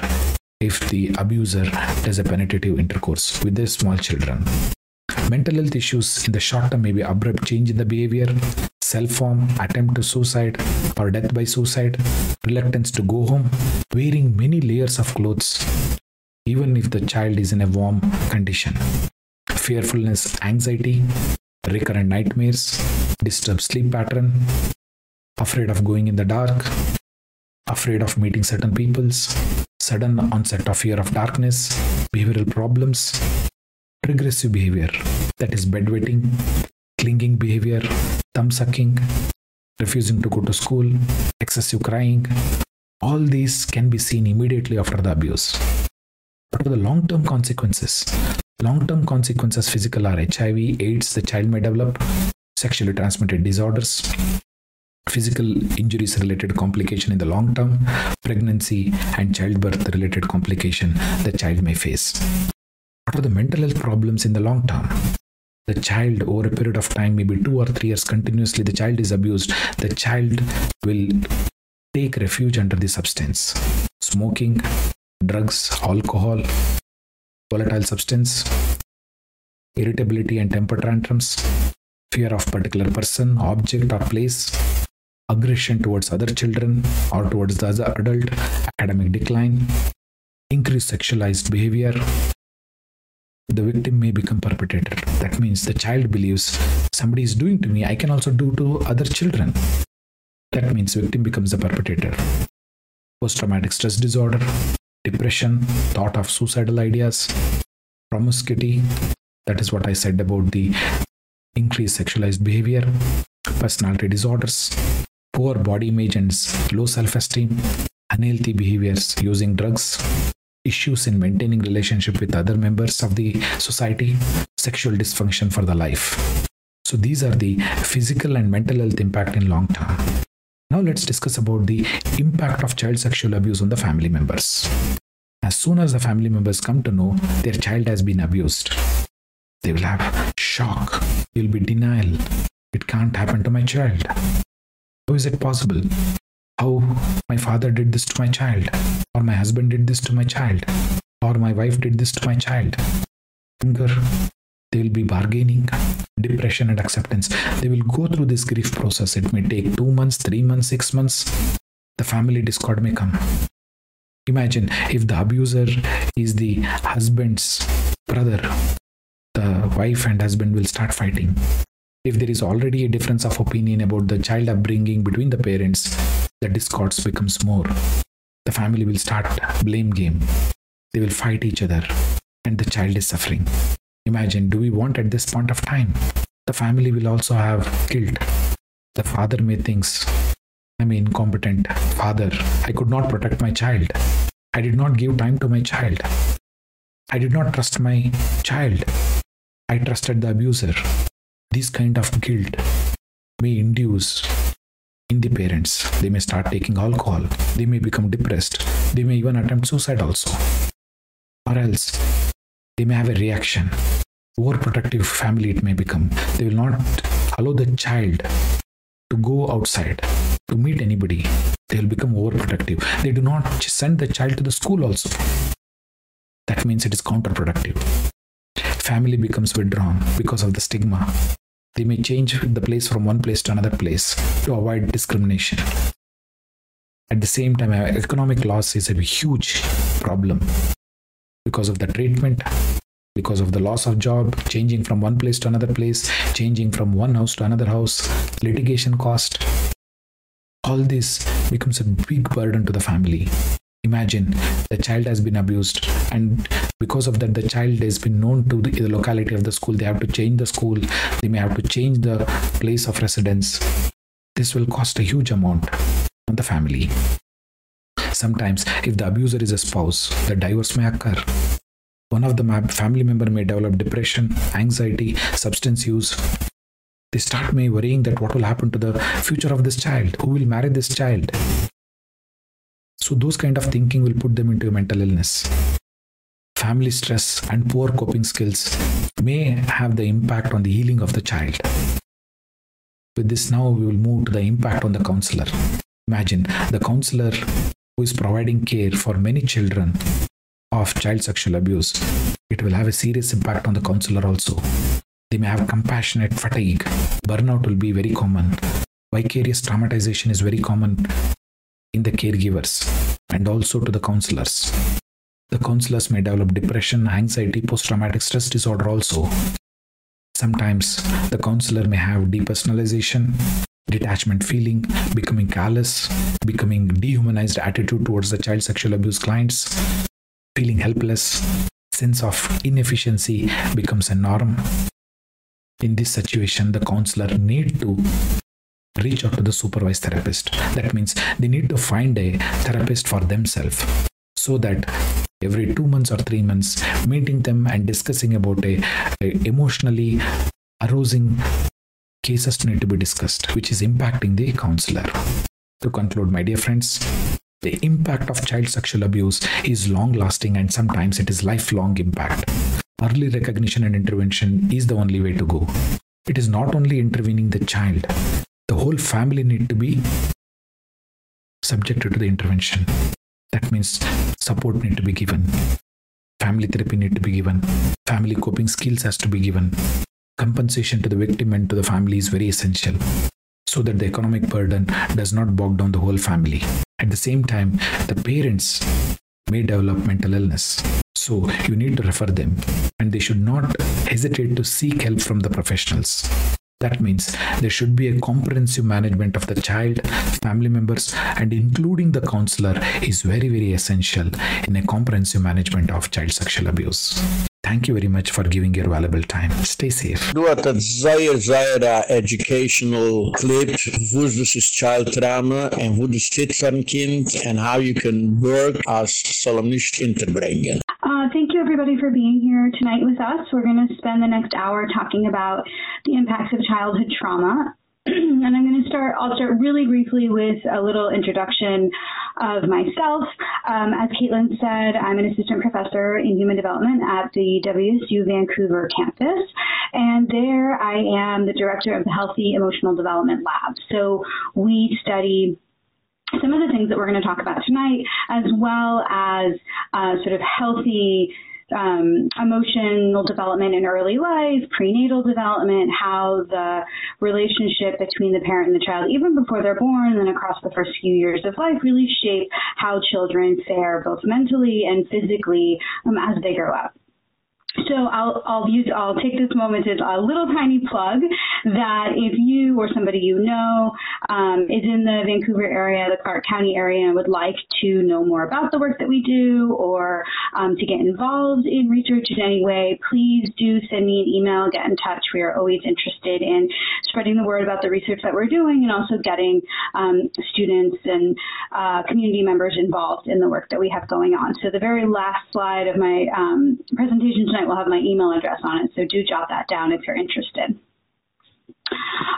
if the abuser does a penetrative intercourse with the small children. Mental health issues in the short term may be abrupt change in the behavior, self harm, attempt to suicide, or death by suicide, reluctance to go home, wearing many layers of clothes, even if the child is in a warm condition. Fearfulness, anxiety, recurrent nightmares, disturbed sleep pattern, afraid of going in the dark, afraid of meeting certain peoples, sudden onset of fear of darkness, behavioral problems, regressive behavior, that is bedwetting, clinging behavior, thumb sucking, refusing to go to school, excessive crying. All these can be seen immediately after the abuse. Are the long term consequences? Long term consequences physical are HIV, AIDS, the child may develop, sexually transmitted disorders, physical injuries related complication in the long term, pregnancy and childbirth related complication the child may face. What are the mental health problems in the long term? The child, over a period of time, maybe two or three years continuously, the child is abused. The child will take refuge under the substance. Smoking, drugs, alcohol, volatile substance, irritability and temper tantrums, fear of particular person, object or place, aggression towards other children or towards the adult, academic decline, increased sexualized behavior. The victim may become perpetrator. That means the child believes somebody is doing to me, I can also do to other children. That means victim becomes the perpetrator. Post-traumatic stress disorder, depression, thought of suicidal ideas, promiscuity. That is what I said about the increased sexualized behavior, personality disorders, poor body image and low self-esteem, unhealthy behaviors using drugs, issues in maintaining relationship with other members of the society, sexual dysfunction for the life. So these are the physical and mental health impact in long term. Now let's discuss about the impact of child sexual abuse on the family members. As soon as the family members come to know their child has been abused, they will have shock, there will be denial. It can't happen to my child. How is it possible? How my father did this to my child, or my husband did this to my child, or my wife did this to my child. Anger, they will be bargaining, depression, and acceptance. They will go through this grief process. It may take two months, three months, six months. The family discord may come. Imagine if the abuser is the husband's brother, the wife and husband will start fighting. If there is already a difference of opinion about the child upbringing between the parents, the discords becomes more. The family will start blame game. They will fight each other and the child is suffering. Imagine, do we want at this point of time? The family will also have guilt. The father may thinks, I'm an incompetent father. I could not protect my child. I did not give time to my child. I did not trust my child. I trusted the abuser. This kind of guilt may induce in the parents. They may start taking alcohol. They may become depressed. They may even attempt suicide also. Or else they may have a reaction. Overprotective family it may become. They will not allow the child to go outside to meet anybody. They will become overprotective. They do not send the child to the school also. That means it is counterproductive. Family becomes withdrawn because of the stigma. They may change the place from one place to another place to avoid discrimination. At the same time, economic loss is a huge problem because of the treatment, because of the loss of job, changing from one place to another place, changing from one house to another house, litigation cost. All this becomes a big burden to the family. Imagine the child has been abused, and because of that, the child has been known to the, the locality of the school. They have to change the school, they may have to change the place of residence. This will cost a huge amount on the family. Sometimes, if the abuser is a spouse, the divorce may occur. One of the family member may develop depression, anxiety, substance use. They start may worrying that what will happen to the future of this child, who will marry this child. So those kind of thinking will put them into a mental illness. Family stress and poor coping skills may have the impact on the healing of the child. With this now we will move to the impact on the counselor. Imagine the counselor who is providing care for many children of child sexual abuse. It will have a serious impact on the counselor also. They may have compassionate fatigue. Burnout will be very common. Vicarious traumatization is very common in the caregivers and also to the counselors. The counselors may develop depression, anxiety, post traumatic stress disorder also. Sometimes the counselor may have depersonalization, detachment feeling, becoming callous, becoming dehumanized attitude towards the child sexual abuse clients, feeling helpless, sense of inefficiency becomes a norm. In this situation, the counselor need to reach out to the supervised therapist. That means they need to find a therapist for themselves so that every two months or three months, meeting them and discussing about a, a emotionally arousing cases need to be discussed, which is impacting the counselor. To conclude, my dear friends, the impact of child sexual abuse is long lasting and sometimes it is lifelong impact. Early recognition and intervention is the only way to go. It is not only intervening the child, the whole family need to be subjected to the intervention. That means support need to be given. Family therapy need to be given. Family coping skills has to be given. Compensation to the victim and to the family is very essential so that the economic burden does not bog down the whole family. At the same time the parents may develop mental illness so you need to refer them and they should not hesitate to seek help from the professionals That means there should be a comprehensive management of the child, family members and including the counselor is very very essential in a comprehensive management of child sexual abuse. Thank you very much for giving your valuable time. Stay safe. Hat a sehr, sehr a educational clip, das ist child trauma and das steht für ein Kind and how you can work as soll am nicht hinterbringen. Uh, thank you everybody for being here tonight with us. We're going to spend the next hour talking about the impacts of childhood trauma. and I'm going to start, I'll start really briefly with a little introduction of myself. Um, as Caitlin said, I'm an assistant professor in human development at the WSU Vancouver campus. And there I am the director of the Healthy Emotional Development Lab. So we study some of the things that we're going to talk about tonight, as well as uh, sort of healthy um, emotional development in early life, prenatal development, how the relationship between the parent and the child, even before they're born and across the first few years of life, really shape how children fare both mentally and physically um, as they grow up. So I'll I'll use I'll take this moment as a little tiny plug that if you or somebody you know um, is in the Vancouver area, the Clark County area, and would like to know more about the work that we do or um, to get involved in research in any way, please do send me an email, get in touch. We are always interested in spreading the word about the research that we're doing and also getting um, students and uh, community members involved in the work that we have going on. So the very last slide of my um, presentation tonight will have my email address on it, so do jot that down if you're interested.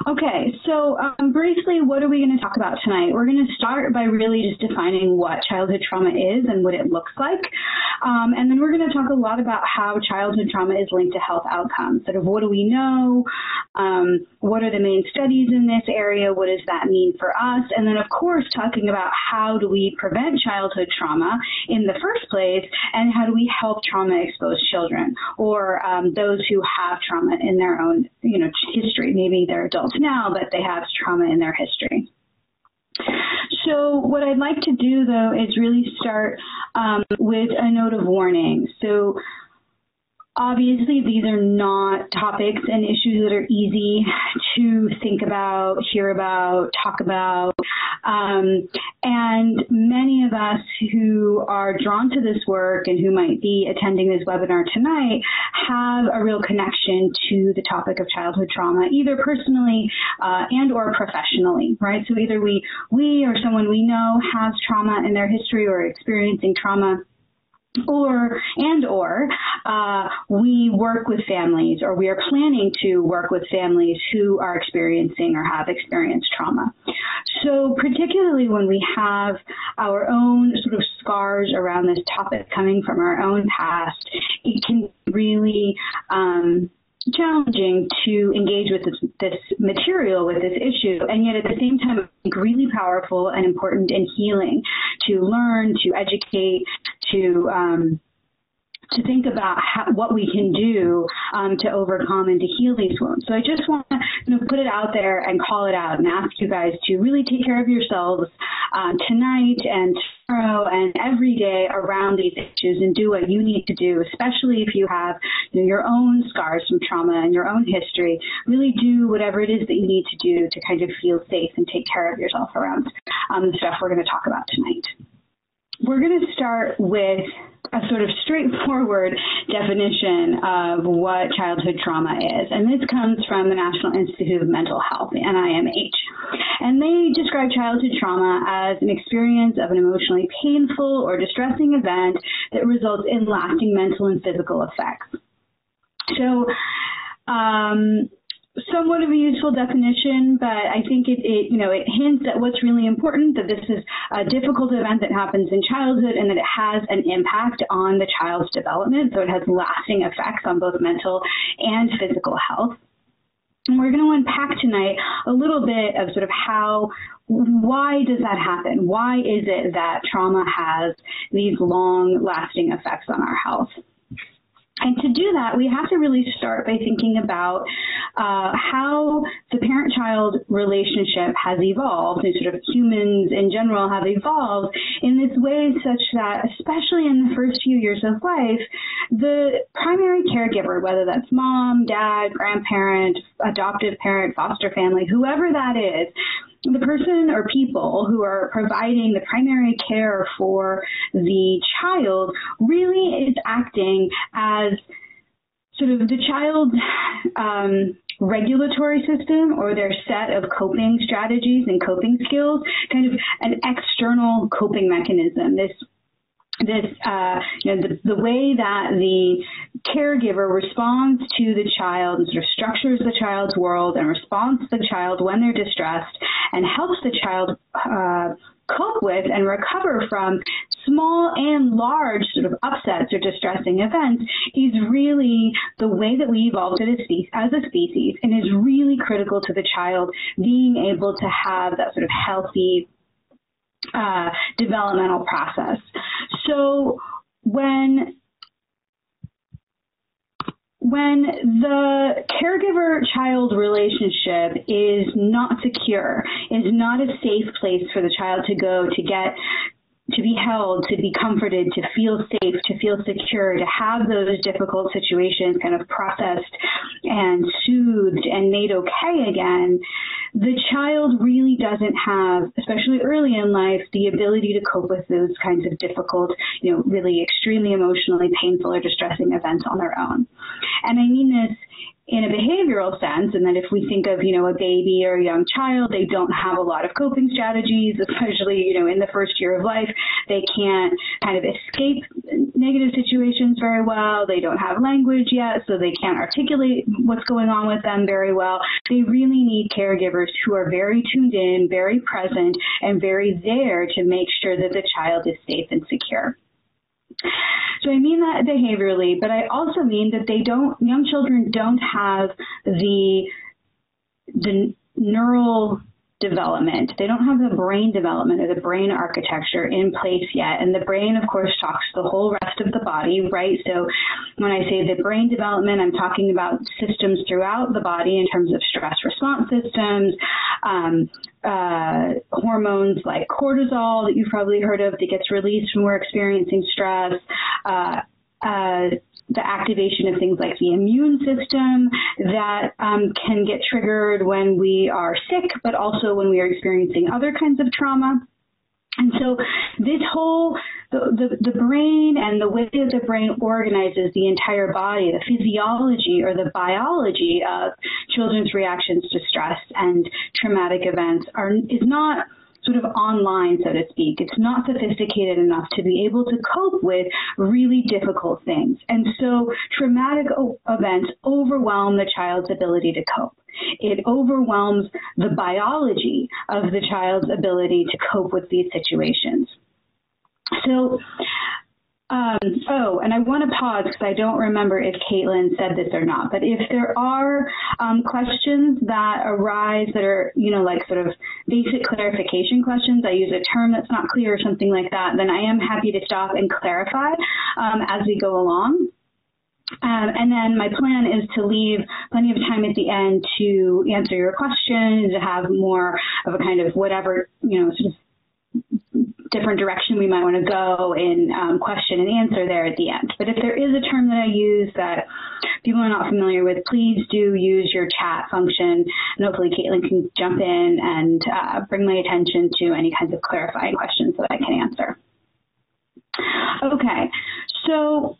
Okay, so um, briefly, what are we going to talk about tonight? We're going to start by really just defining what childhood trauma is and what it looks like. Um, and then we're going to talk a lot about how childhood trauma is linked to health outcomes. Sort of what do we know? Um, what are the main studies in this area? What does that mean for us? And then, of course, talking about how do we prevent childhood trauma in the first place and how do we help trauma exposed children or um, those who have trauma in their own you know, history. Maybe they're adults now, but they have trauma in their history. So what I'd like to do though is really start um, with a note of warning. So Obviously, these are not topics and issues that are easy to think about, hear about, talk about. Um, and many of us who are drawn to this work and who might be attending this webinar tonight have a real connection to the topic of childhood trauma, either personally uh, and or professionally, right? So either we, we or someone we know has trauma in their history or experiencing trauma or and or uh, we work with families or we are planning to work with families who are experiencing or have experienced trauma. So particularly when we have our own sort of scars around this topic coming from our own past it can be really um, challenging to engage with this, this, material with this issue. And yet at the same time really powerful and important and healing to learn to educate to um, to think about how, what we can do um, to overcome and to heal these wounds. So I just want to you know, put it out there and call it out and ask you guys to really take care of yourselves um, tonight and tomorrow and every day around these issues and do what you need to do, especially if you have you know, your own scars from trauma and your own history. Really do whatever it is that you need to do to kind of feel safe and take care of yourself around um, the stuff we're going to talk about tonight. We're going to start with a sort of straightforward definition of what childhood trauma is. And this comes from the National Institute of Mental Health, NIMH. And they describe childhood trauma as an experience of an emotionally painful or distressing event that results in lasting mental and physical effects. So, um, somewhat of a useful definition, but I think it, it, you know it hints at what's really important that this is a difficult event that happens in childhood and that it has an impact on the child's development, so it has lasting effects on both mental and physical health. And we're going to unpack tonight a little bit of sort of how why does that happen? Why is it that trauma has these long lasting effects on our health? And to do that, we have to really start by thinking about uh, how the parent-child relationship has evolved, and sort of humans in general have evolved in this way such that, especially in the first few years of life, the primary caregiver, whether that's mom, dad, grandparent, adoptive parent, foster family, whoever that is, the person or people who are providing the primary care for the child really is acting as sort of the child's um, regulatory system or their set of coping strategies and coping skills, kind of an external coping mechanism. This this uh, you know the, the way that the caregiver responds to the child and sort of structures the child's world and responds to the child when they're distressed and helps the child uh, cope with and recover from small and large sort of upsets or distressing events is really the way that we evolved as a species, as a species and is really critical to the child being able to have that sort of healthy uh, developmental process. So when when the caregiver child relationship is not secure, is not a safe place for the child to go to get to be held, to be comforted, to feel safe, to feel secure, to have those difficult situations kind of processed and soothed and made okay again, the child really doesn't have, especially early in life, the ability to cope with those kinds of difficult, you know, really extremely emotionally painful or distressing events on their own. And I mean this in a behavioral sense and that if we think of you know a baby or a young child they don't have a lot of coping strategies especially you know in the first year of life they can't kind of escape negative situations very well they don't have language yet so they can't articulate what's going on with them very well. They really need caregivers who are very tuned in very present and very there to make sure that the child is safe and secure so I mean that behaviorally, but I also mean that they don't young children don't have the the neural development. They don't have the brain development or the brain architecture in place yet. And the brain of course talks to the whole rest of the body, right? So when I say the brain development, I'm talking about systems throughout the body in terms of stress response systems, um, uh, hormones like cortisol that you've probably heard of that gets released when we're experiencing stress, uh, uh, the activation of things like the immune system that um, can get triggered when we are sick, but also when we are experiencing other kinds of trauma. And so this whole the, the the brain and the way that the brain organizes the entire body, the physiology or the biology of children's reactions to stress and traumatic events are is not sort of online, so to speak. It's not sophisticated enough to be able to cope with really difficult things. And so traumatic events overwhelm the child's ability to cope. It overwhelms the biology of the child's ability to cope with these situations. So um, oh, and I want to pause because I don't remember if Caitlin said this or not. But if there are um, questions that arise that are, you know, like sort of basic clarification questions, I use a term that's not clear or something like that, then I am happy to stop and clarify um, as we go along. Um, and then my plan is to leave plenty of time at the end to answer your questions, to have more of a kind of whatever, you know, sort of different direction we might want to go in um, question and answer there at the end. But if there is a term that I use that people are not familiar with, please do use your chat function, and hopefully Caitlin can jump in and uh, bring my attention to any kinds of clarifying questions that I can answer. Okay, so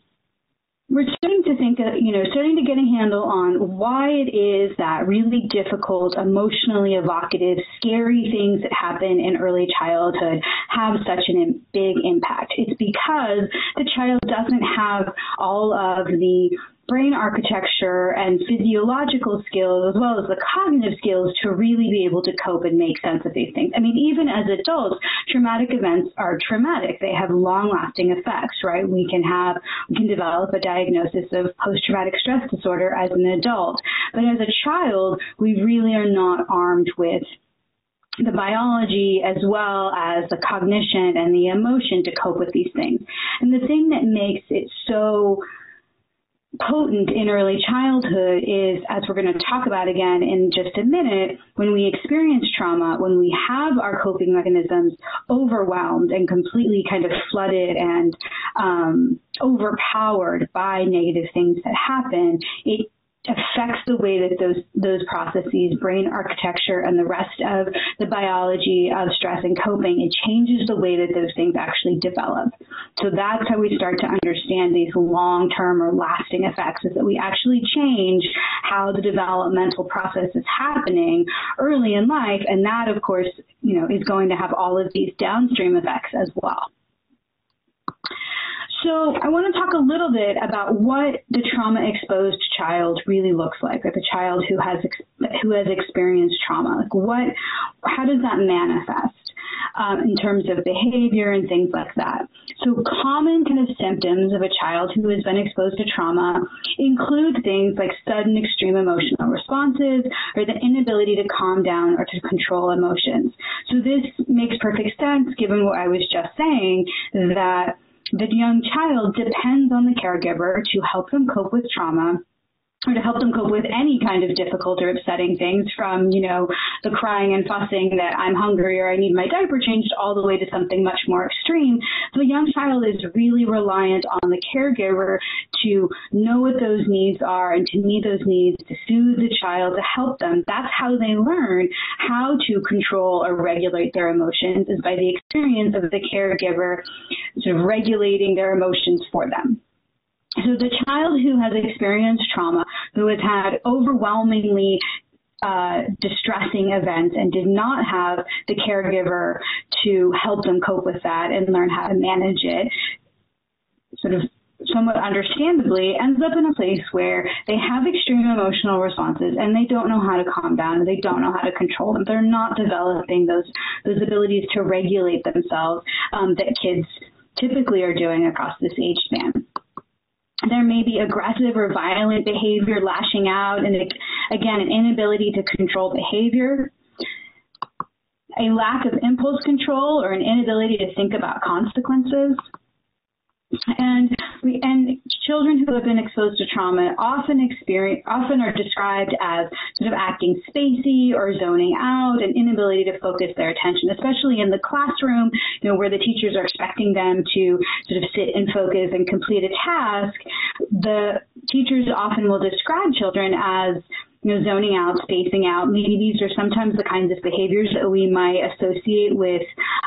we're starting to think, of, you know, starting to get a handle on why it is that really difficult, emotionally evocative, scary things that happen in early childhood have such a big impact. It's because the child doesn't have all of the brain architecture and physiological skills as well as the cognitive skills to really be able to cope and make sense of these things. I mean, even as adults, traumatic events are traumatic. They have long-lasting effects, right? We can have we can develop a diagnosis of post-traumatic stress disorder as an adult. But as a child, we really are not armed with the biology as well as the cognition and the emotion to cope with these things. And the thing that makes it so potent in early childhood is as we're going to talk about again in just a minute when we experience trauma when we have our coping mechanisms overwhelmed and completely kind of flooded and um, overpowered by negative things that happen, it affects the way that those those processes brain architecture and the rest of the biology of stress and coping it changes the way that those things actually develop. So that's how we start to understand these long-term or lasting effects is that we actually change how the developmental process is happening early in life and that of course you know is going to have all of these downstream effects as well so I want to talk a little bit about what the trauma exposed child really looks like, or the child who has who has experienced trauma. Like what how does that manifest? Um, in terms of behavior and things like that. So common kind of symptoms of a child who has been exposed to trauma include things like sudden extreme emotional responses or the inability to calm down or to control emotions. So this makes perfect sense given what I was just saying that the young child depends on the caregiver to help them cope with trauma or to help them cope with any kind of difficult or upsetting things from, you know, the crying and fussing that I'm hungry or I need my diaper changed all the way to something much more extreme. So a young child is really reliant on the caregiver to know what those needs are and to meet those needs, to soothe the child, to help them. That's how they learn how to control or regulate their emotions is by the experience of the caregiver sort of regulating their emotions for them. So the child who has experienced trauma, who has had overwhelmingly uh, distressing events and did not have the caregiver to help them cope with that and learn how to manage it, sort of somewhat understandably ends up in a place where they have extreme emotional responses and they don't know how to calm down and they don't know how to control them. They're not developing those those abilities to regulate themselves um, that kids typically are doing across this age span there may be aggressive or violent behavior lashing out and again an inability to control behavior. A lack of impulse control or an inability to think about consequences and we and children who have been exposed to trauma often experience often are described as sort of acting spacey or zoning out and inability to focus their attention especially in the classroom you know where the teachers are expecting them to sort of sit and focus and complete a task. The teachers often will describe children as you know, zoning out, spacing out. Maybe these are sometimes the kinds of behaviors that we might associate with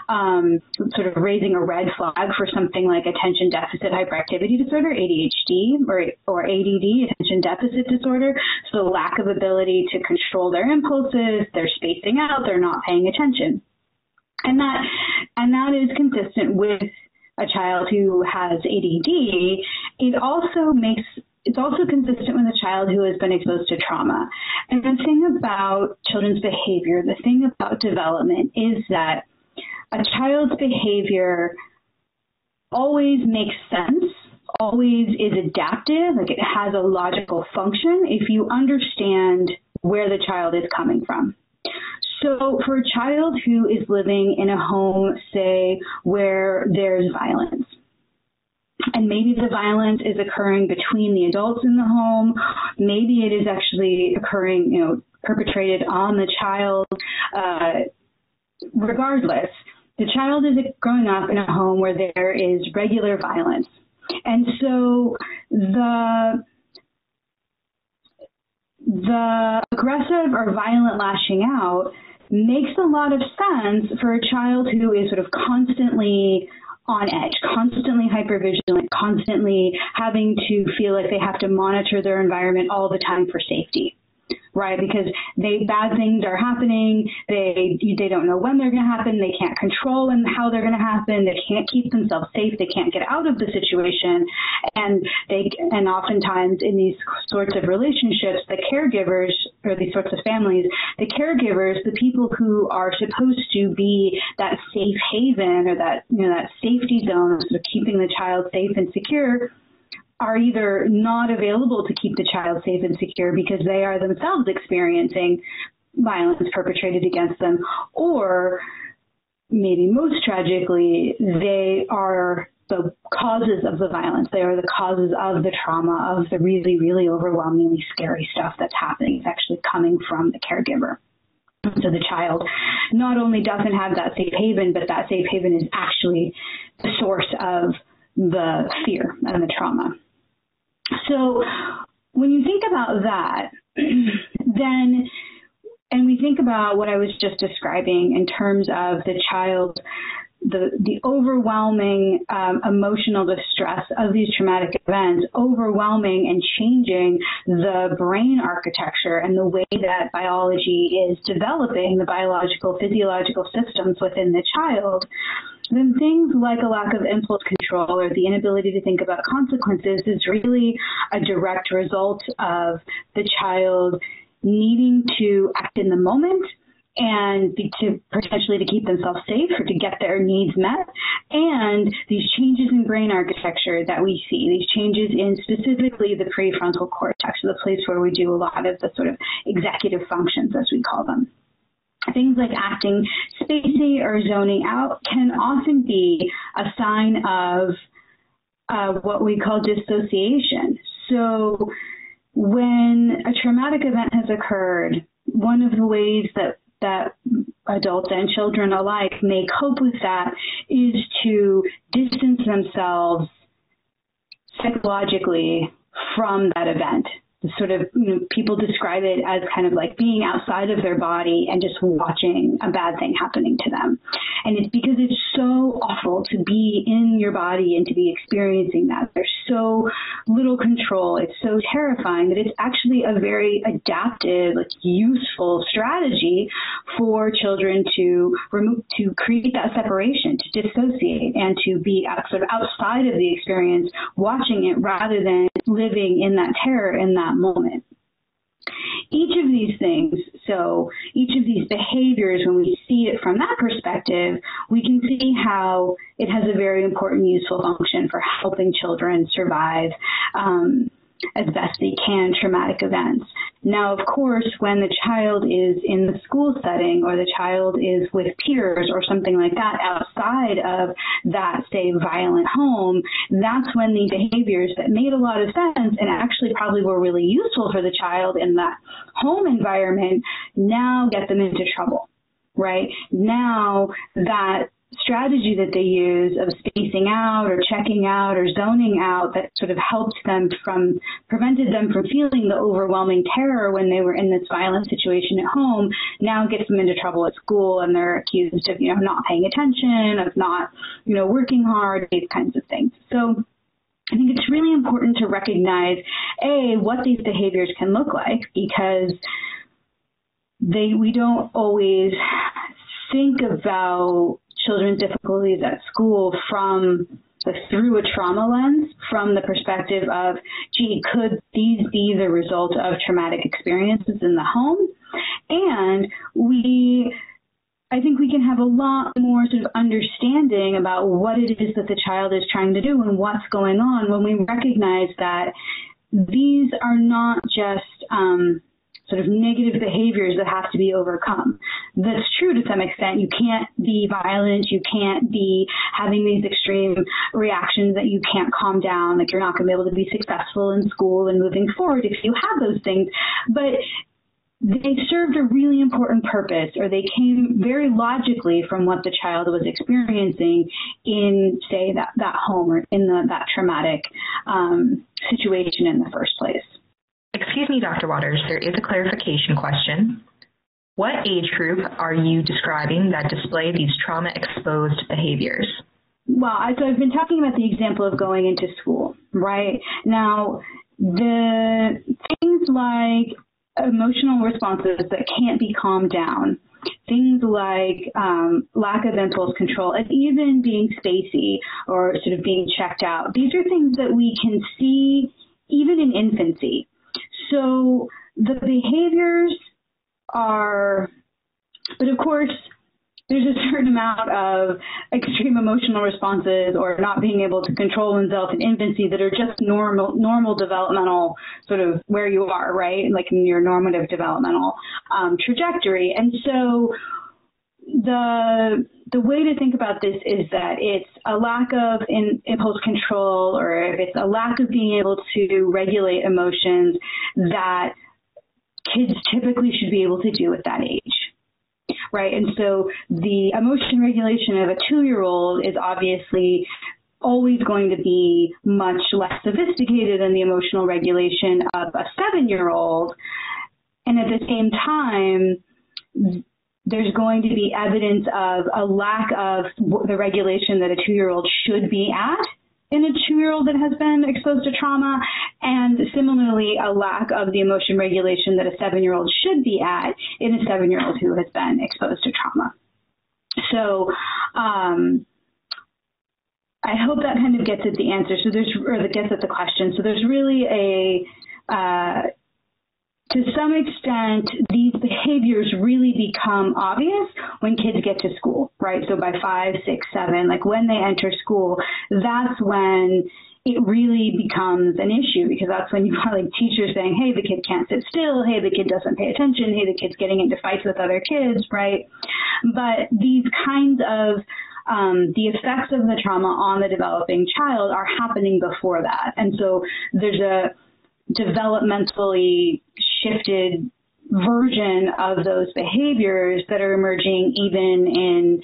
um, sort of raising a red flag for something like attention deficit hyperactivity disorder, ADHD, or, or ADD, attention deficit disorder. So lack of ability to control their impulses, they're spacing out, they're not paying attention. And that, and that is consistent with a child who has ADD. It also makes it's also consistent with a child who has been exposed to trauma. And the thing about children's behavior, the thing about development is that a child's behavior always makes sense, always is adaptive, like it has a logical function if you understand where the child is coming from. So for a child who is living in a home, say, where there's violence, and maybe the violence is occurring between the adults in the home. Maybe it is actually occurring you know perpetrated on the child. Uh, regardless the child is growing up in a home where there is regular violence. And so the the aggressive or violent lashing out makes a lot of sense for a child who is sort of constantly on edge, constantly hypervigilant, constantly having to feel like they have to monitor their environment all the time for safety right? Because they bad things are happening. They they don't know when they're going to happen. They can't control and how they're going to happen. They can't keep themselves safe. They can't get out of the situation. And they and oftentimes in these sorts of relationships, the caregivers or these sorts of families, the caregivers, the people who are supposed to be that safe haven or that you know that safety zone, sort of keeping the child safe and secure are either not available to keep the child safe and secure because they are themselves experiencing violence perpetrated against them or maybe most tragically they are the causes of the violence they are the causes of the trauma of the really really overwhelmingly scary stuff that's happening it's actually coming from the caregiver so the child not only doesn't have that safe haven but that safe haven is actually the source of the fear and the trauma. So when you think about that, then and we think about what I was just describing in terms of the child the the overwhelming um, emotional distress of these traumatic events overwhelming and changing the brain architecture and the way that biology is developing the biological physiological systems within the child then things like a lack of impulse control or the inability to think about consequences is really a direct result of the child needing to act in the moment and to potentially to keep themselves safe or to get their needs met. And these changes in brain architecture that we see these changes in specifically the prefrontal cortex the place where we do a lot of the sort of executive functions as we call them things like acting spacey or zoning out can often be a sign of uh, what we call dissociation. So when a traumatic event has occurred one of the ways that that adults and children alike may cope with that is to distance themselves psychologically from that event sort of you know, people describe it as kind of like being outside of their body and just watching a bad thing happening to them. And it's because it's so awful to be in your body and to be experiencing that. There's so little control. It's so terrifying that it's actually a very adaptive, like useful strategy for children to remove to create that separation, to dissociate and to be sort of outside of the experience watching it rather than living in that terror in that moment. Each of these things, so each of these behaviors, when we see it from that perspective, we can see how it has a very important useful function for helping children survive um, as best they can traumatic events. Now, of course, when the child is in the school setting or the child is with peers or something like that outside of that, say, violent home, that's when the behaviors that made a lot of sense and actually probably were really useful for the child in that home environment now get them into trouble right? Now that strategy that they use of spacing out or checking out or zoning out that sort of helped them from prevented them from feeling the overwhelming terror when they were in this violent situation at home now gets them into trouble at school and they're accused of you know not paying attention of not you know working hard these kinds of things. So I think it's really important to recognize a what these behaviors can look like because they we don't always think about children's difficulties at school from the, through a trauma lens from the perspective of gee could these be the result of traumatic experiences in the home? And we I think we can have a lot more sort of understanding about what it is that the child is trying to do and what's going on when we recognize that these are not just um, sort of negative behaviors that have to be overcome. That's true to some extent. You can't be violent, you can't be having these extreme reactions that you can't calm down, like you're not going to be able to be successful in school and moving forward if you have those things. But they served a really important purpose or they came very logically from what the child was experiencing in say that that home or in the, that traumatic um, situation in the first place Excuse me, Dr. Waters, there is a clarification question. What age group are you describing that display these trauma exposed behaviors? Well, so I've been talking about the example of going into school, right? Now, the things like emotional responses that can't be calmed down, things like um, lack of impulse control, and even being spacey or sort of being checked out. These are things that we can see even in infancy. So the behaviors are, but of course, there's a certain amount of extreme emotional responses or not being able to control oneself in infancy that are just normal normal developmental sort of where you are right? Like in your normative developmental um, trajectory. And so the the way to think about this is that it's a lack of in, impulse control or if it's a lack of being able to regulate emotions that kids typically should be able to do at that age right? And so the emotion regulation of a 2-year-old is obviously always going to be much less sophisticated than the emotional regulation of a 7-year-old and at the same time there's going to be evidence of a lack of the regulation that a 2-year-old should be at in a 2-year-old that has been exposed to trauma and similarly a lack of the emotion regulation that a 7-year-old should be at in a 7-year-old who has been exposed to trauma. So um I hope that kind of gets at the answer. So there's or that gets at the question. So there's really a uh to some extent these behaviors really become obvious when kids get to school right? So by five, six, seven, like when they enter school that's when it really becomes an issue because that's when you have like teachers saying hey the kid can't sit still. Hey the kid doesn't pay attention. Hey the kid's getting into fights with other kids right? But these kinds of um the effects of the trauma on the developing child are happening before that. And so there's a developmentally shifted version of those behaviors that are emerging even in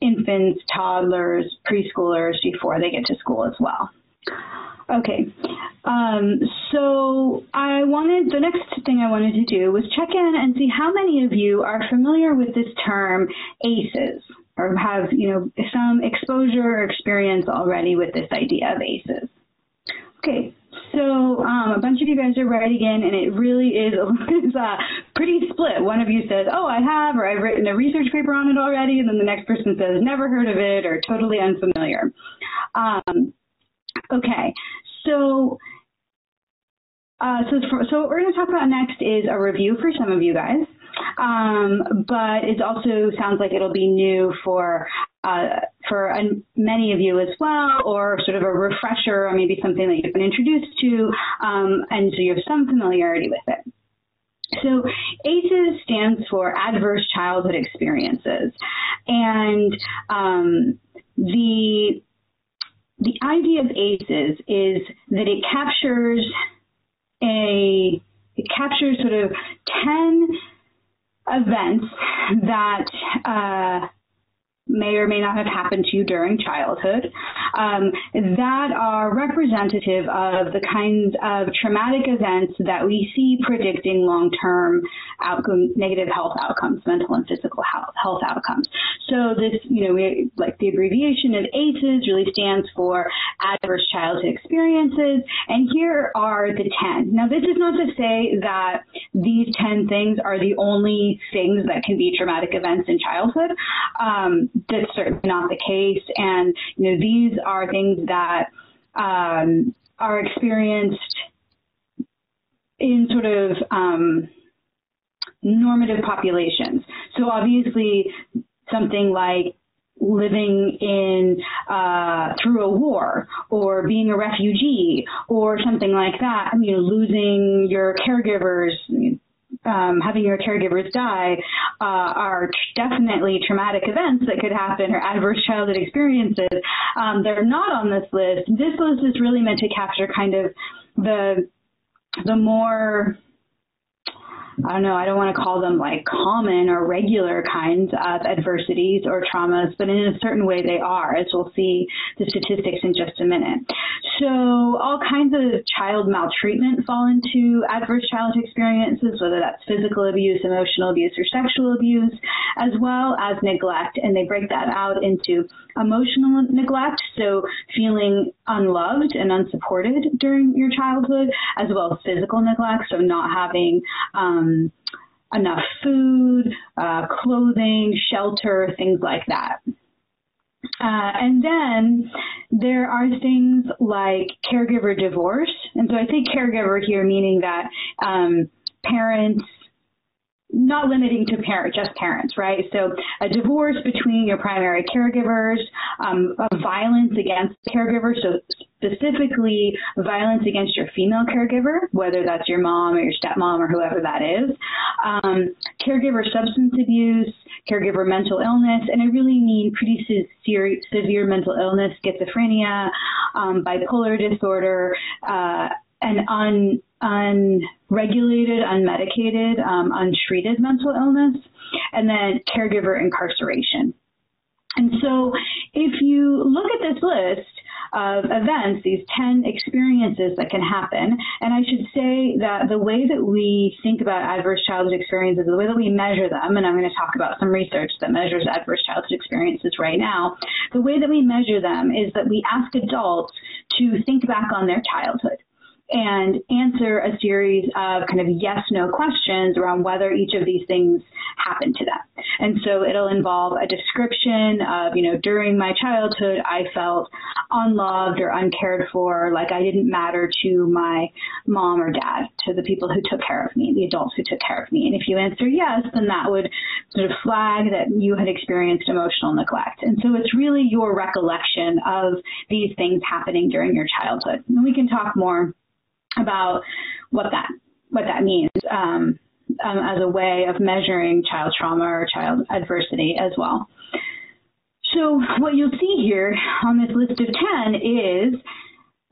infants, toddlers, preschoolers before they get to school as well. Okay. Um so I wanted the next thing I wanted to do was check in and see how many of you are familiar with this term ACEs or have, you know, some exposure or experience already with this idea of ACEs. Okay. So um, a bunch of you guys are writing in, and it really is uh, pretty split. One of you says, "Oh, I have," or "I've written a research paper on it already," and then the next person says, "Never heard of it," or "Totally unfamiliar." Um, okay, so. Uh, so, so what we're going to talk about next is a review for some of you guys, um, but it also sounds like it'll be new for uh, for many of you as well or sort of a refresher or maybe something that you've been introduced to um, and so you have some familiarity with it. So ACEs stands for adverse childhood experiences and um, the the idea of ACEs is that it captures a it captures sort of 10 events that uh may or may not have happened to you during childhood. Um, that are representative of the kinds of traumatic events that we see predicting long-term outcome negative health outcomes mental and physical health, health outcomes. So this you know we like the abbreviation of ACEs really stands for adverse childhood experiences and here are the 10 now this is not to say that these 10 things are the only things that can be traumatic events in childhood. Um, that's certainly not the case. And you know these are things that um, are experienced in sort of um, normative populations. So obviously something like living in uh through a war or being a refugee or something like that I mean losing your caregivers um, having your caregivers die uh, are definitely traumatic events that could happen or adverse childhood experiences. Um, they're not on this list. This list is really meant to capture kind of the the more I don't know, I don't want to call them like common or regular kinds of adversities or traumas, but in a certain way they are, as we'll see the statistics in just a minute. So all kinds of child maltreatment fall into adverse childhood experiences, whether that's physical abuse, emotional abuse, or sexual abuse, as well as neglect. And they break that out into emotional neglect, so feeling unloved and unsupported during your childhood, as well as physical neglect, so not having um, enough food, uh, clothing, shelter, things like that. Uh, and then there are things like caregiver divorce. And so I say caregiver here meaning that um, parents not limiting to parent just parents right? So a divorce between your primary caregivers um violence against caregivers so specifically violence against your female caregiver whether that's your mom or your stepmom or whoever that is um caregiver substance abuse caregiver mental illness and I really mean pretty severe severe mental illness schizophrenia um bipolar disorder uh an un unregulated, unmedicated, um, untreated mental illness, and then caregiver incarceration. And so if you look at this list, of events, these 10 experiences that can happen. And I should say that the way that we think about adverse childhood experiences, the way that we measure them, and I'm going to talk about some research that measures adverse childhood experiences right now, the way that we measure them is that we ask adults to think back on their childhood and answer a series of kind of yes no questions around whether each of these things happened to them. And so it'll involve a description of, you know, during my childhood I felt unloved or uncared for, like I didn't matter to my mom or dad, to the people who took care of me, the adults who took care of me. And if you answer yes, then that would sort of flag that you had experienced emotional neglect. And so it's really your recollection of these things happening during your childhood. And we can talk more about what that what that means um, um, as a way of measuring child trauma or child adversity as well. So what you'll see here on this list of 10 is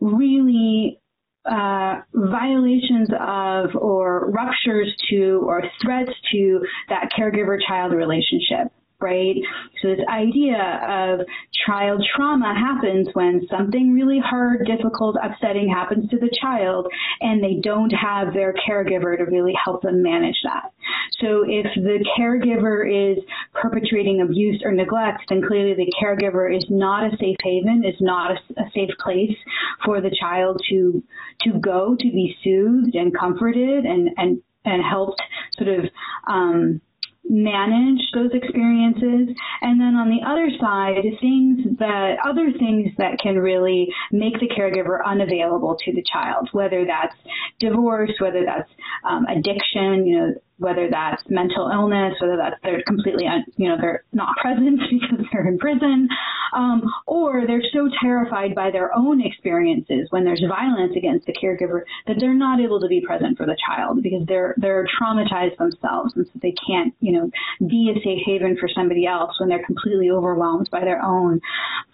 really uh, violations of or ruptures to or threats to that caregiver child relationship right? So this idea of child trauma happens when something really hard, difficult, upsetting happens to the child and they don't have their caregiver to really help them manage that. So if the caregiver is perpetrating abuse or neglect, then clearly the caregiver is not a safe haven, is not a, a safe place for the child to to go to be soothed and comforted and and and helped sort of um manage those experiences. And then on the other side things that other things that can really make the caregiver unavailable to the child whether that's divorce whether that's um, addiction you know whether that's mental illness, whether that's they're completely, you know, they're not present because they're in prison, um, or they're so terrified by their own experiences when there's violence against the caregiver that they're not able to be present for the child because they're they're traumatized themselves and so they can't, you know, be a safe haven for somebody else when they're completely overwhelmed by their own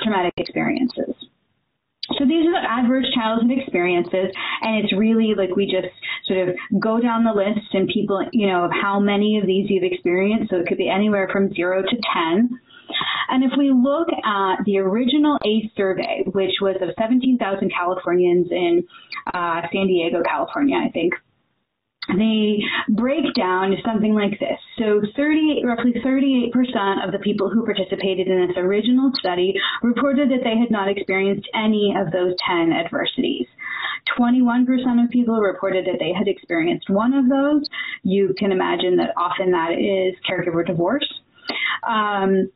traumatic experiences. So these are the adverse childhood experiences and it's really like we just sort of go down the list and people, you know, of how many of these you've experienced. So it could be anywhere from 0 to 10. And if we look at the original ACE survey, which was of 17,000 Californians in uh, San Diego, California, I think, the breakdown is something like this. So 38 roughly 38% of the people who participated in this original study reported that they had not experienced any of those 10 adversities. 21% of people reported that they had experienced one of those. You can imagine that often that is caregiver divorce. Um,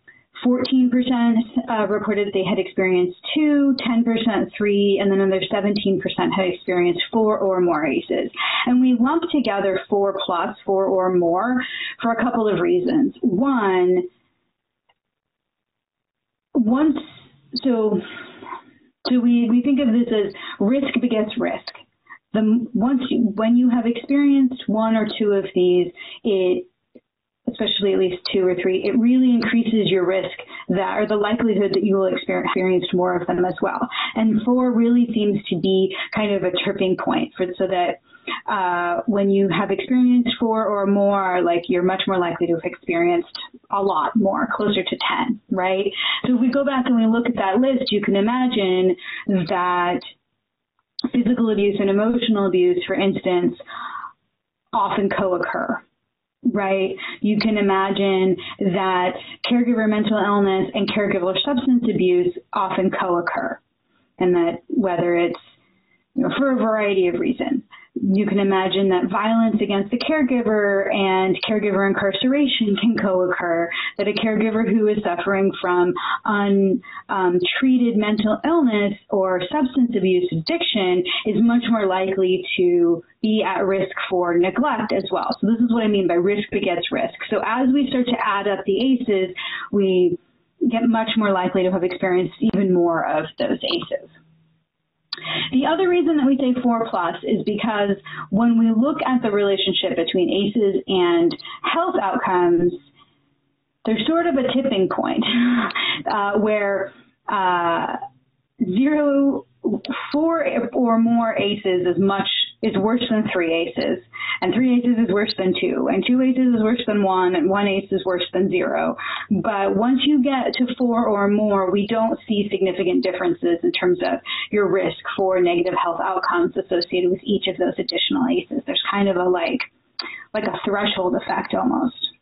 14% uh, reported they had experienced two, 10% three, and then another 17% had experienced four or more ACEs. And we lump together four plus, four or more, for a couple of reasons. One, once, so, so we, we think of this as risk begets risk. The, once you, when you have experienced one or two of these, it especially at least two or three, it really increases your risk that or the likelihood that you will experience more of them as well. And four really seems to be kind of a tripping point for so that uh, when you have experienced four or more, like you're much more likely to have experienced a lot more, closer to 10, right? So if we go back and we look at that list, you can imagine that physical abuse and emotional abuse, for instance, often co-occur right? You can imagine that caregiver mental illness and caregiver substance abuse often co-occur and that whether it's you know, for a variety of reasons you can imagine that violence against the caregiver and caregiver incarceration can co-occur, that a caregiver who is suffering from untreated um, mental illness or substance abuse addiction is much more likely to be at risk for neglect as well. So this is what I mean by risk begets risk. So as we start to add up the ACEs, we get much more likely to have experienced even more of those ACEs. The other reason that we say 4 plus is because when we look at the relationship between ACEs and health outcomes, there's sort of a tipping point uh, where uh, zero, four or more ACEs is much is worse than three ACEs. and 3 aces is worse than 2 and 2 aces is worse than 1 and 1 ace is worse than 0 but once you get to 4 or more we don't see significant differences in terms of your risk for negative health outcomes associated with each of those additional aces. There's kind of a like like a threshold effect almost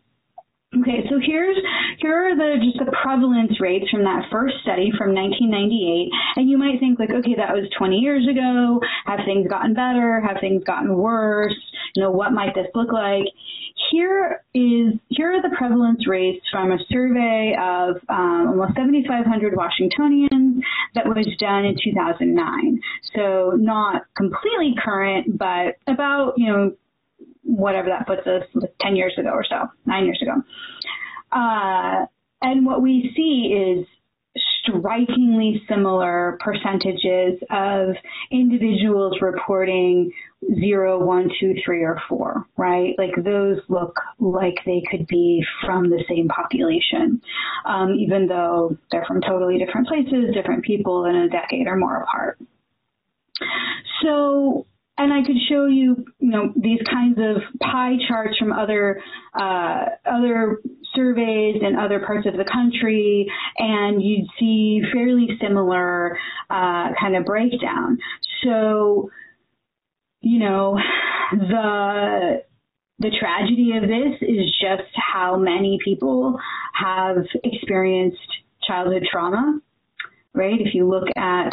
Okay, so here's here are the just the prevalence rates from that first study from 1998 and you might think like okay that was 20 years ago. Have things gotten better? Have things gotten worse? You know what might this look like? Here is here are the prevalence rates from a survey of um, almost 7500 Washingtonians that was done in 2009 so not completely current but about you know whatever that puts us 10 years ago or so, 9 years ago. Uh, and what we see is strikingly similar percentages of individuals reporting 0, 1, 2, 3, or 4, right? Like those look like they could be from the same population, um, even though they're from totally different places, different people, and a decade or more apart. So and I could show you, you know, these kinds of pie charts from other uh, other surveys in other parts of the country, and you'd see fairly similar uh, kind of breakdown. So, you know, the the tragedy of this is just how many people have experienced childhood trauma, right? If you look at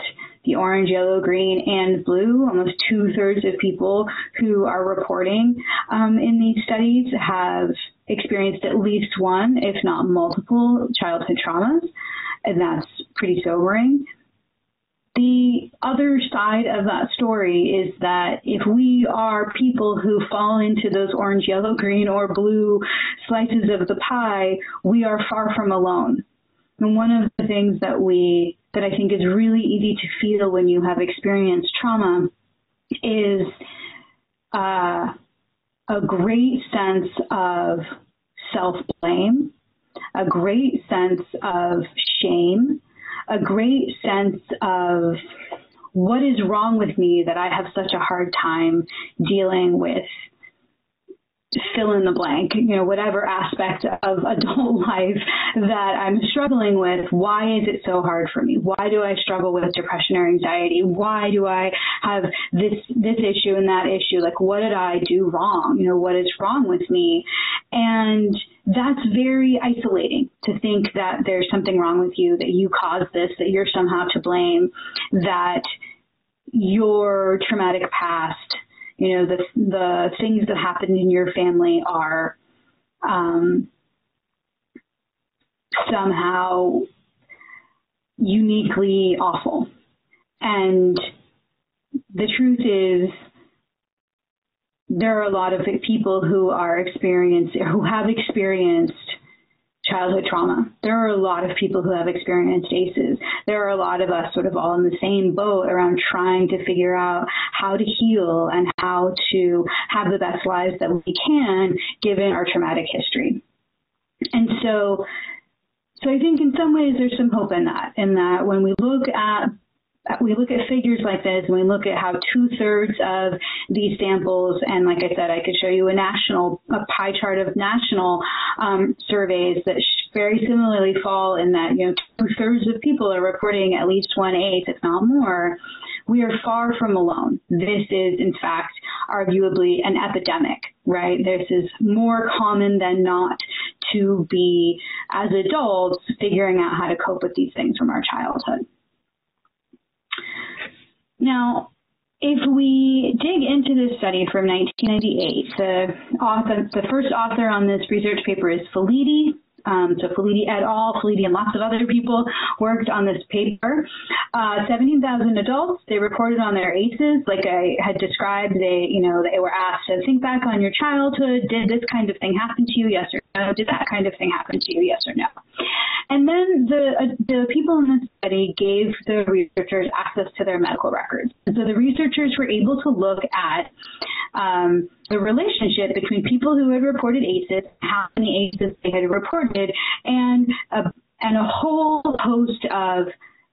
the orange, yellow, green, and blue. Almost two-thirds of people who are reporting um, in these studies have experienced at least one, if not multiple, childhood traumas, and that's pretty sobering. The other side of that story is that if we are people who fall into those orange, yellow, green, or blue slices of the pie, we are far from alone. And one of the things that we that I think is really easy to feel when you have experienced trauma is uh, a great sense of self-blame, a great sense of shame, a great sense of what is wrong with me that I have such a hard time dealing with fill in the blank, you know, whatever aspect of adult life that I'm struggling with, why is it so hard for me? Why do I struggle with depression or anxiety? Why do I have this this issue and that issue? Like what did I do wrong? You know, what is wrong with me? And that's very isolating to think that there's something wrong with you, that you caused this, that you're somehow to blame, that your traumatic past you know the the things that happened in your family are um, somehow uniquely awful. And the truth is there are a lot of people who are experiencing who have experienced childhood trauma. There are a lot of people who have experienced ACEs. There are a lot of us sort of all in the same boat around trying to figure out how to heal and how to have the best lives that we can given our traumatic history. And so so I think in some ways there's some hope in that in that when we look at we look at figures like this and we look at how two-thirds of these samples and like I said I could show you a national a pie chart of national um, surveys that very similarly fall in that you know two-thirds of people are reporting at least one ACE if not more. We are far from alone. This is in fact arguably an epidemic right? This is more common than not to be as adults figuring out how to cope with these things from our childhood now, if we dig into this study from 1998, the author, the first author on this research paper is Felitti. Um, so Felitti et al., Felitti and lots of other people worked on this paper. Uh, 17,000 adults, they reported on their ACEs. Like I had described, they, you know, they were asked to think back on your childhood. Did this kind of thing happen to you? Yes or no. Did that kind of thing happen to you? Yes or no. And then the uh, the people in the study gave the researchers access to their medical records. And so the researchers were able to look at um, the relationship between people who had reported ACEs, how many ACEs they had reported, and a, and a whole host of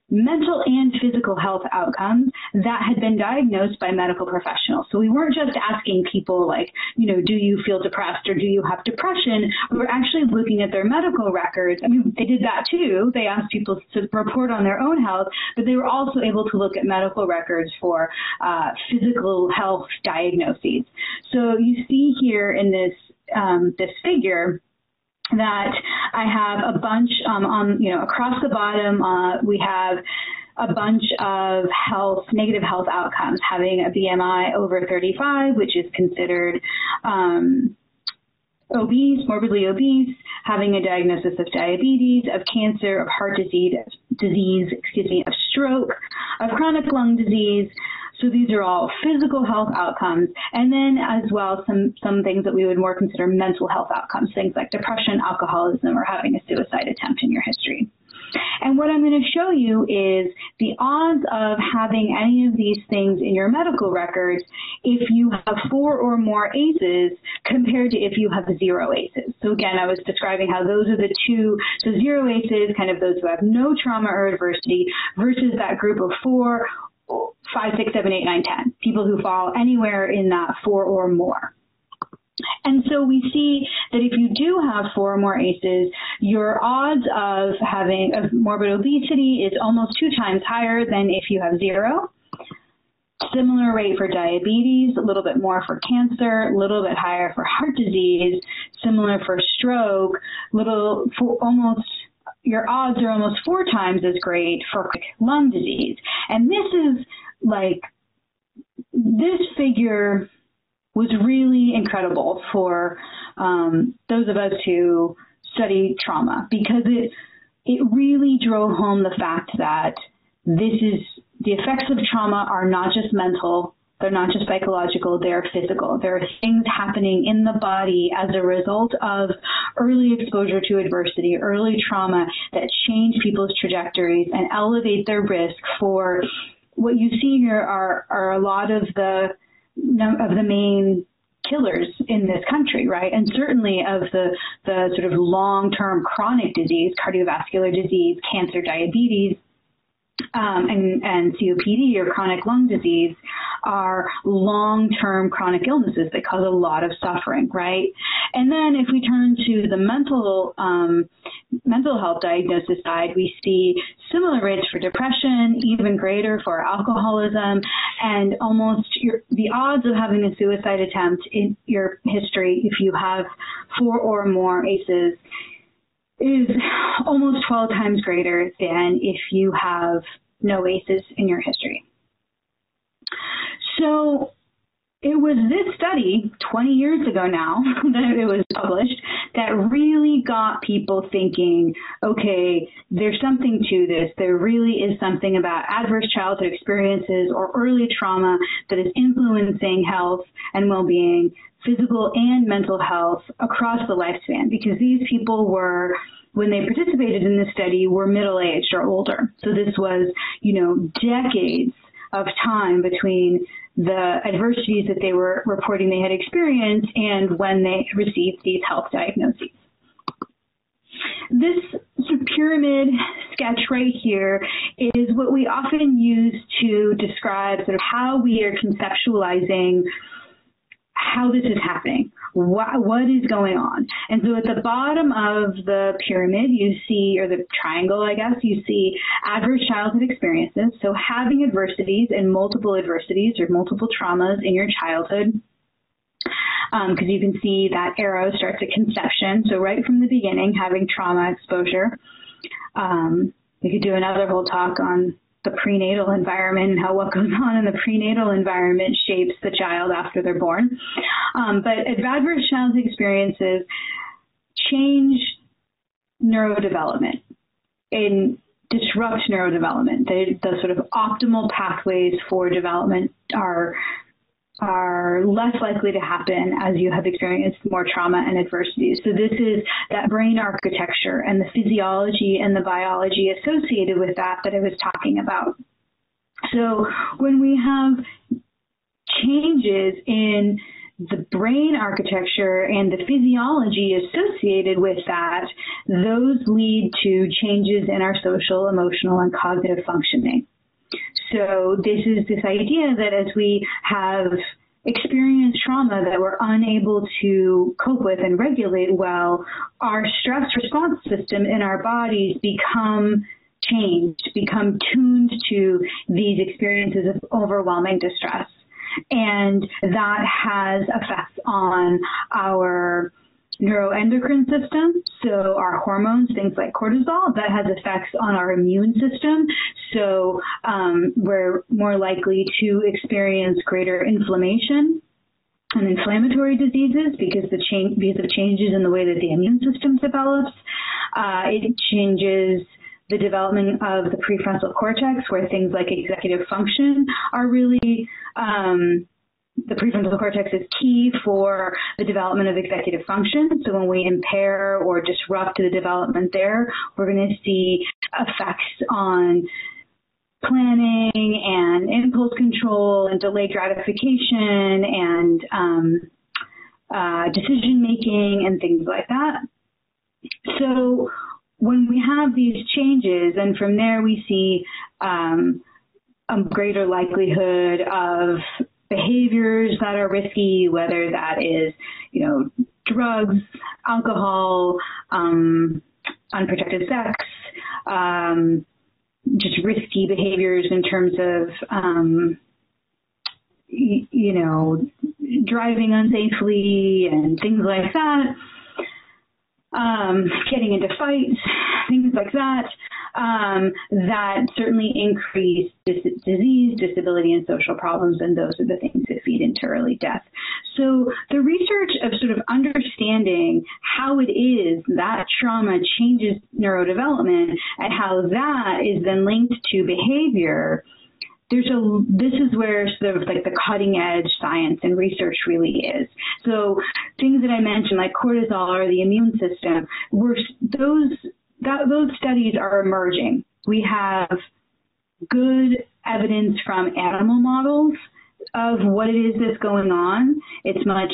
mental and physical health outcomes that had been diagnosed by medical professionals. So we weren't just asking people like, you know, do you feel depressed or do you have depression? We were actually looking at their medical records. I mean, they did that too. They asked people to report on their own health, but they were also able to look at medical records for uh, physical health diagnoses. So you see here in this um, this figure that I have a bunch um, on, you know, across the bottom, uh, we have a bunch of health, negative health outcomes, having a BMI over 35, which is considered um, obese, morbidly obese, having a diagnosis of diabetes, of cancer, of heart disease, disease, excuse me, of stroke, of chronic lung disease, so these are all physical health outcomes and then as well some some things that we would more consider mental health outcomes, things like depression, alcoholism or having a suicide attempt in your history. And what I'm going to show you is the odds of having any of these things in your medical records if you have four or more ACEs compared to if you have zero ACEs. So again, I was describing how those are the two, so zero ACEs, kind of those who have no trauma or adversity versus that group of four five, six, seven, eight, nine, ten. People who fall anywhere in that four or more. And so we see that if you do have four or more ACEs, your odds of having of morbid obesity is almost two times higher than if you have zero. Similar rate for diabetes, a little bit more for cancer, a little bit higher for heart disease, similar for stroke, little for almost your odds are almost four times as great for lung disease. And this is like this figure was really incredible for um, those of us who study trauma because it it really drove home the fact that this is the effects of trauma are not just mental they're not just psychological, they're physical. There are things happening in the body as a result of early exposure to adversity, early trauma that change people's trajectories and elevate their risk for what you see here are are a lot of the of the main killers in this country, right? And certainly of the the sort of long-term chronic disease, cardiovascular disease, cancer, diabetes, um, and, and COPD or chronic lung disease are long-term chronic illnesses that cause a lot of suffering, right? And then if we turn to the mental um, mental health diagnosis side, we see similar rates for depression, even greater for alcoholism, and almost your, the odds of having a suicide attempt in your history if you have four or more ACEs is almost 12 times greater than if you have no ACEs in your history. So it was this study 20 years ago now that it was published that really got people thinking, okay, there's something to this. There really is something about adverse childhood experiences or early trauma that is influencing health and well-being physical and mental health across the lifespan because these people were when they participated in this study were middle-aged or older. So this was, you know, decades of time between the adversities that they were reporting they had experienced and when they received these health diagnoses. This pyramid sketch right here is what we often use to describe sort of how we are conceptualizing how this is happening. What, what is going on? And so at the bottom of the pyramid, you see, or the triangle, I guess, you see adverse childhood experiences. So having adversities and multiple adversities or multiple traumas in your childhood because um, you can see that arrow starts at conception. So right from the beginning, having trauma exposure. Um, we could do another whole talk on the prenatal environment and how what goes on in the prenatal environment shapes the child after they're born. Um, but adverse childhood experiences change neurodevelopment and disrupt neurodevelopment. The, the sort of optimal pathways for development are are less likely to happen as you have experienced more trauma and adversity. So this is that brain architecture and the physiology and the biology associated with that that I was talking about. So when we have changes in the brain architecture and the physiology associated with that, those lead to changes in our social, emotional, and cognitive functioning. So this is this idea that as we have experienced trauma that we're unable to cope with and regulate well, our stress response system in our bodies become changed, become tuned to these experiences of overwhelming distress. And that has effects on our neuroendocrine system, so our hormones, things like cortisol, that has effects on our immune system. So um, we're more likely to experience greater inflammation and inflammatory diseases because the change because of changes in the way that the immune system develops. Uh, it changes the development of the prefrontal cortex where things like executive function are really um, the prefrontal cortex is key for the development of executive function. So when we impair or disrupt the development there, we're going to see effects on planning and impulse control and delayed gratification and um, uh, decision making and things like that. So when we have these changes, and from there we see um, a greater likelihood of behaviors that are risky, whether that is, you know, drugs, alcohol, um, unprotected sex, um, just risky behaviors in terms of, um, you know, driving unsafely and things like that, um, getting into fights, things like that um, that certainly increase dis disease, disability, and social problems, and those are the things that feed into early death. So the research of sort of understanding how it is that trauma changes neurodevelopment and how that is then linked to behavior there's a this is where sort of like the cutting edge science and research really is. So things that I mentioned like cortisol or the immune system were those that, those studies are emerging. We have good evidence from animal models of what it is that's going on. It's much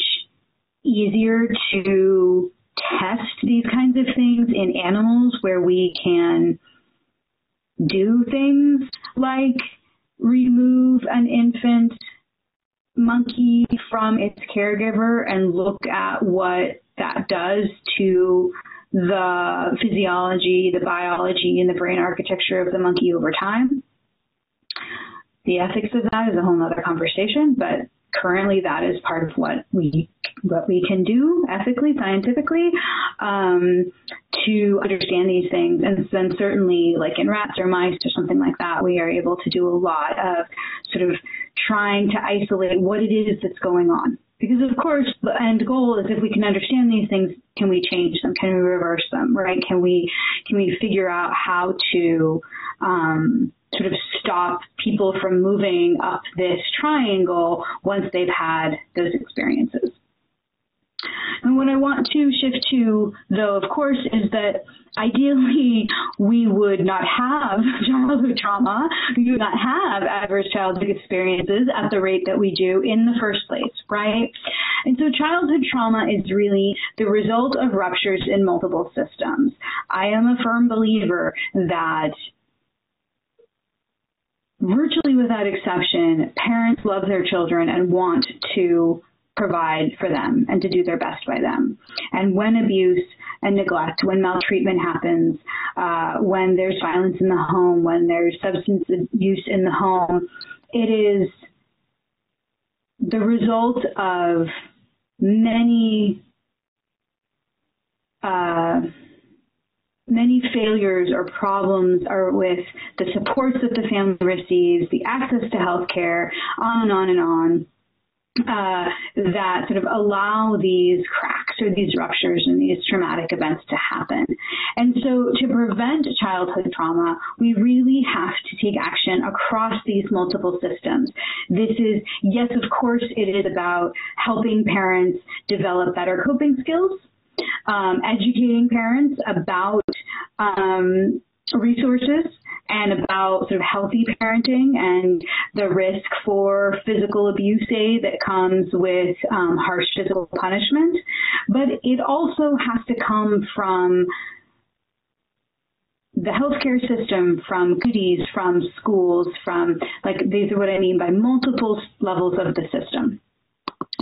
easier to test these kinds of things in animals where we can do things like remove an infant monkey from its caregiver and look at what that does to the physiology, the biology, and the brain architecture of the monkey over time. The ethics of that is a whole other conversation, but currently that is part of what we what we can do ethically, scientifically, um, to understand these things. And then certainly, like in rats or mice or something like that, we are able to do a lot of sort of trying to isolate what it is that's going on. Because of course, the end goal is if we can understand these things, can we change them? Can we reverse them? Right? Can we can we figure out how to um, sort of stop people from moving up this triangle once they've had those experiences? And what I want to shift to, though, of course, is that ideally we would not have childhood trauma, we would not have adverse childhood experiences at the rate that we do in the first place, right? And so childhood trauma is really the result of ruptures in multiple systems. I am a firm believer that virtually without exception, parents love their children and want to provide for them and to do their best by them. And when abuse and neglect, when maltreatment happens, uh, when there's violence in the home, when there's substance abuse in the home, it is the result of many uh, many failures or problems are with the supports that the family receives, the access to health care, on and on and on uh, that sort of allow these cracks or these ruptures and these traumatic events to happen. And so to prevent childhood trauma, we really have to take action across these multiple systems. This is, yes, of course, it is about helping parents develop better coping skills, um, educating parents about um, resources and about sort of healthy parenting and the risk for physical abuse that comes with um, harsh physical punishment. But it also has to come from the healthcare system from goodies from schools from like these are what I mean by multiple levels of the system.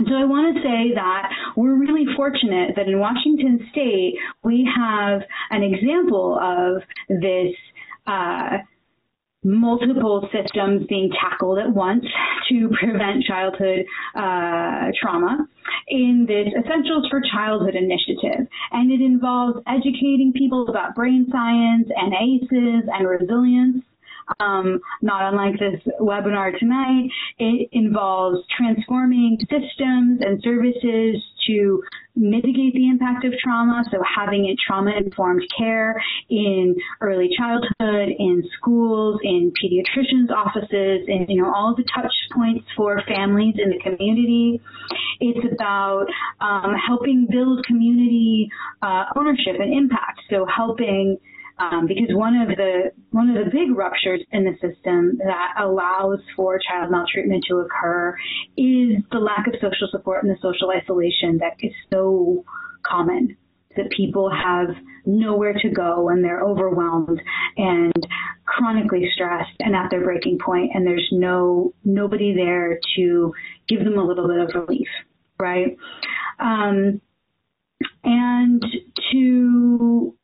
So I want to say that we're really fortunate that in Washington state we have an example of this uh, multiple systems being tackled at once to prevent childhood uh, trauma in this Essentials for Childhood initiative. And it involves educating people about brain science and ACEs and resilience um, not unlike this webinar tonight. It involves transforming systems and services to mitigate the impact of trauma, so having a trauma-informed care in early childhood, in schools, in pediatricians' offices, and you know all the touch points for families in the community. It's about um, helping build community uh, ownership and impact, so helping um, because one of the one of the big ruptures in the system that allows for child maltreatment to occur is the lack of social support and the social isolation that is so common. That people have nowhere to go and they're overwhelmed and chronically stressed and at their breaking point and there's no nobody there to give them a little bit of relief right? Um, and to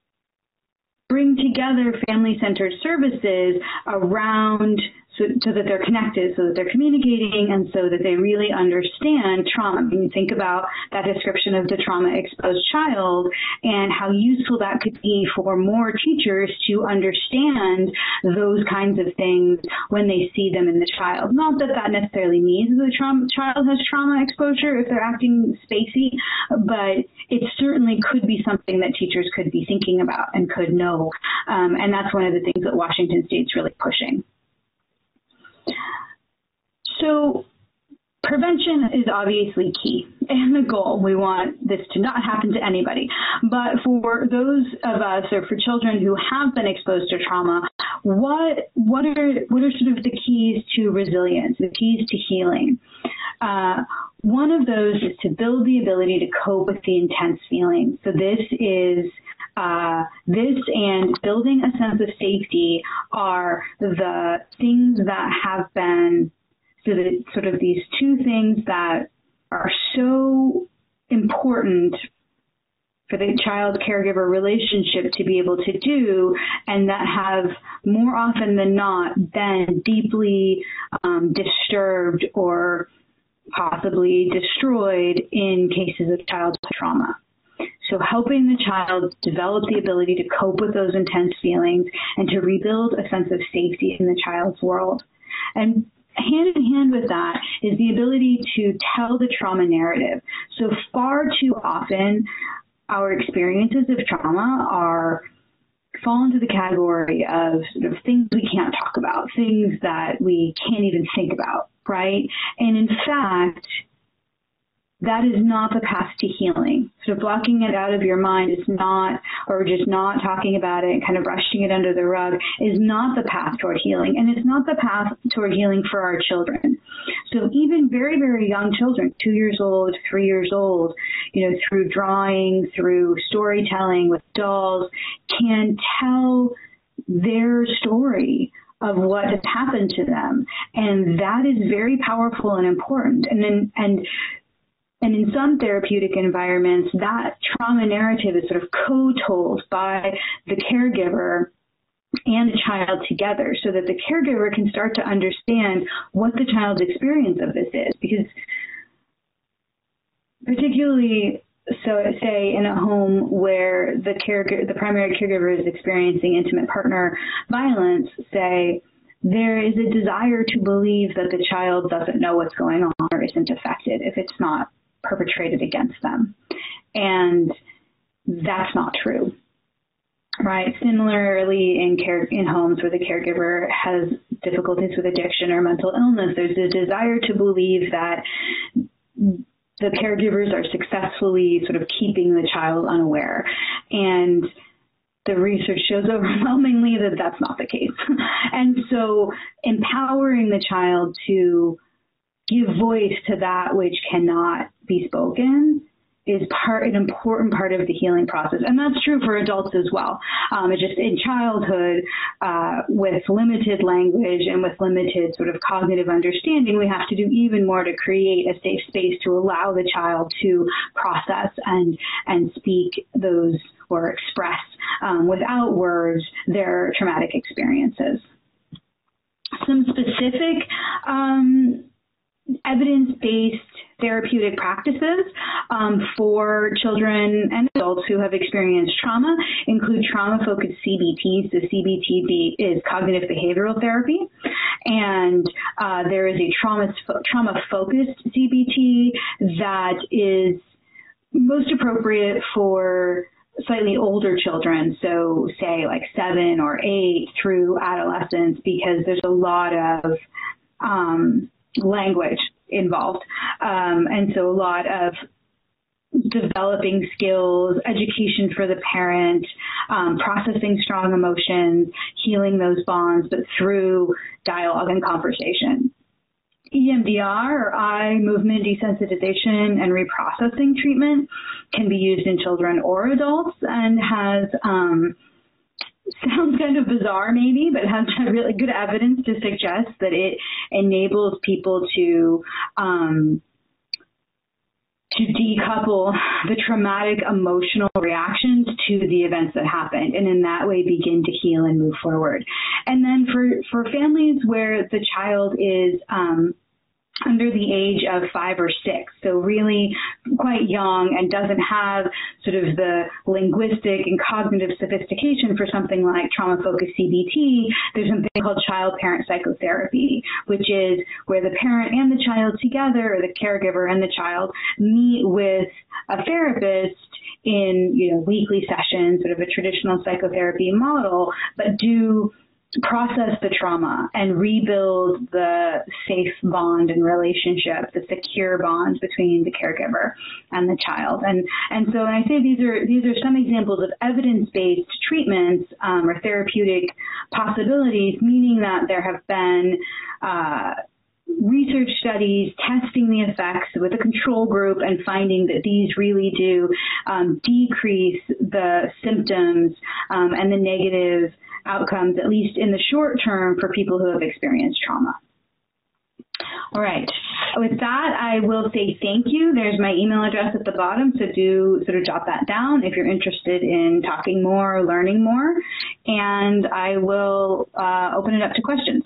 bring together family-centered services around so, so, that they're connected, so that they're communicating, and so that they really understand trauma. When you think about that description of the trauma-exposed child and how useful that could be for more teachers to understand those kinds of things when they see them in the child. Not that that necessarily means the trauma, child has trauma exposure if they're acting spacey, but it certainly could be something that teachers could be thinking about and could know. Um, and that's one of the things that Washington State's really pushing. So prevention is obviously key and the goal. We want this to not happen to anybody. But for those of us or for children who have been exposed to trauma, what what are what are sort of the keys to resilience, the keys to healing? Uh, one of those is to build the ability to cope with the intense feelings. So this is uh, this and building a sense of safety are the things that have been so sort of these two things that are so important for the child caregiver relationship to be able to do and that have more often than not been deeply um, disturbed or possibly destroyed in cases of childhood trauma. So helping the child develop the ability to cope with those intense feelings and to rebuild a sense of safety in the child's world. And hand in hand with that is the ability to tell the trauma narrative. So far too often our experiences of trauma are fall into the category of sort of things we can't talk about, things that we can't even think about, right? And in fact, that is not the path to healing. So blocking it out of your mind is not, or just not talking about it, kind of brushing it under the rug, is not the path toward healing. And it's not the path toward healing for our children. So even very, very young children, two years old, three years old, you know, through drawing, through storytelling with dolls, can tell their story of what has happened to them and that is very powerful and important and then and and in some therapeutic environments, that trauma narrative is sort of co-told by the caregiver and the child together so that the caregiver can start to understand what the child's experience of this is. Because particularly so say in a home where the caregiver the primary caregiver is experiencing intimate partner violence say there is a desire to believe that the child doesn't know what's going on or isn't affected if it's not perpetrated against them. And that's not true. Right. Similarly, in care in homes where the caregiver has difficulties with addiction or mental illness, there's a desire to believe that the caregivers are successfully sort of keeping the child unaware. And the research shows overwhelmingly that that's not the case. and so empowering the child to give voice to that which cannot be spoken is part an important part of the healing process. And that's true for adults as well. Um, it's just in childhood uh, with limited language and with limited sort of cognitive understanding we have to do even more to create a safe space to allow the child to process and and speak those or express um, without words their traumatic experiences. Some specific um, evidence-based therapeutic practices um, for children and adults who have experienced trauma include trauma-focused CBT. So CBT is cognitive behavioral therapy, and uh, there is a trauma trauma-focused CBT that is most appropriate for slightly older children, so say like seven or eight through adolescence, because there's a lot of um, language involved. Um, and so a lot of developing skills, education for the parent, um, processing strong emotions, healing those bonds, but through dialogue and conversation. EMDR or eye movement desensitization and reprocessing treatment can be used in children or adults and has um, sounds kind of bizarre maybe, but has really good evidence to suggest that it enables people to um, to decouple the traumatic emotional reactions to the events that happened and in that way begin to heal and move forward. And then for for families where the child is um, under the age of five or six, so really quite young and doesn't have sort of the linguistic and cognitive sophistication for something like trauma focused CBT, there's something called child parent psychotherapy, which is where the parent and the child together, or the caregiver and the child, meet with a therapist in you know weekly sessions, sort of a traditional psychotherapy model, but do process the trauma and rebuild the safe bond and relationship, the secure bond between the caregiver and the child. And and so I say these are these are some examples of evidence-based treatments um, or therapeutic possibilities, meaning that there have been uh, research studies testing the effects with a control group and finding that these really do um, decrease the symptoms um, and the negative outcomes, at least in the short term, for people who have experienced trauma. All right. With that, I will say thank you. There's my email address at the bottom, so do sort of jot that down if you're interested in talking more or learning more. And I will uh, open it up to questions.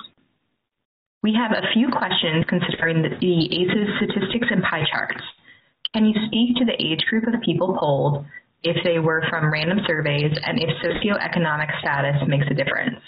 We have a few questions considering the ACEs statistics and pie charts. Can you speak to the age group of people polled, if they were from random surveys, and if socioeconomic status makes a difference?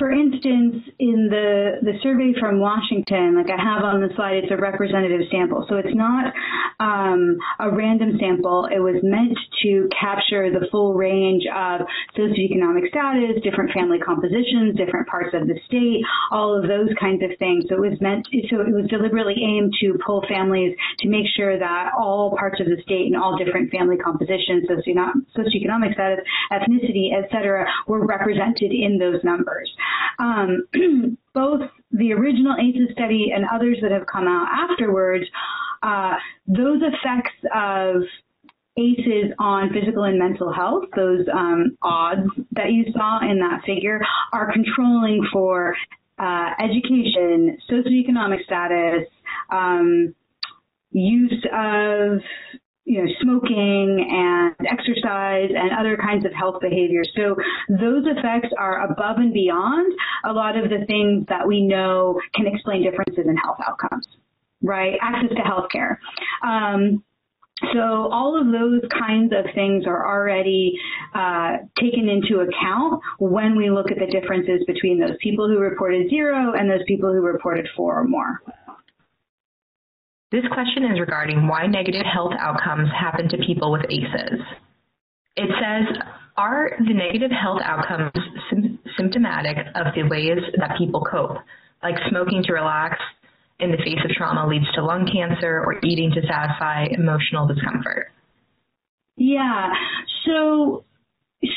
For instance, in the the survey from Washington, like I have on the slide, it's a representative sample. So it's not um, a random sample. It was meant to capture the full range of socioeconomic status, different family compositions, different parts of the state, all of those kinds of things. So it was meant so it was deliberately aimed to pull families to make sure that all parts of the state and all different family compositions, socioeconomic status, ethnicity, etc., were represented in those numbers. Um, both the original ACEs study and others that have come out afterwards, uh, those effects of ACEs on physical and mental health, those um, odds that you saw in that figure, are controlling for uh, education, socioeconomic status, um, use of you know smoking and exercise and other kinds of health behaviors so those effects are above and beyond a lot of the things that we know can explain differences in health outcomes right? Access to health care um, so all of those kinds of things are already uh, taken into account when we look at the differences between those people who reported zero and those people who reported four or more. This question is regarding why negative health outcomes happen to people with ACEs. It says, are the negative health outcomes symptomatic of the ways that people cope, like smoking to relax in the face of trauma leads to lung cancer or eating to satisfy emotional discomfort? Yeah. So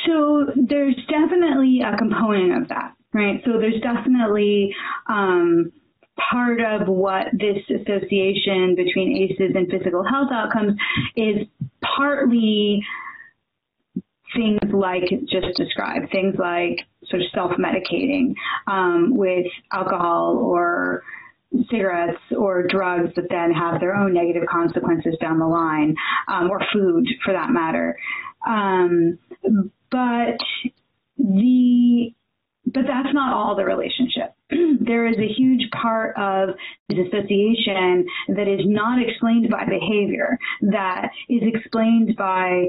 so there's definitely a component of that, right? So there's definitely um, part of what this association between ACEs and physical health outcomes is partly things like just described, things like sort of self-medicating um, with alcohol or cigarettes or drugs that then have their own negative consequences down the line, um, or food for that matter. Um, but the but that's not all the relationship. there is a huge part of this association that is not explained by behavior, that is explained by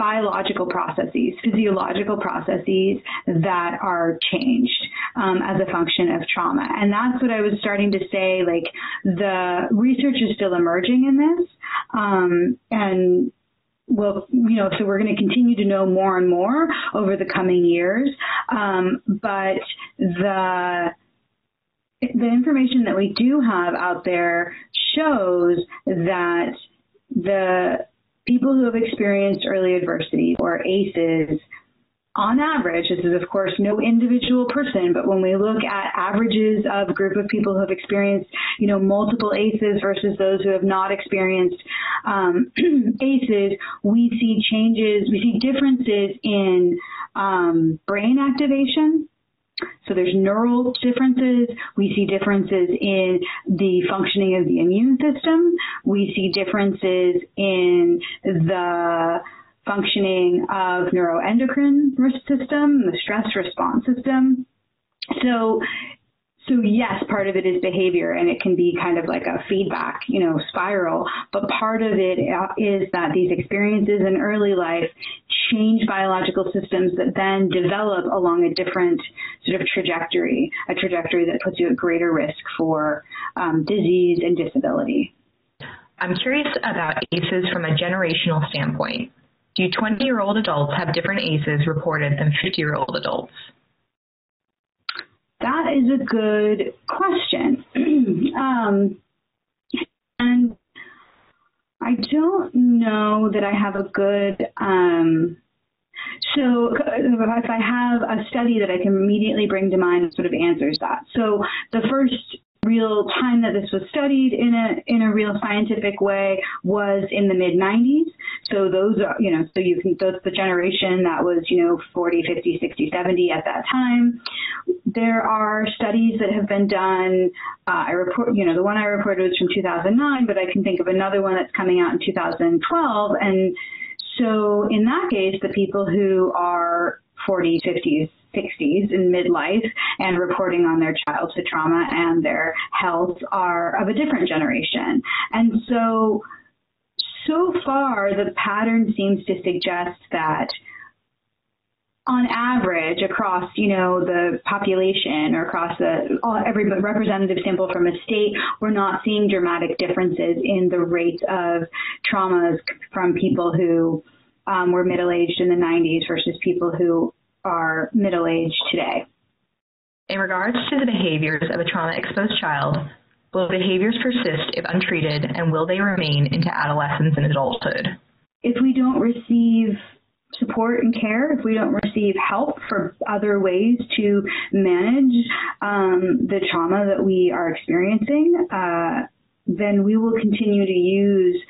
biological processes, physiological processes that are changed um, as a function of trauma. And that's what I was starting to say, like the research is still emerging in this. Um, and well, you know, so we're going to continue to know more and more over the coming years. Um, but the the information that we do have out there shows that the people who have experienced early adversity or ACEs on average, this is of course no individual person, but when we look at averages of a group of people who have experienced, you know, multiple ACEs versus those who have not experienced um, ACEs, we see changes, we see differences in um, brain activation, so there's neural differences. We see differences in the functioning of the immune system. We see differences in the functioning of neuroendocrine system, the stress response system. So so yes, part of it is behavior and it can be kind of like a feedback, you know, spiral, but part of it uh, that these experiences in early life change biological systems that then develop along a different sort of trajectory, a trajectory that puts you at greater risk for um, disease and disability. I'm curious about ACEs from a generational standpoint. Do 20-year-old adults have different ACEs reported than 50-year-old adults? That is a good question. um, and I don't know that I have a good um, so if I have a study that I can immediately bring to mind that sort of answers that. So the first real time that this was studied in a in a real scientific way was in the mid 90s so those are you know so you can that's the generation that was you know 40 50 60 70 at that time. There are studies that have been done uh, I report you know the one I reported was from 2009 but I can think of another one that's coming out in 2012 and so in that case the people who are 40 50s 60s in midlife and reporting on their childhood trauma and their health are of a different generation. And so so far the pattern seems to suggest that on average across you know the population or across the all, every representative sample from a state we're not seeing dramatic differences in the rates of traumas from people who um, were middle aged in the 90s versus people who are middle-aged today. In regards to the behaviors of a trauma-exposed child, will behaviors persist if untreated and will they remain into adolescence and adulthood? If we don't receive support and care, if we don't receive help for other ways to manage um, the trauma that we are experiencing, uh, then we will continue to use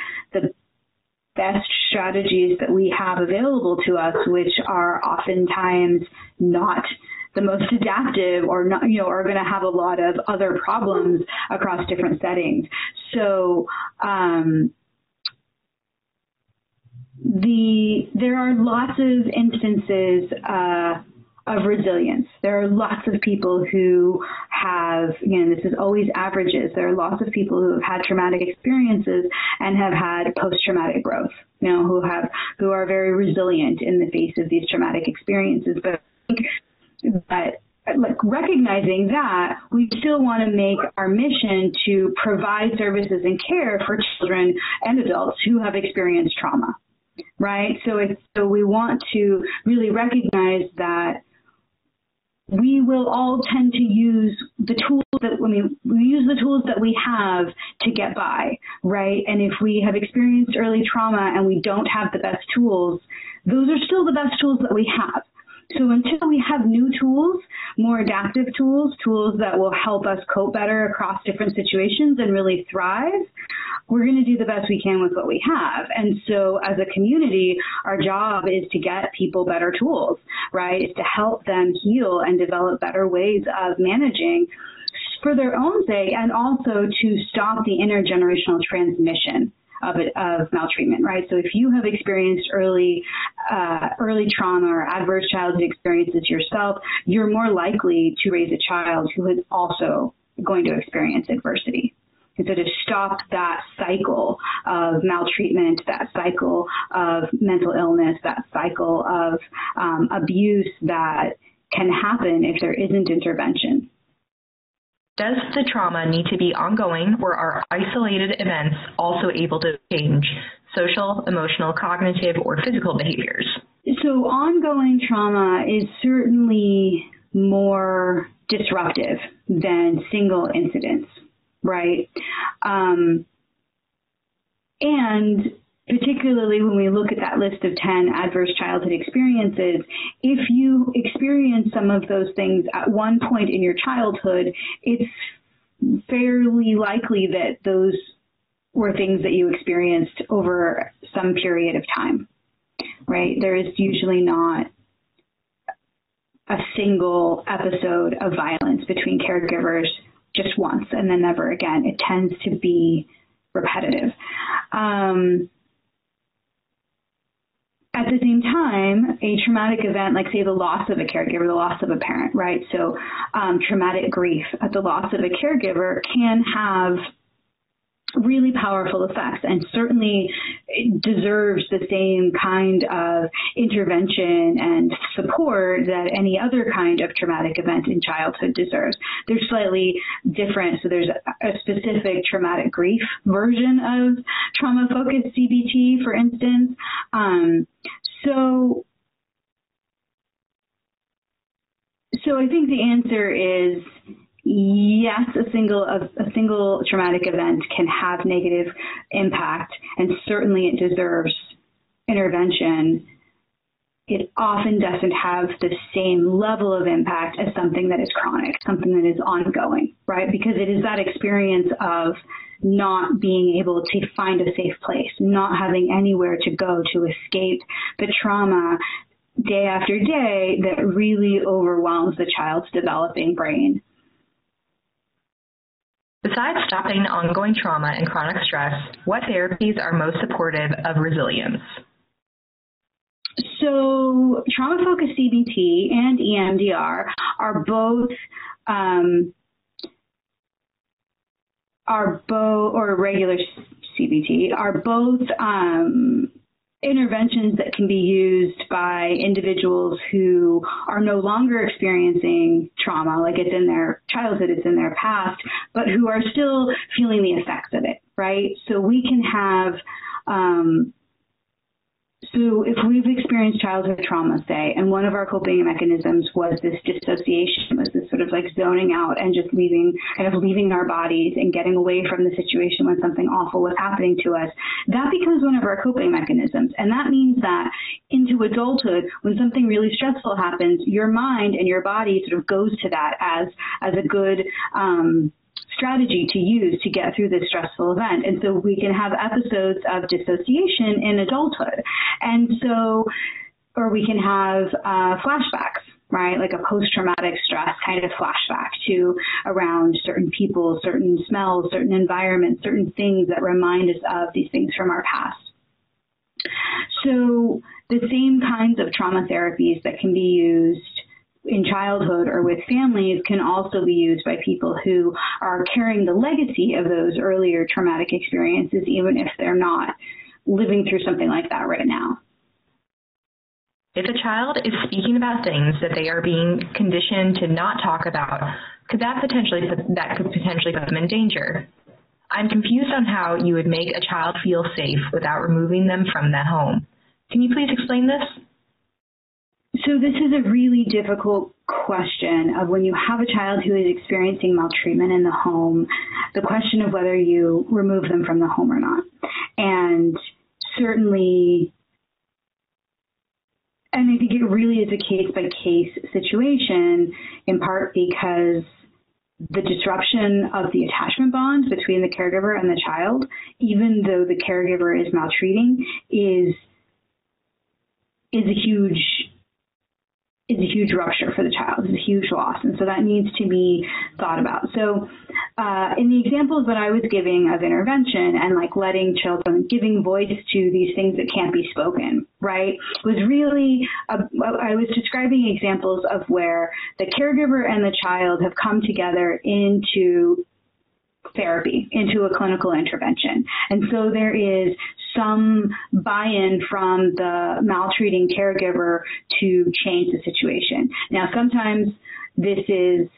best strategies that we have available to us which are oftentimes not the most adaptive or not you know are going to have a lot of other problems across different settings. So um, the there are lots of instances uh, of resilience. There are lots of people who have, again, this is always averages. There are lots of people who have had traumatic experiences and have had post-traumatic growth, you know, who have who are very resilient in the face of these traumatic experiences. But but like recognizing that we still want to make our mission to provide services and care for children and adults who have experienced trauma right so it's so we want to really recognize that we will all tend to use the tools that when we, we use the tools that we have to get by right? And if we have experienced early trauma and we don't have the best tools, those are still the best tools that we have. So until we have new tools, more adaptive tools, tools that will help us cope better across different situations and really thrive, we're going to do the best we can with what we have. And so as a community, our job is to get people better tools, right? Is to help them heal and develop better ways of managing for their own sake and also to stop the intergenerational transmission of it, of maltreatment, right? So if you have experienced early uh, early trauma or adverse childhood experiences yourself, you're more likely to raise a child who is also going to experience adversity. And so to stop that cycle of maltreatment, that cycle of mental illness, that cycle of um, abuse that can happen if there isn't intervention. Does the trauma need to be ongoing or are isolated events also able to change social, emotional, cognitive, or physical behaviors? So ongoing trauma is certainly more disruptive than single incidents, right? Um, and particularly when we look at that list of 10 adverse childhood experiences, if you experience some of those things at one point in your childhood, it's fairly likely that those were things that you experienced over some period of time. Right? There is usually not a single episode of violence between caregivers just once and then never again. It tends to be repetitive. Um, at the same time, a traumatic event, like say the loss of a caregiver, the loss of a parent, right? So, um, traumatic grief at the loss of a caregiver can have really powerful effects and certainly deserves the same kind of intervention and support that any other kind of traumatic event in childhood deserves. They're slightly different. So there's a specific traumatic grief version of trauma focused CBT, for instance. Um, so so I think the answer is yes, a single a, a, single traumatic event can have negative impact, and certainly it deserves intervention. It often doesn't have the same level of impact as something that is chronic, something that is ongoing, right? Because it is that experience of not being able to find a safe place, not having anywhere to go to escape the trauma day after day that really overwhelms the child's developing brain. Besides stopping ongoing trauma and chronic stress, what therapies are most supportive of resilience? So, trauma focused CBT and EMDR are both um, are both or regular CBT are both um, interventions that can be used by individuals who are no longer experiencing trauma, like it's in their childhood, it's in their past, but who are still feeling the effects of it, right? So we can have um, so if we've experienced childhood trauma, say, and one of our coping mechanisms was this dissociation, was this sort of like zoning out and just leaving, kind of leaving our bodies and getting away from the situation when something awful was happening to us, that becomes one of our coping mechanisms. And that means that into adulthood, when something really stressful happens, your mind and your body sort of goes to that as, as a good, um, strategy to use to get through this stressful event. And so we can have episodes of dissociation in adulthood. And so, or we can have uh, flashbacks right? Like a post-traumatic stress kind of flashback to around certain people, certain smells, certain environments, certain things that remind us of these things from our past. So the same kinds of trauma therapies that can be used in childhood or with families can also be used by people who are carrying the legacy of those earlier traumatic experiences even if they're not living through something like that right now. If a child is speaking about things that they are being conditioned to not talk about, could that potentially that could potentially put them in danger? I'm confused on how you would make a child feel safe without removing them from that home. Can you please explain this? So this is a really difficult question of when you have a child who is experiencing maltreatment in the home, the question of whether you remove them from the home or not. And certainly and I think it really is a case by case situation in part because the disruption of the attachment bond between the caregiver and the child, even though the caregiver is maltreating, is is a huge is a huge rupture for the child. It's a huge loss, and so that needs to be thought about. So, uh, in the examples that I was giving of intervention and like letting children, giving voice to these things that can't be spoken, right, was really a, I was describing examples of where the caregiver and the child have come together into therapy into a clinical intervention. And so there is some buy-in from the maltreating caregiver to change the situation. Now sometimes this is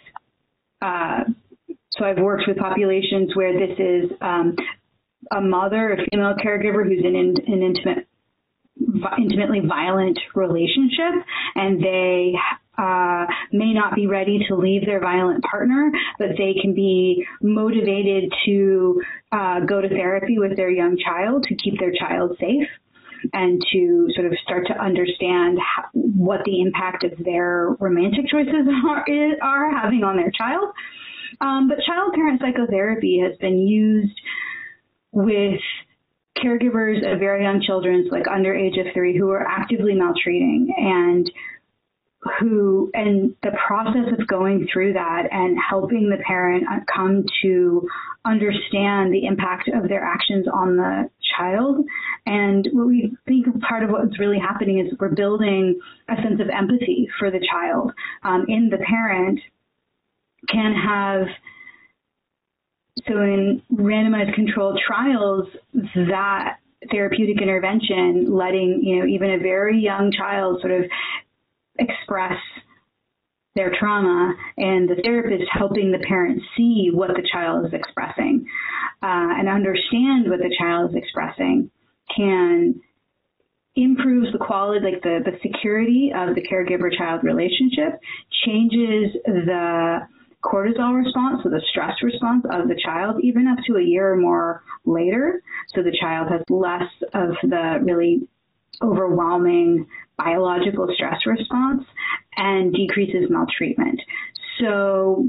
uh, so I've worked with populations where this is um, a mother, a female caregiver who's in an intimate intimately violent relationship and they uh, may not be ready to leave their violent partner, but they can be motivated to uh, go to therapy with their young child to keep their child safe and to sort of start to understand how, what the impact of their romantic choices are, are having on their child. Um, but child parent psychotherapy has been used with caregivers of very young children, like under age of three, who are actively maltreating and who and the process of going through that and helping the parent come to understand the impact of their actions on the child. And what we think part of what's really happening is we're building a sense of empathy for the child. Um, in the parent can have so in randomized controlled trials that therapeutic intervention letting you know even a very young child sort of express their trauma and the therapist helping the parent see what the child is expressing uh, and understand what the child is expressing can improves the quality like the the security of the caregiver child relationship changes the cortisol response so the stress response of the child even up to a year or more later so the child has less of the really overwhelming biological stress response and decreases maltreatment. So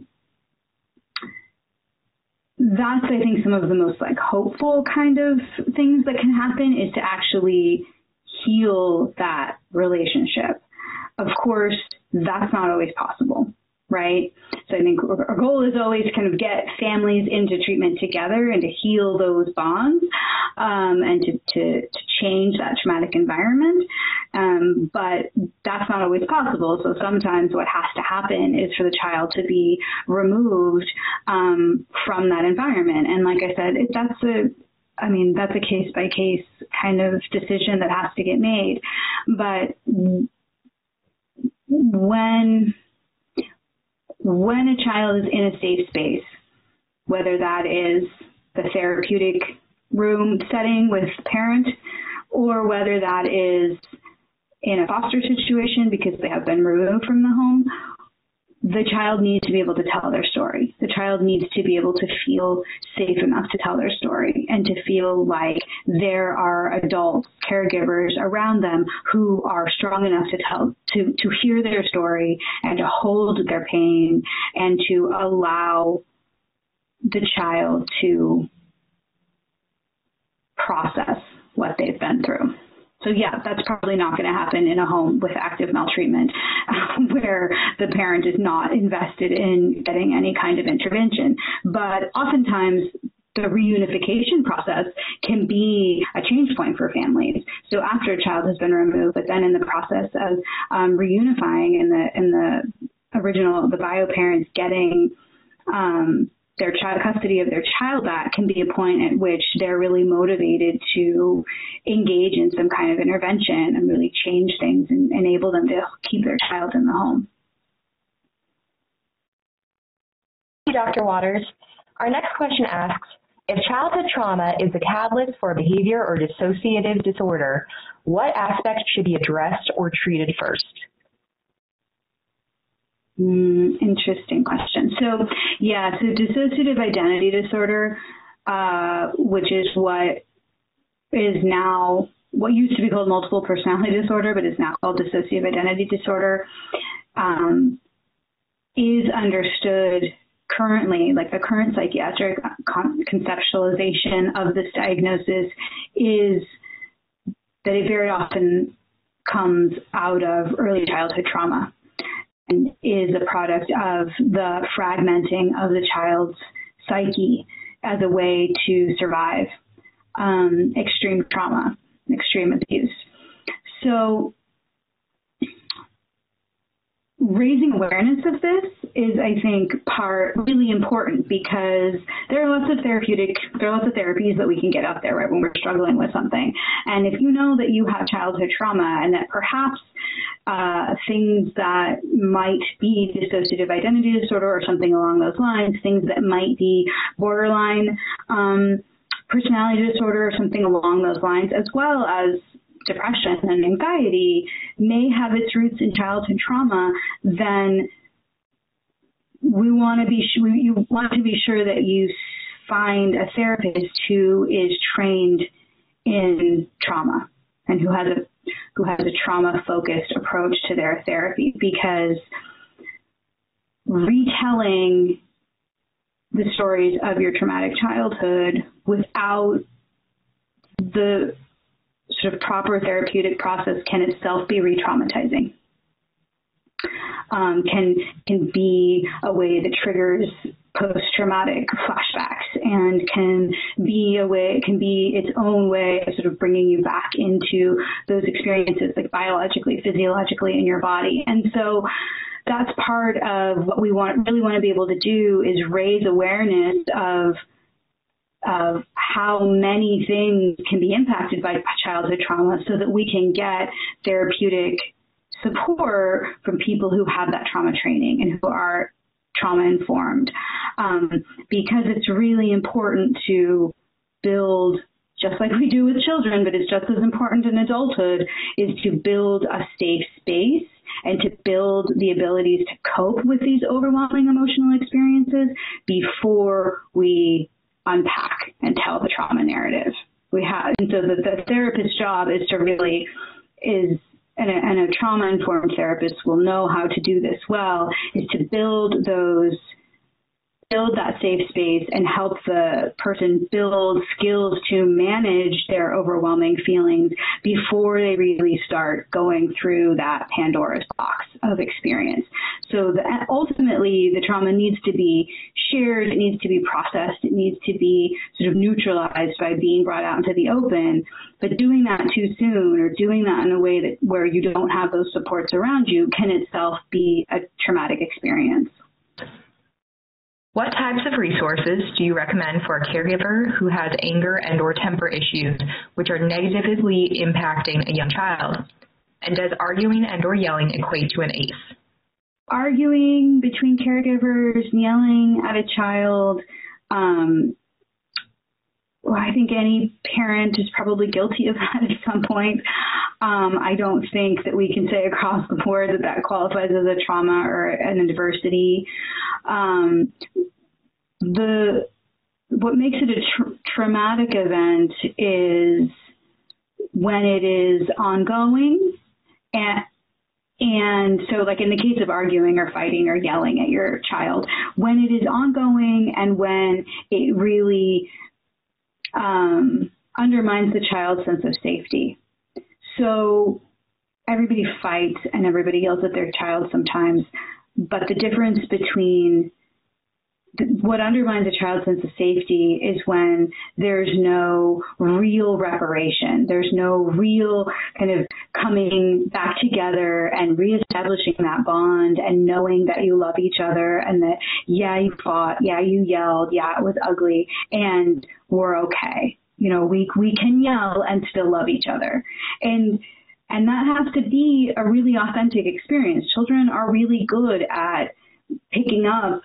that's I think some of the most like hopeful kind of things that can happen is to actually heal that relationship. Of course, that's not always possible right? So I think our goal is always kind of get families into treatment together and to heal those bonds um, and to, to, to, change that traumatic environment. Um, but that's not always possible. So sometimes what has to happen is for the child to be removed um, from that environment. And like I said, that's a I mean, that's a case by case kind of decision that has to get made. But when when a child is in a safe space, whether that is the therapeutic room setting with parent or whether that is in a foster situation because they have been removed from the home the child needs to be able to tell their story. The child needs to be able to feel safe enough to tell their story and to feel like there are adults, caregivers around them who are strong enough to tell to to hear their story and to hold their pain and to allow the child to process what they've been through. So yeah, that's probably not going to happen in a home with active maltreatment where the parent is not invested in getting any kind of intervention. But oftentimes the reunification process can be a change point for families. So after a child has been removed, but then in the process of um, reunifying and the in the original the bio parents getting um, their child custody of their child back can be a point at which they're really motivated to engage in some kind of intervention and really change things and enable them to keep their child in the home. Dr. Waters. Our next question asks, if childhood trauma is the catalyst for a behavior or dissociative disorder, what aspects should be addressed or treated first? Mm, interesting question. So, yeah, so dissociative identity disorder, uh, which is what is now what used to be called multiple personality disorder, but is now called dissociative identity disorder, um, is understood currently, like the current psychiatric conceptualization of this diagnosis is that it very often comes out of early childhood trauma is a product of the fragmenting of the child's psyche as a way to survive um, extreme trauma, extreme abuse. So raising awareness of this is I think part really important because there are lots of therapeutic there are lots of therapies that we can get out there right when we're struggling with something. And if you know that you have childhood trauma and that perhaps uh, things that might be dissociative identity disorder or something along those lines things that might be borderline um, personality disorder or something along those lines as well as depression and anxiety may have its roots in childhood trauma, then we want to be you want to be sure that you find a therapist who is trained in trauma and who has a who has a trauma focused approach to their therapy because retelling the stories of your traumatic childhood without the sort of proper therapeutic process can itself be re-traumatizing. Um, can can be a way that triggers post-traumatic flashbacks and can be a way can be its own way of sort of bringing you back into those experiences like biologically physiologically in your body and so that's part of what we want really want to be able to do is raise awareness of of how many things can be impacted by childhood trauma so that we can get therapeutic support from people who have that trauma training and who are trauma informed. Um, because it's really important to build just like we do with children but it's just as important in adulthood is to build a safe space and to build the abilities to cope with these overwhelming emotional experiences before we unpack and tell the trauma narrative. We have, and so the, the therapist's job is to really is and a, and a trauma informed therapist will know how to do this well is to build those build that safe space and help the person build skills to manage their overwhelming feelings before they really start going through that Pandora's box of experience. So the, ultimately the trauma needs to be shared, it needs to be processed, it needs to be sort of neutralized by being brought out into the open, but doing that too soon or doing that in a way that where you don't have those supports around you can itself be a traumatic experience. What types of resources do you recommend for a caregiver who has anger and or temper issues which are negatively impacting a young child? And does arguing and or yelling equate to an ACE? Arguing between caregivers, yelling at a child, um, well, I think any parent is probably guilty of that at some point. Um, I don't think that we can say across the board that that qualifies as a trauma or an adversity. Um, the what makes it a tra traumatic event is when it is ongoing and and so like in the case of arguing or fighting or yelling at your child when it is ongoing and when it really um, undermines the child's sense of safety. So everybody fights and everybody yells at their child sometimes but the difference between what undermines a child's sense of safety is when there's no real reparation. There's no real kind of coming back together and reestablishing that bond and knowing that you love each other and that yeah, you fought, yeah, you yelled, yeah, it was ugly and we're okay. You know, we we can yell and still love each other. And and that has to be a really authentic experience. Children are really good at picking up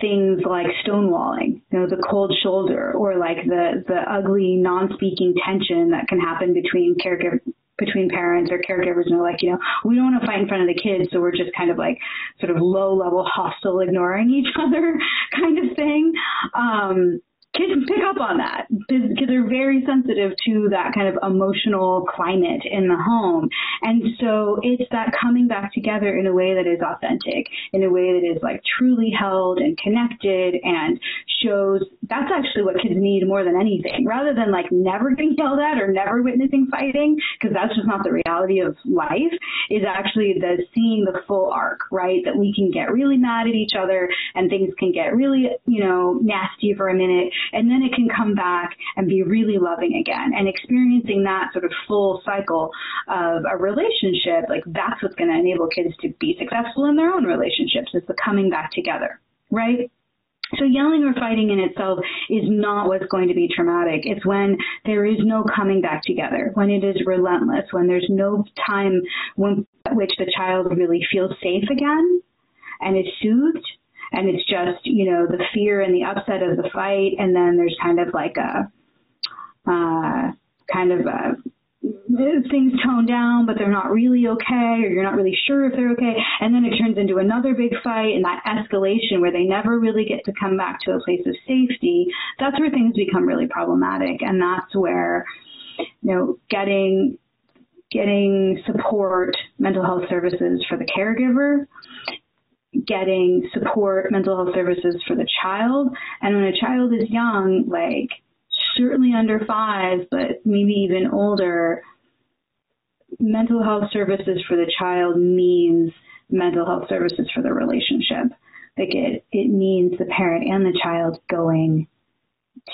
things like stonewalling, you know, the cold shoulder or like the the ugly non-speaking tension that can happen between caregiver between parents or caregivers and they're like, you know, we don't want to fight in front of the kids, so we're just kind of like sort of low level hostile ignoring each other kind of thing. Um kids pick up on that because they're very sensitive to that kind of emotional climate in the home. And so it's that coming back together in a way that is authentic, in a way that is like truly held and connected and shows that's actually what kids need more than anything rather than like never getting yelled at or never witnessing fighting because that's just not the reality of life is actually the seeing the full arc, right? That we can get really mad at each other and things can get really, you know, nasty for a minute and then it can come back and be really loving again and experiencing that sort of full cycle of a relationship like that's what's going to enable kids to be successful in their own relationships is the coming back together right so yelling or fighting in itself is not what's going to be traumatic. It's when there is no coming back together, when it is relentless, when there's no time when which the child really feels safe again and is soothed and it's just you know the fear and the upset of the fight. And then there's kind of like a uh kind of a things tone down but they're not really okay or you're not really sure if they're okay. And then it turns into another big fight and that escalation where they never really get to come back to a place of safety. That's where things become really problematic. And that's where you know getting getting support mental health services for the caregiver getting support mental health services for the child. And when a child is young like certainly under 5 but maybe even older mental health services for the child means mental health services for the relationship. Like it it means the parent and the child going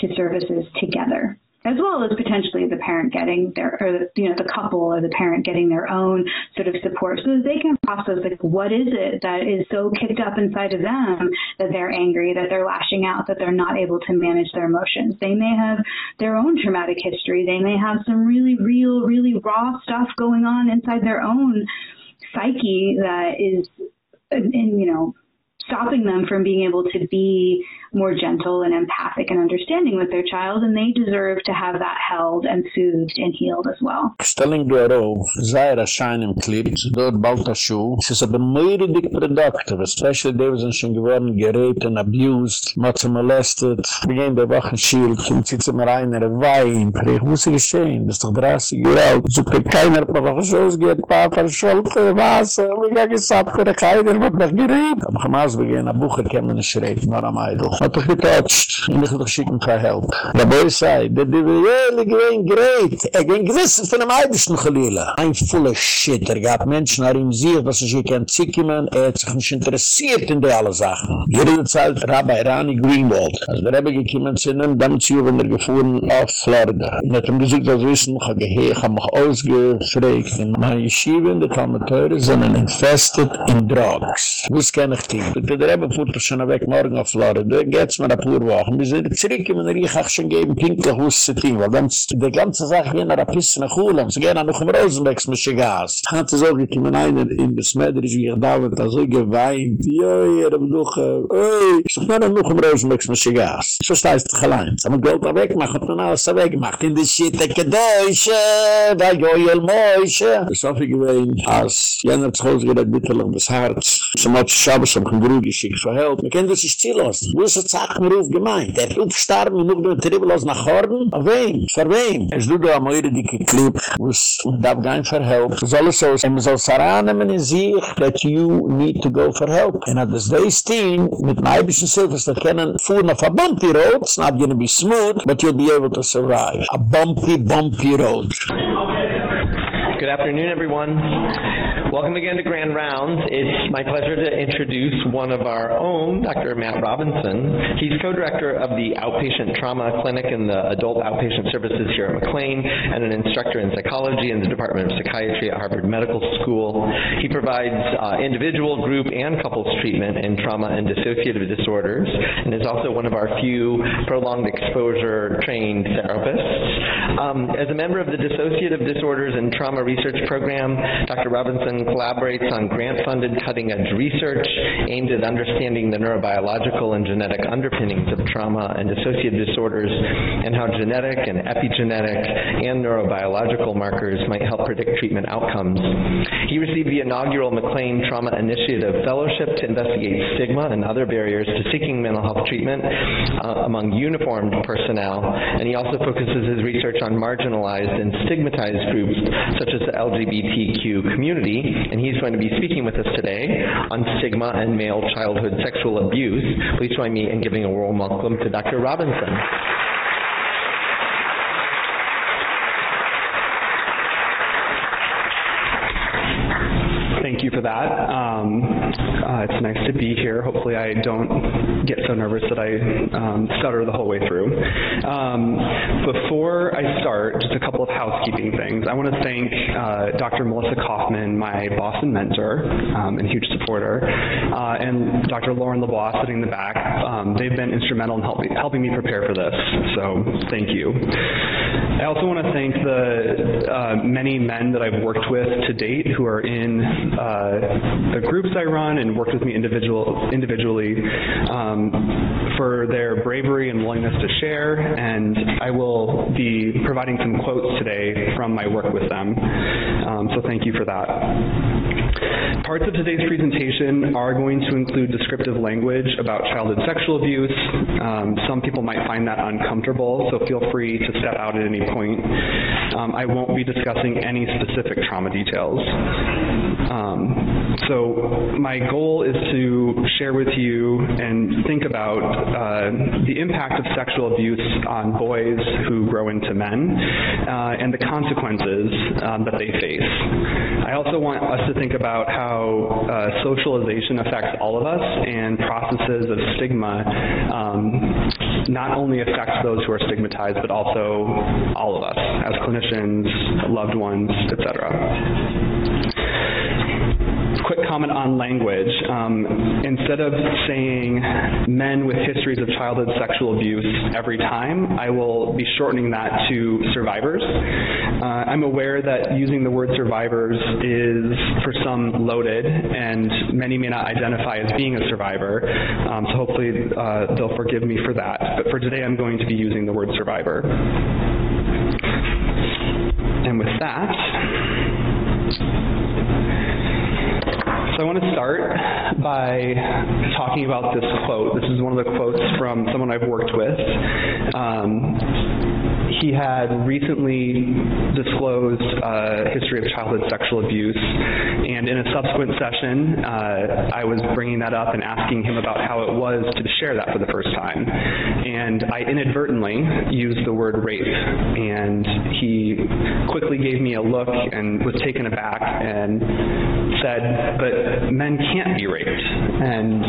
to services together as well as potentially the parent getting their or the, you know the couple or the parent getting their own sort of support so that they can process like what is it that is so kicked up inside of them that they're angry that they're lashing out that they're not able to manage their emotions. They may have their own traumatic history. They may have some really real really raw stuff going on inside their own psyche that is and you know stopping them from being able to be more gentle and empathic and understanding with their child and they deserve to have that held and soothed and healed as well. Stelling du a shine im Clip, dort Schuh, es ist aber meire dick productive, especially they was schon geworden, gerät and abused, not so molested, begin der Wochenschild, kommt sie zum Reiner, wein, prech, wo ist geschehen, das ist doch 30 Jahre alt, so kriegt keiner, pa wach schoß geht, Papa, scholte, Wasser, wie gar gesagt, für keiner, wird noch gerät, am Hamas beginn, a Bucher kämen schreit, nur am Eidl. Hat doch getotcht. Und ich doch schicken für Help. Der Boy sei, der die really going great. Er ging gewissen von einem Eibischen Chalila. Ein fuller Shit. Er gab Menschen nach ihm sich, was er sich kein Zickimen. Er hat sich nicht interessiert in die alle Sachen. Jede Zeit Rabbi Rani Greenwald. Als der Rebbe gekommen sind, dann zu wenn er gefahren auf Florida. Und hat ihm gesagt, dass wissen, ich habe gehe, ich habe mich ausgefragt. In meiner Yeshiva in der Talmeteure sind infested in drugs. Was kann ich tun? Der Rebbe fuhrt schon weg morgen auf Florida. jetzt mal ein paar Wochen, bis er zurück in den auch schon geben, pinke Hus zu tun, weil dann ist die ganze Sache gehen nach ein bisschen nach Hulam, sie gehen noch im Rosenbergs mit dem Gas. Ich hatte so, ich komme einer in das Mädels, wie ich da war, da so geweint, joi, er äh, hab noch, oi, ich sag nein, noch im Rosenbergs mit dem Gas. So ist das geleint, haben wir Geld weggemacht, haben wir alles weggemacht, in der Schitte, Kedäusche, da joi, el Das So ich geweint, als jener zu Hause geht ein das Herz, so much Schabes, am Gruge, ich schick, geschickt, verhält. man kennt das ist Zielost, wo ist Zach mir ruf gemeint. Der ruf starben und noch den Tribbelos nach Horden. Auf wem? Für wem? Es du da am eure dicke Clip, wo es darf gein für help. Es soll es so, es soll saranemen in sich, that you need to go for help. And at this day's team, mit dem Eibischen Silvers, that kennen fuhren auf a bumpy road, it's not gonna be smooth, but you'll be able to survive. A bumpy, bumpy road. Good afternoon, everyone. Welcome again to Grand Rounds. It's my pleasure to introduce one of our own, Dr. Matt Robinson. He's co-director of the Outpatient Trauma Clinic and the Adult Outpatient Services here at McLean and an instructor in psychology in the Department of Psychiatry at Harvard Medical School. He provides uh, individual, group, and couples treatment in trauma and dissociative disorders and is also one of our few prolonged exposure trained therapists. Um, as a member of the Dissociative Disorders and Trauma research program. Dr. Robinson collaborates on grant-funded cutting-edge research aimed at understanding the neurobiological and genetic underpinnings of trauma and associated disorders and how genetic and epigenetic and neurobiological markers might help predict treatment outcomes. He received the inaugural McLean Trauma Initiative Fellowship to investigate stigma and other barriers to seeking mental health treatment uh, among uniformed personnel, and he also focuses his research on marginalized and stigmatized groups such as the LGBTQ community, and he's going to be speaking with us today on stigma and male childhood sexual abuse. Please join me in giving a warm welcome to Dr. Robinson. Thank you for that. Um, uh, it's nice to be here. Hopefully I don't get so nervous that I um, stutter the whole way through. Um, before I start, just a couple of housekeeping things. I want to thank uh, Dr. Melissa Kaufman, my boss and mentor um, and huge supporter, uh, and Dr. Lauren LeBois sitting in the back. Um, they've been instrumental in helping, helping me prepare for this, so thank you. I also want to thank the uh, many men that I've worked with to date who are in uh, the groups I run and worked with me individual individually um, for their bravery and willingness to share and I will be providing some quotes today from my work with them. Um, so thank you for that. Parts of today's presentation are going to include descriptive language about childhood sexual abuse. Um, some people might find that uncomfortable, so feel free to step out at any point. Um, I won't be discussing any specific trauma details. Um, so my goal is to share with you and think about uh, the impact of sexual abuse on boys who grow into men uh, and the consequences um, that they face. I also want us to think about how uh, socialization affects all of us and processes of stigma um, not only affects those who are stigmatized but also all of us as clinicians, loved ones, etc quick comment on language. Um, instead of saying men with histories of childhood sexual abuse every time, I will be shortening that to survivors. Uh, I'm aware that using the word survivors is for some loaded and many may not identify as being a survivor. Um, so hopefully uh, they'll forgive me for that. But for today I'm going to be using the word survivor. And with that, so I want to start by talking about this quote. This is one of the quotes from someone I've worked with. Um, he had recently disclosed a history of childhood sexual abuse. And in a subsequent session uh, I was bringing that up and asking him about how it was to share that for the first time. And I inadvertently used the word rape. And he quickly gave me a look and was taken aback and said but men can't be raped. And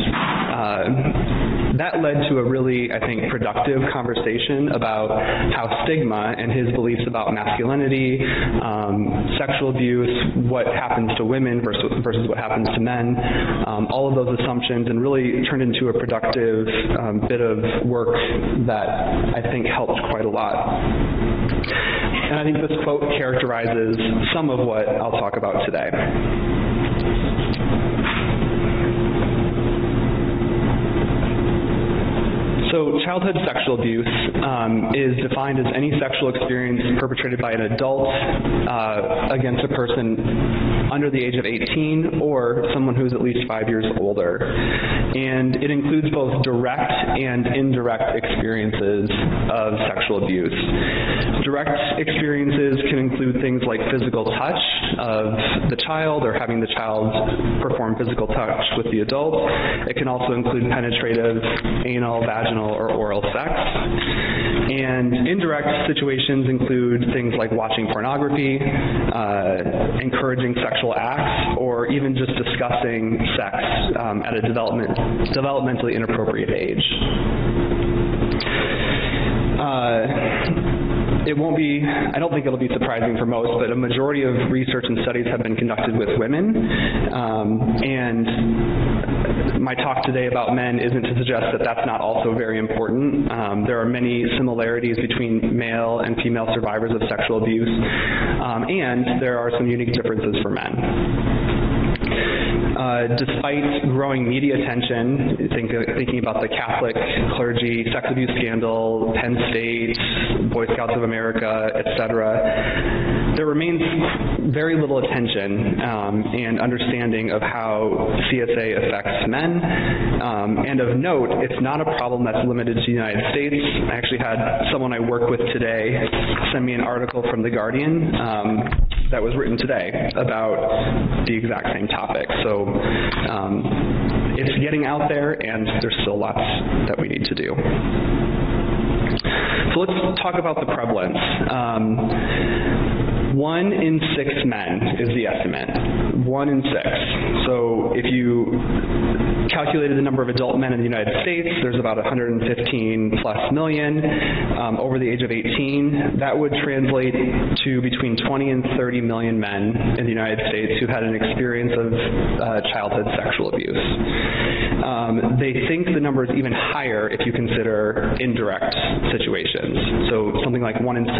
uh, that led to a really I think productive conversation about how stigma and his beliefs about masculinity, um, sexual abuse, what happens to women versus versus what happens to men, um, all of those assumptions and really turned into a productive um, bit of work that I think helped quite a lot. And I think this quote characterizes some of what I'll talk about today. So childhood sexual abuse um, is defined as any sexual experience perpetrated by an adult uh, against a person under the age of 18 or someone who's at least 5 years older. And it includes both direct and indirect experiences of sexual abuse. Direct experiences can include things like physical touch of the child or having the child perform physical touch with the adult. It can also include penetrative, anal, vaginal or oral sex. And indirect situations include things like watching pornography, uh, encouraging sexual acts, or even just discussing sex um, at a development developmentally inappropriate age. Uh, it won't be I don't think it'll be surprising for most, but a majority of research and studies have been conducted with women. Um, and my talk today about men isn't to suggest that that's not also very important. Um, there are many similarities between male and female survivors of sexual abuse. Um, and there are some unique differences for men. Uh, despite growing media attention, think, thinking about the Catholic clergy sex abuse scandal, Penn State, Boy Scouts of America, etc., there remains very little attention um, and understanding of how CSA affects men. Um, and of note, it's not a problem that's limited to the United States. I actually had someone I work with today send me an article from The Guardian um, that was written today about the exact same topic. So um, it's getting out there and there's still lots that we need to do. So let's talk about the prevalence. Um, 1 in 6 men is the estimate. 1 in 6. So if you calculated the number of adult men in the United States, there's about 115 plus million um, over the age of 18. That would translate to between 20 and 30 million men in the United States who had an experience of uh, childhood sexual abuse. Um, they think the number is even higher if you consider indirect situations. So something like 1 in 6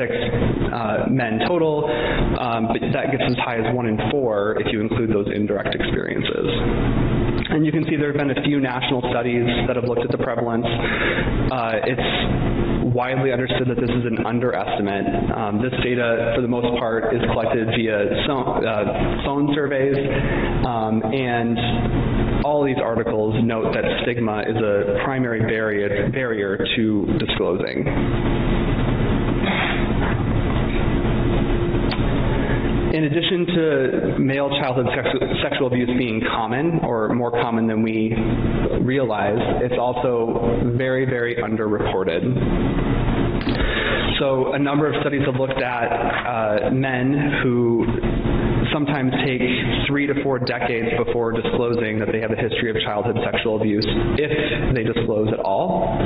uh, men total, um, but that gets as high as 1 in 4 if you include those indirect experiences. And you can see there have been a few national studies that have looked at the prevalence. Uh, it's widely understood that this is an underestimate. Um, this data, for the most part, is collected via so, uh, phone surveys, um, and all these articles note that stigma is a primary barrier barrier to disclosing. In addition to male childhood sexual abuse being common or more common than we realize, it's also very very underreported. So a number of studies have looked at uh, men who sometimes take 3 to 4 decades before disclosing that they have a history of childhood sexual abuse if they disclose at all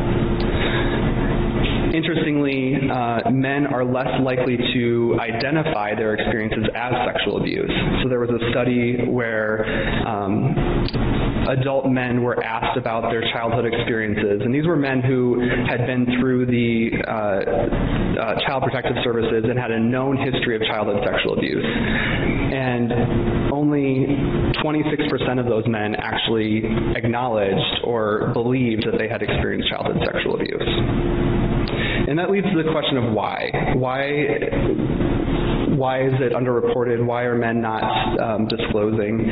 interestingly, uh, men are less likely to identify their experiences as sexual abuse. So there was a study where um, adult men were asked about their childhood experiences and these were men who had been through the uh, uh, child protective services and had a known history of childhood sexual abuse. And only 26% of those men actually acknowledged or believed that they had experienced childhood sexual abuse. And that leads to the question of why. Why why is it underreported? Why are men not um, disclosing?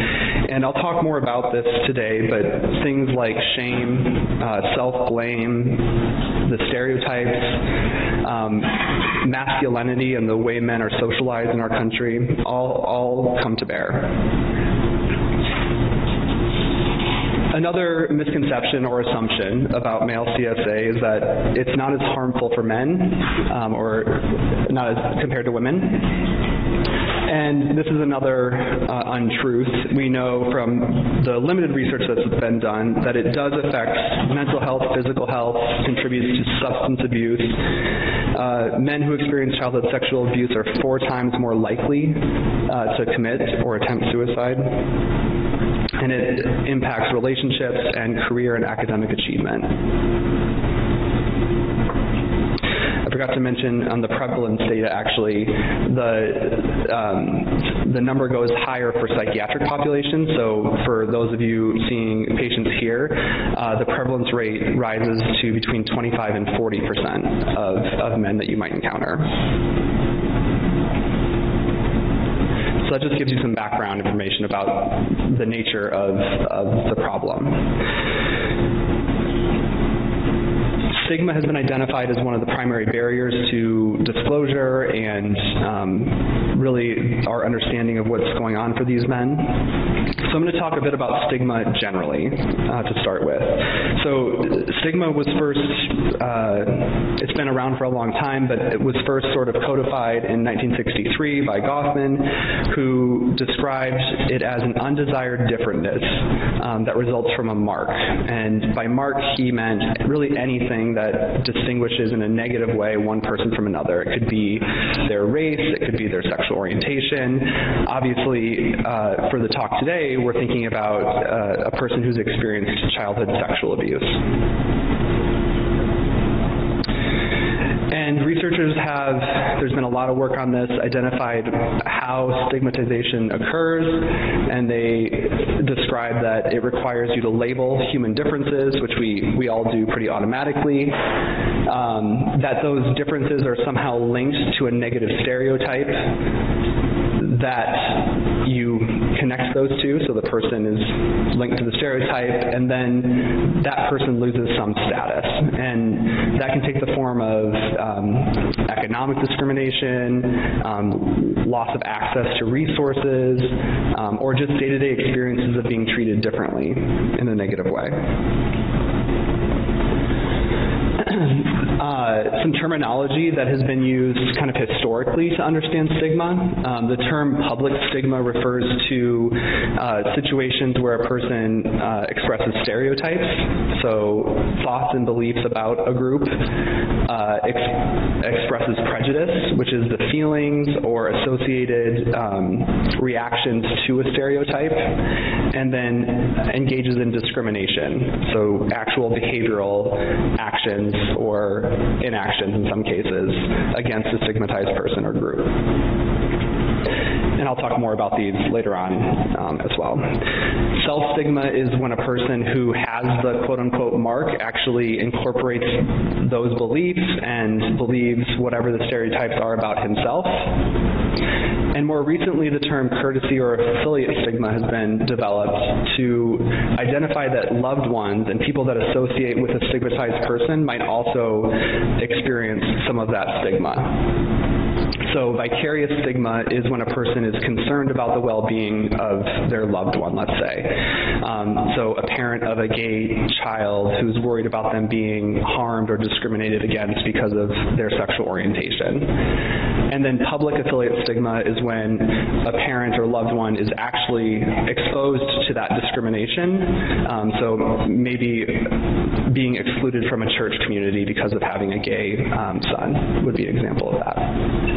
And I'll talk more about this today, but things like shame, uh, self-blame, the stereotypes, um, masculinity and the way men are socialized in our country all all come to bear. Another misconception or assumption about male CSA is that it's not as harmful for men um, or not as compared to women. And this is another uh, untruth. We know from the limited research that's been done that it does affect mental health, physical health, contributes to substance abuse. Uh, men who experience childhood sexual abuse are four times more likely uh, to commit or attempt suicide and it impacts relationships and career and academic achievement. I forgot to mention on the prevalence data actually the um, the number goes higher for psychiatric populations so for those of you seeing patients here uh, the prevalence rate rises to between 25 and 40% of of men that you might encounter so that just gives you some background information about the nature of, of the problem. Stigma has been identified as one of the primary barriers to disclosure and um, really our understanding of what's going on for these men. So I'm going to talk a bit about stigma generally uh, to start with. So stigma was first uh, it's been around for a long time but it was first sort of codified in 1963 by Goffman who described it as an undesired differentness um, that results from a mark. And by mark he meant really anything that distinguishes in a negative way one person from another. It could be their race, it could be their sexual orientation. Obviously uh, for the talk today we're thinking about uh, a person who's experienced childhood sexual abuse. And researchers have there's been a lot of work on this identified how stigmatization occurs and they describe that it requires you to label human differences which we we all do pretty automatically um, that those differences are somehow linked to a negative stereotype that you connect those two so the person is linked to the stereotype and then that person loses some status. And that can take the form of um, economic discrimination um, loss of access to resources um, or just day-to-day -day experiences of being treated differently in a negative way uh, some terminology that has been used kind of historically to understand stigma. Um, the term public stigma refers to uh, situations where a person uh, expresses stereotypes, so thoughts and beliefs about a group, uh, ex expresses prejudice, which is the feelings or associated um, reactions to a stereotype, and then engages in discrimination, so actual behavioral actions or inactions in some cases against a stigmatized person or group and I'll talk more about these later on um, as well. Self-stigma is when a person who has the quote-unquote mark actually incorporates those beliefs and believes whatever the stereotypes are about himself. And more recently the term courtesy or affiliate stigma has been developed to identify that loved ones and people that associate with a stigmatized person might also experience some of that stigma. So vicarious stigma is when a person is concerned about the well-being of their loved one, let's say. Um, so a parent of a gay child who's worried about them being harmed or discriminated against because of their sexual orientation. And then public affiliate stigma is when a parent or loved one is actually exposed to that discrimination. Um, so maybe being excluded from a church community because of having a gay um, son would be an example of that.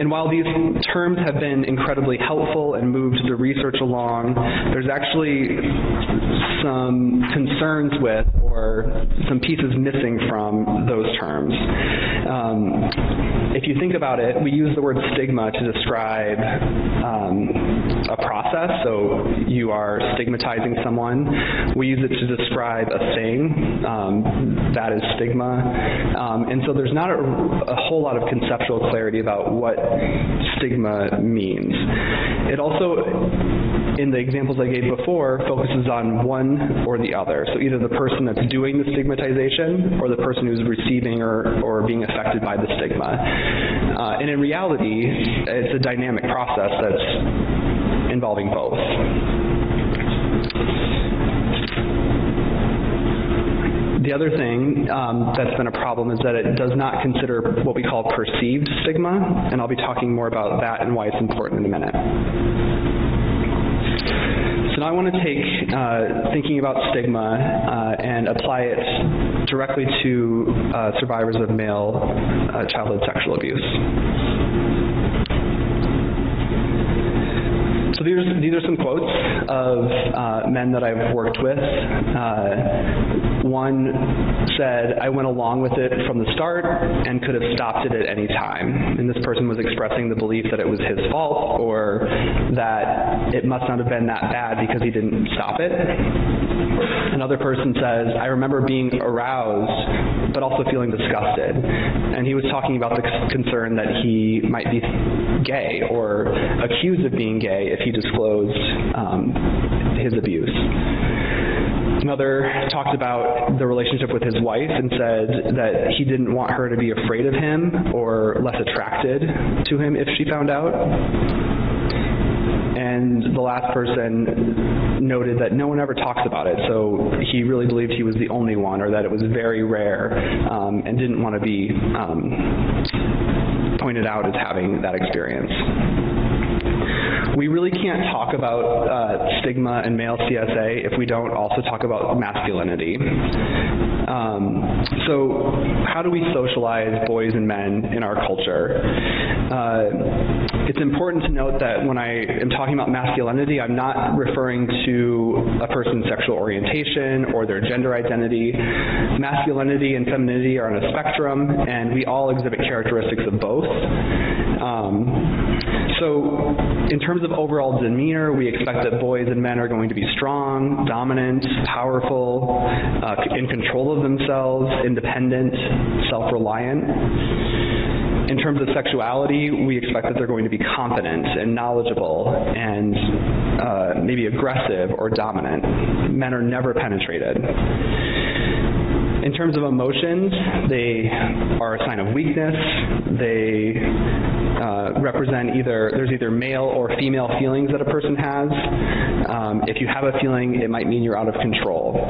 And while these terms have been incredibly helpful and moved the research along, there's actually some concerns with or some pieces missing from those terms. Um, if you think about it, we use the word stigma to describe um, a process. So you are stigmatizing someone. We use it to describe a thing. Um, that is stigma. Um, and so there's not a, a whole lot of conceptual clarity about what stigma means. It also in the examples I gave before focuses on one or the other. So either the person that's doing the stigmatization or the person who's receiving or or being affected by the stigma. Uh, and in reality, it's a dynamic process that's involving both. The other thing um, that's been a problem is that it does not consider what we call perceived stigma, and I'll be talking more about that and why it's important in a minute. So now I want to take uh, thinking about stigma uh, and apply it directly to uh, survivors of male uh, childhood sexual abuse. So these are, these are some quotes of uh, men that I've worked with. One said, I went along with it from the start and could have stopped it at any time. And this person was expressing the belief that it was his fault or that it must not have been that bad because he didn't stop it. Another person says, I remember being aroused but also feeling disgusted. And he was talking about the concern that he might be gay or accused of being gay if he disclosed um, his abuse. Another talked about the relationship with his wife and said that he didn't want her to be afraid of him or less attracted to him if she found out. And the last person noted that no one ever talks about it. So he really believed he was the only one or that it was very rare um, and didn't want to be um, pointed out as having that experience we really can't talk about uh, stigma and male CSA if we don't also talk about masculinity. Um, so how do we socialize boys and men in our culture? Uh, it's important to note that when I am talking about masculinity, I'm not referring to a person's sexual orientation or their gender identity. Masculinity and femininity are on a spectrum and we all exhibit characteristics of both. Um, so in terms of overall demeanor, we expect that boys and men are going to be strong, dominant, powerful, uh, in control of themselves, independent, self-reliant. In terms of sexuality, we expect that they're going to be confident and knowledgeable and uh, maybe aggressive or dominant. Men are never penetrated. In terms of emotions, they are a sign of weakness. They uh, represent either there's either male or female feelings that a person has. Um, if you have a feeling, it might mean you're out of control.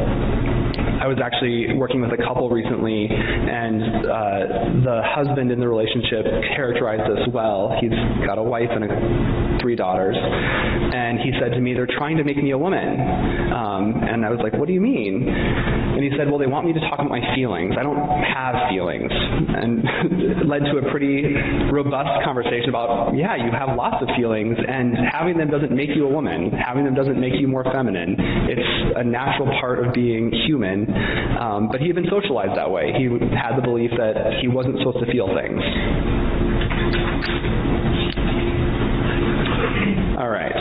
I was actually working with a couple recently and uh, the husband in the relationship characterized this well. He's got a wife and a, three daughters and he said to me they're trying to make me a woman. Um, and I was like, "What do you mean?" And he said, "Well, they want me to talk about my feelings. I don't have feelings." And led to a pretty robust conversation about, "Yeah, you have lots of feelings and having them doesn't make you a woman. Having them doesn't make you more feminine. It's a natural part of being human um, but he had been socialized that way. He had the belief that he wasn't supposed to feel things. All right.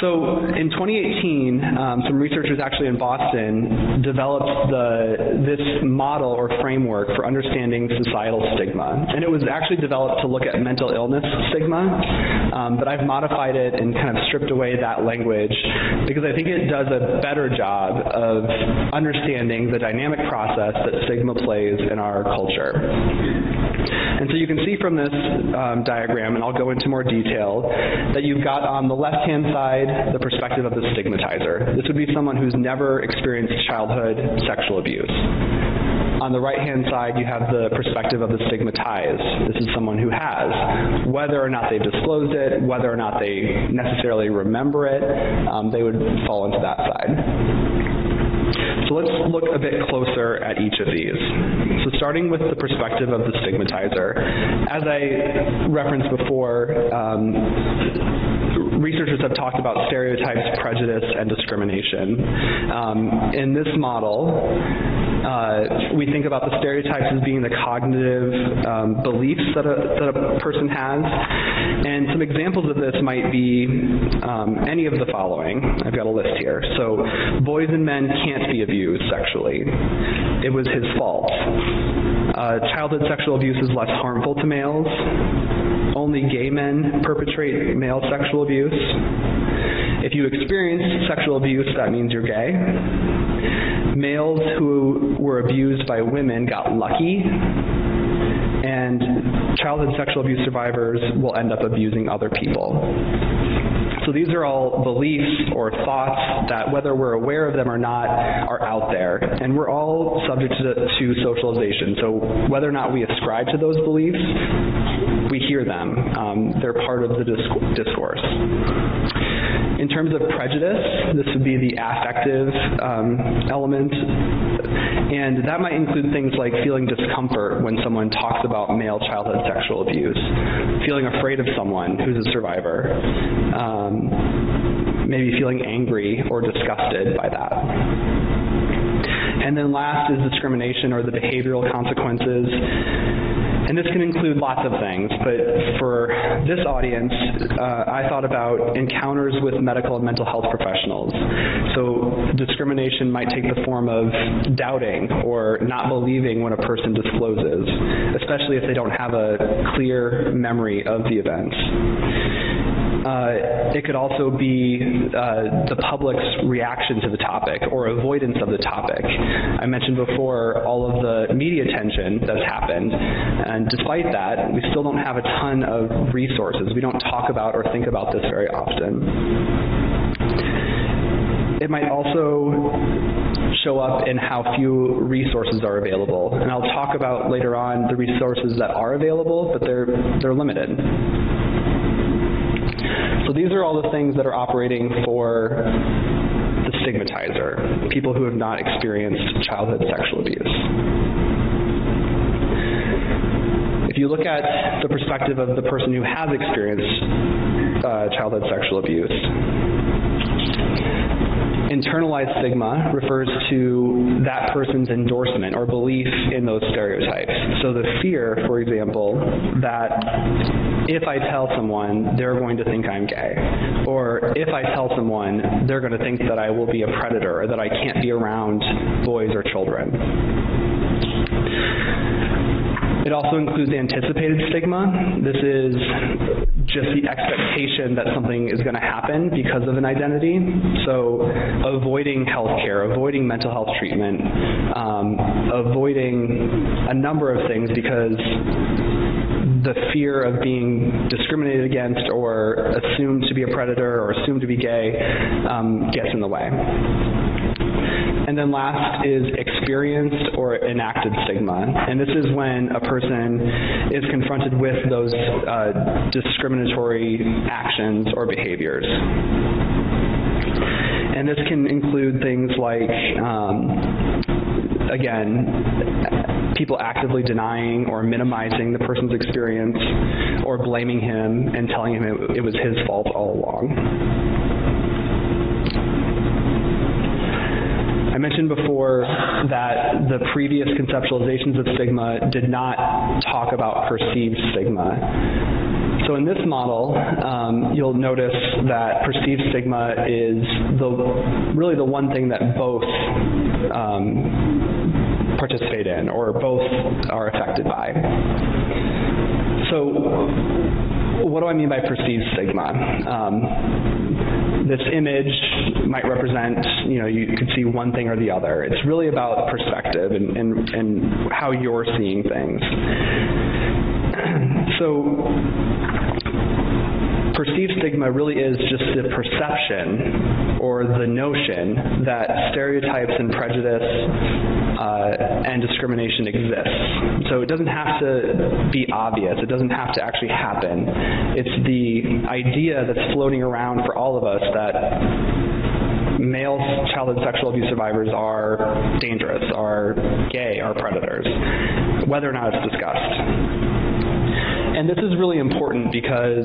So in 2018, um, some researchers actually in Boston developed the this model or framework for understanding societal stigma. And it was actually developed to look at mental illness stigma. Um, but I've modified it and kind of stripped away that language because I think it does a better job of understanding the dynamic process that stigma plays in our culture. And so you can see from this um, diagram and I'll go into more detail that you've got on the left-hand side the perspective of the stigmatizer. This would be someone who's never experienced childhood sexual abuse. On the right-hand side, you have the perspective of the stigmatized. This is someone who has. Whether or not they've disclosed it, whether or not they necessarily remember it, um, they would fall into that side. So let's look a bit closer at each of these. So starting with the perspective of the stigmatizer, as I referenced before, um, researchers have talked about stereotypes, prejudice, and discrimination. Um, in this model, uh, we think about the stereotypes as being the cognitive um, beliefs that a, that a person has. And some examples of this might be um, any of the following. I've got a list here. So boys and men can't be abused sexually. It was his fault. Uh, childhood sexual abuse is less harmful to males. Only gay men perpetrate male sexual abuse. If you experience sexual abuse, that means you're gay. Males who were abused by women got lucky and childhood sexual abuse survivors will end up abusing other people. So these are all beliefs or thoughts that whether we're aware of them or not are out there and we're all subject to, to socialization. So whether or not we ascribe to those beliefs, we hear them. Um, they're part of the discourse. In terms of prejudice, this would be the affective um, element and that might include things like feeling discomfort when someone talks about male childhood sexual abuse, feeling afraid of someone who's a survivor. Um, maybe feeling angry or disgusted by that. And then last is discrimination or the behavioral consequences and this can include lots of things, but for this audience, uh, I thought about encounters with medical and mental health professionals. So discrimination might take the form of doubting or not believing when a person discloses, especially if they don't have a clear memory of the events Uh, it could also be uh, the public's reaction to the topic or avoidance of the topic. I mentioned before all of the media attention that's happened and despite that we still don't have a ton of resources. We don't talk about or think about this very often. It might also show up in how few resources are available. And I'll talk about later on the resources that are available, but they're they're limited. So these are all the things that are operating for the stigmatizer, people who have not experienced childhood sexual abuse. If you look at the perspective of the person who has experienced uh, childhood sexual abuse, internalized stigma refers to that person's endorsement or belief in those stereotypes. So the fear, for example, that if I tell someone they're going to think I'm gay or if I tell someone they're going to think that I will be a predator or that I can't be around boys or children. It also includes anticipated stigma. This is just the expectation that something is going to happen because of an identity. So avoiding healthcare, avoiding mental health treatment, um, avoiding a number of things because the fear of being discriminated against or assumed to be a predator or assumed to be gay um, gets in the way. And then last is experienced or enacted stigma. And this is when a person is confronted with those uh, discriminatory actions or behaviors. And this can include things like um, again people actively denying or minimizing the person's experience or blaming him and telling him it, it was his fault all along. I mentioned before that the previous conceptualizations of stigma did not talk about perceived stigma. So in this model, um, you'll notice that perceived stigma is the really the one thing that both um, participate in or both are affected by. So what do I mean by perceived stigma? Um, this image might represent, you know, you could see one thing or the other. It's really about perspective and and and how you're seeing things. So perceived stigma really is just the perception or the notion that stereotypes and prejudice uh, and discrimination exists. So it doesn't have to be obvious. It doesn't have to actually happen. It's the idea that's floating around for all of us that male childhood sexual abuse survivors are dangerous, are gay, are predators, whether or not it's discussed. And this is really important because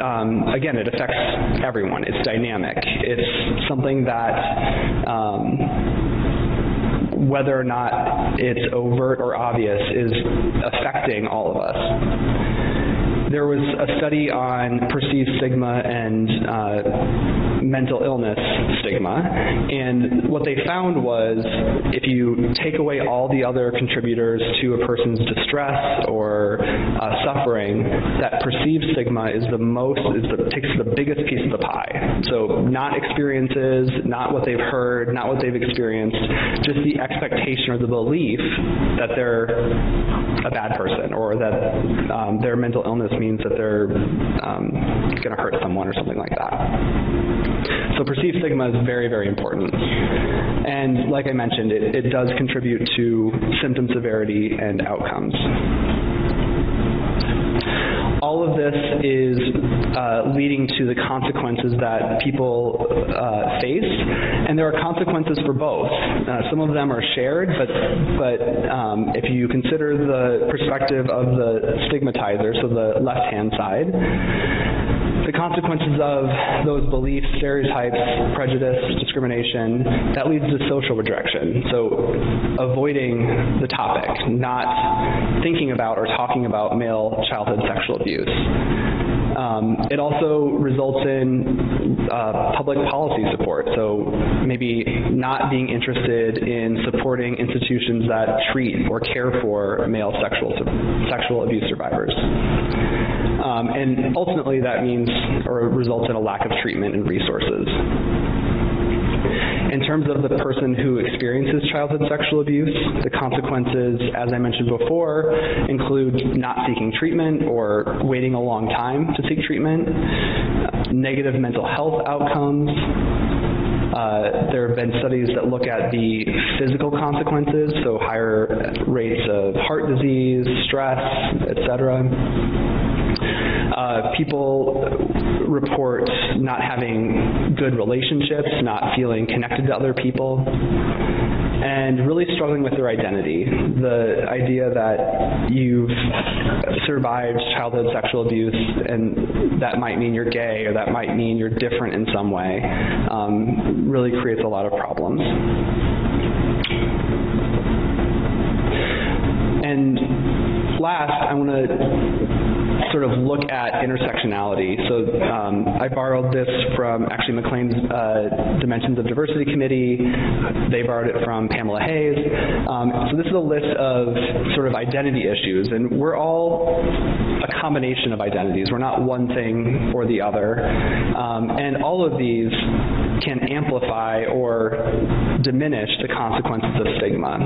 um, again it affects everyone. It's dynamic. It's something that um, whether or not it's overt or obvious is affecting all of us there was a study on perceived stigma and uh, mental illness stigma and what they found was if you take away all the other contributors to a person's distress or uh, suffering that perceived stigma is the most is the takes the biggest piece of the pie so not experiences not what they've heard not what they've experienced just the expectation or the belief that they're a bad person or that um, their mental illness means that they're um, going to hurt someone or something like that. So perceived stigma is very very important. And like I mentioned it it does contribute to symptom severity and outcomes. All of this is uh, leading to the consequences that people uh, face. And there are consequences for both. Uh, some of them are shared but but um, if you consider the perspective of the stigmatizer so the left hand side the consequences of those beliefs, stereotypes, prejudice, discrimination, that leads to social rejection. So avoiding the topic, not thinking about or talking about male childhood sexual abuse. Um, it also results in uh, public policy support. So maybe not being interested in supporting institutions that treat or care for male sexual sexual abuse survivors. Um, and ultimately that means or results in a lack of treatment and resources. In terms of the person who experiences childhood sexual abuse, the consequences as I mentioned before include not seeking treatment or waiting a long time to seek treatment, negative mental health outcomes, uh, there have been studies that look at the physical consequences, so higher rates of heart disease, stress, etc. Uh, people report not having good relationships, not feeling connected to other people and really struggling with their identity. The idea that you've survived childhood sexual abuse and that might mean you're gay or that might mean you're different in some way um, really creates a lot of problems. And last, I want to sort of look at intersectionality. So um, I borrowed this from actually McLean's uh, Dimensions of Diversity Committee. They borrowed it from Pamela Hays. Um, so this is a list of sort of identity issues and we're all a combination of identities. We're not one thing or the other. Um, and all of these can amplify or diminish the consequences of stigma.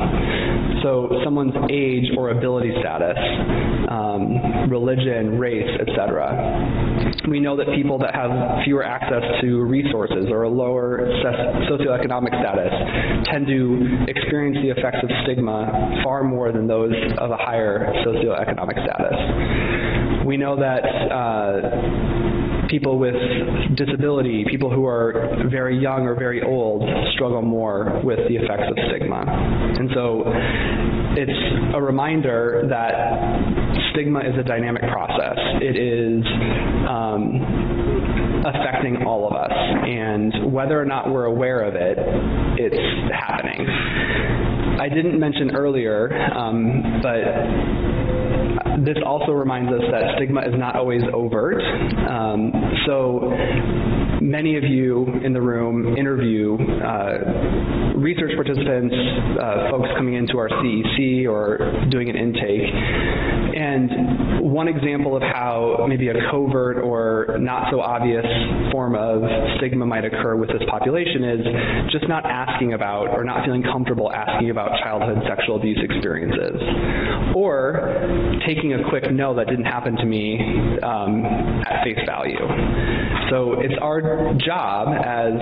So someone's age or ability status, um, religion, race, etc. We know that people that have fewer access to resources or a lower socioeconomic status tend to experience the effects of stigma far more than those of a higher socioeconomic status. We know that uh, people with disability, people who are very young or very old struggle more with the effects of stigma. And so it's a reminder that stigma is a dynamic process. It is um, affecting all of us and whether or not we're aware of it, it's happening. I didn't mention earlier, um, but this also reminds us that stigma is not always overt. Um, so many of you in the room interview uh, research participants, uh, folks coming into our CEC or doing an intake. And one example of how maybe a covert or not so obvious form of stigma might occur with this population is just not asking about or not feeling comfortable asking about childhood sexual abuse experiences or taking a quick no that didn't happen to me um, at face value. So it's our job as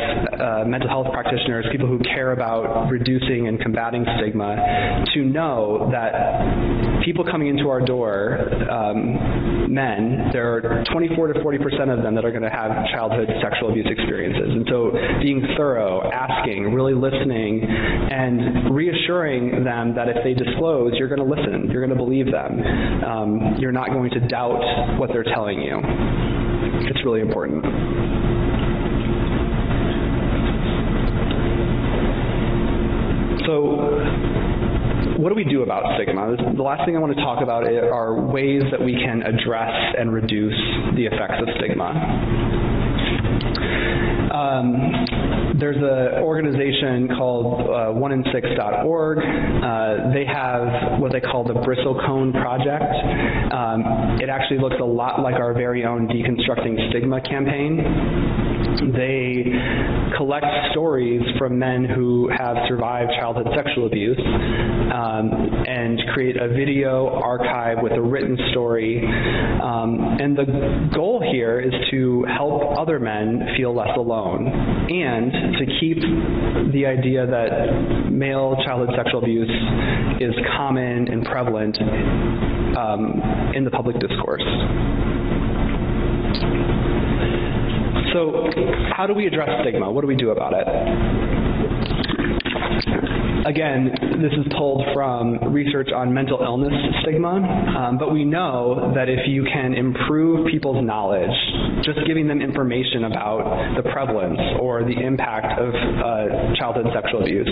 uh, mental health practitioners, people who care about reducing and combating stigma to know that people coming into our door um, men there are 24 to 40% of them that are going to have childhood sexual abuse experiences. And so being thorough, asking, really listening and reassuring them that if they disclose, you're going to listen, you're going to believe them. Um, you're not going to doubt what they're telling you. It's really important. So what do we do about stigma? The last thing I want to talk about are ways that we can address and reduce the effects of stigma. Um, there's an organization called uh, 1in6.org. Uh, they have what they call the Bristlecone Project. Um, it actually looks a lot like our very own Deconstructing Stigma campaign they collect stories from men who have survived childhood sexual abuse um, and create a video archive with a written story um, and the goal here is to help other men feel less alone and to keep the idea that male childhood sexual abuse is common and prevalent um, in the public discourse so how do we address stigma? What do we do about it? Again, this is pulled from research on mental illness stigma, um, but we know that if you can improve people's knowledge, just giving them information about the prevalence or the impact of uh, childhood sexual abuse,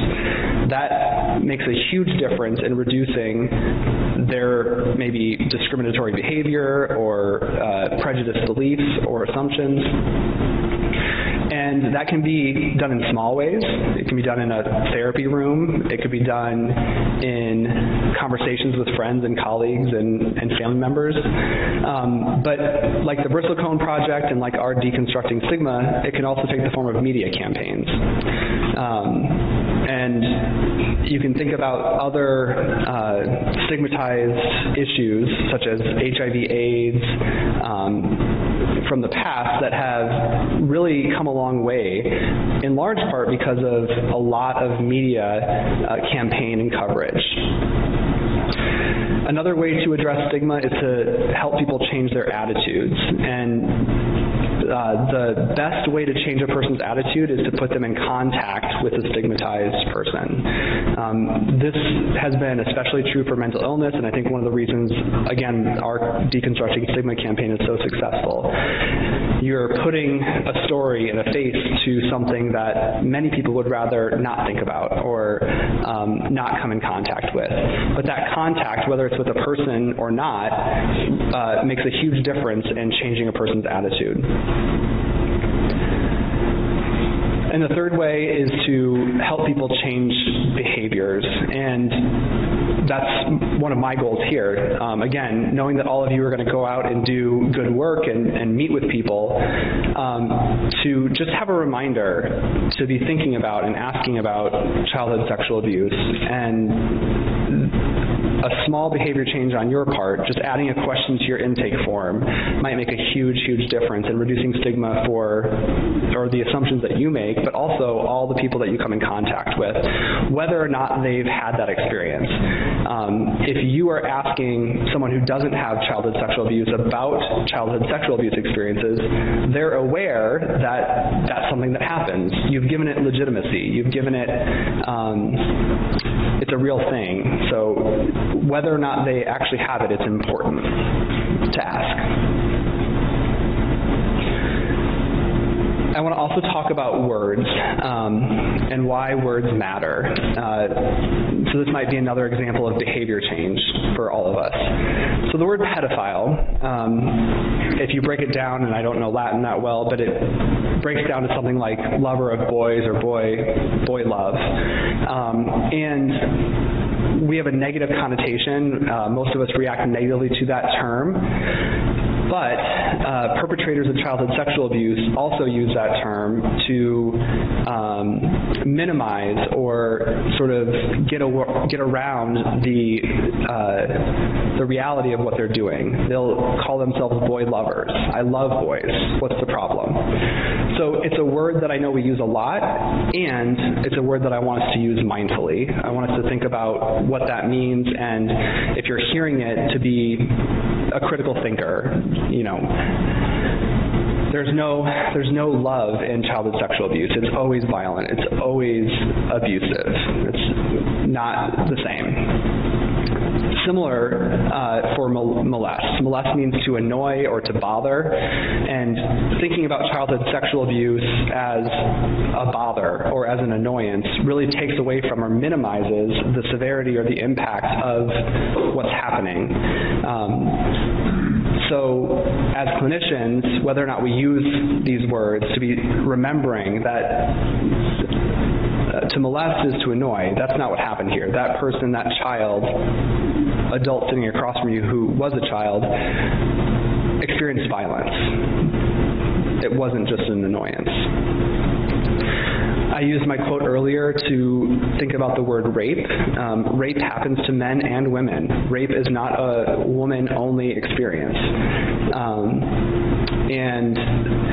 that makes a huge difference in reducing their maybe discriminatory behavior or uh, prejudiced beliefs or assumptions and that can be done in small ways. It can be done in a therapy room. It could be done in conversations with friends and colleagues and and family members. Um, but like the Bristlecone project and like our deconstructing stigma, it can also take the form of media campaigns. Um, and you can think about other uh, stigmatized issues such as HIV AIDS um, from the past that have really come a long way in large part because of a lot of media uh, campaign and coverage. Another way to address stigma is to help people change their attitudes and uh, the best way to change a person's attitude is to put them in contact with a stigmatized person. Um, this has been especially true for mental illness and I think one of the reasons again our deconstructing stigma campaign is so successful. You're putting a story and a face to something that many people would rather not think about or um, not come in contact with. But that contact whether it's with a person or not uh, makes a huge difference in changing a person's attitude. And the third way is to help people change behaviors and that's one of my goals here. Um, again, knowing that all of you are going to go out and do good work and, and meet with people um, to just have a reminder to be thinking about and asking about childhood sexual abuse and a small behavior change on your part, just adding a question to your intake form might make a huge huge difference in reducing stigma for or the assumptions that you make, but also all the people that you come in contact with, whether or not they've had that experience. Um, if you are asking someone who doesn't have childhood sexual abuse about childhood sexual abuse experiences, they're aware that that's something that happens. You've given it legitimacy. You've given it um, it's a real thing. So whether or not they actually have it, it's important to ask. I want to also talk about words um, and why words matter. Uh, so this might be another example of behavior change for all of us. So the word pedophile, um, if you break it down, and I don't know Latin that well, but it breaks down to something like lover of boys or boy boy love. Um, and we have a negative connotation. Uh, most of us react negatively to that term. But uh, perpetrators of childhood sexual abuse also use that term to um, minimize or sort of get get around the uh, the reality of what they're doing. They'll call themselves boy lovers. I love boys. What's the problem? So it's a word that I know we use a lot and it's a word that I want us to use mindfully. I want us to think about what that means and if you're hearing it to be a critical thinker, you know, there's no there's no love in childhood sexual abuse. It's always violent. It's always abusive. It's not the same similar uh, for molest. Molest means to annoy or to bother and thinking about childhood sexual abuse as a bother or as an annoyance really takes away from or minimizes the severity or the impact of what's happening. Um, so as clinicians whether or not we use these words to be remembering that uh, to molest is to annoy. That's not what happened here. That person, that child, adult sitting across from you who was a child experienced violence. It wasn't just an annoyance. I used my quote earlier to think about the word rape. Um, rape happens to men and women. Rape is not a woman only experience. Um, and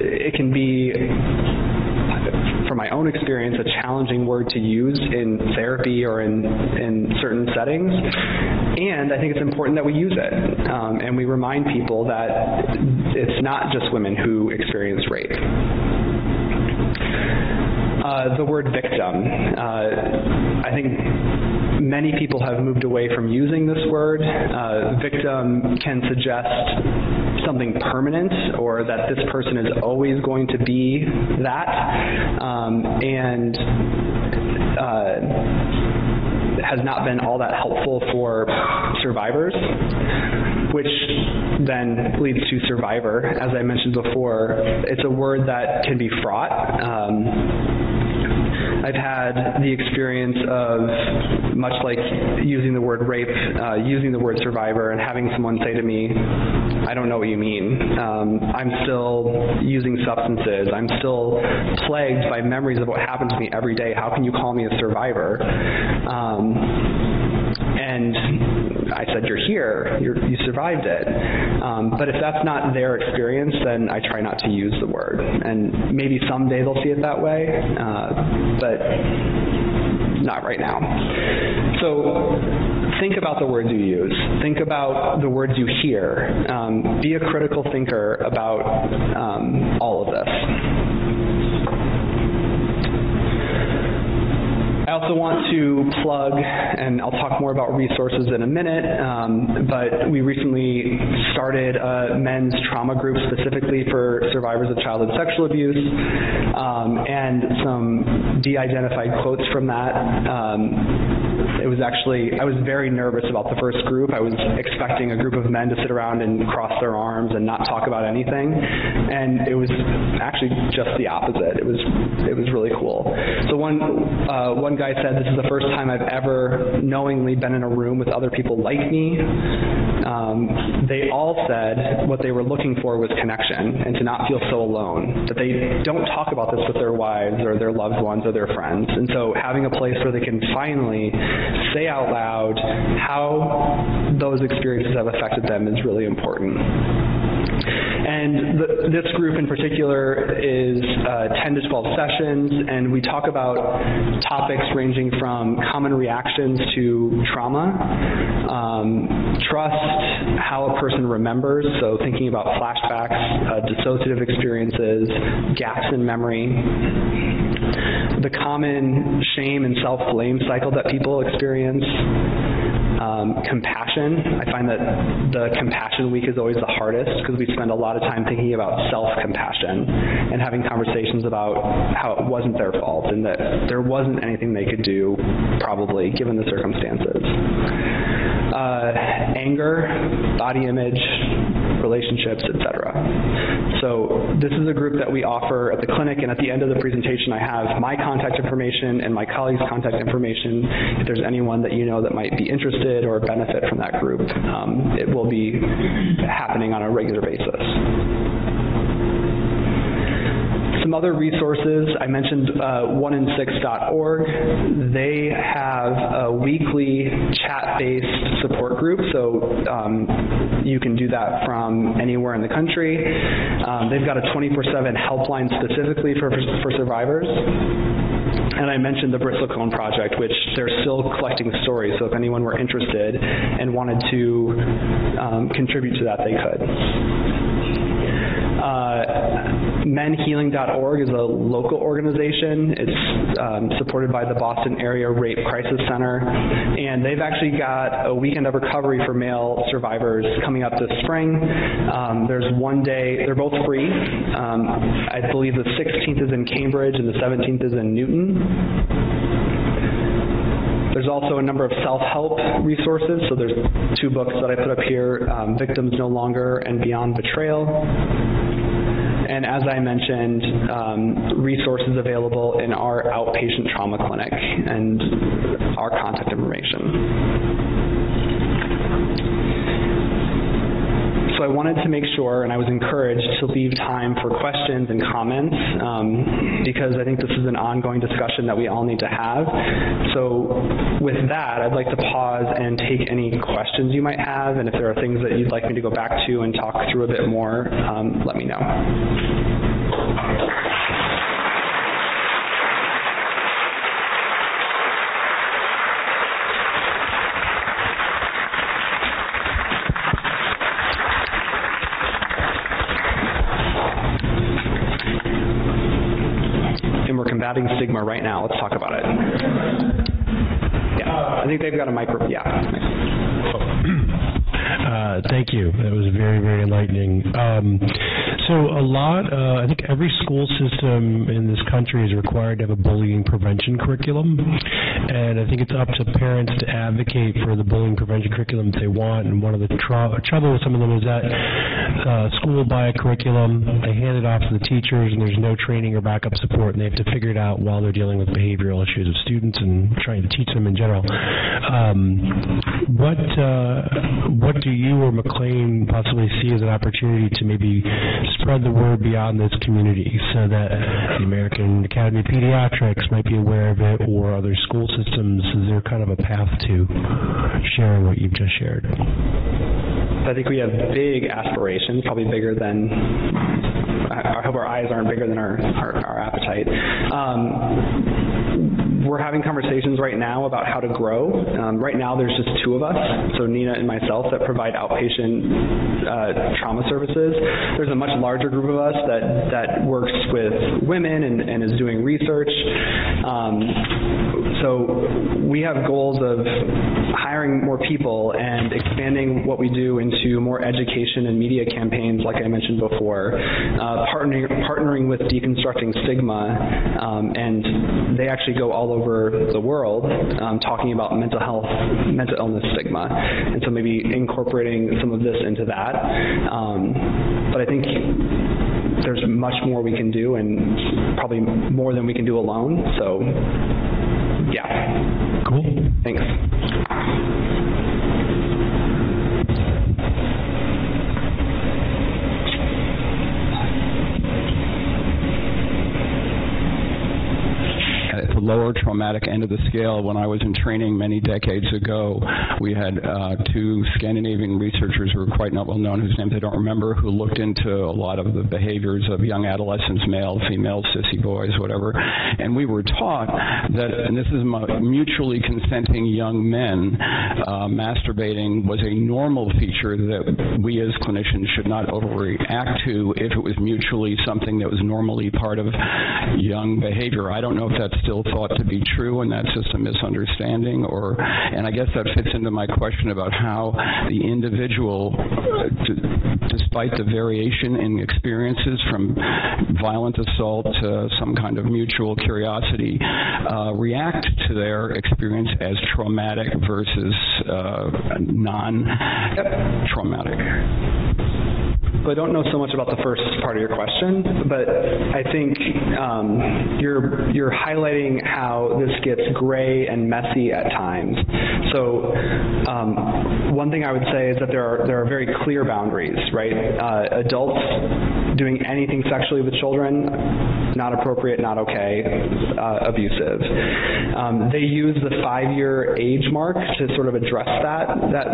it can be from my own experience a challenging word to use in therapy or in in certain settings and I think it's important that we use it um, and we remind people that it's not just women who experience rape uh, the word victim. Uh, I think many people have moved away from using this word. Uh, victim can suggest something permanent or that this person is always going to be that. Um, and uh, has not been all that helpful for survivors which then leads to survivor. As I mentioned before it's a word that can be fraught. Um, I've had the experience of much like using the word rape, uh, using the word survivor and having someone say to me, I don't know what you mean. Um, I'm still using substances. I'm still plagued by memories of what happened to me every day. How can you call me a survivor? Um, and I said you're here. You're, you survived it. Um, but if that's not their experience then I try not to use the word. And maybe someday they'll see it that way uh, but not right now. So think about the words you use. Think about the words you hear. Um, be a critical thinker about um, all of this I also want to plug and I'll talk more about resources in a minute um, but we recently started a men's trauma group specifically for survivors of childhood sexual abuse um, and some de-identified quotes from that. Um, it was actually I was very nervous about the first group. I was expecting a group of men to sit around and cross their arms and not talk about anything and it was actually just the opposite. It was it was really cool. So one uh, one guy said this is the first time I've ever knowingly been in a room with other people like me. Um, they all said what they were looking for was connection and to not feel so alone. That they don't talk about this with their wives or their loved ones or their friends. And so having a place where they can finally say out loud how those experiences have affected them is really important. And the, this group in particular is uh, 10 to 12 sessions and we talk about topics ranging from common reactions to trauma, um, trust, how a person remembers, so thinking about flashbacks, uh, dissociative experiences, gaps in memory, the common shame and self-blame cycle that people experience, um, compassion. I find that the compassion week is always the hardest because we spend a lot of time thinking about self-compassion and having conversations about how it wasn't their fault and that there wasn't anything they could do probably given the circumstances. Uh, anger, body image, relationships, etc. So this is a group that we offer at the clinic and at the end of the presentation I have my contact information and my colleagues contact information if there's anyone that you know that might be interested or benefit from that group. Um, it will be happening on a regular basis other resources I mentioned uh, 1in6.org they have a weekly chat-based support group. So um, you can do that from anywhere in the country. Um, they've got a 24/7 helpline specifically for for survivors. And I mentioned the Bristlecone project which they're still collecting stories. So if anyone were interested and wanted to um, contribute to that they could. Uh, menhealing.org is a local organization. It's um, supported by the Boston Area Rape Crisis Center and they've actually got a weekend of recovery for male survivors coming up this spring. Um, there's one day they're both free. Um, I believe the 16th is in Cambridge and the 17th is in Newton. There's also a number of self-help resources. So there's two books that I put up here, um, Victims No Longer and Beyond Betrayal. And as I mentioned, um, resources available in our outpatient trauma clinic and our contact information. So I wanted to make sure and I was encouraged to leave time for questions and comments um, because I think this is an ongoing discussion that we all need to have. So with that, I'd like to pause and take any questions you might have and if there are things that you'd like me to go back to and talk through a bit more, um, let me know. Combating stigma right now. Let's talk about it. Yeah. I think they've got a micro yeah. Uh, thank you. That was very very enlightening. Um, So a lot, uh, I think every school system in this country is required to have a bullying prevention curriculum, and I think it's up to parents to advocate for the bullying prevention curriculum if they want. And one of the tr- trouble with some of them is that uh, school buy a curriculum, they hand it off to the teachers, and there's no training or backup support, and they have to figure it out while they're dealing with behavioral issues of students and trying to teach them in general. Um, what uh, what do you or McLean possibly see as an opportunity to maybe spread the word beyond this community so that the American Academy of Pediatrics might be aware of it or other school systems? Is there kind of a path to sharing what you've just shared? I think we have big aspirations, probably bigger than I hope our eyes aren't bigger than our our, our appetite. Um, we're having conversations right now about how to grow. Um, right now there's just two of us, so Nina and myself that provide outpatient uh, trauma services. There's a much larger group of us that that works with women and, and is doing research. Um, so we have goals of hiring more people and expanding what we do into more education and media campaigns like I mentioned before. Uh, partnering partnering with deconstructing stigma um, and they actually go all over the world um, talking about mental health mental illness stigma and so maybe incorporating some of this into that um, but I think there's much more we can do and probably more than we can do alone. So yeah. Cool. Thanks at the lower traumatic end of the scale. When I was in training many decades ago we had uh, two Scandinavian researchers who were quite not well known whose names I don't remember who looked into a lot of the behaviors of young adolescents male female sissy boys whatever. And we were taught that and this is mutually consenting young men uh, masturbating was a normal feature that we as clinicians should not overreact to if it was mutually something that was normally part of young behavior. I don't know if that's still thought to be true and that's just a misunderstanding or and I guess that fits into my question about how the individual despite the variation in experiences from violent assault to some kind of mutual curiosity uh, react to their experience as traumatic versus uh, non traumatic so I don't know so much about the first part of your question, but I think um, you're you're highlighting how this gets gray and messy at times. So um, one thing I would say is that there are there are very clear boundaries, right? Uh, adults doing anything sexually with children not appropriate, not okay, uh, abusive. Um, they use the 5-year age mark to sort of address that that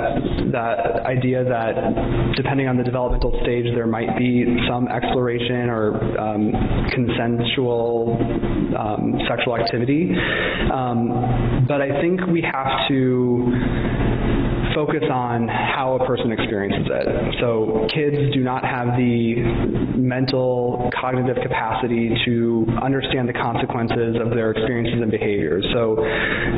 that idea that depending on the developmental stage stage there might be some exploration or um, consensual um, sexual activity. Um, but I think we have to focus on how a person experiences it. So kids do not have the mental cognitive capacity to understand the consequences of their experiences and behaviors. So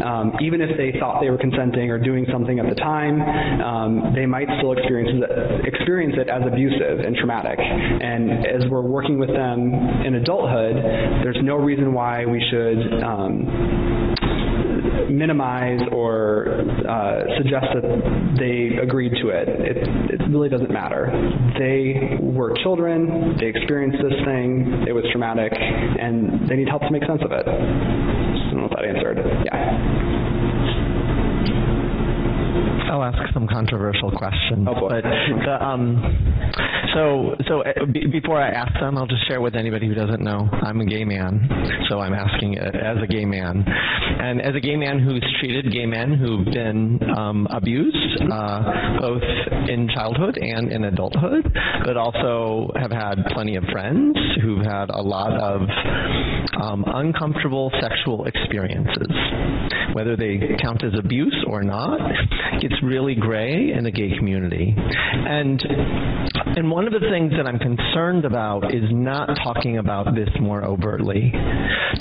um, even if they thought they were consenting or doing something at the time, um, they might still experience it, experience it as abusive and traumatic. And as we're working with them in adulthood, there's no reason why we should um, minimize or uh, suggest that they agreed to it. It it really doesn't matter. They were children, they experienced this thing, it was traumatic and they need help to make sense of it. I don't know if that answered. Yeah. I'll ask some controversial questions. Oh but the, um, so so uh, before I ask them, I'll just share with anybody who doesn't know. I'm a gay man, so I'm asking it as a gay man, and as a gay man who's treated gay men who've been um, abused, uh, both in childhood and in adulthood, but also have had plenty of friends who've had a lot of um, uncomfortable sexual experiences, whether they count as abuse or not. Gets really gray in the gay community. And and one of the things that I'm concerned about is not talking about this more overtly.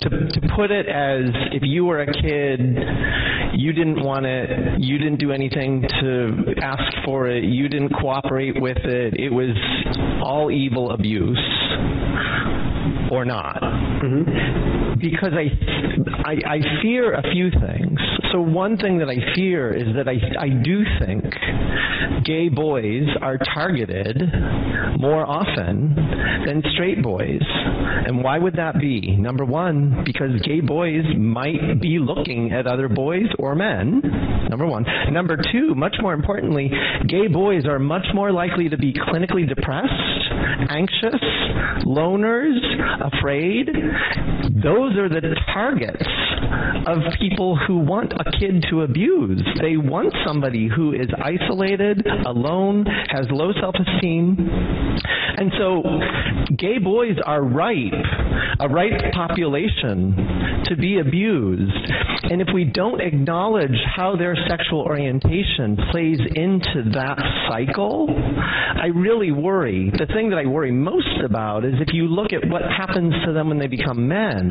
To to put it as if you were a kid, you didn't want it, you didn't do anything to ask for it, you didn't cooperate with it. It was all evil abuse or not. Mm-hmm. Because I, I I fear a few things. So one thing that I fear is that I I do think gay boys are targeted more often than straight boys. And why would that be? Number 1, because gay boys might be looking at other boys or men. Number 1. Number 2, much more importantly, gay boys are much more likely to be clinically depressed, anxious, loners, afraid. Those are the targets of people who want a kid to abuse. They want somebody who is isolated, alone, has low self-esteem. And so gay boys are ripe, a ripe population to be abused. And if we don't acknowledge how their sexual orientation plays into that cycle, I really worry. The thing that I worry most about is if you look at what happens to them when they become men,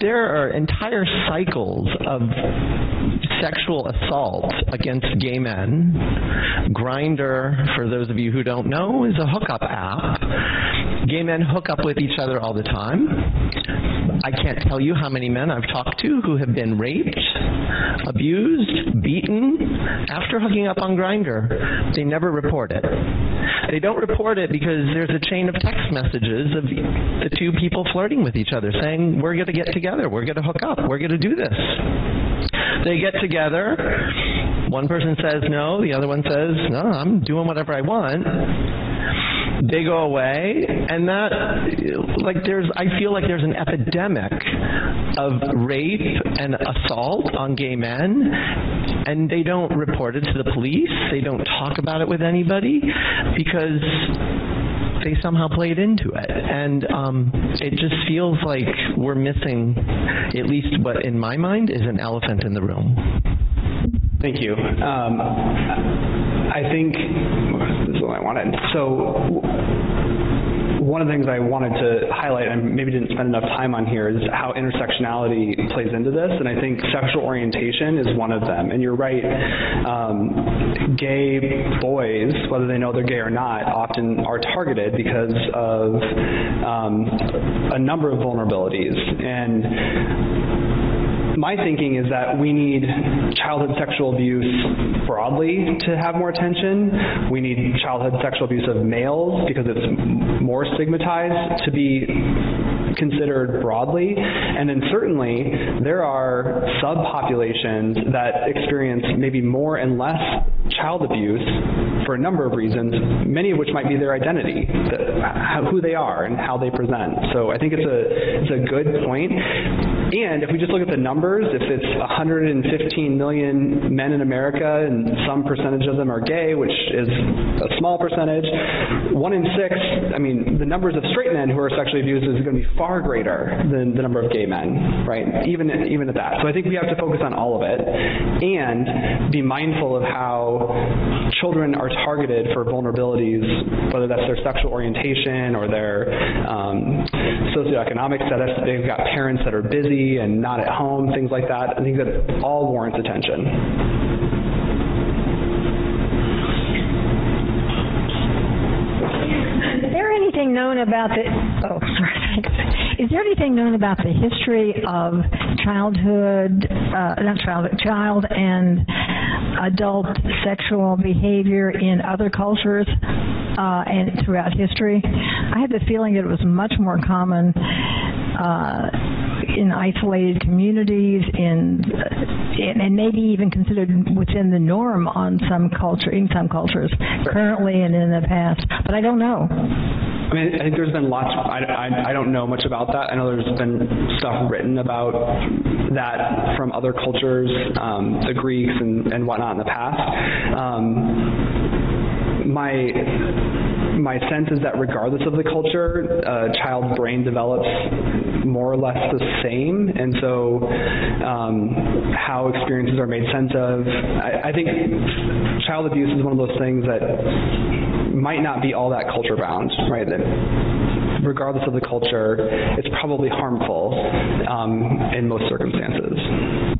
there are entire cycles of sexual assault against gay men. Grindr, for those of you who don't know, is a hookup app. Gay men hook up with each other all the time. I can't tell you how many men I've talked to who have been raped, abused, beaten after hooking up on Grindr. They never report it. They don't report it because there's a chain of text messages of the two people flirting with each other saying we're going to get together, we're going to hook up, we're going to do this. They get together. One person says no, the other one says, "No, I'm doing whatever I want." they go away and that like there's I feel like there's an epidemic of rape and assault on gay men and they don't report it to the police they don't talk about it with anybody because they somehow played into it and um it just feels like we're missing at least what in my mind is an elephant in the room Thank you. Um, I think this is what I wanted. So one of the things I wanted to highlight and maybe didn't spend enough time on here is how intersectionality plays into this and I think sexual orientation is one of them. And you're right um, gay boys whether they know they're gay or not often are targeted because of um, a number of vulnerabilities. And my thinking is that we need childhood sexual abuse broadly to have more attention. We need childhood sexual abuse of males because it's more stigmatized to be considered broadly and then certainly there are subpopulations that experience maybe more and less child abuse for a number of reasons many of which might be their identity who they are and how they present so i think it's a it's a good point. point and if we just look at the numbers if it's 115 million men in america and some percentage of them are gay which is a small percentage one in 6 i mean the numbers of straight men who are sexually abused is going to be far greater than the number of gay men, right? Even even at that. So I think we have to focus on all of it and be mindful of how children are targeted for vulnerabilities whether that's their sexual orientation or their um, socioeconomic status. They've got parents that are busy and not at home, things like that. I think that all warrants attention. Anything known about the oh sorry. Is there anything known about the history of childhood uh not child child and adult sexual behavior in other cultures uh and throughout history? I had the feeling it was much more common uh in isolated communities in and maybe even considered within the norm on some culture in some cultures currently and in the past but I don't know I mean, I think there's been lots. I, I, I don't know much about that. I know there's been stuff written about that from other cultures, um, the Greeks and, and whatnot in the past. Um, my my sense is that regardless of the culture, a child's brain develops more or less the same. And so um, how experiences are made sense of I, I think child abuse is one of those things that might not be all that culture bound right? That regardless of the culture it's probably harmful um, in most circumstances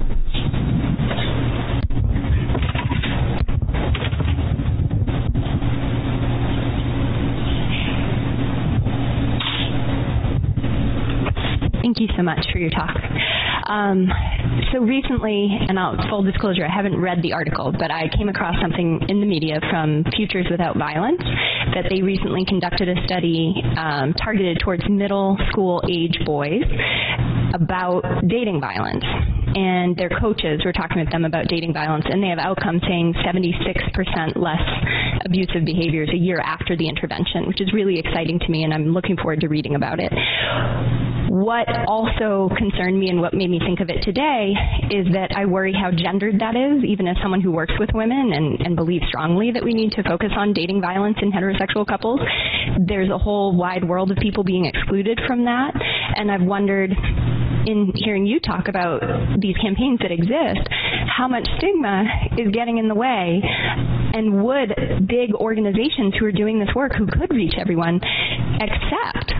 so much for your talk. Um, so recently, and I'll full disclosure, I haven't read the article, but I came across something in the media from Futures Without Violence that they recently conducted a study um, targeted towards middle school age boys about dating violence and their coaches were talking with them about dating violence and they have outcomes saying 76% less abusive behaviors a year after the intervention which is really exciting to me and I'm looking forward to reading about it. What also concerned me and what made me think of it today is that I worry how gendered that is even as someone who works with women and and believes strongly that we need to focus on dating violence in heterosexual couples. There's a whole wide world of people being excluded from that and I've wondered in hearing you talk about these campaigns that exist how much stigma is getting in the way? And would big organizations who are doing this work who could reach everyone accept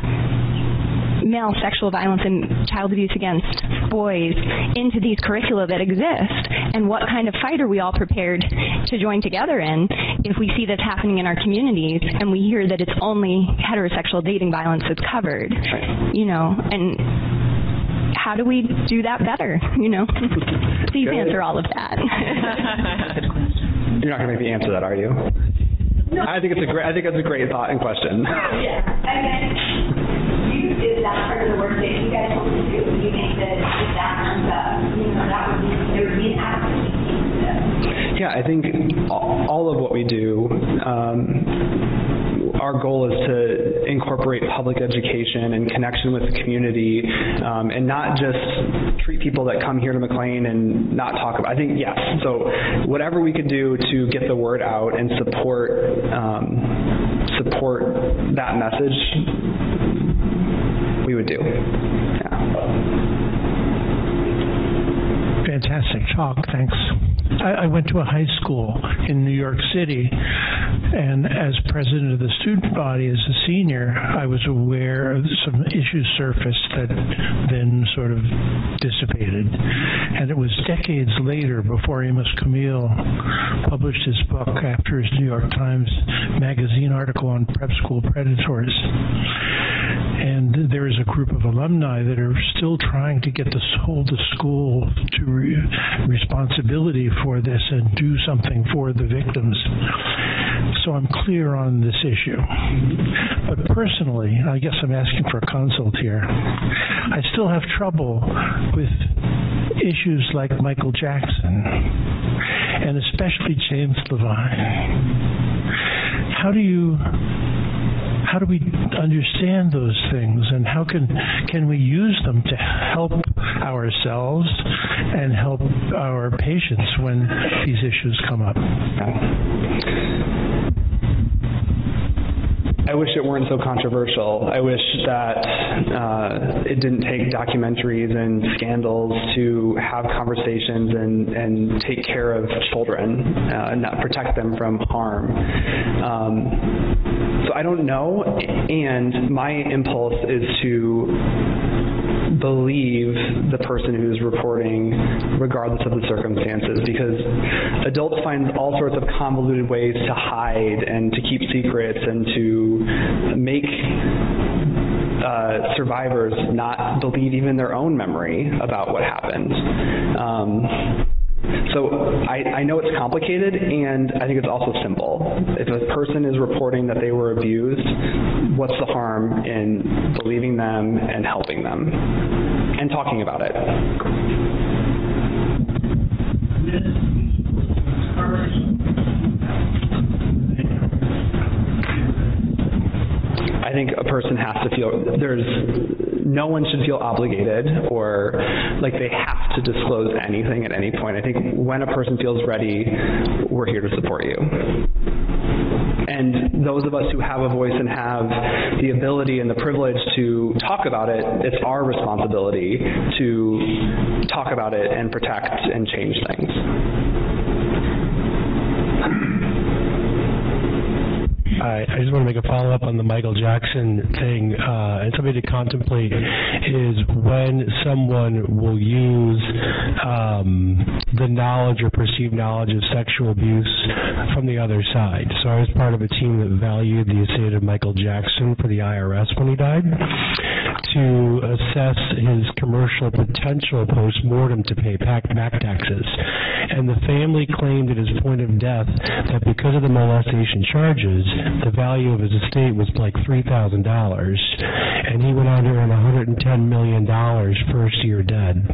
male sexual violence and child abuse against boys into these curricula that exist? And what kind of fight are we all prepared to join together in if we see this happening in our communities and we hear that it's only heterosexual dating violence that's covered? You know and how do we do that better you know please answer all of that You're not going to make me answer that, are you? No. I think it's a great I think it's a great thought and question. Yeah. And you did that part of the work that you guys want to do. You think that that turns up, you know, that would be there would be an Yeah, I think all of what we do um, our goal is to incorporate public education and connection with the community um, and not just treat people that come here to McLean and not talk about I think yes. So whatever we could do to get the word out and support um, support that message we would do. Yeah. Fantastic. Talk thanks I, I went to a high school in New York City and as president of the student body as a senior I was aware of some issues surfaced that then sort of dissipated. And it was decades later before Amos Kamil published his book after his New York Times magazine article on prep school predators and there is a group of alumni that are still trying to get the hold the school to re responsibility for this and do something for the victims. So I'm clear on this issue. But personally I guess I'm asking for a consult here. I still have trouble with issues like Michael Jackson and especially James Levine. How do you how do we understand those things and how can can we use them to help ourselves and help our patients when these issues come up I wish it weren't so controversial. I wish that uh, it didn't take documentaries and scandals to have conversations and and take care of children uh, and not protect them from harm. Um, so I don't know and my impulse is to believe the person who's reporting regardless of the circumstances because adults find all sorts of convoluted ways to hide and to keep secrets and to make uh, survivors not believe even their own memory about what happened. Um, so I I know it's complicated and I think it's also simple. If a person is reporting that they were abused, what's the harm in believing them and helping them and talking about it? I think a person has to feel there's no one should feel obligated or like they have to disclose anything at any point. I think when a person feels ready, we're here to support you. And those of us who have a voice and have the ability and the privilege to talk about it, it's our responsibility to talk about it and protect and change things. I, I just want to make a follow-up on the Michael Jackson thing uh, and something to contemplate is when someone will use um, the knowledge or perceived knowledge of sexual abuse from the other side. So I was part of a team that valued the estate of Michael Jackson for the IRS when he died. to assess his commercial potential post-mortem to pay back, back taxes. And the family claimed at his point of death that because of the molestation charges, the value of his estate was like $3,000. And he went on to earn $110 million first year dead.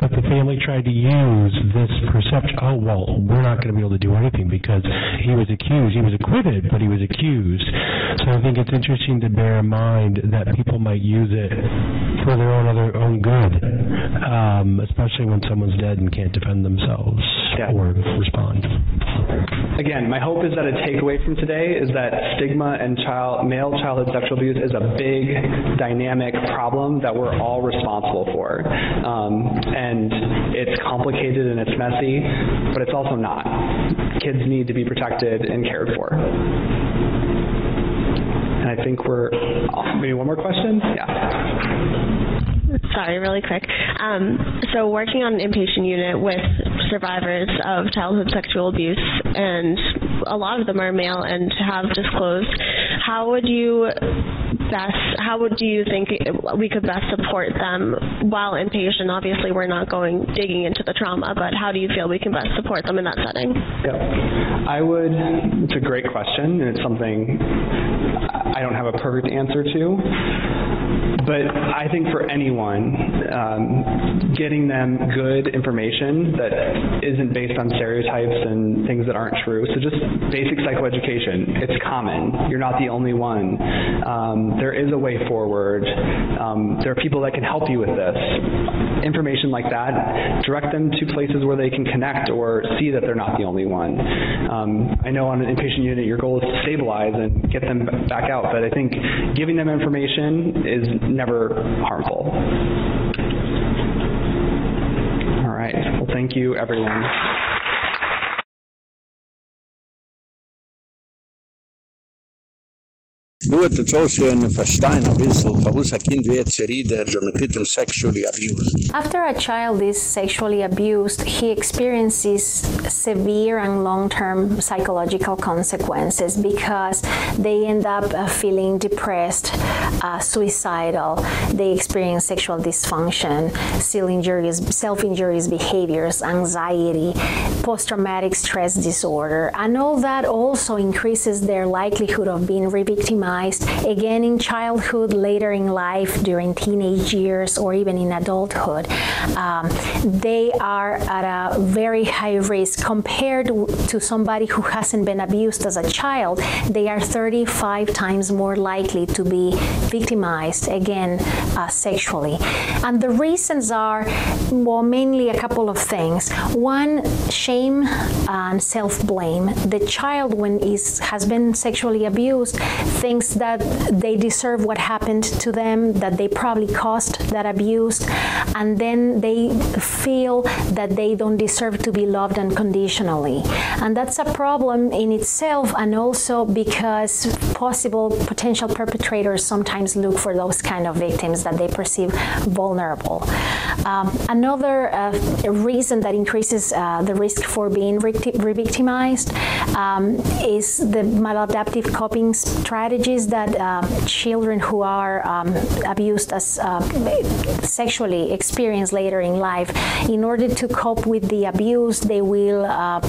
But the family tried to use this perception, oh, well, we're not going to be able to do anything because he was accused. He was acquitted, but he was accused. So I think it's interesting to bear in mind that people might use it for their own other own good, um, especially when someone's dead and can't defend themselves Yeah. or respond. Again, my hope is that a takeaway from today is that stigma and child male childhood sexual abuse is a big dynamic problem that we're all responsible for. Um, and it's complicated and it's messy, but it's also not. Kids need to be protected and cared for. And I think we're maybe one more question? Yeah. Sorry, really quick. Um, so working on an inpatient unit with survivors of childhood sexual abuse and a lot of them are male and have disclosed how would you best how would you think we could best support them while inpatient obviously we're not going digging into the trauma but how do you feel we can best support them in that setting Yeah. I would it's a great question and it's something I don't have a perfect answer to. But I think for anyone um, getting them good information that isn't based on stereotypes and things that aren't true. So just basic psychoeducation. It's common. You're not the only one. Um, there is a way forward. Um, there are people that can help you with this. Information like that, direct them to places where they can connect or see that they're not the only one. Um, I know on an inpatient unit your goal is to stabilize and get them back out, but I think giving them information is never harmful. All right. Well, thank you everyone. Warum Kind wird mit sexually abused. After a child is sexually abused, he experiences severe and long-term psychological consequences because they end up uh, feeling depressed, uh, suicidal, they experience sexual dysfunction, self-injurious behaviors, anxiety, post-traumatic stress disorder, and all that also increases their likelihood of being re-victimized again in childhood, later in life, during teenage years, or even in adulthood. Um, they are at a very high risk compared to somebody who hasn't been abused as a child. They are 35 times more likely to be victimized again uh, sexually. And the reasons are well mainly a couple of things. One, shame and self-blame. The child when is has been sexually abused thinks that they deserve what happened to them, that they probably caused that abuse, and then they feel that they don't deserve to be loved unconditionally. And that's a problem in itself and also because possible potential perpetrators sometimes look for those kind of victims that they perceive vulnerable. Um, another uh, reason that increases uh, the risk for being re-victimized um, is the maladaptive coping strategies that uh, children who are um, abused as uh, sexually experience later in life in order to cope with the abuse they will uh,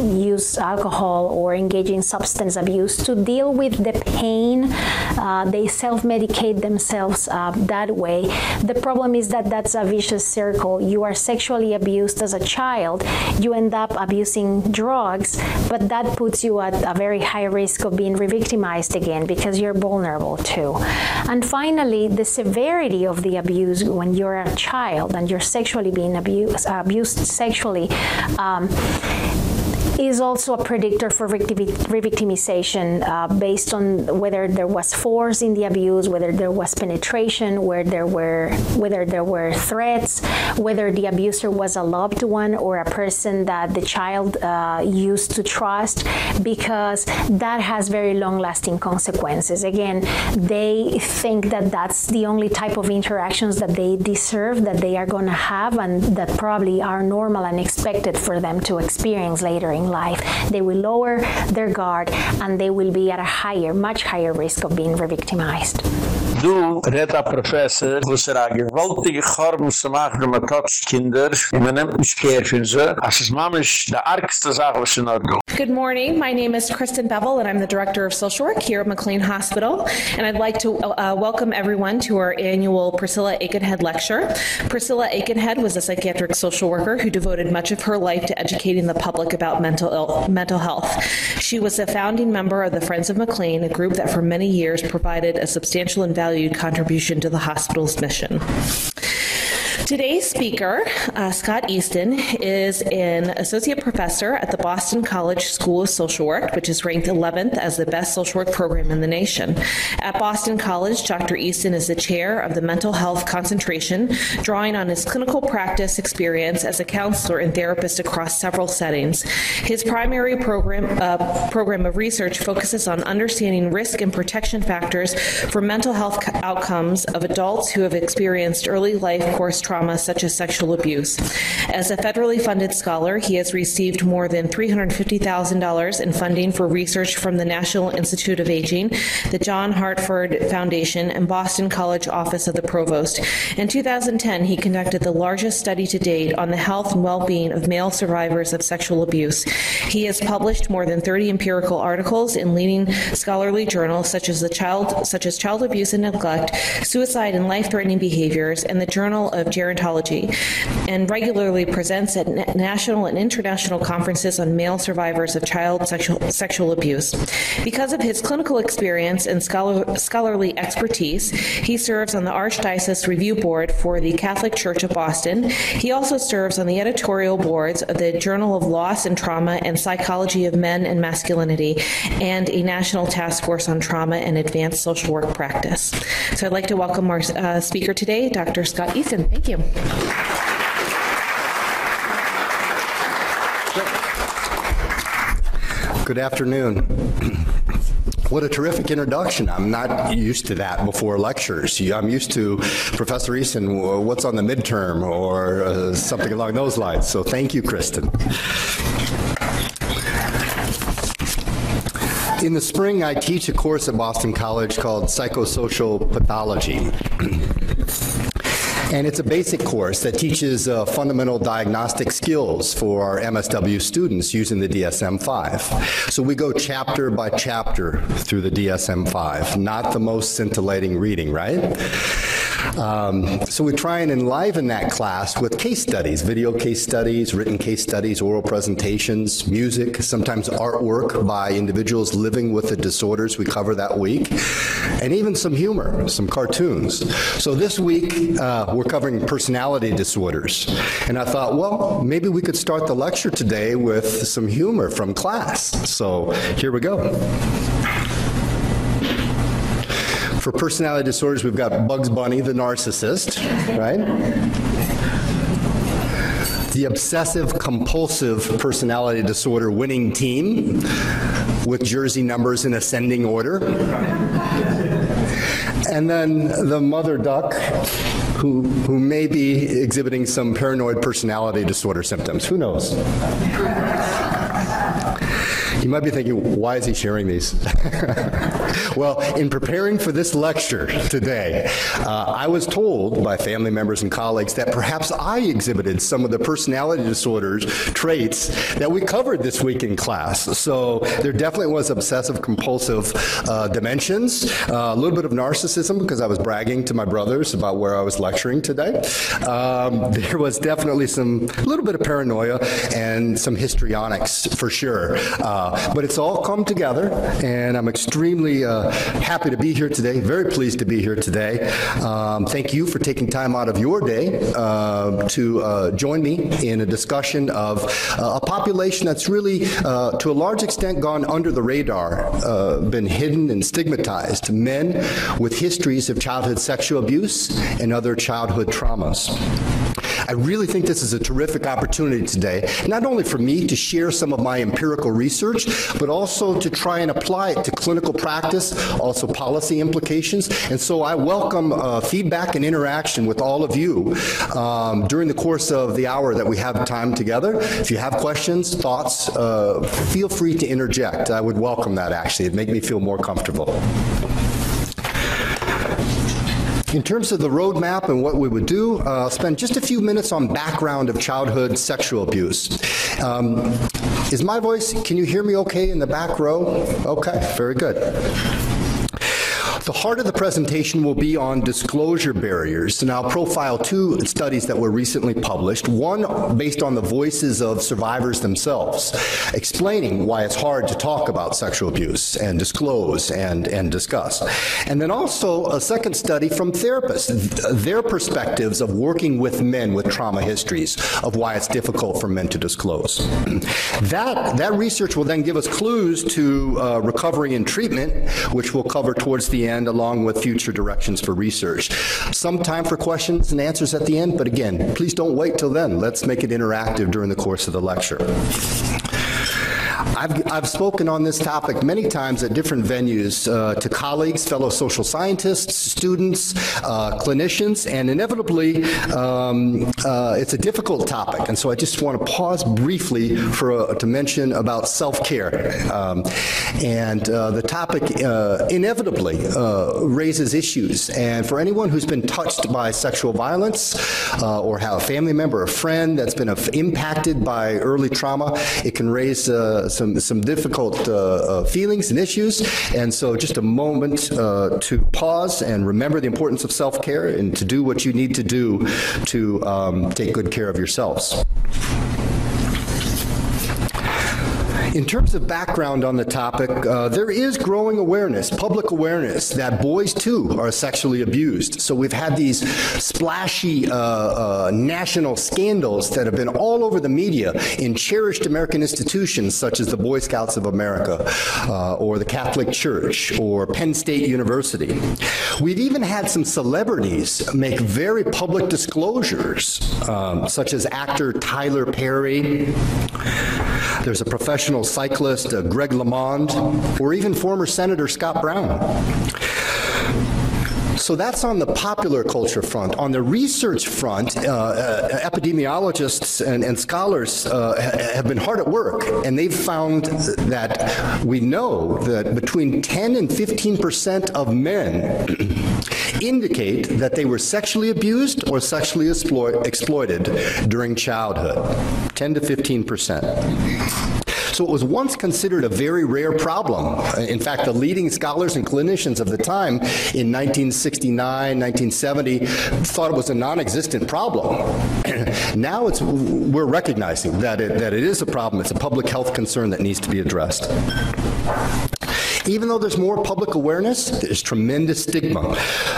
use alcohol or engage in substance abuse. To deal with the pain uh, they self-medicate themselves uh, that way. The problem is that that's a vicious circle. You are sexually abused as a child you end up abusing drugs but that puts you at a very high risk of being re-victimized again because you're vulnerable too. And finally the severity of the abuse when you're a child and you're sexually being abused abused sexually um, is also a predictor for revictimization uh, based on whether there was force in the abuse, whether there was penetration, where there were whether there were threats, whether the abuser was a loved one or a person that the child uh, used to trust because that has very long-lasting consequences. Again, they think that that's the only type of interactions that they deserve that they are going to have and that probably are normal and expected for them to experience later in life. They will lower their guard and they will be at a higher, much higher risk of being re-victimized. Du redt a professor wo gewaltige zu machen mit argste was do. Good morning my name is Kristen Bevel and I'm the director of social work here at McLean Hospital and I'd like to uh, welcome everyone to our annual Priscilla Aikenhead lecture. Priscilla Aikenhead was a psychiatric social worker who devoted much of her life to educating the public about mental Ill mental health. She was a founding member of the Friends of McLean, a group that for many years provided a substantial and valued contribution to the hospital's mission. Today's speaker, uh, Scott Easton, is an associate professor at the Boston College School of Social Work, which is ranked 11th as the best social work program in the nation. At Boston College, Dr. Easton is the chair of the mental health concentration, drawing on his clinical practice experience as a counselor and therapist across several settings. His primary program uh, program of research focuses on understanding risk and protection factors for mental health outcomes of adults who have experienced early life course trauma trauma such as sexual abuse. As a federally funded scholar, he has received more than $350,000 in funding for research from the National Institute of Aging, the John Hartford Foundation, and Boston College Office of the Provost. In 2010, he conducted the largest study to date on the health and well-being of male survivors of sexual abuse. He has published more than 30 empirical articles in leading scholarly journals such as the Child such as Child Abuse and Neglect, Suicide and Life-Threatening Behaviors, and the Journal of gerontology and regularly presents at national and international conferences on male survivors of child sexual sexual abuse. Because of his clinical experience and scholar, scholarly expertise, he serves on the Archdiocese Review Board for the Catholic Church of Boston. He also serves on the editorial boards of the Journal of Loss and Trauma and Psychology of Men and Masculinity and a national task force on trauma and advanced social work practice. So I'd like to welcome our uh, speaker today, Dr. Scott Easton. Thank you. You. Good afternoon. What a terrific introduction. I'm not used to that before lectures. I'm used to Professor Easton, what's on the midterm or uh, something along those lines. So thank you, Kristen. In the spring, I teach a course at Boston College called Psychosocial Pathology. And it's a basic course that teaches uh, fundamental diagnostic skills for our MSW students using the DSM-5. So we go chapter by chapter through the DSM-5, not the most scintillating reading, right? Um, so we try and enliven that class with case studies, video case studies, written case studies, oral presentations, music, sometimes artwork by individuals living with the disorders we cover that week, and even some humor, some cartoons. So this week uh, we're covering personality disorders. And I thought, well, maybe we could start the lecture today with some humor from class. So here we go. For personality disorders, we've got Bugs Bunny, the narcissist, right? The obsessive compulsive personality disorder winning team with jersey numbers in ascending order. And then the mother duck who who may be exhibiting some paranoid personality disorder symptoms. Who knows? You might be thinking, why is he sharing these? well, in preparing for this lecture today, uh, I was told by family members and colleagues that perhaps I exhibited some of the personality disorders traits that we covered this week in class. So there definitely was obsessive compulsive uh, dimensions, uh, a little bit of narcissism because I was bragging to my brothers about where I was lecturing today. Um, there was definitely some a little bit of paranoia and some histrionics for sure. Uh, but it's all come together and I'm extremely uh, happy to be here today, very pleased to be here today. Um, thank you for taking time out of your day uh, to uh, join me in a discussion of uh, a population that's really uh, to a large extent gone under the radar, been hidden and stigmatized, men with histories of childhood sexual abuse and other childhood traumas. I really think this is a terrific opportunity today, not only for me to share some of my empirical research, but also to try and apply it to clinical practice, also policy implications. And so I welcome uh, feedback and interaction with all of you um, during the course of the hour that we have time together. If you have questions, thoughts, uh, feel free to interject. I would welcome that actually. It'd make me feel more comfortable. In terms of the roadmap and what we would do, uh, I'll spend just a few minutes on background of childhood sexual abuse. Um, is my voice, can you hear me okay in the back row? Okay, very good. The heart of the presentation will be on disclosure barriers and I'll profile two studies that were recently published, one based on the voices of survivors themselves, explaining why it's hard to talk about sexual abuse and disclose and and discuss. And then also a second study from therapists, their perspectives of working with men with trauma histories of why it's difficult for men to disclose. that that research will then give us clues to uh, recovery and treatment, which we'll cover towards the end along with future directions for research. Some time for questions and answers at the end, but again, please don't wait till then. Let's make it interactive during the course of the lecture. I've I've spoken on this topic many times at different venues uh, to colleagues, fellow social scientists, students, uh, clinicians, and inevitably um, uh, it's a difficult topic. And so I just want to pause briefly for uh, to mention about self-care. Um, and uh, the topic uh, inevitably raises issues. And for anyone who's been touched by sexual violence or have a family member or friend that's been impacted by early trauma, it can raise some some difficult uh, uh, feelings and issues and so just a moment uh, to pause and remember the importance of self-care and to do what you need to do to um, take good care of yourselves. In terms of background on the topic, uh, there is growing awareness, public awareness that boys too are sexually abused. So we've had these splashy uh, uh, national scandals that have been all over the media in cherished American institutions such as the Boy Scouts of America uh, or the Catholic Church or Penn State University. We've even had some celebrities make very public disclosures um, such as actor Tyler Perry. There's a professional cyclist uh, Greg LeMond or even former Senator Scott Brown. So that's on the popular culture front. On the research front, uh, uh, epidemiologists and, and scholars uh, have been hard at work and they've found that we know that between 10 and 15% of men indicate that they were sexually abused or sexually exploited during childhood. 10 to 15%. So it was once considered a very rare problem. In fact, the leading scholars and clinicians of the time in 1969, 1970 thought it was a non-existent problem. now it's we're recognizing that it that it is a problem. It's a public health concern that needs to be addressed. Even though there's more public awareness, there's tremendous stigma.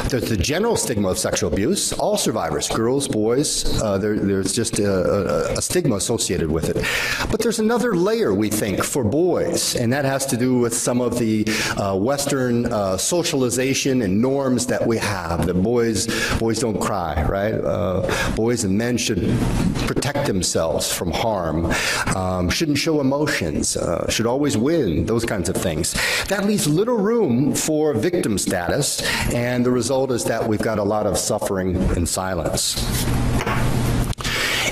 There's the general stigma of sexual abuse. All survivors, girls, boys, uh, there, there's just a, a, a stigma associated with it. But there's another layer we think for boys, and that has to do with some of the uh, western uh, socialization and norms that we have. That boys boys don't cry, right? Uh, boys and men should protect themselves from harm. Um, shouldn't show emotions. Uh, should always win. Those kinds of things. That that leaves little room for victim status and the result is that we've got a lot of suffering in silence.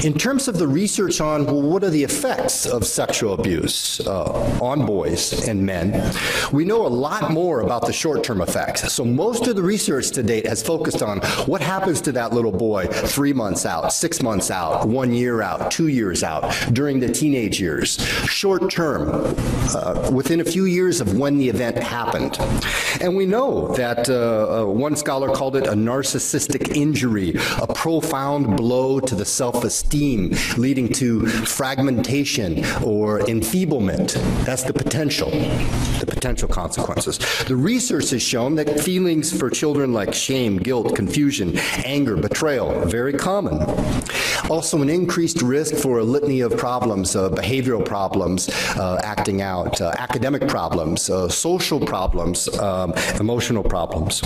In terms of the research on well, what are the effects of sexual abuse uh, on boys and men, we know a lot more about the short-term effects. So most of the research to date has focused on what happens to that little boy 3 months out, 6 months out, 1 year out, 2 years out during the teenage years. Short term uh, within a few years of when the event happened. And we know that uh, uh one scholar called it a narcissistic injury, a profound blow to the self-esteem leading to fragmentation or enfeeblement. That's the potential, the potential consequences. The research has shown that feelings for children like shame, guilt, confusion, anger, betrayal, very common. Also an increased risk for a litany of problems, uh, behavioral problems, uh, acting out, uh, academic problems, uh, social problems, um, emotional problems.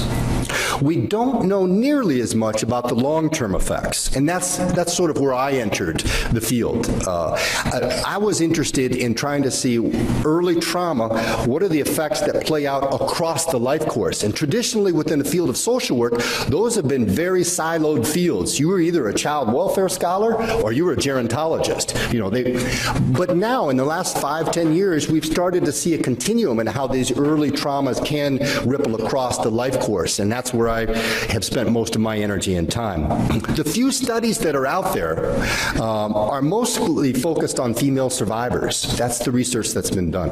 We don't know nearly as much about the long-term effects. And that's that's sort of where I entered the field. Uh, I, I, was interested in trying to see early trauma, what are the effects that play out across the life course? And traditionally within the field of social work, those have been very siloed fields. You were either a child welfare scholar or you were a gerontologist. You know, they but now in the last five, ten years, we've started to see a continuum in how these early traumas can ripple across the life course, and that's where I have spent most of my energy and time. The few studies that are out there um, are mostly focused on female survivors. That's the research that's been done.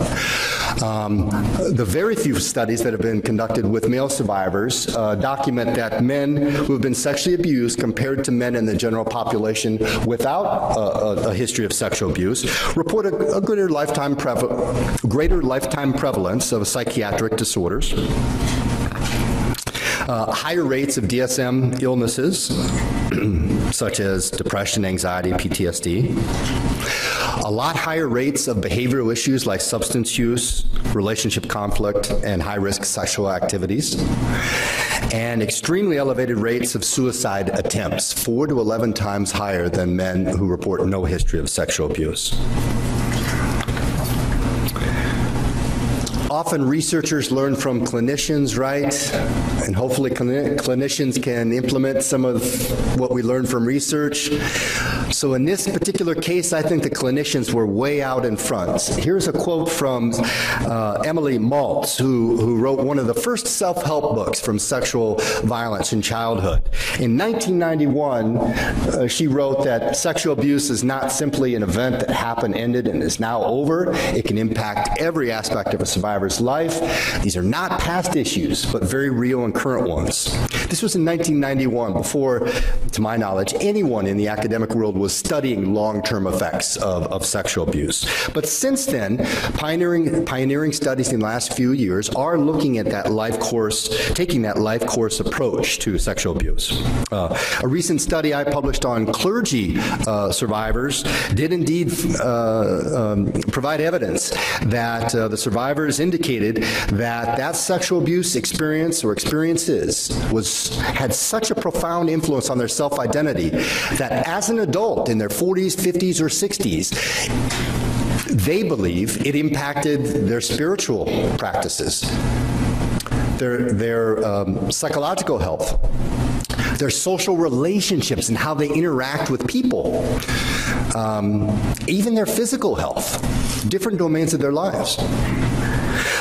Um, the very few studies that have been conducted with male survivors uh, document that men who have been sexually abused compared to men in the general population without a, a, history of sexual abuse report a, a greater lifetime greater lifetime prevalence of psychiatric disorders uh, higher rates of DSM illnesses such as depression, anxiety, PTSD. A lot higher rates of behavioral issues like substance use, relationship conflict, and high-risk sexual activities. And extremely elevated rates of suicide attempts, 4 to 11 times higher than men who report no history of sexual abuse. Often researchers learn from clinicians, right? And hopefully clinicians can implement some of what we learn from research. So in this particular case, I think the clinicians were way out in front. Here's a quote from uh, Emily Maltz, who who wrote one of the first self-help books from sexual violence in childhood. In 1991, uh, she wrote that sexual abuse is not simply an event that happened, ended and is now over. It can impact every aspect of a survivor's life. These are not past issues, but very real and current ones. This was in 1991 before to my knowledge anyone in the academic world was studying long-term effects of of sexual abuse. But since then, pioneering pioneering studies in the last few years are looking at that life course taking that life course approach to sexual abuse. Uh, a recent study I published on clergy uh, survivors did indeed uh, um, provide evidence that uh, the survivors indicated that that sexual abuse experience or experiences was had such a profound influence on their self-identity that as an adult in their 40s, 50s or 60s they believe it impacted their spiritual practices their their um, psychological health their social relationships and how they interact with people um, even their physical health different domains of their lives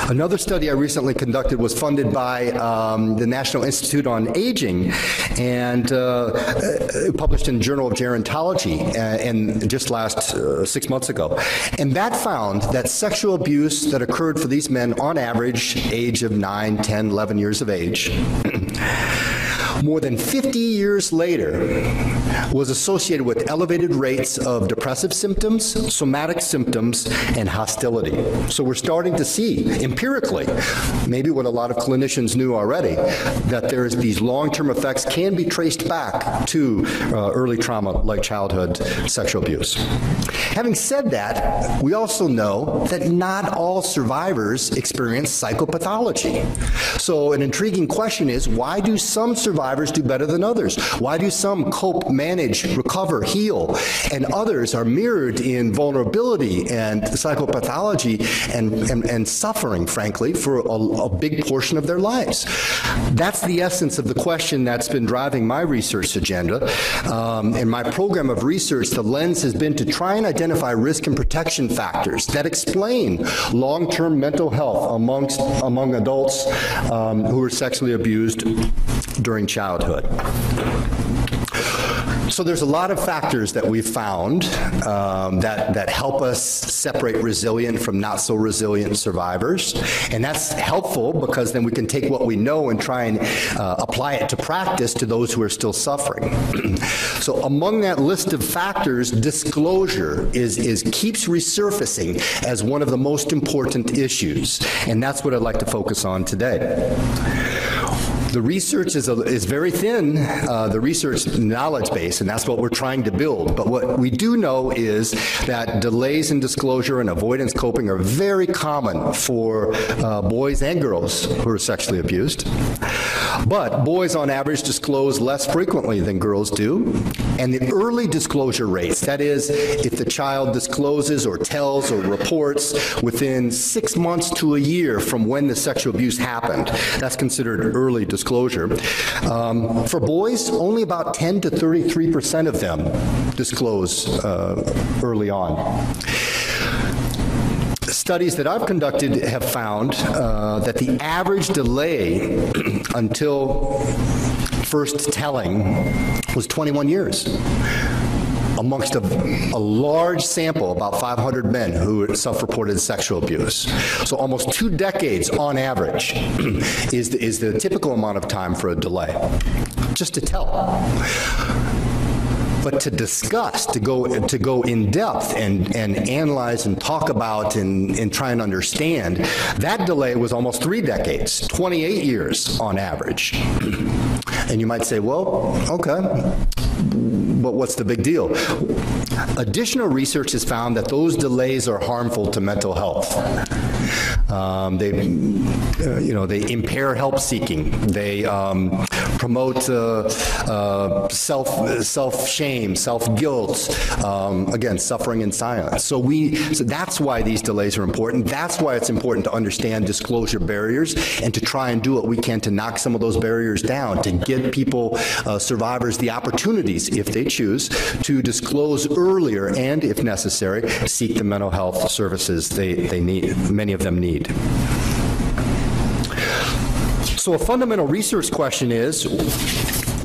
Another study I recently conducted was funded by um, the National Institute on Aging and uh, uh published in Journal of Gerontology and uh, just last uh, 6 months ago. And that found that sexual abuse that occurred for these men on average age of 9, 10, 11 years of age more than 50 years later was associated with elevated rates of depressive symptoms, somatic symptoms and hostility. So we're starting to see empirically maybe what a lot of clinicians knew already that there's these long-term effects can be traced back to uh, early trauma like childhood sexual abuse. Having said that, we also know that not all survivors experience psychopathology. So an intriguing question is why do some survivors do better than others? Why do some cope, recover, heal and others are mirrored in vulnerability and psychopathology and and, and suffering frankly for a, a big portion of their lives? That's the essence of the question that's been driving my research agenda. Um, in my program of research, the lens has been to try and identify risk and protection factors that explain long-term mental health amongst among adults um, who are sexually abused during childhood. So there's a lot of factors that we've found um, that that help us separate resilient from not so resilient survivors. And that's helpful because then we can take what we know and try and uh, apply it to practice to those who are still suffering. so among that list of factors, disclosure is is keeps resurfacing as one of the most important issues. And that's what I'd like to focus on today the research is a, is very thin, uh, the research knowledge base and that's what we're trying to build. But what we do know is that delays in disclosure and avoidance coping are very common for uh, boys and girls who are sexually abused. But boys on average disclose less frequently than girls do, and the early disclosure rates, that is if the child discloses or tells or reports within 6 months to a year from when the sexual abuse happened, that's considered early disclosure. Um, for boys, only about 10 to 33% of them disclose uh, early on. Studies that I've conducted have found uh, that the average delay until first telling was 21 years amongst a, a, large sample about 500 men who self-reported sexual abuse. So almost 2 decades on average is the, is the typical amount of time for a delay just to tell but to discuss to go to go in depth and and analyze and talk about and and try and understand that delay was almost 3 decades 28 years on average and you might say well okay what's the big deal? Additional research has found that those delays are harmful to mental health. Um, they uh, you know they impair help seeking. They um, promote uh, uh, self self shame self guilt um, again suffering in silence. So we so that's why these delays are important. That's why it's important to understand disclosure barriers and to try and do what we can to knock some of those barriers down to give people uh, survivors the opportunities if they choose to disclose earlier and if necessary seek the mental health services they they need many of them need. So a fundamental research question is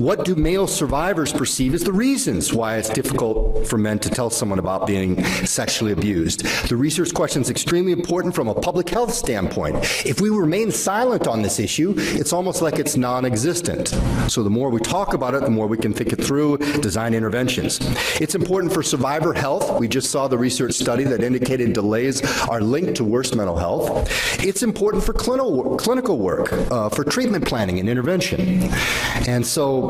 what do male survivors perceive as the reasons why it's difficult for men to tell someone about being sexually abused? The research question is extremely important from a public health standpoint. If we remain silent on this issue, it's almost like it's non-existent. So the more we talk about it, the more we can think it through, design interventions. It's important for survivor health. We just saw the research study that indicated delays are linked to worse mental health. It's important for clinical clinical work, uh, for treatment planning and intervention. And so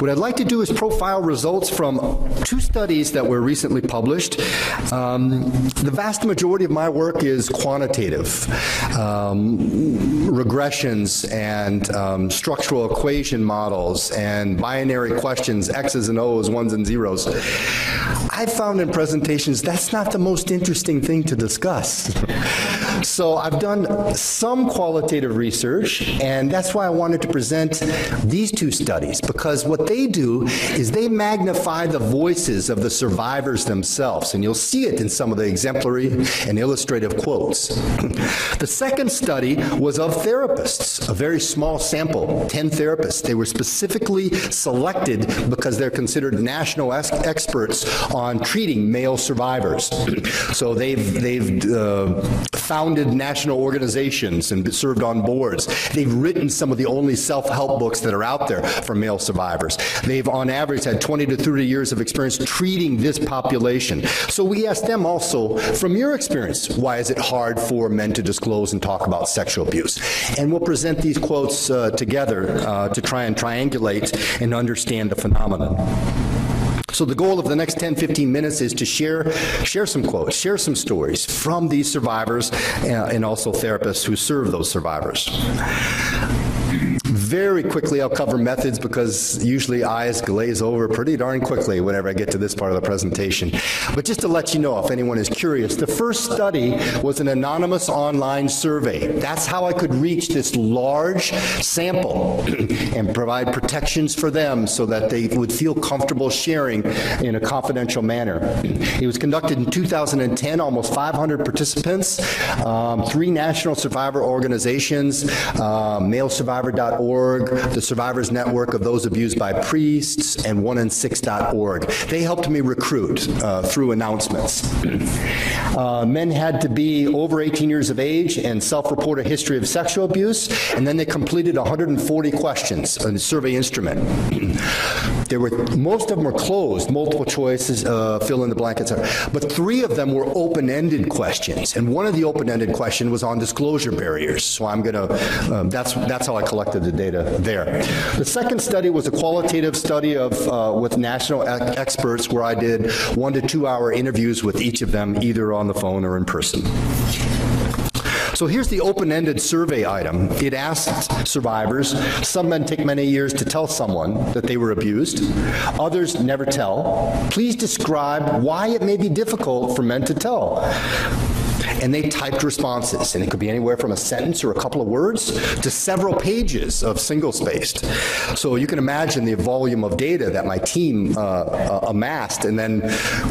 what I'd like to do is profile results from two studies that were recently published. Um, the vast majority of my work is quantitative. Um, regressions and um, structural equation models and binary questions, x's and o's, ones and zeros. I found in presentations that's not the most interesting thing to discuss. so I've done some qualitative research and that's why I wanted to present these two studies because what they do is they magnify the voices of the survivors themselves and you'll see it in some of the exemplary and illustrative quotes. the second study was of therapists, a very small sample, 10 therapists. They were specifically selected because they're considered national experts on treating male survivors. so they've they've uh, founded national organizations and served on boards. They've written some of the only self-help books that are out there for male survivors. They've on average had 20 to 30 years of experience treating this population. So we asked them also from your experience, why is it hard for men to disclose and talk about sexual abuse? And we'll present these quotes uh, together uh, to try and triangulate and understand the phenomenon. So the goal of the next 10 15 minutes is to share share some quotes, share some stories from these survivors uh, and also therapists who serve those survivors very quickly I'll cover methods because usually eyes glaze over pretty darn quickly whenever I get to this part of the presentation. But just to let you know if anyone is curious, the first study was an anonymous online survey. That's how I could reach this large sample and provide protections for them so that they would feel comfortable sharing in a confidential manner. It was conducted in 2010, almost 500 participants, um, three national survivor organizations, uh, malesurvivor.org 1in6.org, the Survivors Network of Those Abused by Priests, and 1in6.org. They helped me recruit uh, through announcements. Uh, men had to be over 18 years of age and self-report a history of sexual abuse, and then they completed 140 questions on the survey instrument. there were most of them were closed, multiple choices, uh, fill in the blank, etc. But three of them were open-ended questions, and one of the open-ended question was on disclosure barriers. So I'm going to um, that's that's how I collected the data there. The second study was a qualitative study of uh, with national experts where I did 1 to 2 hour interviews with each of them either on the phone or in person. So here's the open-ended survey item. It asked survivors, some men take many years to tell someone that they were abused, others never tell. Please describe why it may be difficult for men to tell and they typed responses and it could be anywhere from a sentence or a couple of words to several pages of single spaced. So you can imagine the volume of data that my team uh, uh, amassed and then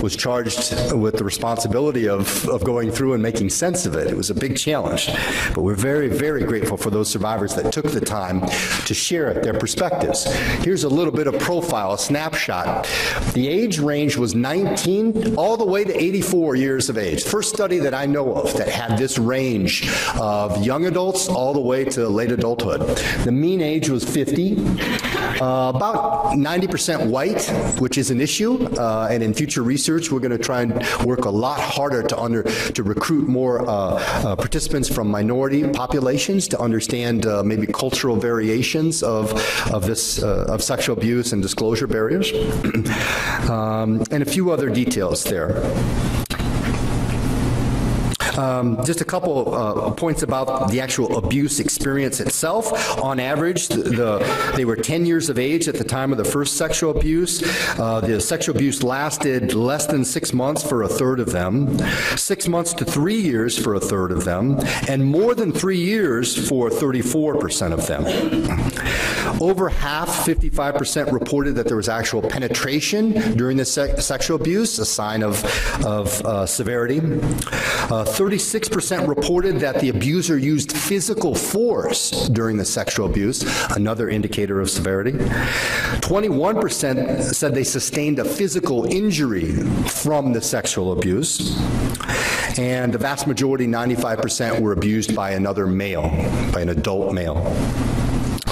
was charged with the responsibility of of going through and making sense of it. It was a big challenge. But we're very very grateful for those survivors that took the time to share their perspectives. Here's a little bit of profile, a snapshot. The age range was 19 all the way to 84 years of age. First study that I know that had this range of young adults all the way to late adulthood. The mean age was 50. Uh, about 90% white, which is an issue, uh, and in future research we're going to try and work a lot harder to under to recruit more uh, uh participants from minority populations to understand uh, maybe cultural variations of of this uh, of sexual abuse and disclosure barriers. um, and a few other details there. Um, just a couple uh, points about the actual abuse experience itself. On average, the, the, they were 10 years of age at the time of the first sexual abuse. Uh, the sexual abuse lasted less than 6 months for a third of them, 6 months to 3 years for a third of them, and more than 3 years for 34% of them. Over half, 55% reported that there was actual penetration during the se sexual abuse, a sign of of uh, severity. Uh, 36% reported that the abuser used physical force during the sexual abuse, another indicator of severity. 21% said they sustained a physical injury from the sexual abuse. And the vast majority, 95%, were abused by another male, by an adult male.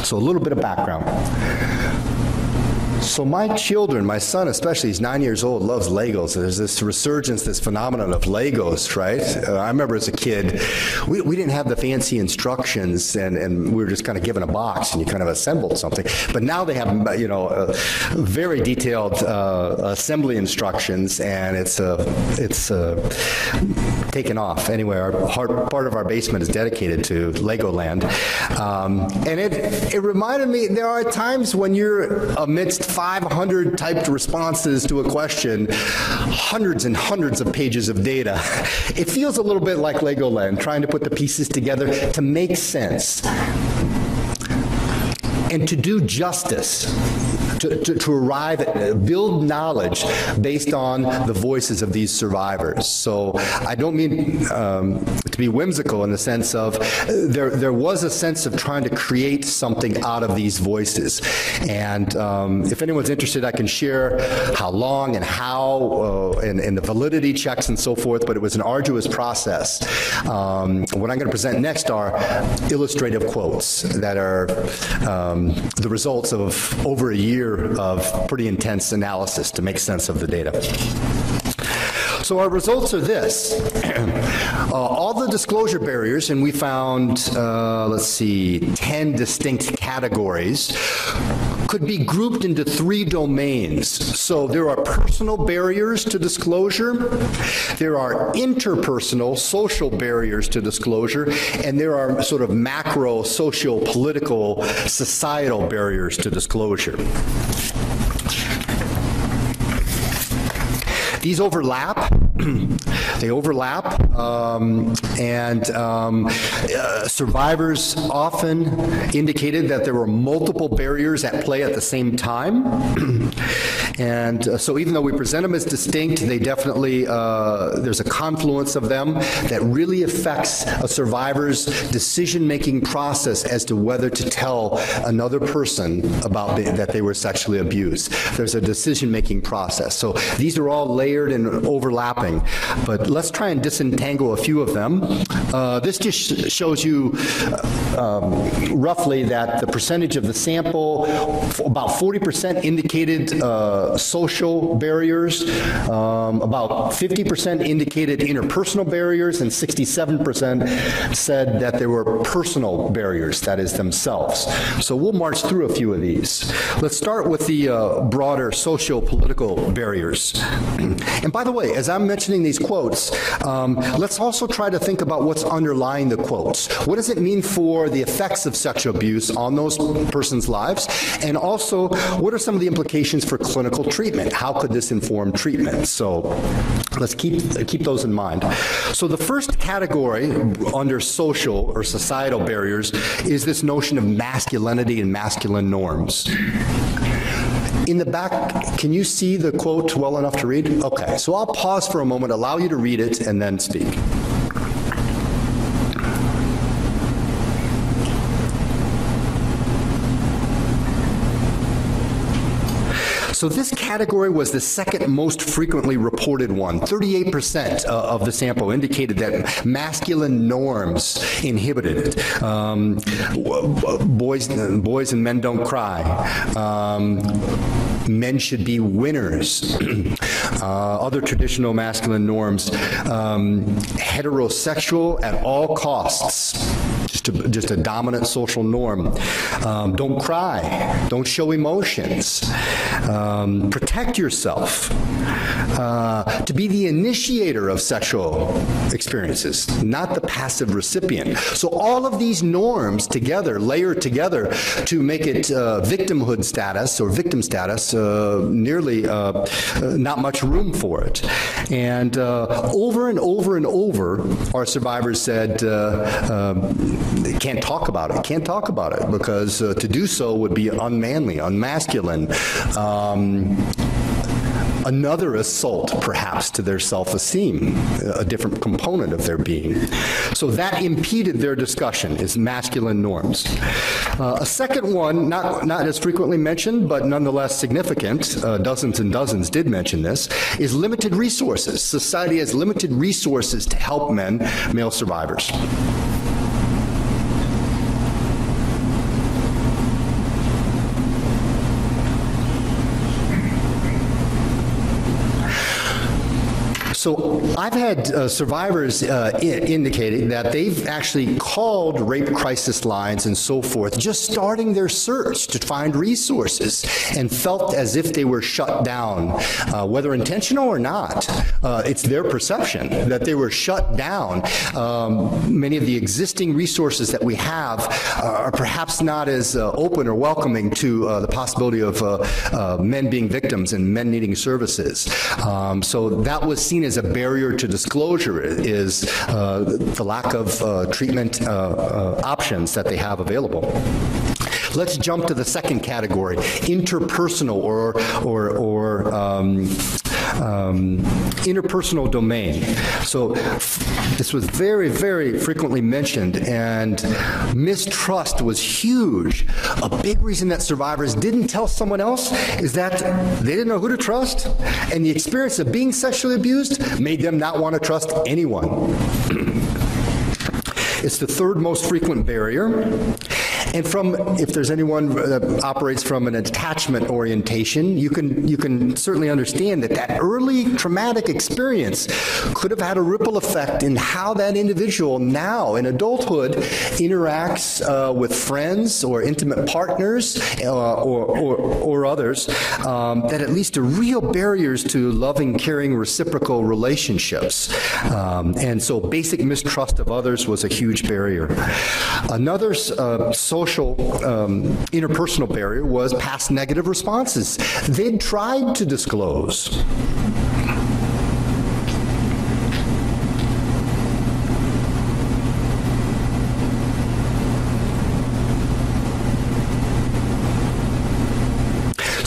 So a little bit of background. So my children, my son especially, he's 9 years old, loves Legos. There's this resurgence, this phenomenon of Legos, right? Uh, I remember as a kid, we we didn't have the fancy instructions and and we were just kind of given a box and you kind of assembled something. But now they have, you know, uh, very detailed uh, assembly instructions and it's uh, it's uh, taken off. Anyway, our part of our basement is dedicated to Legoland. Um, and it it reminded me there are times when you're amidst 500 typed responses to a question, hundreds and hundreds of pages of data. It feels a little bit like Legoland trying to put the pieces together to make sense and to do justice to, to, to arrive at build knowledge based on the voices of these survivors. So I don't mean um, to be whimsical in the sense of there there was a sense of trying to create something out of these voices. And um, if anyone's interested I can share how long and how uh, and, and the validity checks and so forth, but it was an arduous process. Um, what I'm going to present next are illustrative quotes that are um, the results of over a year of pretty intense analysis to make sense of the data. So our results are this. uh, all the disclosure barriers and we found uh, let's see 10 distinct categories could be grouped into three domains. So there are personal barriers to disclosure, there are interpersonal social barriers to disclosure, and there are sort of macro social political societal barriers to disclosure. These overlap. they overlap um, and um, uh, survivors often indicated that there were multiple barriers at play at the same time. And uh, so even though we present them as distinct, they definitely uh, there's a confluence of them that really affects a survivor's decision-making process as to whether to tell another person about the, that they were sexually abused. There's a decision-making process. So these are all layered and overlapping. But let's try and disentangle a few of them. Uh, this just shows you um, roughly that the percentage of the sample about 40% indicated uh, social barriers, um, about 50% indicated interpersonal barriers and 67% said that there were personal barriers that is themselves. So we'll march through a few of these. Let's start with the uh, broader socio-political barriers. And by the way, as I'm mentioning these quotes, um, let's also try to think about what's underlying the quotes. What does it mean for the effects of sexual abuse on those persons' lives? And also, what are some of the implications for clinical treatment? How could this inform treatment? So, let's keep keep those in mind. So the first category under social or societal barriers is this notion of masculinity and masculine norms. In the back, can you see the quote well enough to read? Okay, so I'll pause for a moment, allow you to read it and then speak. So this category was the second most frequently reported one. 38% uh, of the sample indicated that masculine norms inhibited it. Um, boys boys and men don't cry. Um, men should be winners. uh, other traditional masculine norms um, heterosexual at all costs just a, just a dominant social norm. Um, don't cry. Don't show emotions. Um, protect yourself. Uh, to be the initiator of sexual experiences, not the passive recipient. So all of these norms together, layered together to make it uh, victimhood status or victim status, uh, nearly uh, uh, not much room for it. And uh, over and over and over, our survivors said, um, can't talk about it. Can't talk about it because uh, to do so would be unmanly, unmasculine. Um, another assault perhaps to their self-esteem a different component of their being so that impeded their discussion is masculine norms uh, a second one not not as frequently mentioned but nonetheless significant uh, dozens and dozens did mention this is limited resources society has limited resources to help men male survivors So I've had uh, survivors uh, indicating that they've actually called rape crisis lines and so forth just starting their search to find resources and felt as if they were shut down uh, whether intentional or not. Uh, it's their perception that they were shut down. Um, many of the existing resources that we have are perhaps not as uh, open or welcoming to uh, the possibility of men being victims and men needing services. Um, so that was seen as is a barrier to disclosure is uh, the lack of uh, treatment uh, uh, options that they have available. Let's jump to the second category, interpersonal or or or um, um, interpersonal domain. So this was very very frequently mentioned and mistrust was huge. A big reason that survivors didn't tell someone else is that they didn't know who to trust and the experience of being sexually abused made them not want to trust anyone. It's the third most frequent barrier and from if there's anyone that operates from an attachment orientation, you can you can certainly understand that that early traumatic experience could have had a ripple effect in how that individual now in adulthood interacts uh, with friends or intimate partners uh, or, or or others um, that at least are real barriers to loving, caring, reciprocal relationships. Um, and so basic mistrust of others was a huge barrier. Another uh, social um, interpersonal barrier was past negative responses. They'd tried to disclose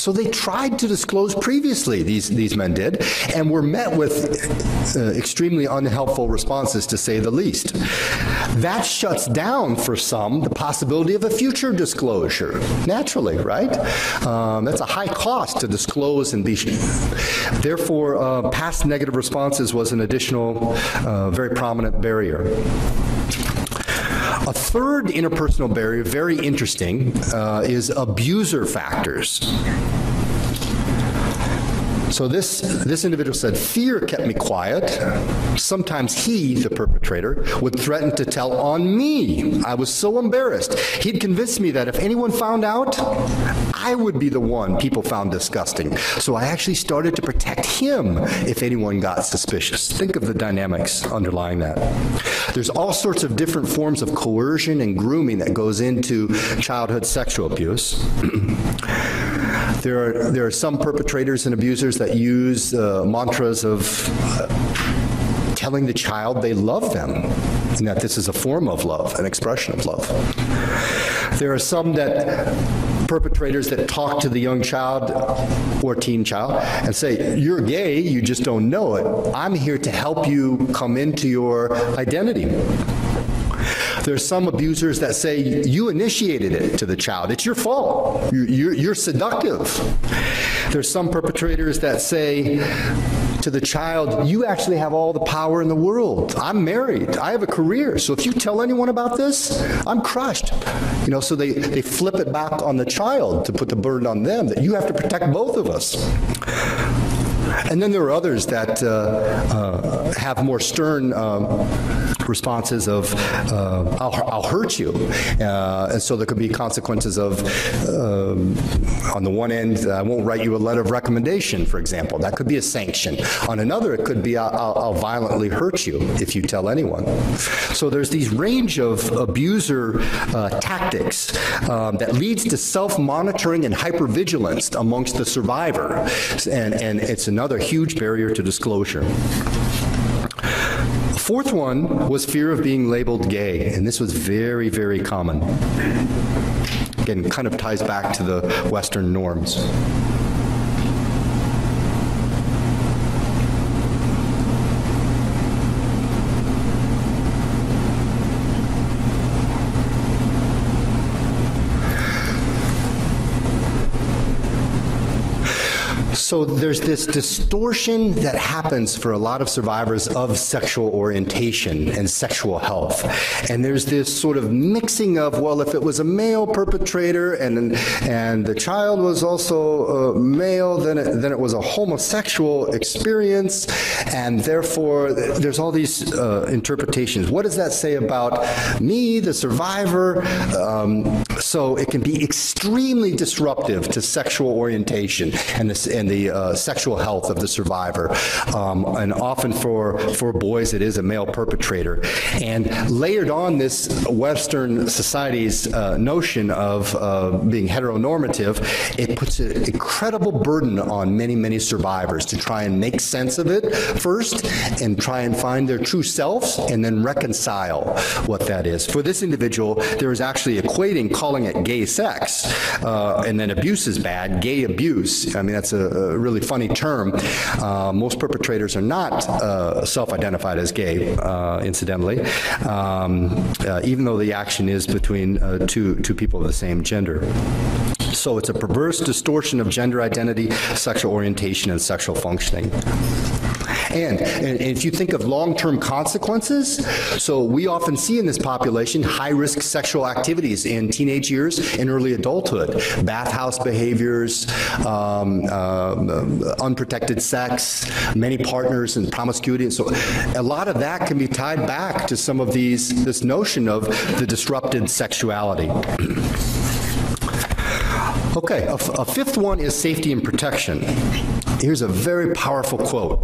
So they tried to disclose previously these these men did and were met with uh, extremely unhelpful responses to say the least. That shuts down for some the possibility of a future disclosure. Naturally, right? Um, that's a high cost to disclose and be Therefore, uh, past negative responses was an additional uh, very prominent barrier. A third interpersonal barrier, very interesting, uh, is abuser factors. So this this individual said fear kept me quiet. Sometimes he, the perpetrator, would threaten to tell on me. I was so embarrassed. He'd convince me that if anyone found out, I would be the one people found disgusting. So I actually started to protect him if anyone got suspicious. Think of the dynamics underlying that. There's all sorts of different forms of coercion and grooming that goes into childhood sexual abuse. there are there are some perpetrators and abusers that use uh, mantras of uh, telling the child they love them and that this is a form of love, an expression of love. There are some that perpetrators that talk to the young child or teen child and say you're gay you just don't know it i'm here to help you come into your identity there's some abusers that say you initiated it to the child. It's your fault. You're, you're, seductive. There's some perpetrators that say to the child, you actually have all the power in the world. I'm married. I have a career. So if you tell anyone about this, I'm crushed. You know, so they they flip it back on the child to put the burden on them that you have to protect both of us. And then there are others that uh, uh, have more stern um, responses of uh, I'll, I'll hurt you. Uh, and so there could be consequences of um, on the one end I won't write you a letter of recommendation for example. That could be a sanction. On another it could be I'll, I'll violently hurt you if you tell anyone. So there's these range of abuser uh, tactics um, that leads to self-monitoring and hypervigilance amongst the survivor. And and it's another huge barrier to disclosure fourth one was fear of being labeled gay, and this was very very common. Again, kind of ties back to the western norms. So there's this distortion that happens for a lot of survivors of sexual orientation and sexual health. And there's this sort of mixing of well if it was a male perpetrator and and the child was also a male then it, then it was a homosexual experience and therefore there's all these uh, interpretations. What does that say about me the survivor? Um, so it can be extremely disruptive to sexual orientation and and the the uh, sexual health of the survivor. Um, and often for for boys it is a male perpetrator. And layered on this western society's uh, notion of uh, being heteronormative, it puts an incredible burden on many many survivors to try and make sense of it first and try and find their true selves and then reconcile what that is. For this individual, there is actually equating calling it gay sex uh, and then abuse is bad, gay abuse. I mean that's a, a really funny term. Uh, most perpetrators are not uh, self-identified as gay, uh, incidentally, um, uh, even though the action is between uh, two two people of the same gender. So it's a perverse distortion of gender identity, sexual orientation and sexual functioning. And, and if you think of long-term consequences, so we often see in this population high-risk sexual activities in teenage years and early adulthood, bathhouse behaviors, um, uh, unprotected sex, many partners and promiscuity and so a lot of that can be tied back to some of these this notion of the disrupted sexuality. Okay, a, a fifth one is safety and protection. Here's a very powerful quote.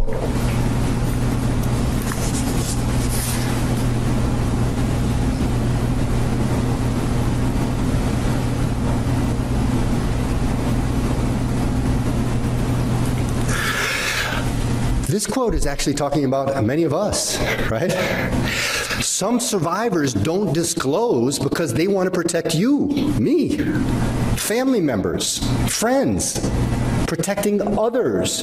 This quote is actually talking about uh, many of us, right? Some survivors don't disclose because they want to protect you, me, family members, friends protecting others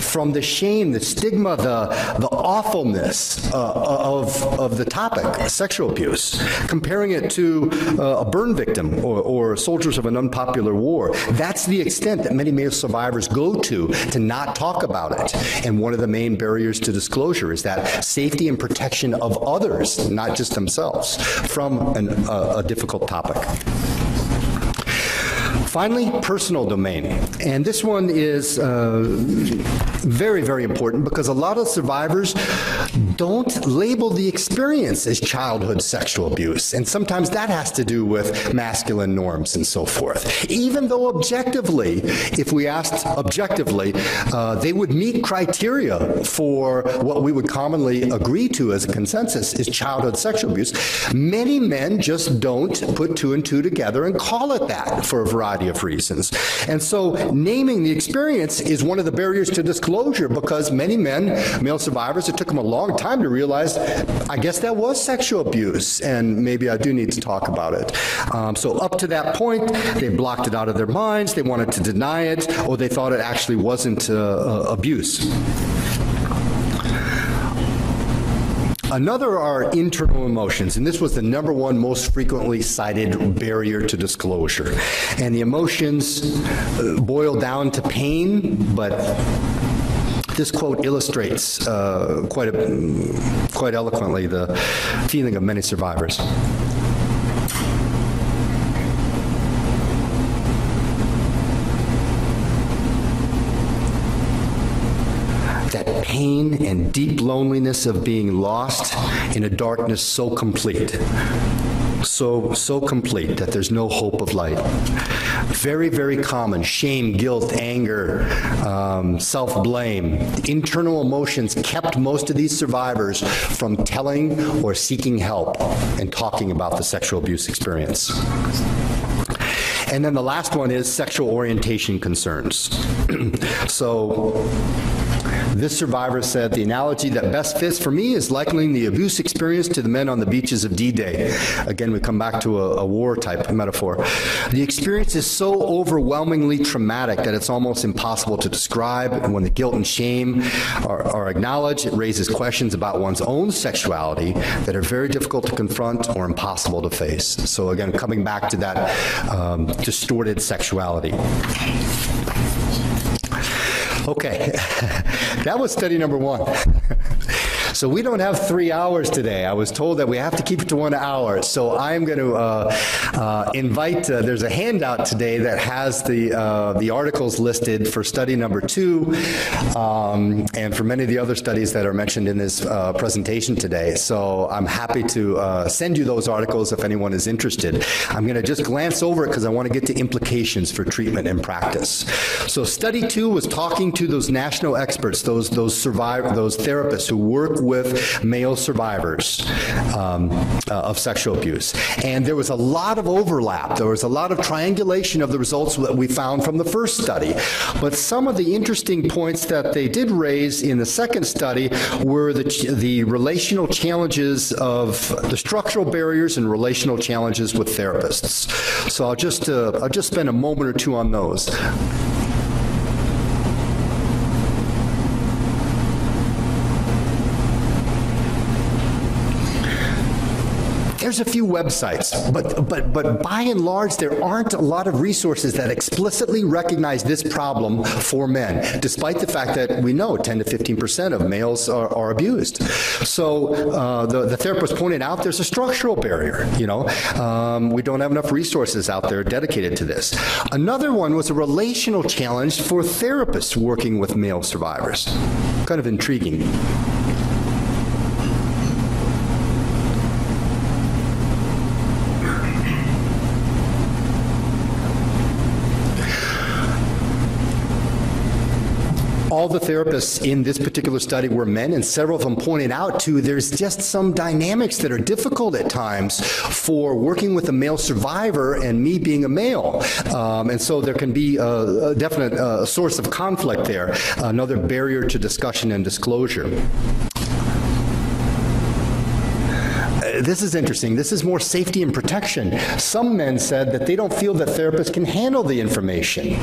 from the shame, the stigma, the the awfulness uh, of of the topic, sexual abuse, comparing it to uh, a burn victim or, or soldiers of an unpopular war. That's the extent that many male survivors go to to not talk about it. And one of the main barriers to disclosure is that safety and protection of others, not just themselves, from an, uh, a difficult topic. Finally, personal domain. And this one is uh, very very important because a lot of survivors don't label the experience as childhood sexual abuse and sometimes that has to do with masculine norms and so forth. Even though objectively, if we asked objectively, uh, they would meet criteria for what we would commonly agree to as a consensus is childhood sexual abuse, many men just don't put two and two together and call it that for a variety of reasons. And so naming the experience is one of the barriers to disclosure because many men, male survivors, it took them a long time to realize I guess that was sexual abuse and maybe I do need to talk about it. Um, so up to that point, they blocked it out of their minds, they wanted to deny it or they thought it actually wasn't uh, uh, abuse. Another are internal emotions, and this was the number one most frequently cited barrier to disclosure. And the emotions uh, boil down to pain, but this quote illustrates uh, quite a, quite eloquently the feeling of many survivors. Pain and deep loneliness of being lost in a darkness so complete so so complete that there's no hope of light. Very very common. Shame guilt anger um, self-blame. Internal emotions kept most of these survivors from telling or seeking help and talking about the sexual abuse experience. And then the last one is sexual orientation concerns. So this survivor said, "The analogy that best fits for me is likening the abuse experience to the men on the beaches of D-Day." Again, we come back to a, a war type metaphor. The experience is so overwhelmingly traumatic that it's almost impossible to describe, and when the guilt and shame are, are acknowledged, it raises questions about one's own sexuality that are very difficult to confront or impossible to face. So again, coming back to that um, distorted sexuality. Okay. that was study number 1. So we don't have 3 hours today. I was told that we have to keep it to 1 hour. So I'm going to uh, uh, invite uh, there's a handout today that has the uh, the articles listed for study number 2 um, and for many of the other studies that are mentioned in this uh, presentation today. So I'm happy to uh, send you those articles if anyone is interested. I'm going to just glance over it cuz I want to get to implications for treatment and practice. So study 2 was talking to those national experts, those those survivor those therapists who work with male survivors um, uh, of sexual abuse. And there was a lot of overlap. There was a lot of triangulation of the results that we found from the first study. But some of the interesting points that they did raise in the second study were the the relational challenges of the structural barriers and relational challenges with therapists. So I'll just uh, I'll just spend a moment or two on those. There's a few websites, but but but by and large there aren't a lot of resources that explicitly recognize this problem for men, despite the fact that we know 10 to 15% of males are, are abused. So uh, the the therapist pointed out there's a structural barrier, you know. Um, we don't have enough resources out there dedicated to this. Another one was a relational challenge for therapists working with male survivors. Kind of intriguing. All the therapists in this particular study were men and several of them pointed out to there's just some dynamics that are difficult at times for working with a male survivor and me being a male. Um, and so there can be a, a definite uh, source of conflict there, another barrier to discussion and disclosure this is interesting. This is more safety and protection. Some men said that they don't feel that therapists can handle the information.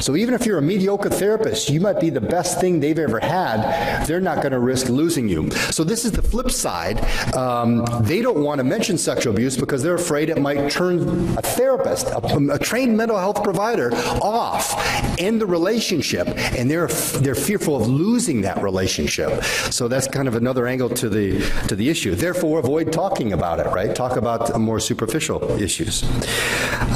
So even if you're a mediocre therapist, you might be the best thing they've ever had, they're not going to risk losing you. So this is the flip side. Um, they don't want to mention sexual abuse because they're afraid it might turn a therapist, a, a trained mental health provider off, end the relationship, and they're they're fearful of losing that relationship. So that's kind of another angle to the to the issue. Therefore avoid talking about it, right? Talk about more superficial issues.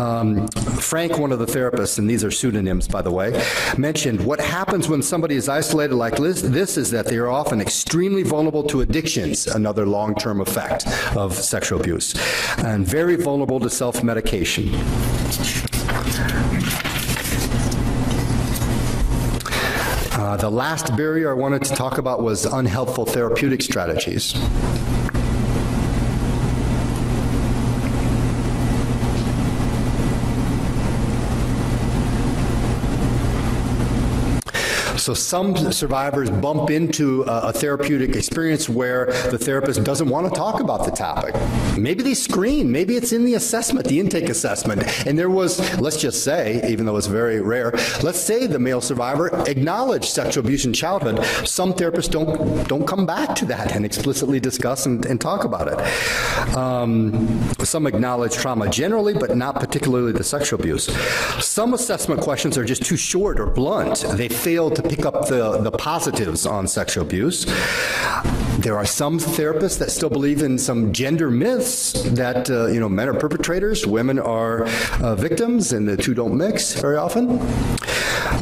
Um, Frank, one of the therapists, and these are pseudonyms by the way, mentioned what happens when somebody is isolated like this, is that they are often extremely vulnerable to addictions, another long-term effect of sexual abuse, and very vulnerable to self-medication. Uh, the last barrier I wanted to talk about was unhelpful therapeutic strategies. So some survivors bump into a, a therapeutic experience where the therapist doesn't want to talk about the topic. Maybe they screen, maybe it's in the assessment, the intake assessment. And there was let's just say, even though it's very rare, let's say the male survivor acknowledged sexual abuse in childhood. Some therapists don't don't come back to that and explicitly discuss and, and talk about it. Um, some acknowledge trauma generally, but not particularly the sexual abuse. Some assessment questions are just too short or blunt. They fail to pick up the the positives on sexual abuse. There are some therapists that still believe in some gender myths that uh, you know men are perpetrators, women are uh, victims and the two don't mix very often.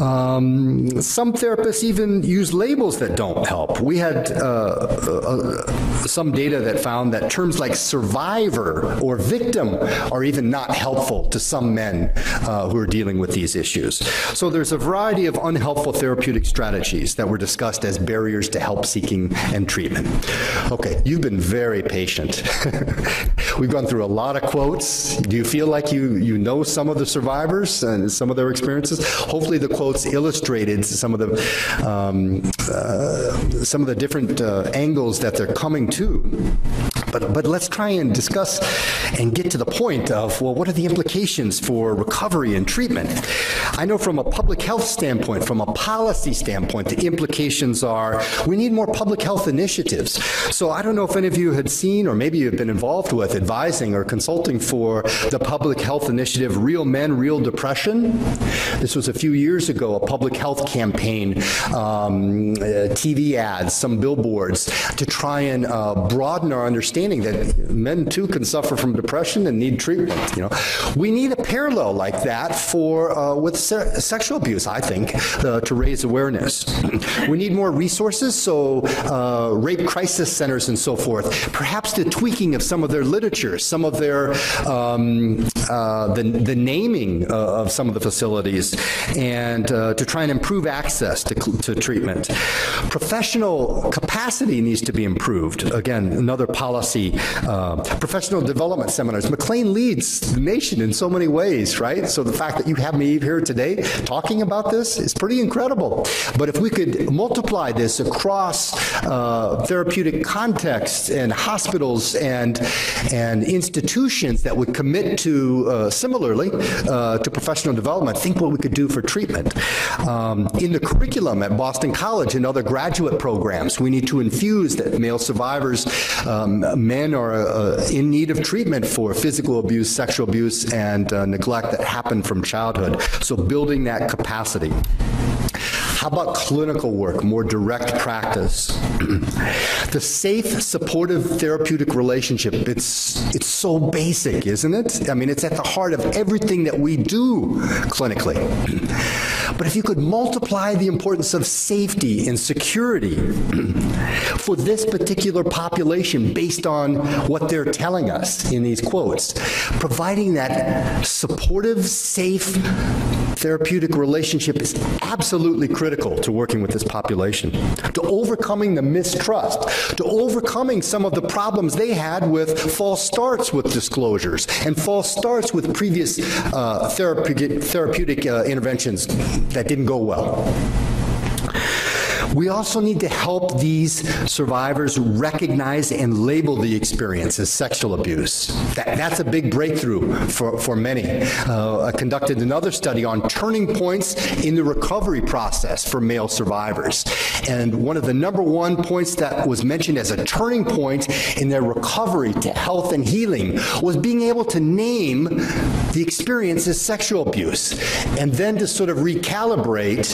Um, some therapists even use labels that don't help. We had uh, uh, some data that found that terms like survivor or victim are even not helpful to some men uh, who are dealing with these issues. So there's a variety of unhelpful therapeutic strategies that were discussed as barriers to help seeking and treatment. Okay, you've been very patient. We've gone through a lot of quotes. Do you feel like you you know some of the survivors and some of their experiences? Hopefully the quotes illustrated some of the um, uh, some of the different uh, angles that they're coming to. But but let's try and discuss and get to the point of well what are the implications for recovery and treatment? I know from a public health standpoint, from a policy standpoint, the implications are we need more public health initiatives. So I don't know if any of you had seen or maybe you've been involved with advising or consulting for the public health initiative Real Men Real Depression. This was a few years ago a public health campaign um, uh, TV ads, some billboards to try and uh, broaden our understanding that men too can suffer from depression and need treatment, you know. We need a parallel like that for uh, with se sexual abuse, I think, uh, to raise awareness. we need more resources so uh, rape crisis centers and so forth. Perhaps the tweaking of some of their literature, some of their um, uh, the the naming of some of the facilities and to try and improve access to to treatment. Professional capacity needs to be improved. Again, another policy uh, professional development seminars. McLean leads the nation in so many ways, right? So the fact that you have me here today talking about this is pretty incredible. But if we could multiply this across uh, therapeutic contexts and hospitals and and institutions that would commit to uh, similarly uh, to professional development, think what we could do for treatment. Um, in the curriculum at Boston College and other graduate programs, we need to infuse that male survivors um, men are uh, in need of treatment for physical abuse, sexual abuse and uh, neglect that happened from childhood. So building that capacity. How about clinical work, more direct practice? the safe supportive therapeutic relationship, it's it's so basic, isn't it? I mean, it's at the heart of everything that we do clinically. But if you could multiply the importance of safety and security for this particular population based on what they're telling us in these quotes, providing that supportive, safe therapeutic relationship is absolutely critical to working with this population. To overcoming the mistrust to overcoming some of the problems they had with false starts with disclosures and false starts with previous uh, therapeutic therapeutic uh, interventions that didn't go well We also need to help these survivors recognize and label the experience as sexual abuse. That, that's a big breakthrough for for many. Uh, I conducted another study on turning points in the recovery process for male survivors. And one of the number one points that was mentioned as a turning point in their recovery to health and healing was being able to name the experience as sexual abuse and then to sort of recalibrate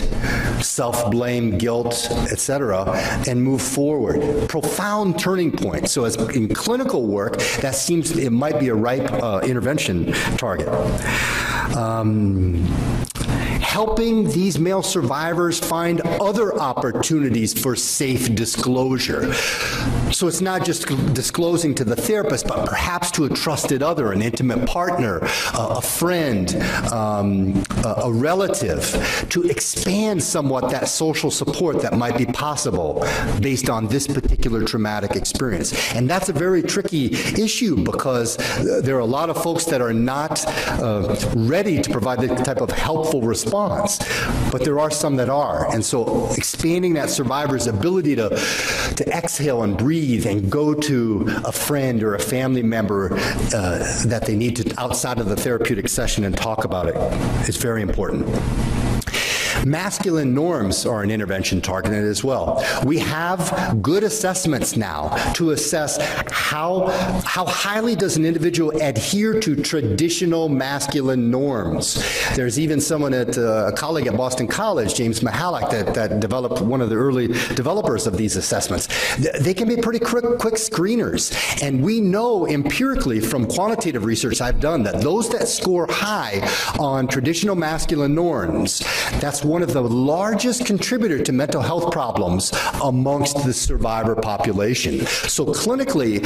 self-blame, guilt, etc. and move forward. Profound turning point. So as in clinical work that seems it might be a ripe uh, intervention target. Um, helping these male survivors find other opportunities for safe disclosure. So it's not just disclosing to the therapist but perhaps to a trusted other, an intimate partner, a friend, um, a relative to expand somewhat that social support that might be possible based on this particular traumatic experience. And that's a very tricky issue because there are a lot of folks that are not uh, ready to provide the type of helpful response, but there are some that are. And so expanding that survivor's ability to to exhale and breathe and go to a friend or a family member uh, that they need to outside of the therapeutic session and talk about it is very important. Masculine norms are an intervention targeted as well. We have good assessments now to assess how how highly does an individual adhere to traditional masculine norms. There's even someone at uh, a colleague at Boston College, James Mahalik that that developed one of the early developers of these assessments. They can be pretty quick quick screeners and we know empirically from quantitative research I've done that those that score high on traditional masculine norms that's one of the largest contributor to mental health problems amongst the survivor population. So clinically,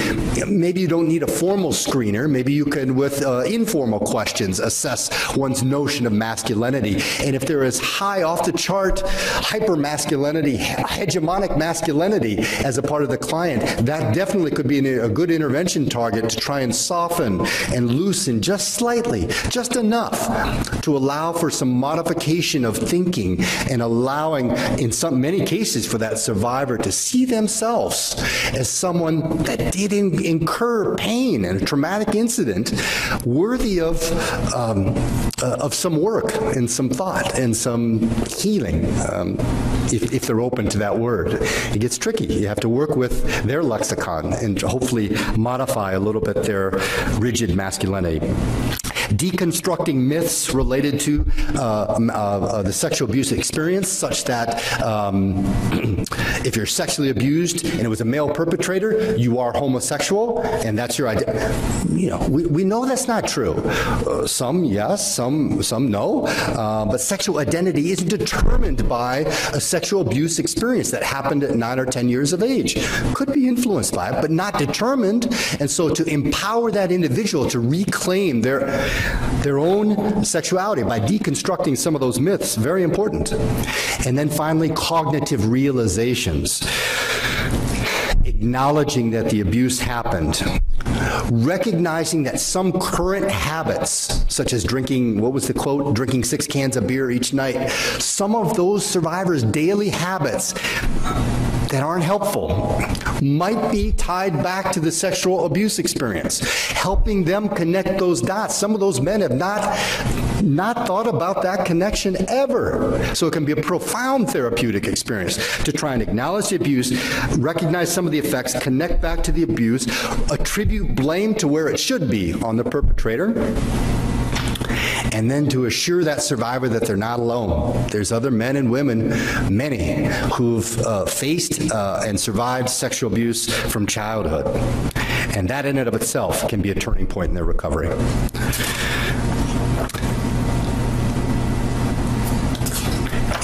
maybe you don't need a formal screener, maybe you can with uh, informal questions assess one's notion of masculinity. And if there is high off the chart hypermasculinity, hegemonic masculinity as a part of the client, that definitely could be a good intervention target to try and soften and loosen just slightly, just enough to allow for some modification of thinking thinking and allowing in some many cases for that survivor to see themselves as someone that did in, incur pain and a traumatic incident worthy of um, uh, of some work and some thought and some healing. Um, if if they're open to that word it gets tricky. You have to work with their lexicon and hopefully modify a little bit their rigid masculinity deconstructing myths related to uh, uh, uh, the sexual abuse experience such that um, if you're sexually abused and it was a male perpetrator, you are homosexual and that's your idea. You know, we we know that's not true. Uh, some yes, some some no. Uh, but sexual identity isn't determined by a sexual abuse experience that happened at 9 or 10 years of age. Could be influenced by it, but not determined. And so to empower that individual to reclaim their their own sexuality by deconstructing some of those myths, very important. And then finally cognitive realizations acknowledging that the abuse happened recognizing that some current habits such as drinking what was the quote? Drinking 6 cans of beer each night. Some of those survivors daily habits that aren't helpful might be tied back to the sexual abuse experience helping them connect those dots. Some of those men have not not thought about that connection ever. So it can be a profound therapeutic experience to try and acknowledge the abuse recognize some of the effects connect back to the abuse attribute blame to where it should be on the perpetrator and then to assure that survivor that they're not alone. There's other men and women, many who've uh, faced uh, and survived sexual abuse from childhood. And that in and of itself can be a turning point in their recovery.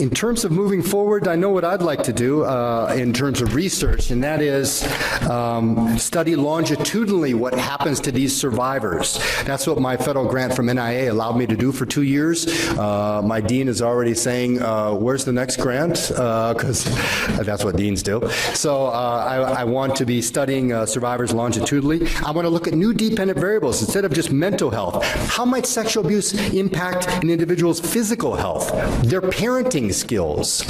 In terms of moving forward, I know what I'd like to do uh, in terms of research, and that is um, study longitudinally what happens to these survivors. That's what my federal grant from NIA allowed me to do for 2 years. Uh, my dean is already saying, uh, "Where's the next grant?" cuz uh, that's what deans do. So uh, I, I, want to be studying uh, survivors longitudinally. I want to look at new dependent variables instead of just mental health. How might sexual abuse impact an individual's physical health, their parenting skills,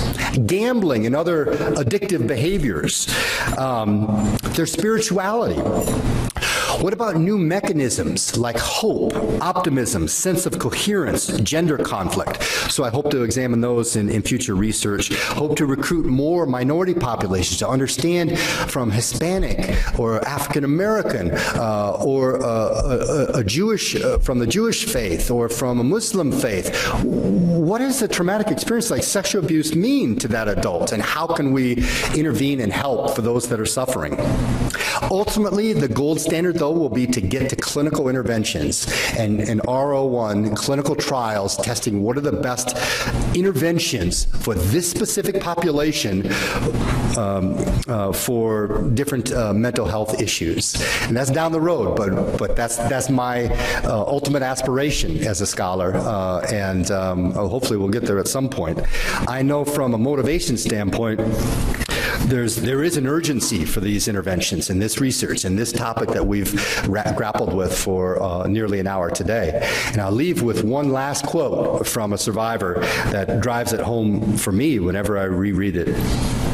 gambling and other addictive behaviors, um, their spirituality. What about new mechanisms like hope, optimism, sense of coherence, gender conflict? So I hope to examine those in, in future research. Hope to recruit more minority populations to understand from Hispanic or African American uh, or uh, a, Jewish uh, from the Jewish faith or from a Muslim faith. What does a traumatic experience like sexual abuse mean to that adult and how can we intervene and help for those that are suffering? Ultimately, the gold standard though will be to get to clinical interventions and and R01 clinical trials testing what are the best interventions for this specific population um, uh, for different uh, mental health issues. And that's down the road, but but that's that's my uh, ultimate aspiration as a scholar uh, and um, hopefully we'll get there at some point. I know from a motivation standpoint there's there is an urgency for these interventions in this research and this topic that we've grappled with for uh, nearly an hour today. And I'll leave with one last quote from a survivor that drives it home for me whenever I reread it.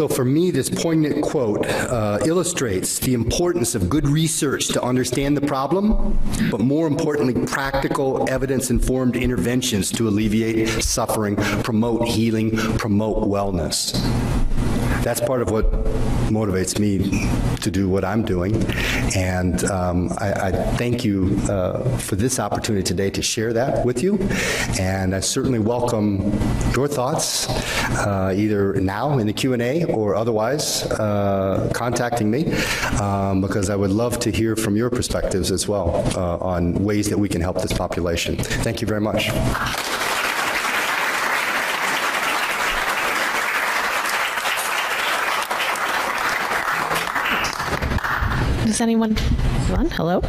So for me this poignant quote uh, illustrates the importance of good research to understand the problem, but more importantly practical evidence-informed interventions to alleviate suffering, promote healing, promote wellness that's part of what motivates me to do what I'm doing and um, I, I, thank you uh, for this opportunity today to share that with you and I certainly welcome your thoughts uh, either now in the Q&A or otherwise uh, contacting me um, because I would love to hear from your perspectives as well uh, on ways that we can help this population. Thank you very much. Anyone Hello?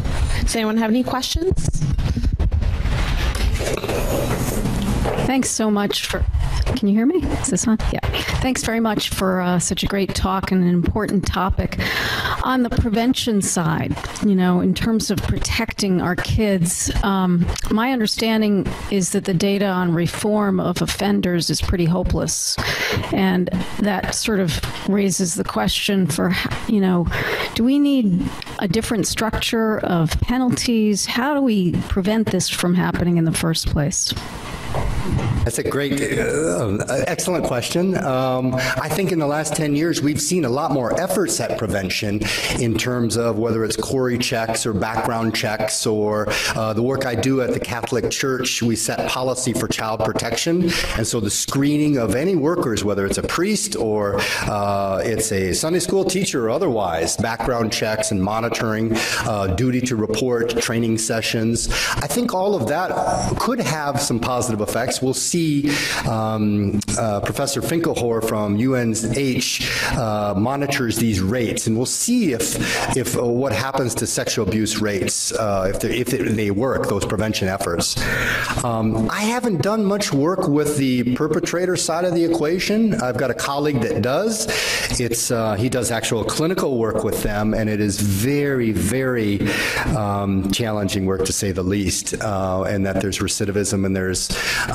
Does anyone have any questions? Thanks so much for Can you hear me? Is this on? Yeah. Thanks very much for uh, such a great talk and an important topic on the prevention side, you know, in terms of protecting our kids. Um, my understanding is that the data on reform of offenders is pretty hopeless. And that sort of raises the question for you know, do we need a different structure of penalties? How do we prevent this from happening in the first place? That's a great uh, excellent question. Um, I think in the last 10 years we've seen a lot more efforts at prevention in terms of whether it's CORI checks or background checks or uh, the work I do at the Catholic Church. We set policy for child protection. And so the screening of any workers whether it's a priest or uh, it's a Sunday school teacher or otherwise background checks and monitoring uh, duty to report training sessions. I think all of that could have some positive effects we'll see um, uh, Professor Finkelhor from UNH uh, monitors these rates and we'll see if if uh, what happens to sexual abuse rates uh, if they if they work those prevention efforts. Um, I haven't done much work with the perpetrator side of the equation. I've got a colleague that does. It's uh, he does actual clinical work with them and it is very very um, challenging work to say the least uh, and that there's recidivism and there's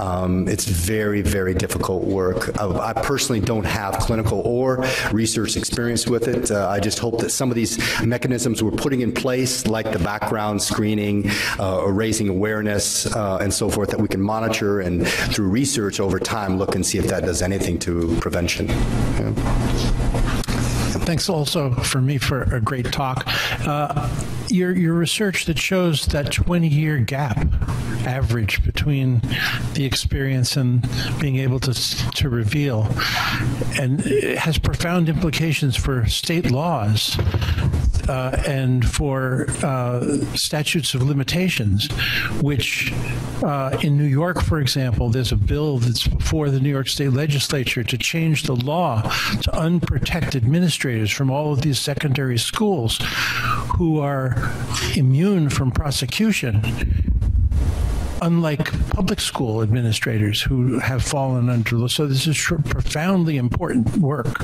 um, it's very very difficult work. I, I, personally don't have clinical or research experience with it. Uh, I just hope that some of these mechanisms we're putting in place like the background screening uh, or raising awareness uh, and so forth that we can monitor and through research over time look and see if that does anything to prevention. Yeah. Thanks also for me for a great talk. Uh, your your research that shows that 20-year gap average between the experience and being able to to reveal and it has profound implications for state laws uh, and for uh, statutes of limitations which uh, in New York for example there's a bill that's before the New York State legislature to change the law to unprotected administrators from all of these secondary schools who are immune from prosecution unlike public school administrators who have fallen under so this is profoundly important work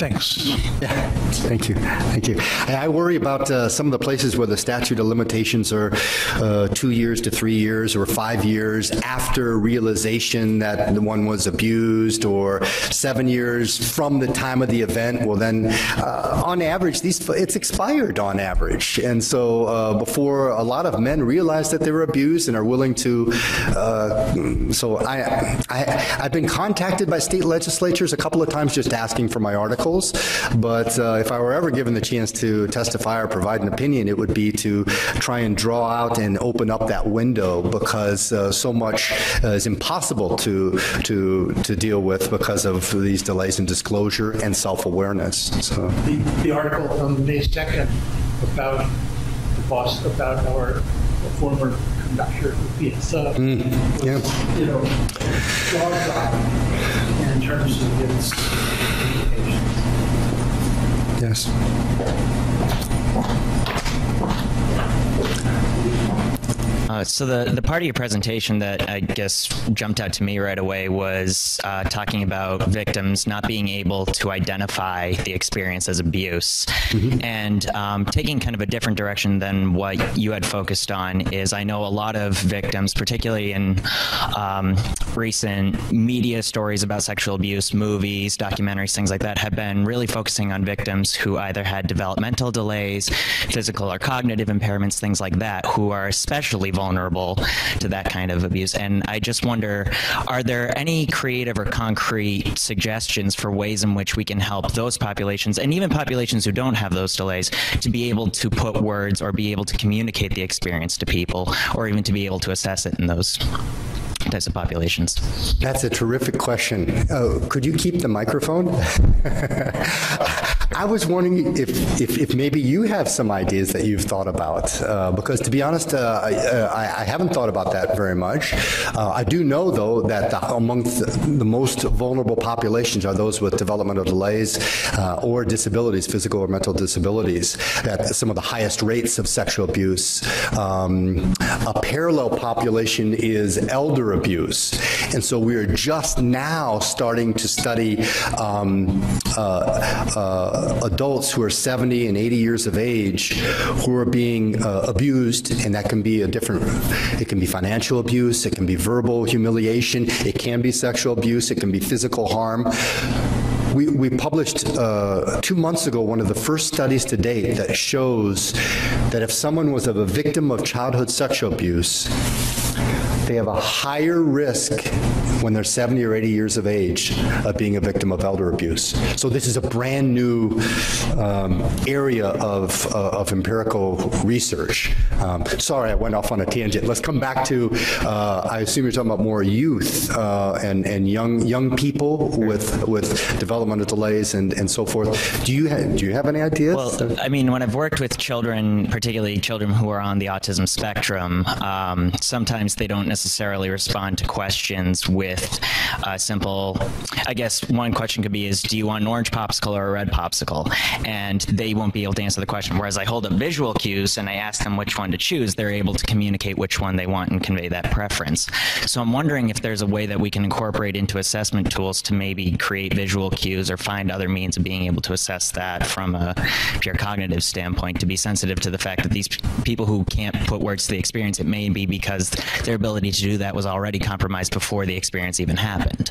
Thanks. Yeah, thank you. Thank you. I worry about uh, some of the places where the statute of limitations are uh, 2 years to 3 years or 5 years after realization that the one was abused or 7 years from the time of the event. Well then uh, on average these it's expired on average. And so uh, before a lot of men realize that they were abused and are willing to uh, so I I I've been contacted by state legislatures a couple of times just asking for my article but uh, if I were ever given the chance to testify or provide an opinion, it would be to try and draw out and open up that window because uh, so much uh, is impossible to to to deal with because of these delays in disclosure and self-awareness. So the, the article on May 2nd about the boss about our former conductor it's uh, mm, yeah. you know in terms of its Yes. Uh, so the the part of your presentation that I guess jumped out to me right away was uh, talking about victims not being able to identify the experience as abuse, mm -hmm. and um, taking kind of a different direction than what you had focused on. Is I know a lot of victims, particularly in um, recent media stories about sexual abuse, movies, documentaries, things like that, have been really focusing on victims who either had developmental delays, physical or cognitive impairments, things like that, who are especially vulnerable to that kind of abuse and I just wonder are there any creative or concrete suggestions for ways in which we can help those populations and even populations who don't have those delays to be able to put words or be able to communicate the experience to people or even to be able to assess it in those types of populations? That's a terrific question. Oh, could you keep the microphone? I was wondering if, if, if maybe you have some ideas that you've thought about uh, because to be honest uh, I, uh, I, haven't thought about that very much. Uh, I do know though that the, among the most vulnerable populations are those with developmental delays uh, or disabilities, physical or mental disabilities, that some of the highest rates of sexual abuse. Um, a parallel population is elder abuse. And so we are just now starting to study um, uh, uh, adults who are 70 and 80 years of age who are being uh, abused and that can be a different it can be financial abuse, it can be verbal humiliation, it can be sexual abuse, it can be physical harm. We we published uh, 2 months ago one of the first studies to date that shows that if someone was a victim of childhood sexual abuse they have a higher risk when they're 70 or 80 years of age of being a victim of elder abuse. So this is a brand new um, area of uh, of empirical research. Um, sorry I went off on a tangent. Let's come back to uh, I assume you're talking about more youth uh, and and young young people with with developmental delays and and so forth. Do you have, do you have any ideas? Well, I mean when I've worked with children, particularly children who are on the autism spectrum, um, sometimes they don't respond to questions with a simple I guess one question could be is do you want an orange popsicle or a red popsicle? And they won't be able to answer the question. Whereas I hold up visual cues and I ask them which one to choose they're able to communicate which one they want and convey that preference. So I'm wondering if there's a way that we can incorporate into assessment tools to maybe create visual cues or find other means of being able to assess that from a pure cognitive standpoint to be sensitive to the fact that these people who can't put words to the experience it may be because their ability to do that was already compromised before the experience even happened.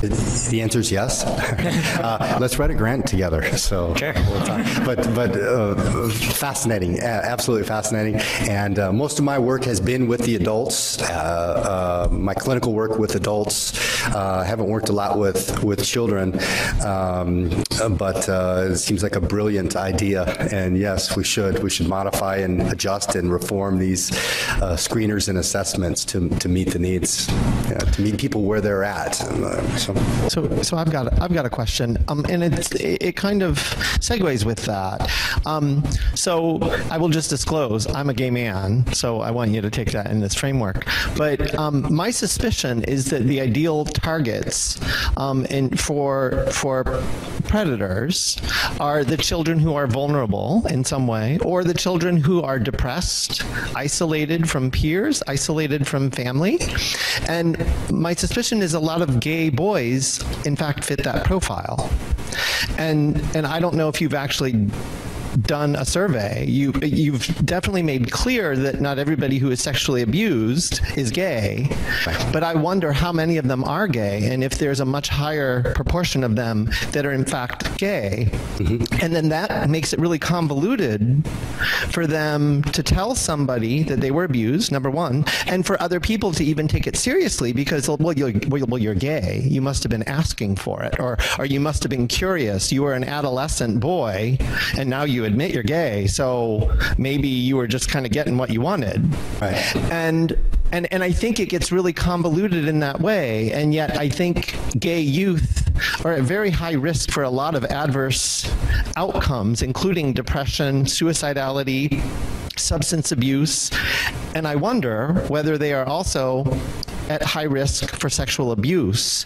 The answer is yes. uh, let's write a grant together. So sure. but but uh, fascinating, absolutely fascinating. And uh, most of my work has been with the adults. Uh, uh, my clinical work with adults. Uh, I haven't worked a lot with with children, um, but it seems like a brilliant idea. And yes, we should we should modify and adjust and reform these screeners and assessments to to meet the needs, yeah, to meet people where they're at. So So so I've got I've got a question. Um and it, it kind of segues with that. Um so I will just disclose I'm a gay man, so I want you to take that in this framework. But um my suspicion is that the ideal targets um in for for predators are the children who are vulnerable in some way or the children who are depressed, isolated from peers, isolated from family. And my suspicion is a lot of gay boys in fact fit that profile. And and I don't know if you've actually done a survey you you've definitely made clear that not everybody who is sexually abused is gay. But i wonder how many of them are gay and if there's a much higher proportion of them that are in fact gay. Mm-hmm. And then that makes it really convoluted for them to tell somebody that they were abused number 1 and for other people to even take it seriously because well you're well you're gay. You must have been asking for it or or you must have been curious. You were an adolescent boy and now you admit you're gay so maybe you were just kind of getting what you wanted. Right. And and and I think it gets really convoluted in that way and yet I think gay youth are at very high risk for a lot of adverse outcomes including depression suicidality substance abuse. And I wonder whether they are also at high risk for sexual abuse.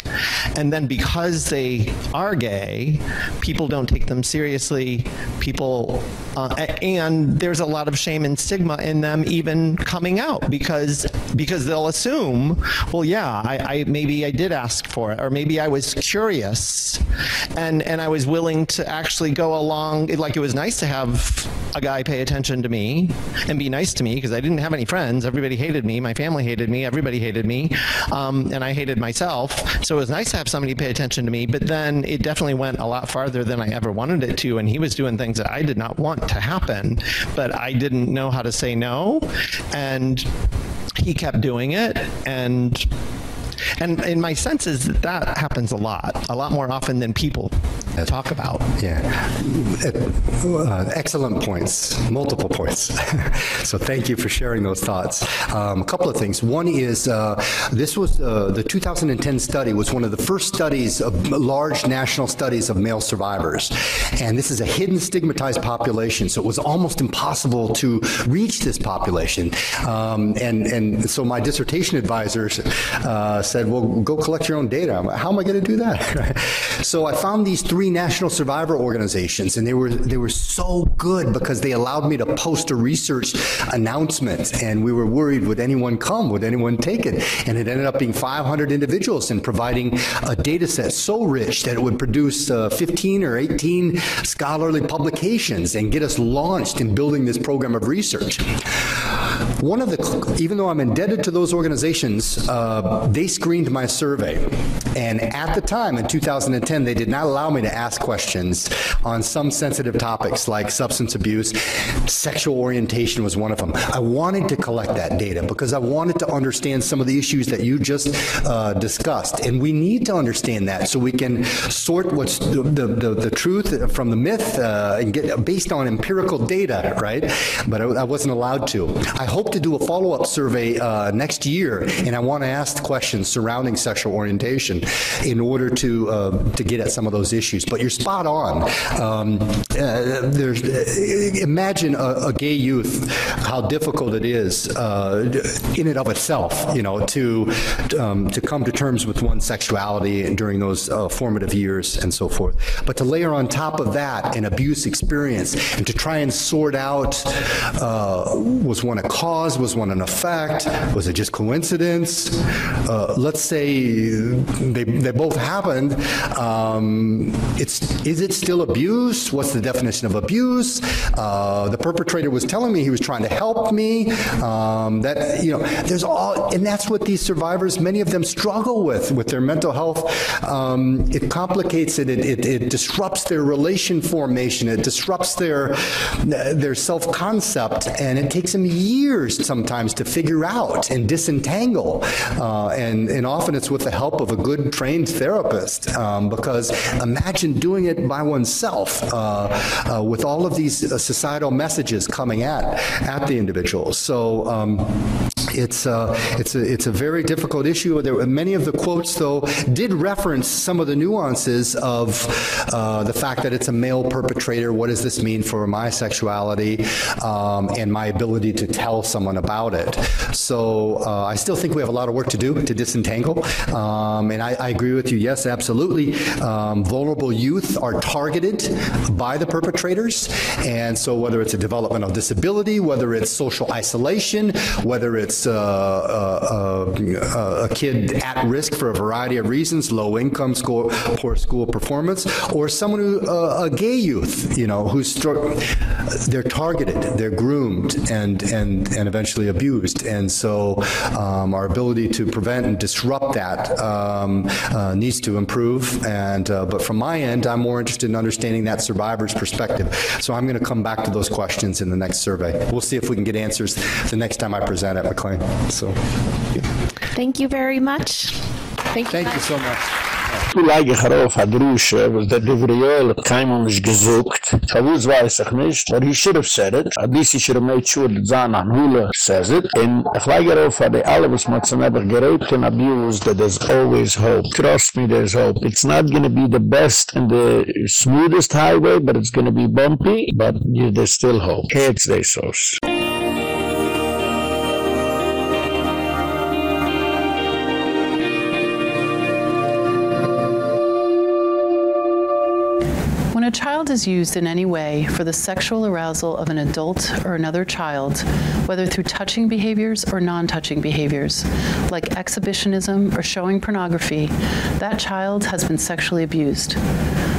And then because they are gay people don't take them seriously. People uh, and there's a lot of shame and stigma in them even coming out because because they'll assume well yeah I, I maybe I did ask for it or maybe I was curious and and I was willing to actually go along. Like it was nice to have a guy pay attention to me and be nice to me because I didn't have any friends. Everybody hated me. My family hated me. Everybody hated me um, and I hated myself. So it was nice to have somebody pay attention to me but then it definitely went a lot farther than I ever wanted it to. And he was doing things that I did not want to happen but I didn't know how to say no. And he kept doing it. And and in my sense is that, that happens a lot a lot more often than people talk about. Yeah. Uh, excellent points multiple points. So thank you for sharing those thoughts. Um, a couple of things. One is uh, this was uh, the 2010 study was one of the first studies of large national studies of male survivors. And this is a hidden stigmatized population so it was almost impossible to reach this population. Um, and and so my dissertation advisors uh, said well go collect your own data. How am I going to do that? So I found these three national survivor organizations and they were they were so good because they allowed me to post a research announcement and we were worried would anyone come? Would anyone take it? And it ended up being 500 individuals and providing a data set so rich that it would produce uh, 15 or 18 scholarly publications and get us launched in building this program of research one of the even though I'm indebted to those organizations uh, they screened my survey. And at the time in 2010 they did not allow me to ask questions on some sensitive topics like substance abuse. Sexual orientation was one of them. I wanted to collect that data because I wanted to understand some of the issues that you just uh, discussed. And we need to understand that so we can sort what's the the, the truth from the myth uh, and get based on empirical data right? But I, I wasn't allowed to. I hope to do a follow-up survey uh, next year and I want to ask questions surrounding sexual orientation in order to uh, to get at some of those issues but you're spot on. Um, uh, there's imagine a, a, gay youth how difficult it is uh, in and of itself you know to um, to come to terms with one's sexuality during those uh, formative years and so forth. But to layer on top of that an abuse experience and to try and sort out uh, was one a cause? Was one an effect? Was it just coincidence? Uh, let's say they they both happened. Um, it's is it still abuse? What's the definition of abuse? Uh, the perpetrator was telling me he was trying to help me. Um, that you know there's all and that's what these survivors many of them struggle with with their mental health. Um, it complicates it, it it, it disrupts their relation formation. It disrupts their their self-concept. And it takes them years sometimes to figure out and disentangle uh, and and often it's with the help of a good trained therapist um, because imagine doing it by oneself uh, uh, with all of these uh, societal messages coming at at the individual so um, it's uh, it's a it's a very difficult issue. There many of the quotes though did reference some of the nuances of uh, the fact that it's a male perpetrator. What does this mean for my sexuality um, and my ability to tell someone about it? So uh, I still think we have a lot of work to do to disentangle. Um, and I, I, agree with you. Yes, absolutely. Um, vulnerable youth are targeted by the perpetrators, and so whether it's a developmental disability, whether it's social isolation, whether it's uh, uh, uh, a kid at risk for a variety of reasons, low income, school, poor school performance, or someone who uh, a gay youth, you know, who's they're targeted, they're groomed and and and eventually abused. And so um, our ability to prevent and disrupt that um, uh, needs to improve and uh, but from my end I'm more interested in understanding that survivor's perspective. So I'm going to come back to those questions in the next survey. We'll see if we can get answers the next time I present at McLean. So Thank you very much. Thank you, Thank you so much. Du leig ich rauf a drusche, weil der Duvriol hat keinem um nicht gesucht. Verwus weiß ich nicht, aber ich schirf aber dies ist rameit schuhe, die Zahn an Hula seset. Und ich leig ich rauf a die alle, was man zu nebach geräbt und abused, that there's always hope. Trust me, there's hope. It's not gonna be the best and the smoothest highway, but it's gonna be bumpy, but there's still hope. Hey, it's the source. Is used in any way for the sexual arousal of an adult or another child, whether through touching behaviors or non-touching behaviors, like exhibitionism or showing pornography, that child has been sexually abused.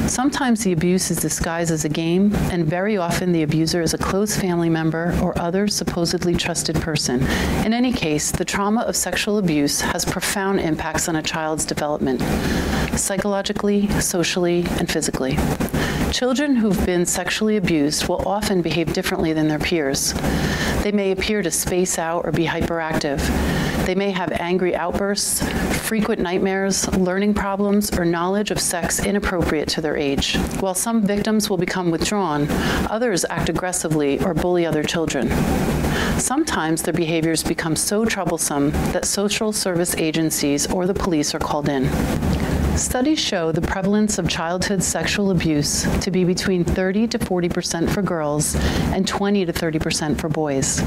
Sometimes the abuse is disguised as a game, and very often the abuser is a close family member or other supposedly trusted person. In any case, the trauma of sexual abuse has profound impacts on a child's development, psychologically, socially, and physically. Children who've been sexually abused will often behave differently than their peers. They may appear to space out or be hyperactive. They may have angry outbursts, frequent nightmares, learning problems, or knowledge of sex inappropriate to their age. While some victims will become withdrawn, others act aggressively or bully other children. Sometimes their behaviors become so troublesome that social service agencies or the police are called in. Studies show the prevalence of childhood sexual abuse to be between 30 to 40% for girls and 20 to 30% for boys.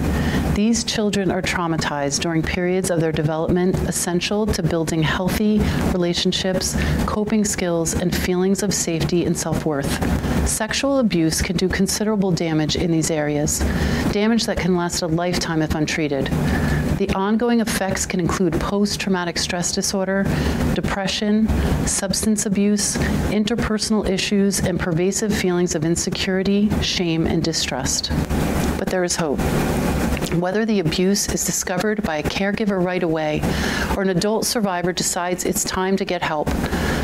These children are traumatized during periods of their development essential to building healthy relationships, coping skills, and feelings of safety and self-worth. Sexual abuse can do considerable damage in these areas, damage that can last a lifetime if untreated. The ongoing effects can include post-traumatic stress disorder, depression, substance abuse, interpersonal issues, and pervasive feelings of insecurity, shame, and distrust. But there is hope whether the abuse is discovered by a caregiver right away or an adult survivor decides it's time to get help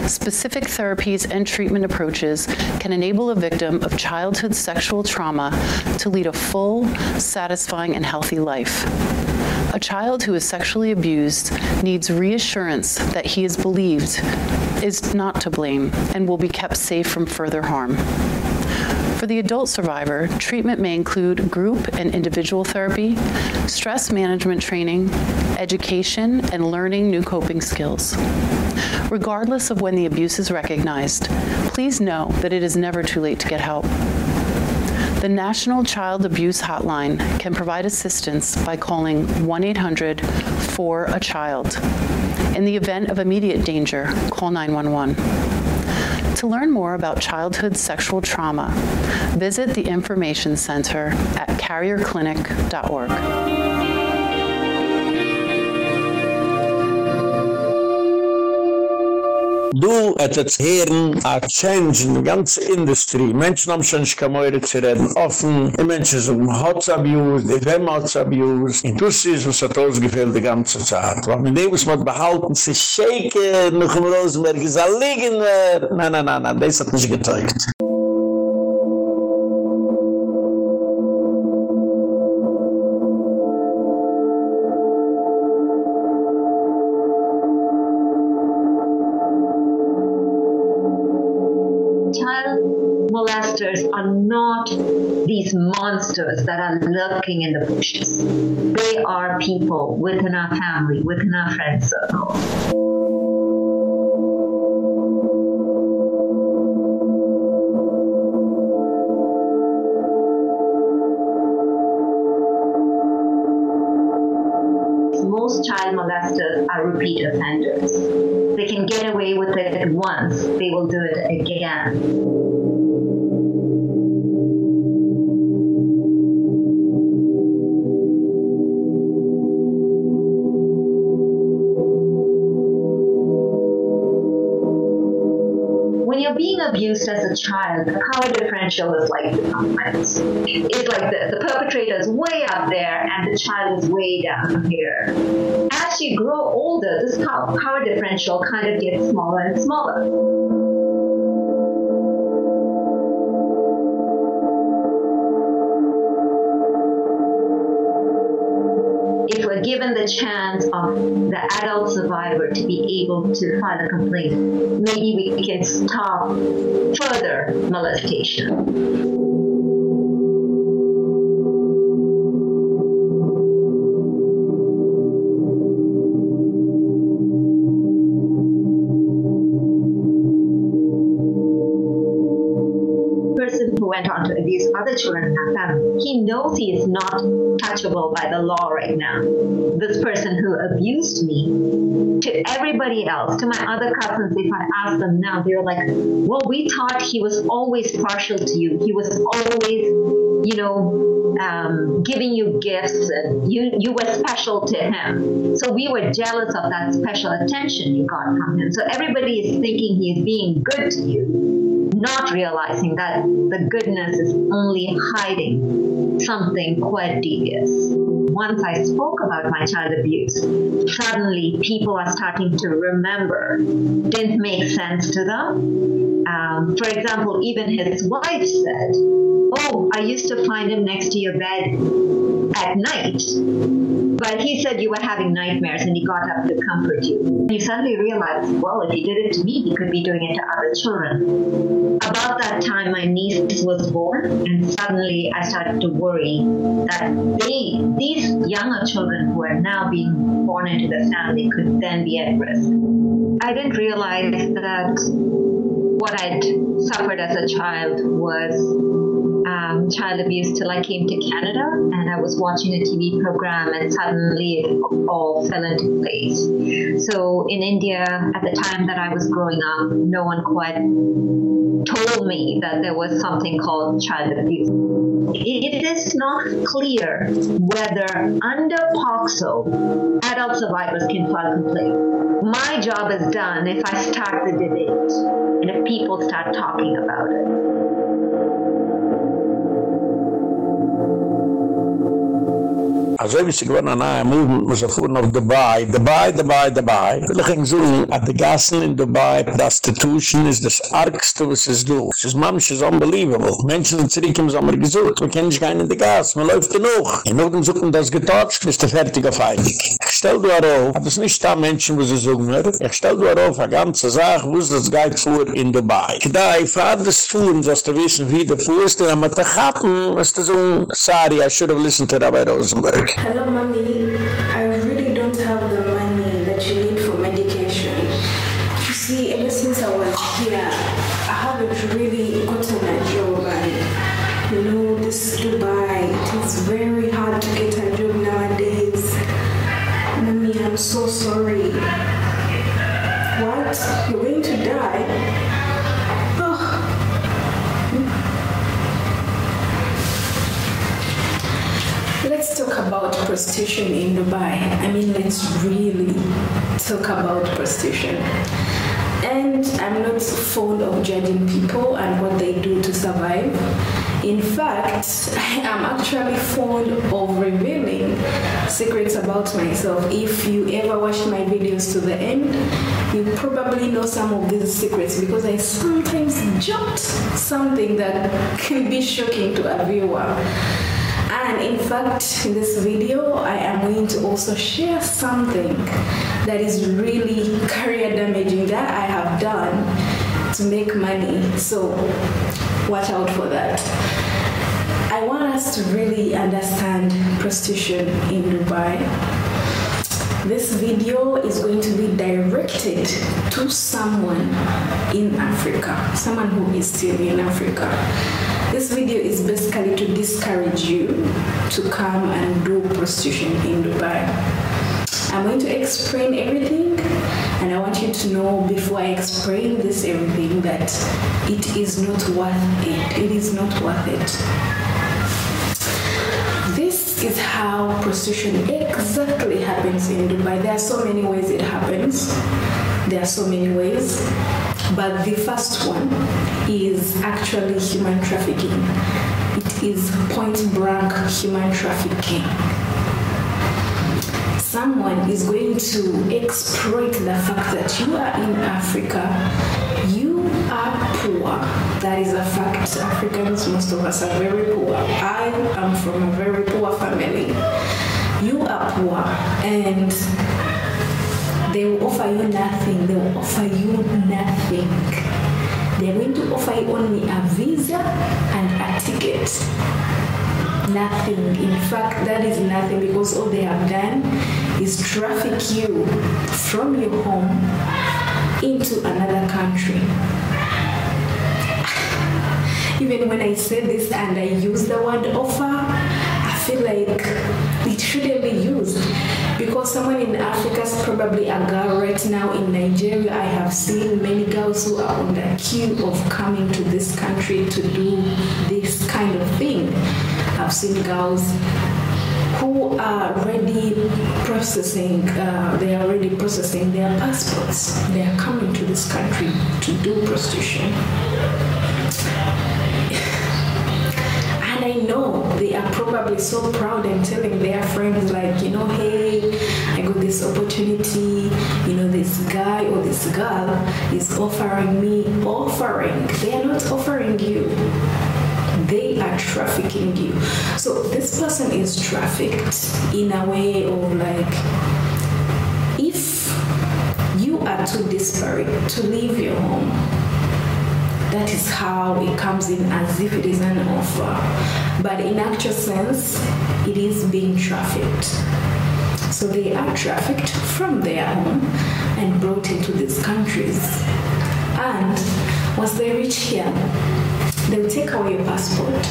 specific therapies and treatment approaches can enable a victim of childhood sexual trauma to lead a full satisfying and healthy life a child who is sexually abused needs reassurance that he is believed is not to blame and will be kept safe from further harm for the adult survivor, treatment may include group and individual therapy, stress management training, education, and learning new coping skills. Regardless of when the abuse is recognized, please know that it is never too late to get help. The National Child Abuse Hotline can provide assistance by calling 1-800-4-A-CHILD. In the event of immediate danger, call 911. To learn more about childhood sexual trauma, visit the Information Center at carrierclinic.org. Du et et heren a change in the ganze industry. Menschen haben schon schkamoire zu reden offen. Die Menschen sind hot abuse, die wem hot abuse. Und das ist, was hat ausgefehlt die ganze Zeit. Weil mit dem muss man behalten, sich shake, noch im Rosenberg ist a liegen. Nein, nein, nein, nein, das hat nicht getäugt. Not these monsters that are lurking in the bushes. They are people within our family, within our friend circle. most child molesters are repeat offenders. They can get away with it once, they will do it again. Abused as a child, the power differential is like. It's like the, the perpetrator is way up there and the child is way down here. As you grow older, this power differential kind of gets smaller and smaller. Given the chance of the adult survivor to be able to file a complaint, maybe we can stop further molestation. Went on to abuse other children our family. He knows he is not touchable by the law right now. This person who abused me, to everybody else, to my other cousins, if I ask them now, they're like, well, we thought he was always partial to you. He was always, you know, um, giving you gifts and you, you were special to him. So we were jealous of that special attention you got from him. So everybody is thinking he is being good to you not realizing that the goodness is only hiding something quite devious. Once I spoke about my child abuse, suddenly people are starting to remember. Didn't make sense to them. Um, for example, even his wife said, oh, I used to find him next to your bed at night. But he said you were having nightmares and he got up to comfort you. You suddenly realize, well, if he did it to me, he could be doing it to other children. About that time, my niece was born and suddenly I started to worry that they, these younger children who are now being born into the family could then be at risk. I didn't realize that what I'd suffered as a child was um, child abuse till I came to Canada and I was watching a TV program and suddenly it all fell into place. So in India at the time that I was growing up, no one quite told me that there was something called child abuse. It is not clear whether under POCSO adult survivors can file complaint. My job is done if I start the debate and if people start talking about it. Also wie sie gewann an einem Movement, muss er fuhren auf Dubai, Dubai, Dubai, Dubai. Will ich ihn so, at the Gassen in Dubai, Prostitution ist das argste, was es do. Es ist manch, is unbelievable. Menschen sind zurück im Sommer gesucht, wir kennen nicht keinen in der Gas, man läuft genug. In Norden suchen das getotcht, ist der fertige Feinig. Ich stell du darauf, hat es nicht da Menschen, wo sie suchen, ich stell du darauf, eine ganze Sache, wo es das geht vor in Dubai. Da, ich fahre das fuhren, so dass du wissen, wie der Fuhr ist, dann haben wir da gappen, was du so, sorry, I should have listened to Rabbi Rosenberg. Hello, mommy. I really prostitution in Dubai. I mean, let's really talk about prostitution. And I'm not fond of judging people and what they do to survive. In fact, I'm actually fond of revealing secrets about myself. If you ever watch my videos to the end, you probably know some of these secrets because I sometimes jot something that can be shocking to a viewer. And in fact, in this video, I am going to also share something that is really career damaging that I have done to make money. So watch out for that. I want us to really understand prostitution in Dubai. This video is going to be directed to someone in Africa, someone who is still in Africa. This video is basically to discourage you to come and do prostitution in Dubai. I'm going to explain everything and I want you to know before I explain this everything that it is not worth it. It is not worth it. This is how prostitution exactly happens in Dubai. There are so many ways it happens. There are so many ways. But the first one is actually human trafficking. It is point blank human trafficking someone is going to exploit the fact that you are in Africa, you are poor. That is a fact. Africans, most of us are very poor. I am from a very poor family. You are poor and they will offer you nothing. They will offer you nothing. They're going to offer you only a visa and a ticket nothing. In fact, that is nothing because all they have done is traffic you from your home into another country. Even when I say this and I use the word offer, I feel like it shouldn't be used because someone in Africa is probably a girl right now in Nigeria. I have seen many girls who are on the queue of coming to this country to do this kind of thing. I've seen girls who are already processing, uh, they are already processing their passports. They are coming to this country to do prostitution. And I know they are probably so proud and telling their friends like, you know, hey, I got this opportunity, you know, this guy or this girl is offering me, offering. They are not offering you they are trafficking you. So this person is trafficked in a way of like if you are too desperate to leave your home that is how it comes in as if it is an offer. But in actual sense it is being trafficked. So they are trafficked from their home and brought into these countries. And once they reach here they'll take away your passport.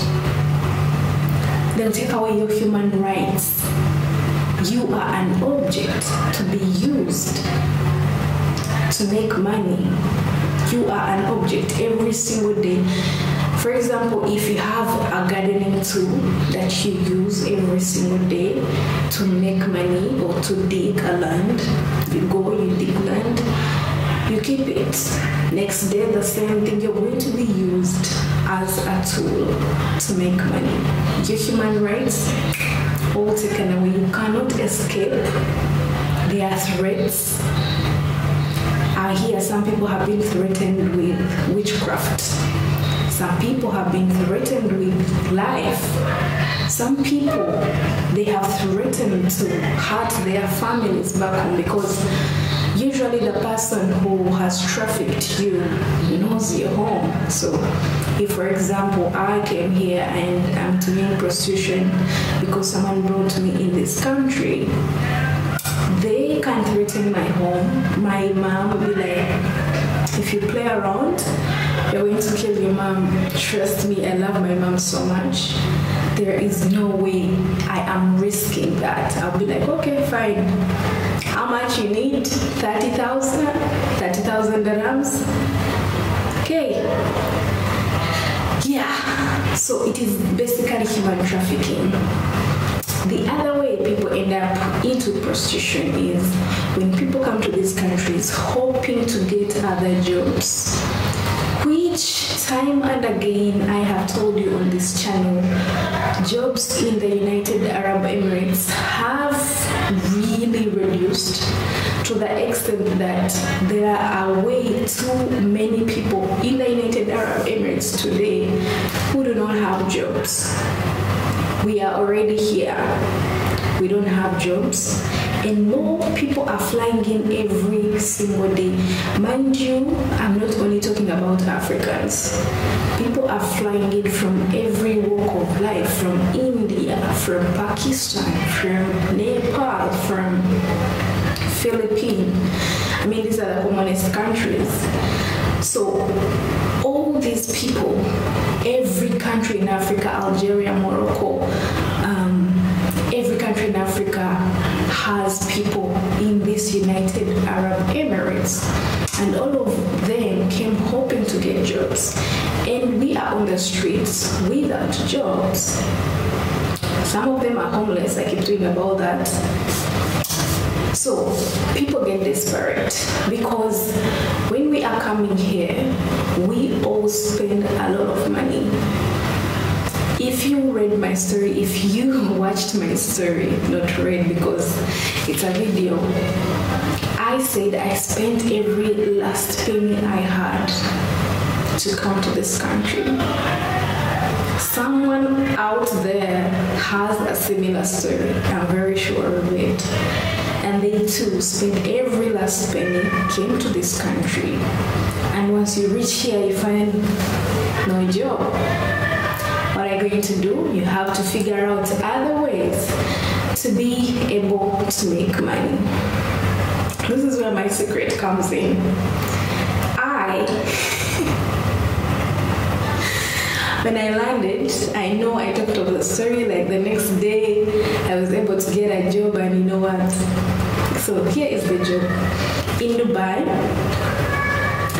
They'll take away your human rights. You are an object to be used to make money you are an object every single day. For example if you have a gardening tool that you use every single day to make money or to dig a land you go you dig land you keep it. Next day the same thing you're going to be used as a tool to make money. Your human rights all taken away. You cannot escape. There are threats I hear some people have been threatened with witchcraft. Some people have been threatened with life. Some people they have threatened to hurt their families back home because usually the person who has trafficked you knows your home. So if for example I came here and I'm doing prostitution because someone brought me in this country they can't threaten my home. My mom will be like if you play around you're going to kill your mom. Trust me I love my mom so much. There is no way I am risking that. I'll be like okay fine. How much you need? 30,000 30,000 dirhams? Okay. Yeah. So it is basically human trafficking the other way people end up into prostitution is when people come to these countries hoping to get other jobs which time and again I have told you on this channel jobs in the United Arab Emirates have really reduced to the extent that there are way too many people in the United Arab Emirates today who do not have jobs we are already here we don't have jobs and more people are flying in every single day. Mind you, I'm not only talking about Africans. People are flying in from every walk of life, from India, from Pakistan, from Nepal, from Philippines. I mean, these are the commonest countries. So these people, every country in Africa, Algeria, Morocco, um, every country in Africa has people in this United Arab Emirates. And all of them came hoping to get jobs. And we are on the streets without jobs. Some of them are homeless. I keep talking about that so people get desperate because when we are coming here, we all spend a lot of money. If you read my story, if you watched my story, not read because it's a video, I said I spent every last penny I had to come to this country. Someone out there has a similar story. I'm very sure of it and they too spent every last penny, came to this country. And once you reach here, you find no job. What are you going to do? You have to figure out other ways to be able to make money. This is where my secret comes in. I when I landed, I know I talked of the story like the next day I was able to get a job and you know what? So here is the job. In Dubai,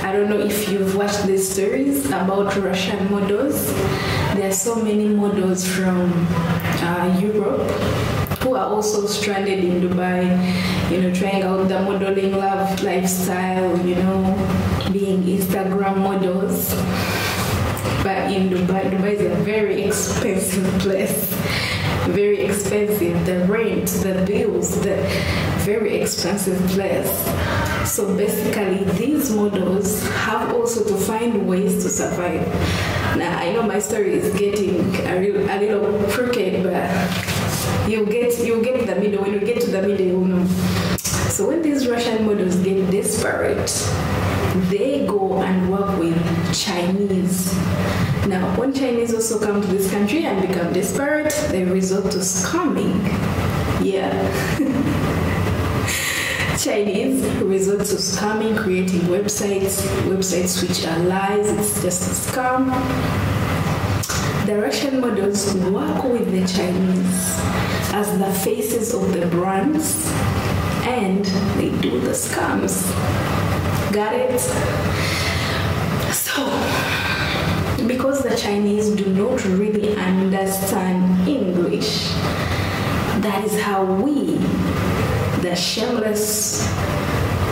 I don't know if you've watched these stories about Russian models. There are so many models from uh, Europe who are also stranded in Dubai, you know, trying out the modeling love lifestyle, you know, being Instagram models but in Dubai, Dubai is a very expensive place. Very expensive. The rent, the bills, the very expensive place. So basically, these models have also to find ways to survive. Now, I know my story is getting a, real, a little crooked, but you get you get the middle. When you get to the middle, you know. So when these Russian models get desperate, they go and work with Chinese. Now, when Chinese also come to this country and become desperate, they resort to scamming. Yeah. Chinese resort to scamming, creating websites, websites which are lies, it's just a scam. The Russian models work with the Chinese as the faces of the brands and they do the scams. Got it? So, because the Chinese do not really understand English, that is how we, the shameless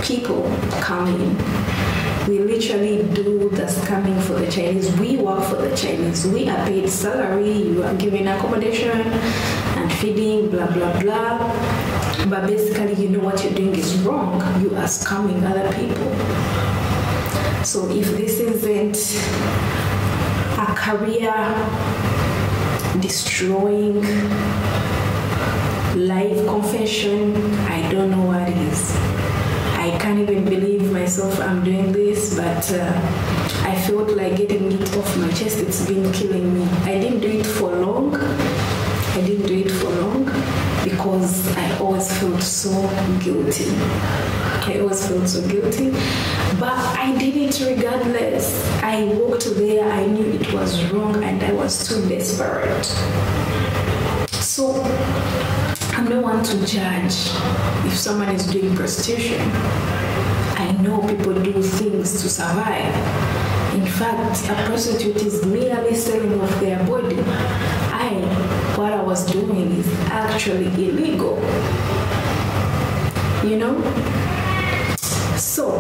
people, come in. We literally do the scamming for the Chinese. We work for the Chinese. We are paid salary. You are given accommodation feeding, blah, blah, blah. But basically, you know what you're doing is wrong. You are scamming other people. So if this isn't a career destroying life confession, I don't know what is. I can't even believe myself I'm doing this, but uh, I felt like getting it off my chest. It's been killing me. I didn't do it for long. I didn't do it for long because I always felt so guilty. I always felt so guilty. But I did it regardless. I walked there, I knew it was wrong, and I was too desperate. So, I'm no one to judge if someone is doing prostitution. I know people do things to survive. In fact, a prostitute is merely selling off their body. I, what I was doing is actually illegal. You know? So,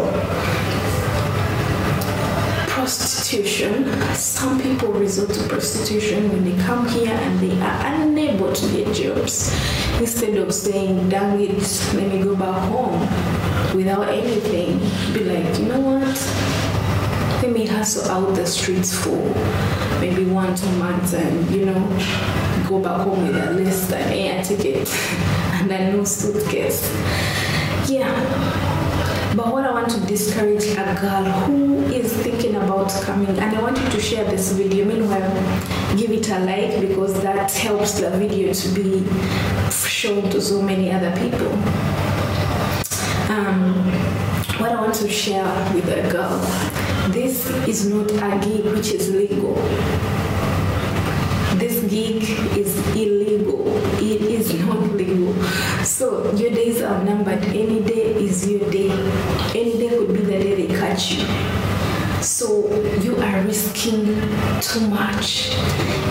prostitution, some people resort to prostitution when they come here and they are unable to get jobs. Instead of saying, dang it, let me go back home without anything, be like, you know what? let me hustle out the streets for maybe one two months and you know go back home with a list and air ticket and a new suitcase. Yeah. But what I want to discourage a girl who is thinking about coming and I want you to share this video. Meanwhile give it a like because that helps the video to be shown to so many other people. Um, what I want to share with a girl this is not a gig which is legal is illegal. It is not legal. So your days are numbered. Any day is your day. Any day could be the day they catch you. So you are risking too much.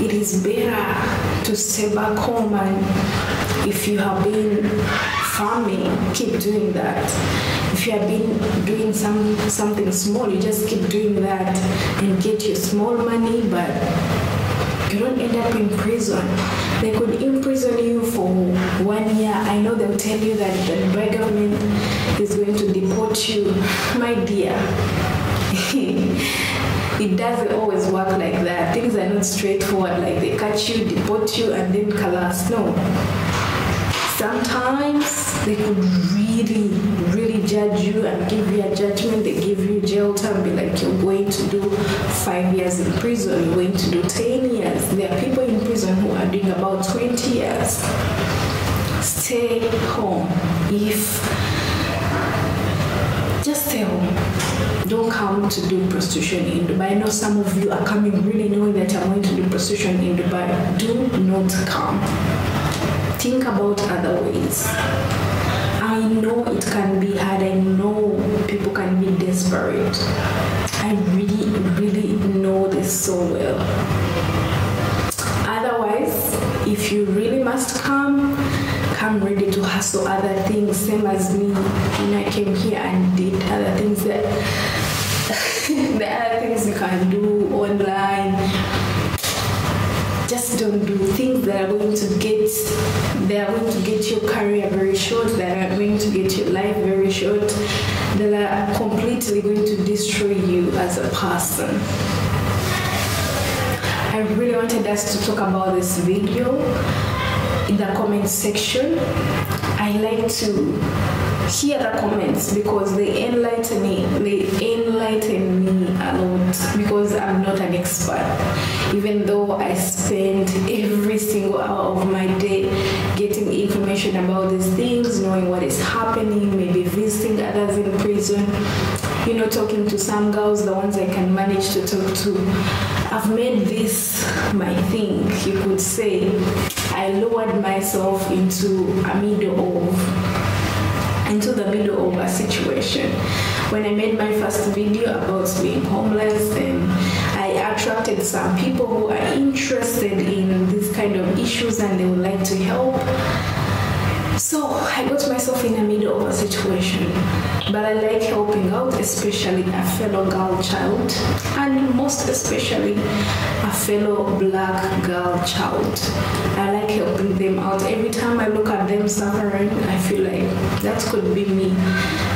It is better to stay back home and if you have been farming keep doing that. If you have been doing some something small you just keep doing that and get your small money but you don't end up in prison. They could imprison you for one year. I know they'll tell you that the government is going to deport you. My dear, it doesn't always work like that. Things are not straightforward like they catch you, deport you, and then collapse. No. Sometimes they could really, really judge you and give you a judgment. They give you jail time, be like, you're going to do five years in prison, you're going to do 10 years. There are people in prison who are doing about 20 years. Stay home. If just stay home. Don't come to do prostitution in Dubai. I know some of you are coming really knowing that I'm going to do prostitution in Dubai. Do not come. Think about other ways. I know it can be hard. I know people can be desperate. I really, really know this so well. Otherwise, if you really must come, come ready to hustle other things, same as me. When I came here and did other things that the other things you can do online. Just don't do things that are going to get they are going to get your career very short, that are going to get your life very short, that are completely going to destroy you as a person. I really wanted us to talk about this video in the comment section. I like to hear the comments because they enlighten me they enlighten me a lot because I'm not an expert. Even though I spend every single hour of my day getting information about these things knowing what is happening maybe visiting others in prison you know talking to some girls the ones I can manage to talk to. I've made this my thing you could say. I lowered myself into a middle of into the middle of a situation. When I made my first video about being homeless and I attracted some people who are interested in this kind of issues and they would like to help. So I got myself in the middle of a situation. But I like helping out, especially a fellow girl child, and most especially a fellow black girl child. I like helping them out. Every time I look at them suffering, I feel like that could be me.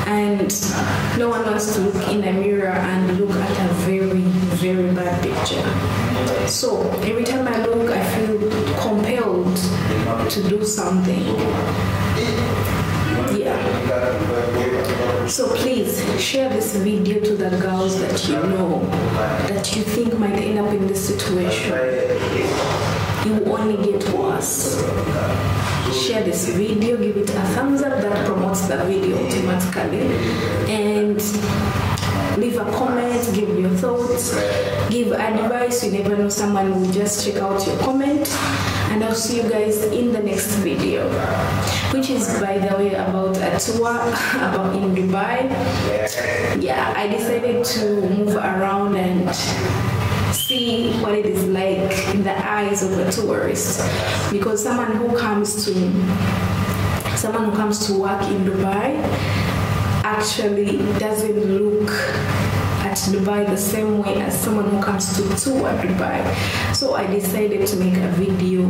And no one wants to look in a mirror and look at a very, very bad picture. So every time I look, I feel compelled to do something. Yeah. So please share this video to the girls that you know that you think might end up in this situation. You only get worse. Share this video, give it a thumbs up that promotes the video automatically and leave a comment, give your thoughts, give advice. You never know someone will just check out your comment. And I'll see you guys in the next video which is by the way about a tour about in Dubai. Yeah I decided to move around and see what it is like in the eyes of a tourist because someone who comes to someone who comes to work in Dubai actually doesn't look at Dubai the same way as someone who comes to tour Dubai. So I decided to make a video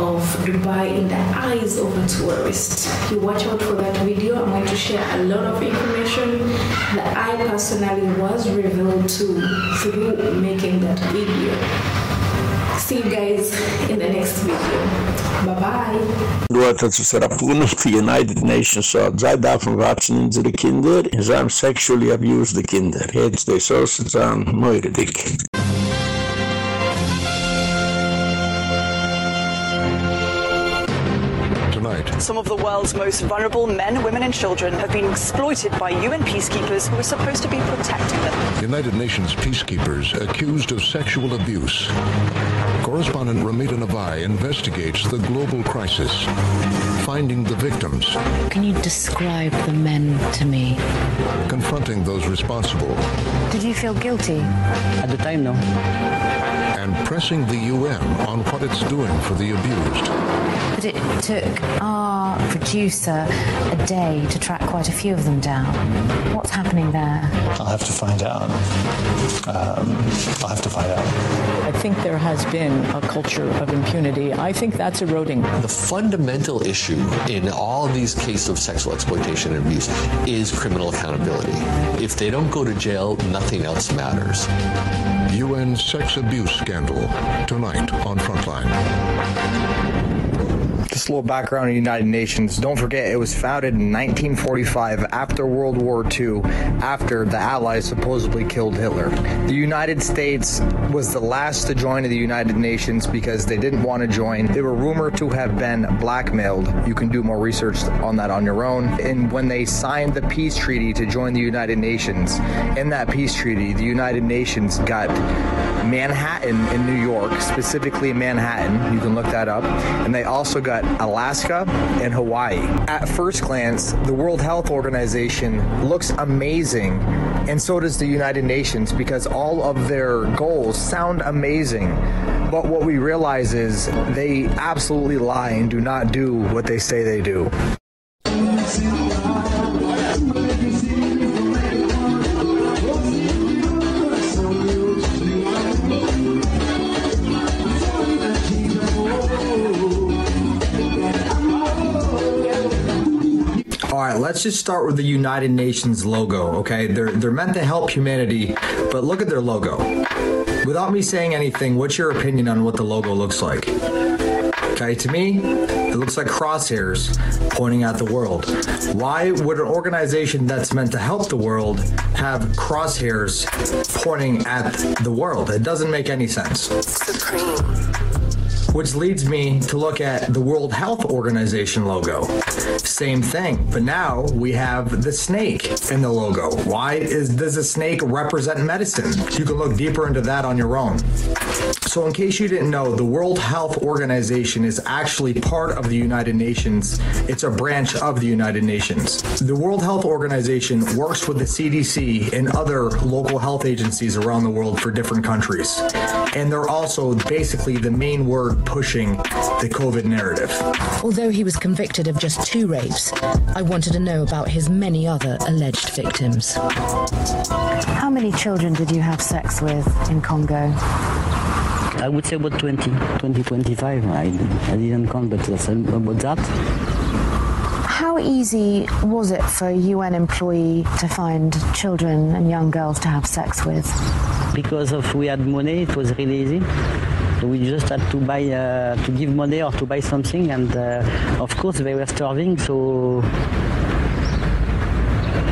of Dubai in the eyes of a tourist. You watch out for that video. I'm going to share a lot of information that I personally was revealed to through making that video. See you guys in the next video. Bye-bye. Du hat es aus Rapun und die United Nations so, sei davon watschen unsere Kinder, in seinem sexually abused Kinder. Jetzt die Soße zahen, moire dick. Some of the world's most vulnerable men, women and children have been exploited by UN peacekeepers who are supposed to be protecting them. United Nations peacekeepers accused of sexual abuse. Correspondent Ramita Navai investigates the global crisis, finding the victims, Can you describe the men to me? confronting those responsible, Did you feel guilty? At the time, no. And pressing the UN on what it's doing for the abused. But it took our producer a day to track quite a few of them down. What's happening there? I'll have to find out. Um, I'll have to find out. I think there has been a culture of impunity. I think that's eroding. The fundamental issue in all of these cases of sexual exploitation and abuse is criminal accountability. If they don't go to jail, nothing else matters. UN sex abuse scandal tonight on Frontline. Just a little background on the United Nations. Don't forget, it was founded in 1945 after World War II, after the Allies supposedly killed Hitler. The United States was the last to join the United Nations because they didn't want to join. They were rumored to have been blackmailed. You can do more research on that on your own. And when they signed the peace treaty to join the United Nations, in that peace treaty, the United Nations got Manhattan in New York, specifically Manhattan. You can look that up. And they also got Alaska and Hawaii. At first glance, the World Health Organization looks amazing, and so does the United Nations because all of their goals sound amazing. But what we realize is they absolutely lie and do not do what they say they do. Right, let's just start with the United Nations logo, okay? They're they're meant to help humanity, but look at their logo. Without me saying anything, what's your opinion on what the logo looks like? Okay, to me, it looks like crosshairs pointing at the world. Why would an organization that's meant to help the world have crosshairs pointing at the world? It doesn't make any sense. Which leads me to look at the World Health Organization logo. Same thing, but now we have the snake in the logo. Why is does a snake represent medicine? You can look deeper into that on your own. So in case you didn't know, the World Health Organization is actually part of the United Nations. It's a branch of the United Nations. The World Health Organization works with the CDC and other local health agencies around the world for different countries. And they're also basically the main word pushing the COVID narrative. Although he was convicted of just two rapes, I wanted to know about his many other alleged victims. How many children did you have sex with in Congo? I would say about 20, 20, 25. I, I didn't count, but that's about that. How easy was it for a UN employee to find children and young girls to have sex with? Because of we had money, it was really easy. We just had to buy, uh, to give money or to buy something, and uh, of course they were starving, so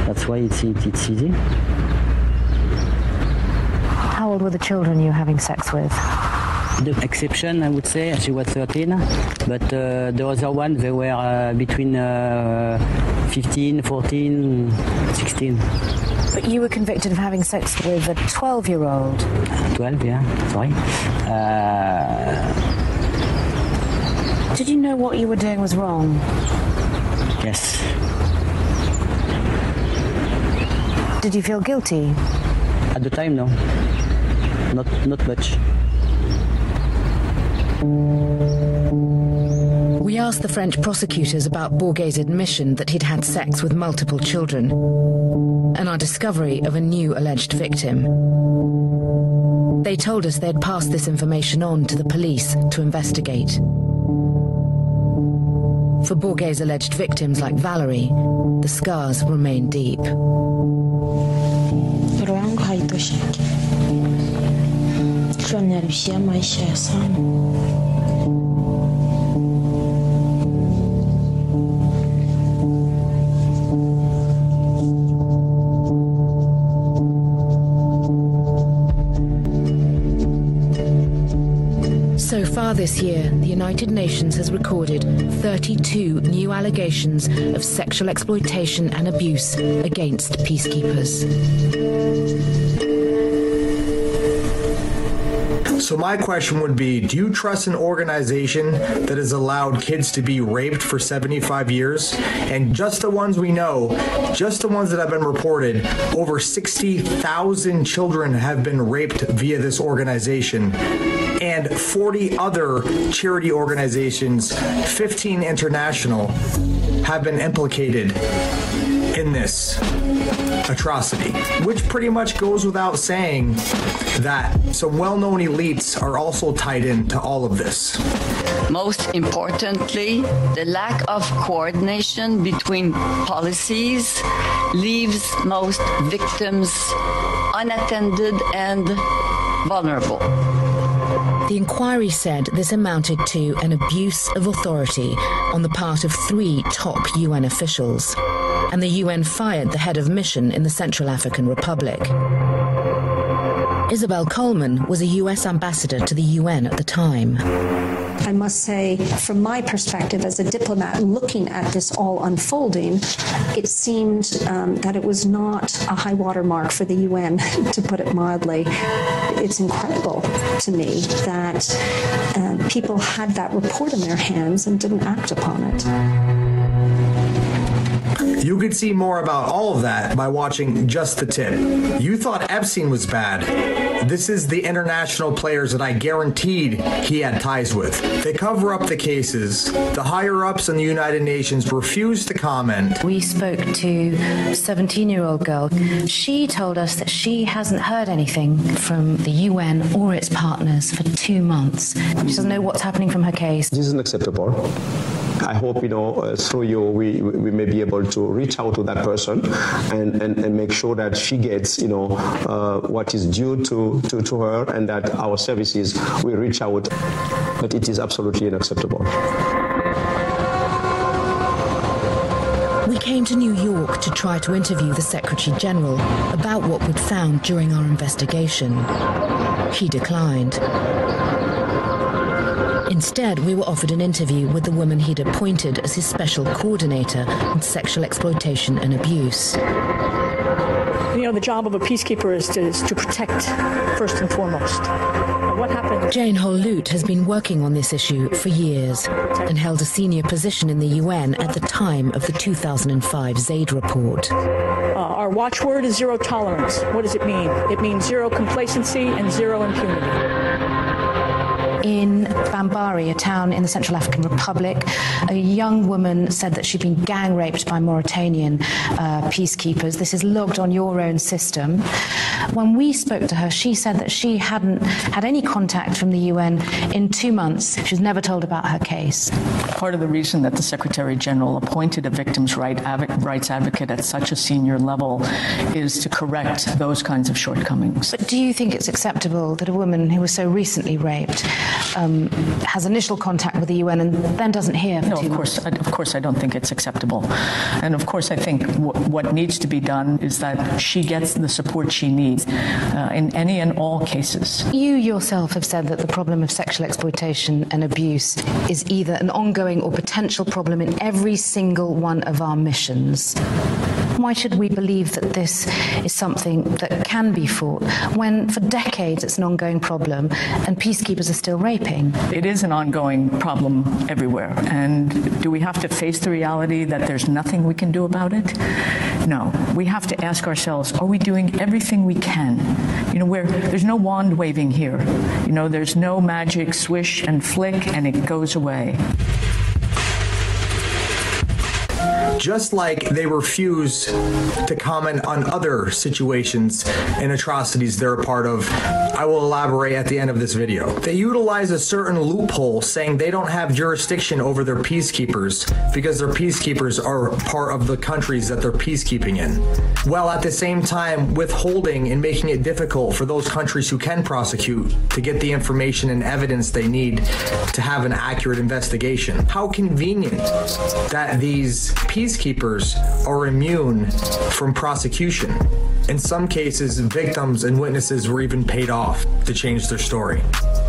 that's why it's, it, it's easy. How old were the children you were having sex with? The exception, I would say, she was 13, but uh, the other one, they were uh, between uh, 15, 14, 16. But you were convicted of having sex with a 12-year-old. 12, yeah, sorry. Uh, Did you know what you were doing was wrong? yes, Did you feel guilty? at the time, no. Not, not much. We asked the French prosecutors about Bourguet's admission that he'd had sex with multiple children and our discovery of a new alleged victim. They told us they'd passed this information on to the police to investigate. For Bourguet's alleged victims like Valerie, the scars remain deep. Far this year, the United Nations has recorded 32 new allegations of sexual exploitation and abuse against peacekeepers. So my question would be, do you trust an organization that has allowed kids to be raped for 75 years? And just the ones we know, just the ones that have been reported, over 60,000 children have been raped via this organization and 40 other charity organizations, 15 international have been implicated in this atrocity, which pretty much goes without saying that some well-known elites are also tied into all of this. Most importantly, the lack of coordination between policies leaves most victims unattended and vulnerable. The inquiry said this amounted to an abuse of authority on the part of three top UN officials, and the UN fired the head of mission in the Central African Republic. Isobel Coleman was a US ambassador to the UN at the time. I must say, from my perspective as a diplomat looking at this all unfolding, it seemed um, that it was not a high water mark for the UN, to put it mildly. It's incredible to me that uh, people had that report in their hands and didn't act upon it. You could see more about all of that by watching just the tip. You thought Epstein was bad. This is the international players that I guaranteed he had ties with. They cover up the cases. The higher ups in the United Nations refuse to comment. We spoke to a 17-year-old girl. She told us that she hasn't heard anything from the UN or its partners for 2 months. She doesn't know what's happening from her case. This is unacceptable. I hope you know uh, through you we we may be able to reach out to that person and and and make sure that she gets you know uh, what is due to to to her and that our services will reach out but it is absolutely unacceptable. We came to New York to try to interview the Secretary General about what we'd found during our investigation. He declined. Instead, we were offered an interview with the woman he'd appointed as his special coordinator on sexual exploitation and abuse. You know, the job of a peacekeeper is to, is to protect first and foremost. What happened? Jane Holl Lute has been working on this issue for years and held a senior position in the UN at the time of the 2005 Zeid report. Uh, our watchword is zero tolerance. What does it mean? It means zero complacency and zero impunity in Bambari, a town in the Central African Republic. A young woman said that she'd been gang raped by Mauritanian uh, peacekeepers. This is logged on your own system. When we spoke to her, she said that she hadn't had any contact from the UN in 2 months. She was never told about her case. Part of the reason that the Secretary General appointed a victims' right rights advocate at such a senior level is to correct those kinds of shortcomings. But do you think it's acceptable that a woman who was so recently raped um, has initial contact with the UN and then doesn't hear No, of course I, of course I don't think it's acceptable. And of course I think what needs to be done is that she gets the support she needs uh, in any and all cases. You yourself have said that the problem of sexual exploitation and abuse is either an ongoing or potential problem in every single one of our missions. Why should we believe that this is something that can be fought when for decades it's an ongoing problem and peacekeepers are still raping? It is an ongoing problem everywhere. And do we have to face the reality that there's nothing we can do about it? No. We have to ask ourselves, are we doing everything we can? You know, where there's no wand waving here. You know, there's no magic swish and flick and it goes away. Just like they refuse to comment on other situations and atrocities they're a part of. I will elaborate at the end of this video. They utilize a certain loophole saying they don't have jurisdiction over their peacekeepers because their peacekeepers are part of the countries that they're peacekeeping in. While at the same time withholding and making it difficult for those countries who can prosecute to get the information and evidence they need to have an accurate investigation. How convenient that these peacekeepers are immune from prosecution. In some cases, victims and witnesses were even paid off to change their story.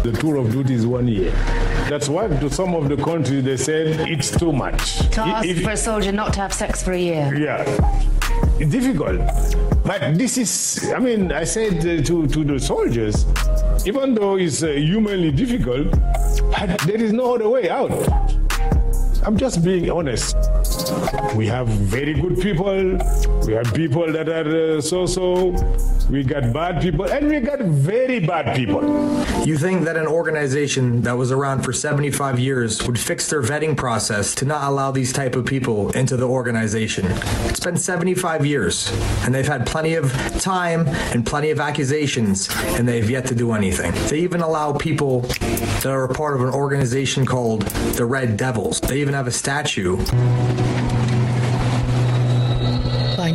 The tour of duty is one year. That's why to some of the countries they said it's too much. To ask if, for a soldier not to have sex for a year. Yeah. It's difficult. But this is I mean, I said uh, to to the soldiers even though it's uh, humanly difficult, but there is no other way out. I'm just being honest. We have very good people. We have people that are uh, so-so. We got bad people and we got very bad people. You think that an organization that was around for 75 years would fix their vetting process to not allow these type of people into the organization. It's been 75 years and they've had plenty of time and plenty of accusations and they've yet to do anything. They even allow people that are a part of an organization called the Red Devils. They even have a statue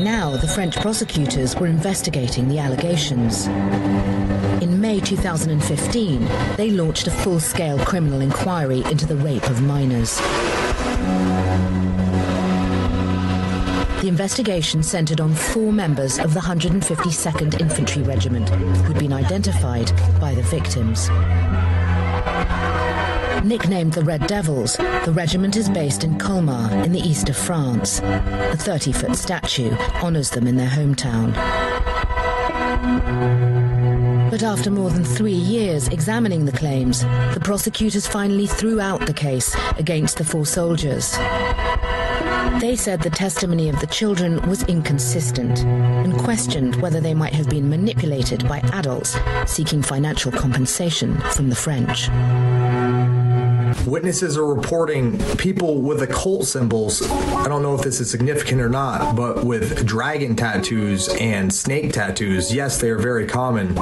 now, the French prosecutors were investigating the allegations. In May 2015, they launched a full-scale criminal inquiry into the rape of minors. The investigation centered on four members of the 152nd Infantry Regiment who'd been identified by the victims. Nicknamed the Red Devils, the regiment is based in Colmar in the east of France. A 30-foot statue honors them in their hometown. But after more than 3 years examining the claims, the prosecutors finally threw out the case against the four soldiers. They said the testimony of the children was inconsistent and questioned whether they might have been manipulated by adults seeking financial compensation from the French. Witnesses are reporting people with occult symbols. I don't know if this is significant or not, but with dragon tattoos and snake tattoos, yes, they are very common.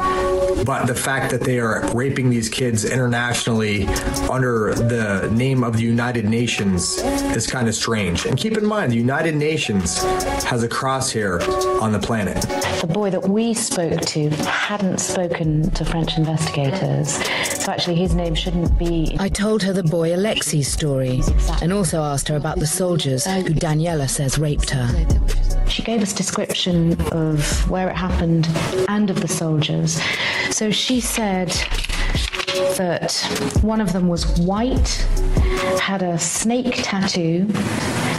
But the fact that they are raping these kids internationally under the name of the United Nations is kind of strange. And keep in mind, the United Nations has a crosshair on the planet. The boy that we spoke to hadn't spoken to French investigators. So actually his name shouldn't be I told her the boy Alexi's story and also asked her about the soldiers who Daniela says raped her. She gave us description of where it happened and of the soldiers. So she said that one of them was white, had a snake tattoo.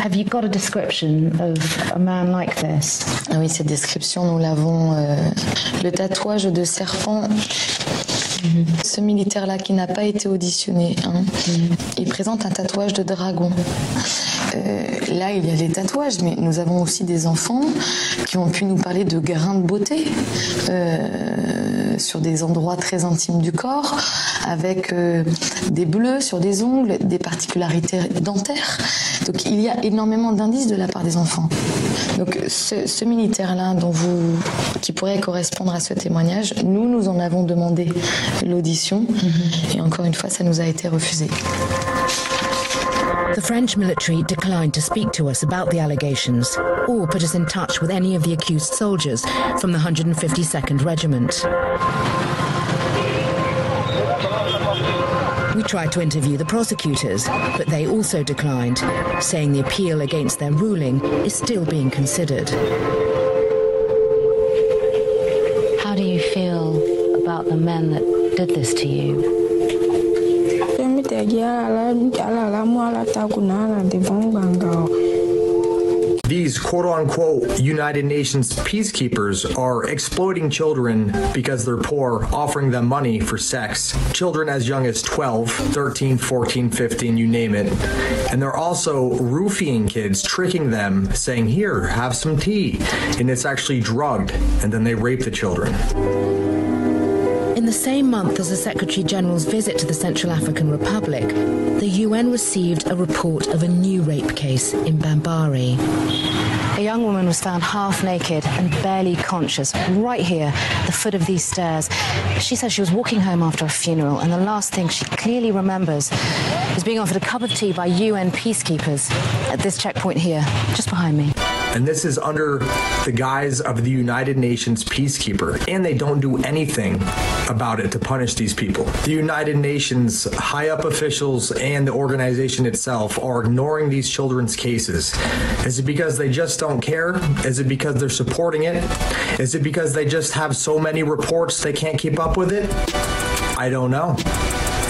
Have you got a description of a man like this? Ah oui, cette description nous l'avons euh, le tatouage de serpent ce militaire-là qui n'a pas été auditionné, hein, il présente un tatouage de dragon. Euh, là, il y a les tatouages, mais nous avons aussi des enfants qui ont pu nous parler de grains de beauté euh, sur des endroits très intimes du corps, avec euh, des bleus sur des ongles, des particularités dentaires. Donc, il y a énormément d'indices de la part des enfants. Donc, ce, ce militaire-là, dont vous, qui pourrait correspondre à ce témoignage, nous, nous en avons demandé l'audition, et encore une fois, ça nous a été refusé. The French military declined to speak to us about the allegations or put us in touch with any of the accused soldiers from the 152nd Regiment. We tried to interview the prosecutors, but they also declined, saying the appeal against their ruling is still being considered. How do you feel about the men that did this to you? These quote-unquote United Nations peacekeepers are exploiting children because they're poor, offering them money for sex. Children as young as 12, 13, 14, 15, you name it. And they're also roofing kids, tricking them, saying, "Here, have some tea." And it's actually drugged, and then they rape the children. In the same month as the Secretary General's visit to the Central African Republic, the UN received a report of a new rape case in Bambari. A young woman was found half naked and barely conscious right here at the foot of these stairs. She says she was walking home after a funeral and the last thing she clearly remembers is being offered a cup of tea by UN peacekeepers at this checkpoint here just behind me. And this is under the guise of the United Nations peacekeeper and they don't do anything about it to punish these people. The United Nations high up officials and the organization itself are ignoring these children's cases. Is it because they just don't care? Is it because they're supporting it? Is it because they just have so many reports they can't keep up with it? I don't know.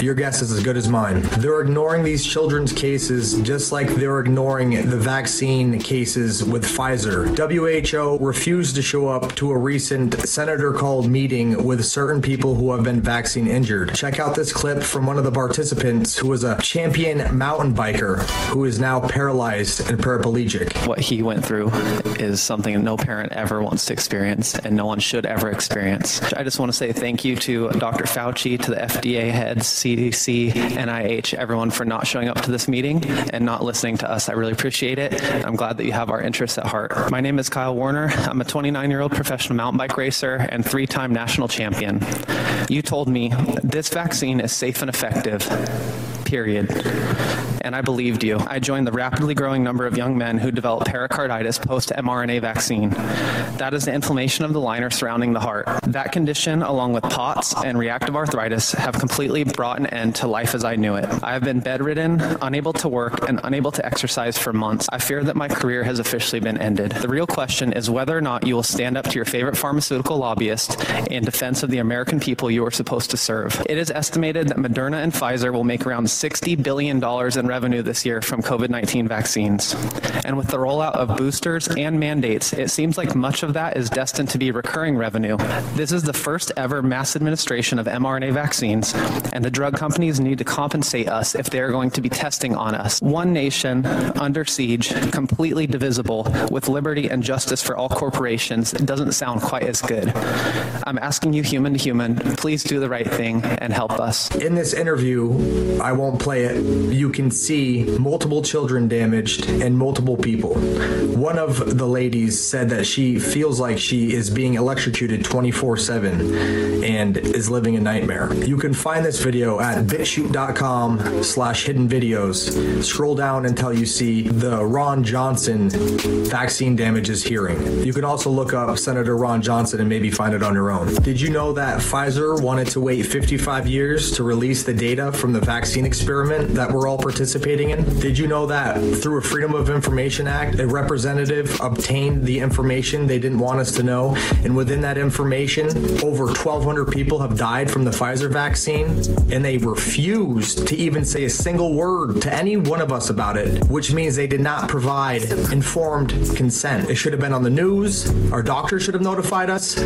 Your guess is as good as mine. They're ignoring these children's cases just like they're ignoring the vaccine cases with Pfizer. WHO refused to show up to a recent senator called meeting with certain people who have been vaccine injured. Check out this clip from one of the participants who was a champion mountain biker who is now paralyzed and paraplegic. What he went through is something no parent ever wants to experience and no one should ever experience. I just want to say thank you to Dr. Fauci, to the FDA heads, CDC, NIH, everyone for not showing up to this meeting and not listening to us. I really appreciate it. I'm glad that you have our interests at heart. My name is Kyle Warner. I'm a 29-year-old professional mountain bike racer and three-time national champion. You told me this vaccine is safe and effective. Period. And I believed you. I joined the rapidly growing number of young men who develop pericarditis post mRNA vaccine. That is the inflammation of the liner surrounding the heart. That condition along with POTS and reactive arthritis have completely brought an end to life as I knew it. I have been bedridden, unable to work and unable to exercise for months. I fear that my career has officially been ended. The real question is whether or not you will stand up to your favorite pharmaceutical lobbyist in defense of the American people you are supposed to serve. It is estimated that Moderna and Pfizer will make around 60 billion dollars in revenue this year from COVID-19 vaccines. And with the rollout of boosters and mandates, it seems like much of that is destined to be recurring revenue. This is the first ever mass administration of mRNA vaccines, and the drug companies need to compensate us if they are going to be testing on us. One nation under siege, completely divisible with liberty and justice for all corporations it doesn't sound quite as good. I'm asking you human to human, please do the right thing and help us. In this interview, I won't play it. You can see multiple children damaged and multiple people. One of the ladies said that she feels like she is being electrocuted 24/7 and is living a nightmare. You can find this video at bitchute.com/hidden videos. Scroll down until you see the Ron Johnson vaccine damages hearing. You can also look up Senator Ron Johnson and maybe find it on your own. Did you know that Pfizer wanted to wait 55 years to release the data from the vaccine experiment that we're all participating in? Did you know that through a Freedom of Information Act, a representative obtained the information they didn't want us to know and within that information over 1200 people have died from the Pfizer vaccine and they refused to even say a single word to any one of us about it, which means they did not provide informed consent. It should have been on the news. Our doctors should have notified us.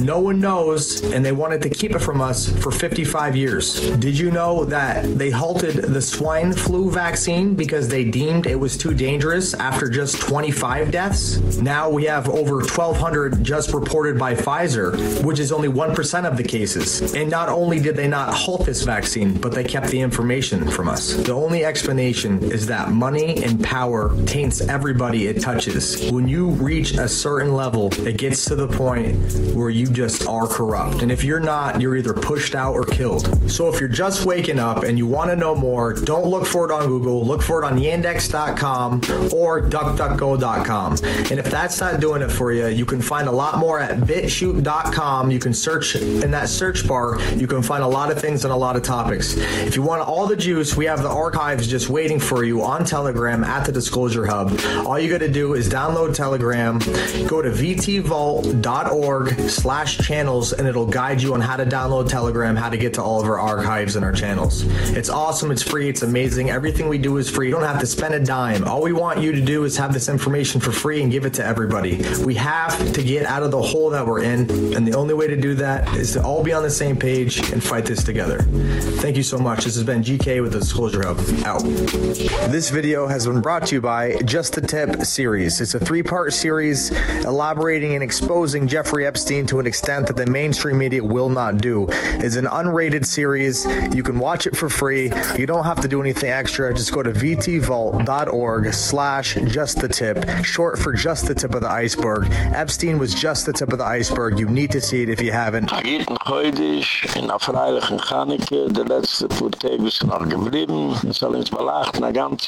No one knows and they wanted to keep it from us for 55 years. Did you know that they halted the swine flu vaccine because they deemed it was too dangerous after just 25 deaths? Now we have over 1200 just reported by Pfizer, which is only 1% of the cases. And not only did they not halt this vaccine, but they kept the information from us. The only explanation is that money and power taints everybody it touches. When you reach a certain level, it gets to the point where you just are corrupt. And if you're not, you're either pushed out or killed. So if you're just waking up and you want to know more, don't look for it on Google, look for it on yandex.com or duckduckgo.com. And if that's not doing it for you, you can find a lot more at bitchute.com. You can search in that search bar, you can find a lot of things and a lot of topics. If you want all the juice, we have the archives just waiting for you on Telegram at the Disclosure Hub. All you got to do is download Telegram, go to vtvault.org/channels and it'll guide you on how to download Telegram, how to get to all of our archives and our channels. It's awesome, it's free, it's amazing. Every Everything we do is free. You don't have to spend a dime. All we want you to do is have this information for free and give it to everybody. We have to get out of the hole that we're in, and the only way to do that is to all be on the same page and fight this together. Thank you so much. This has been GK with the Disclosure Hub. Out. This video has been brought to you by Just the Tip series. It's a three-part series elaborating and exposing Jeffrey Epstein to an extent that the mainstream media will not do. It's an unrated series. You can watch it for free. You don't have to do anything extra. Just go to vtvault.org slash just the tip, short for just the tip of the iceberg. Epstein was just the tip of the iceberg. You need to see it if you haven't. In der letzte noch geblieben, soll belacht na ganz.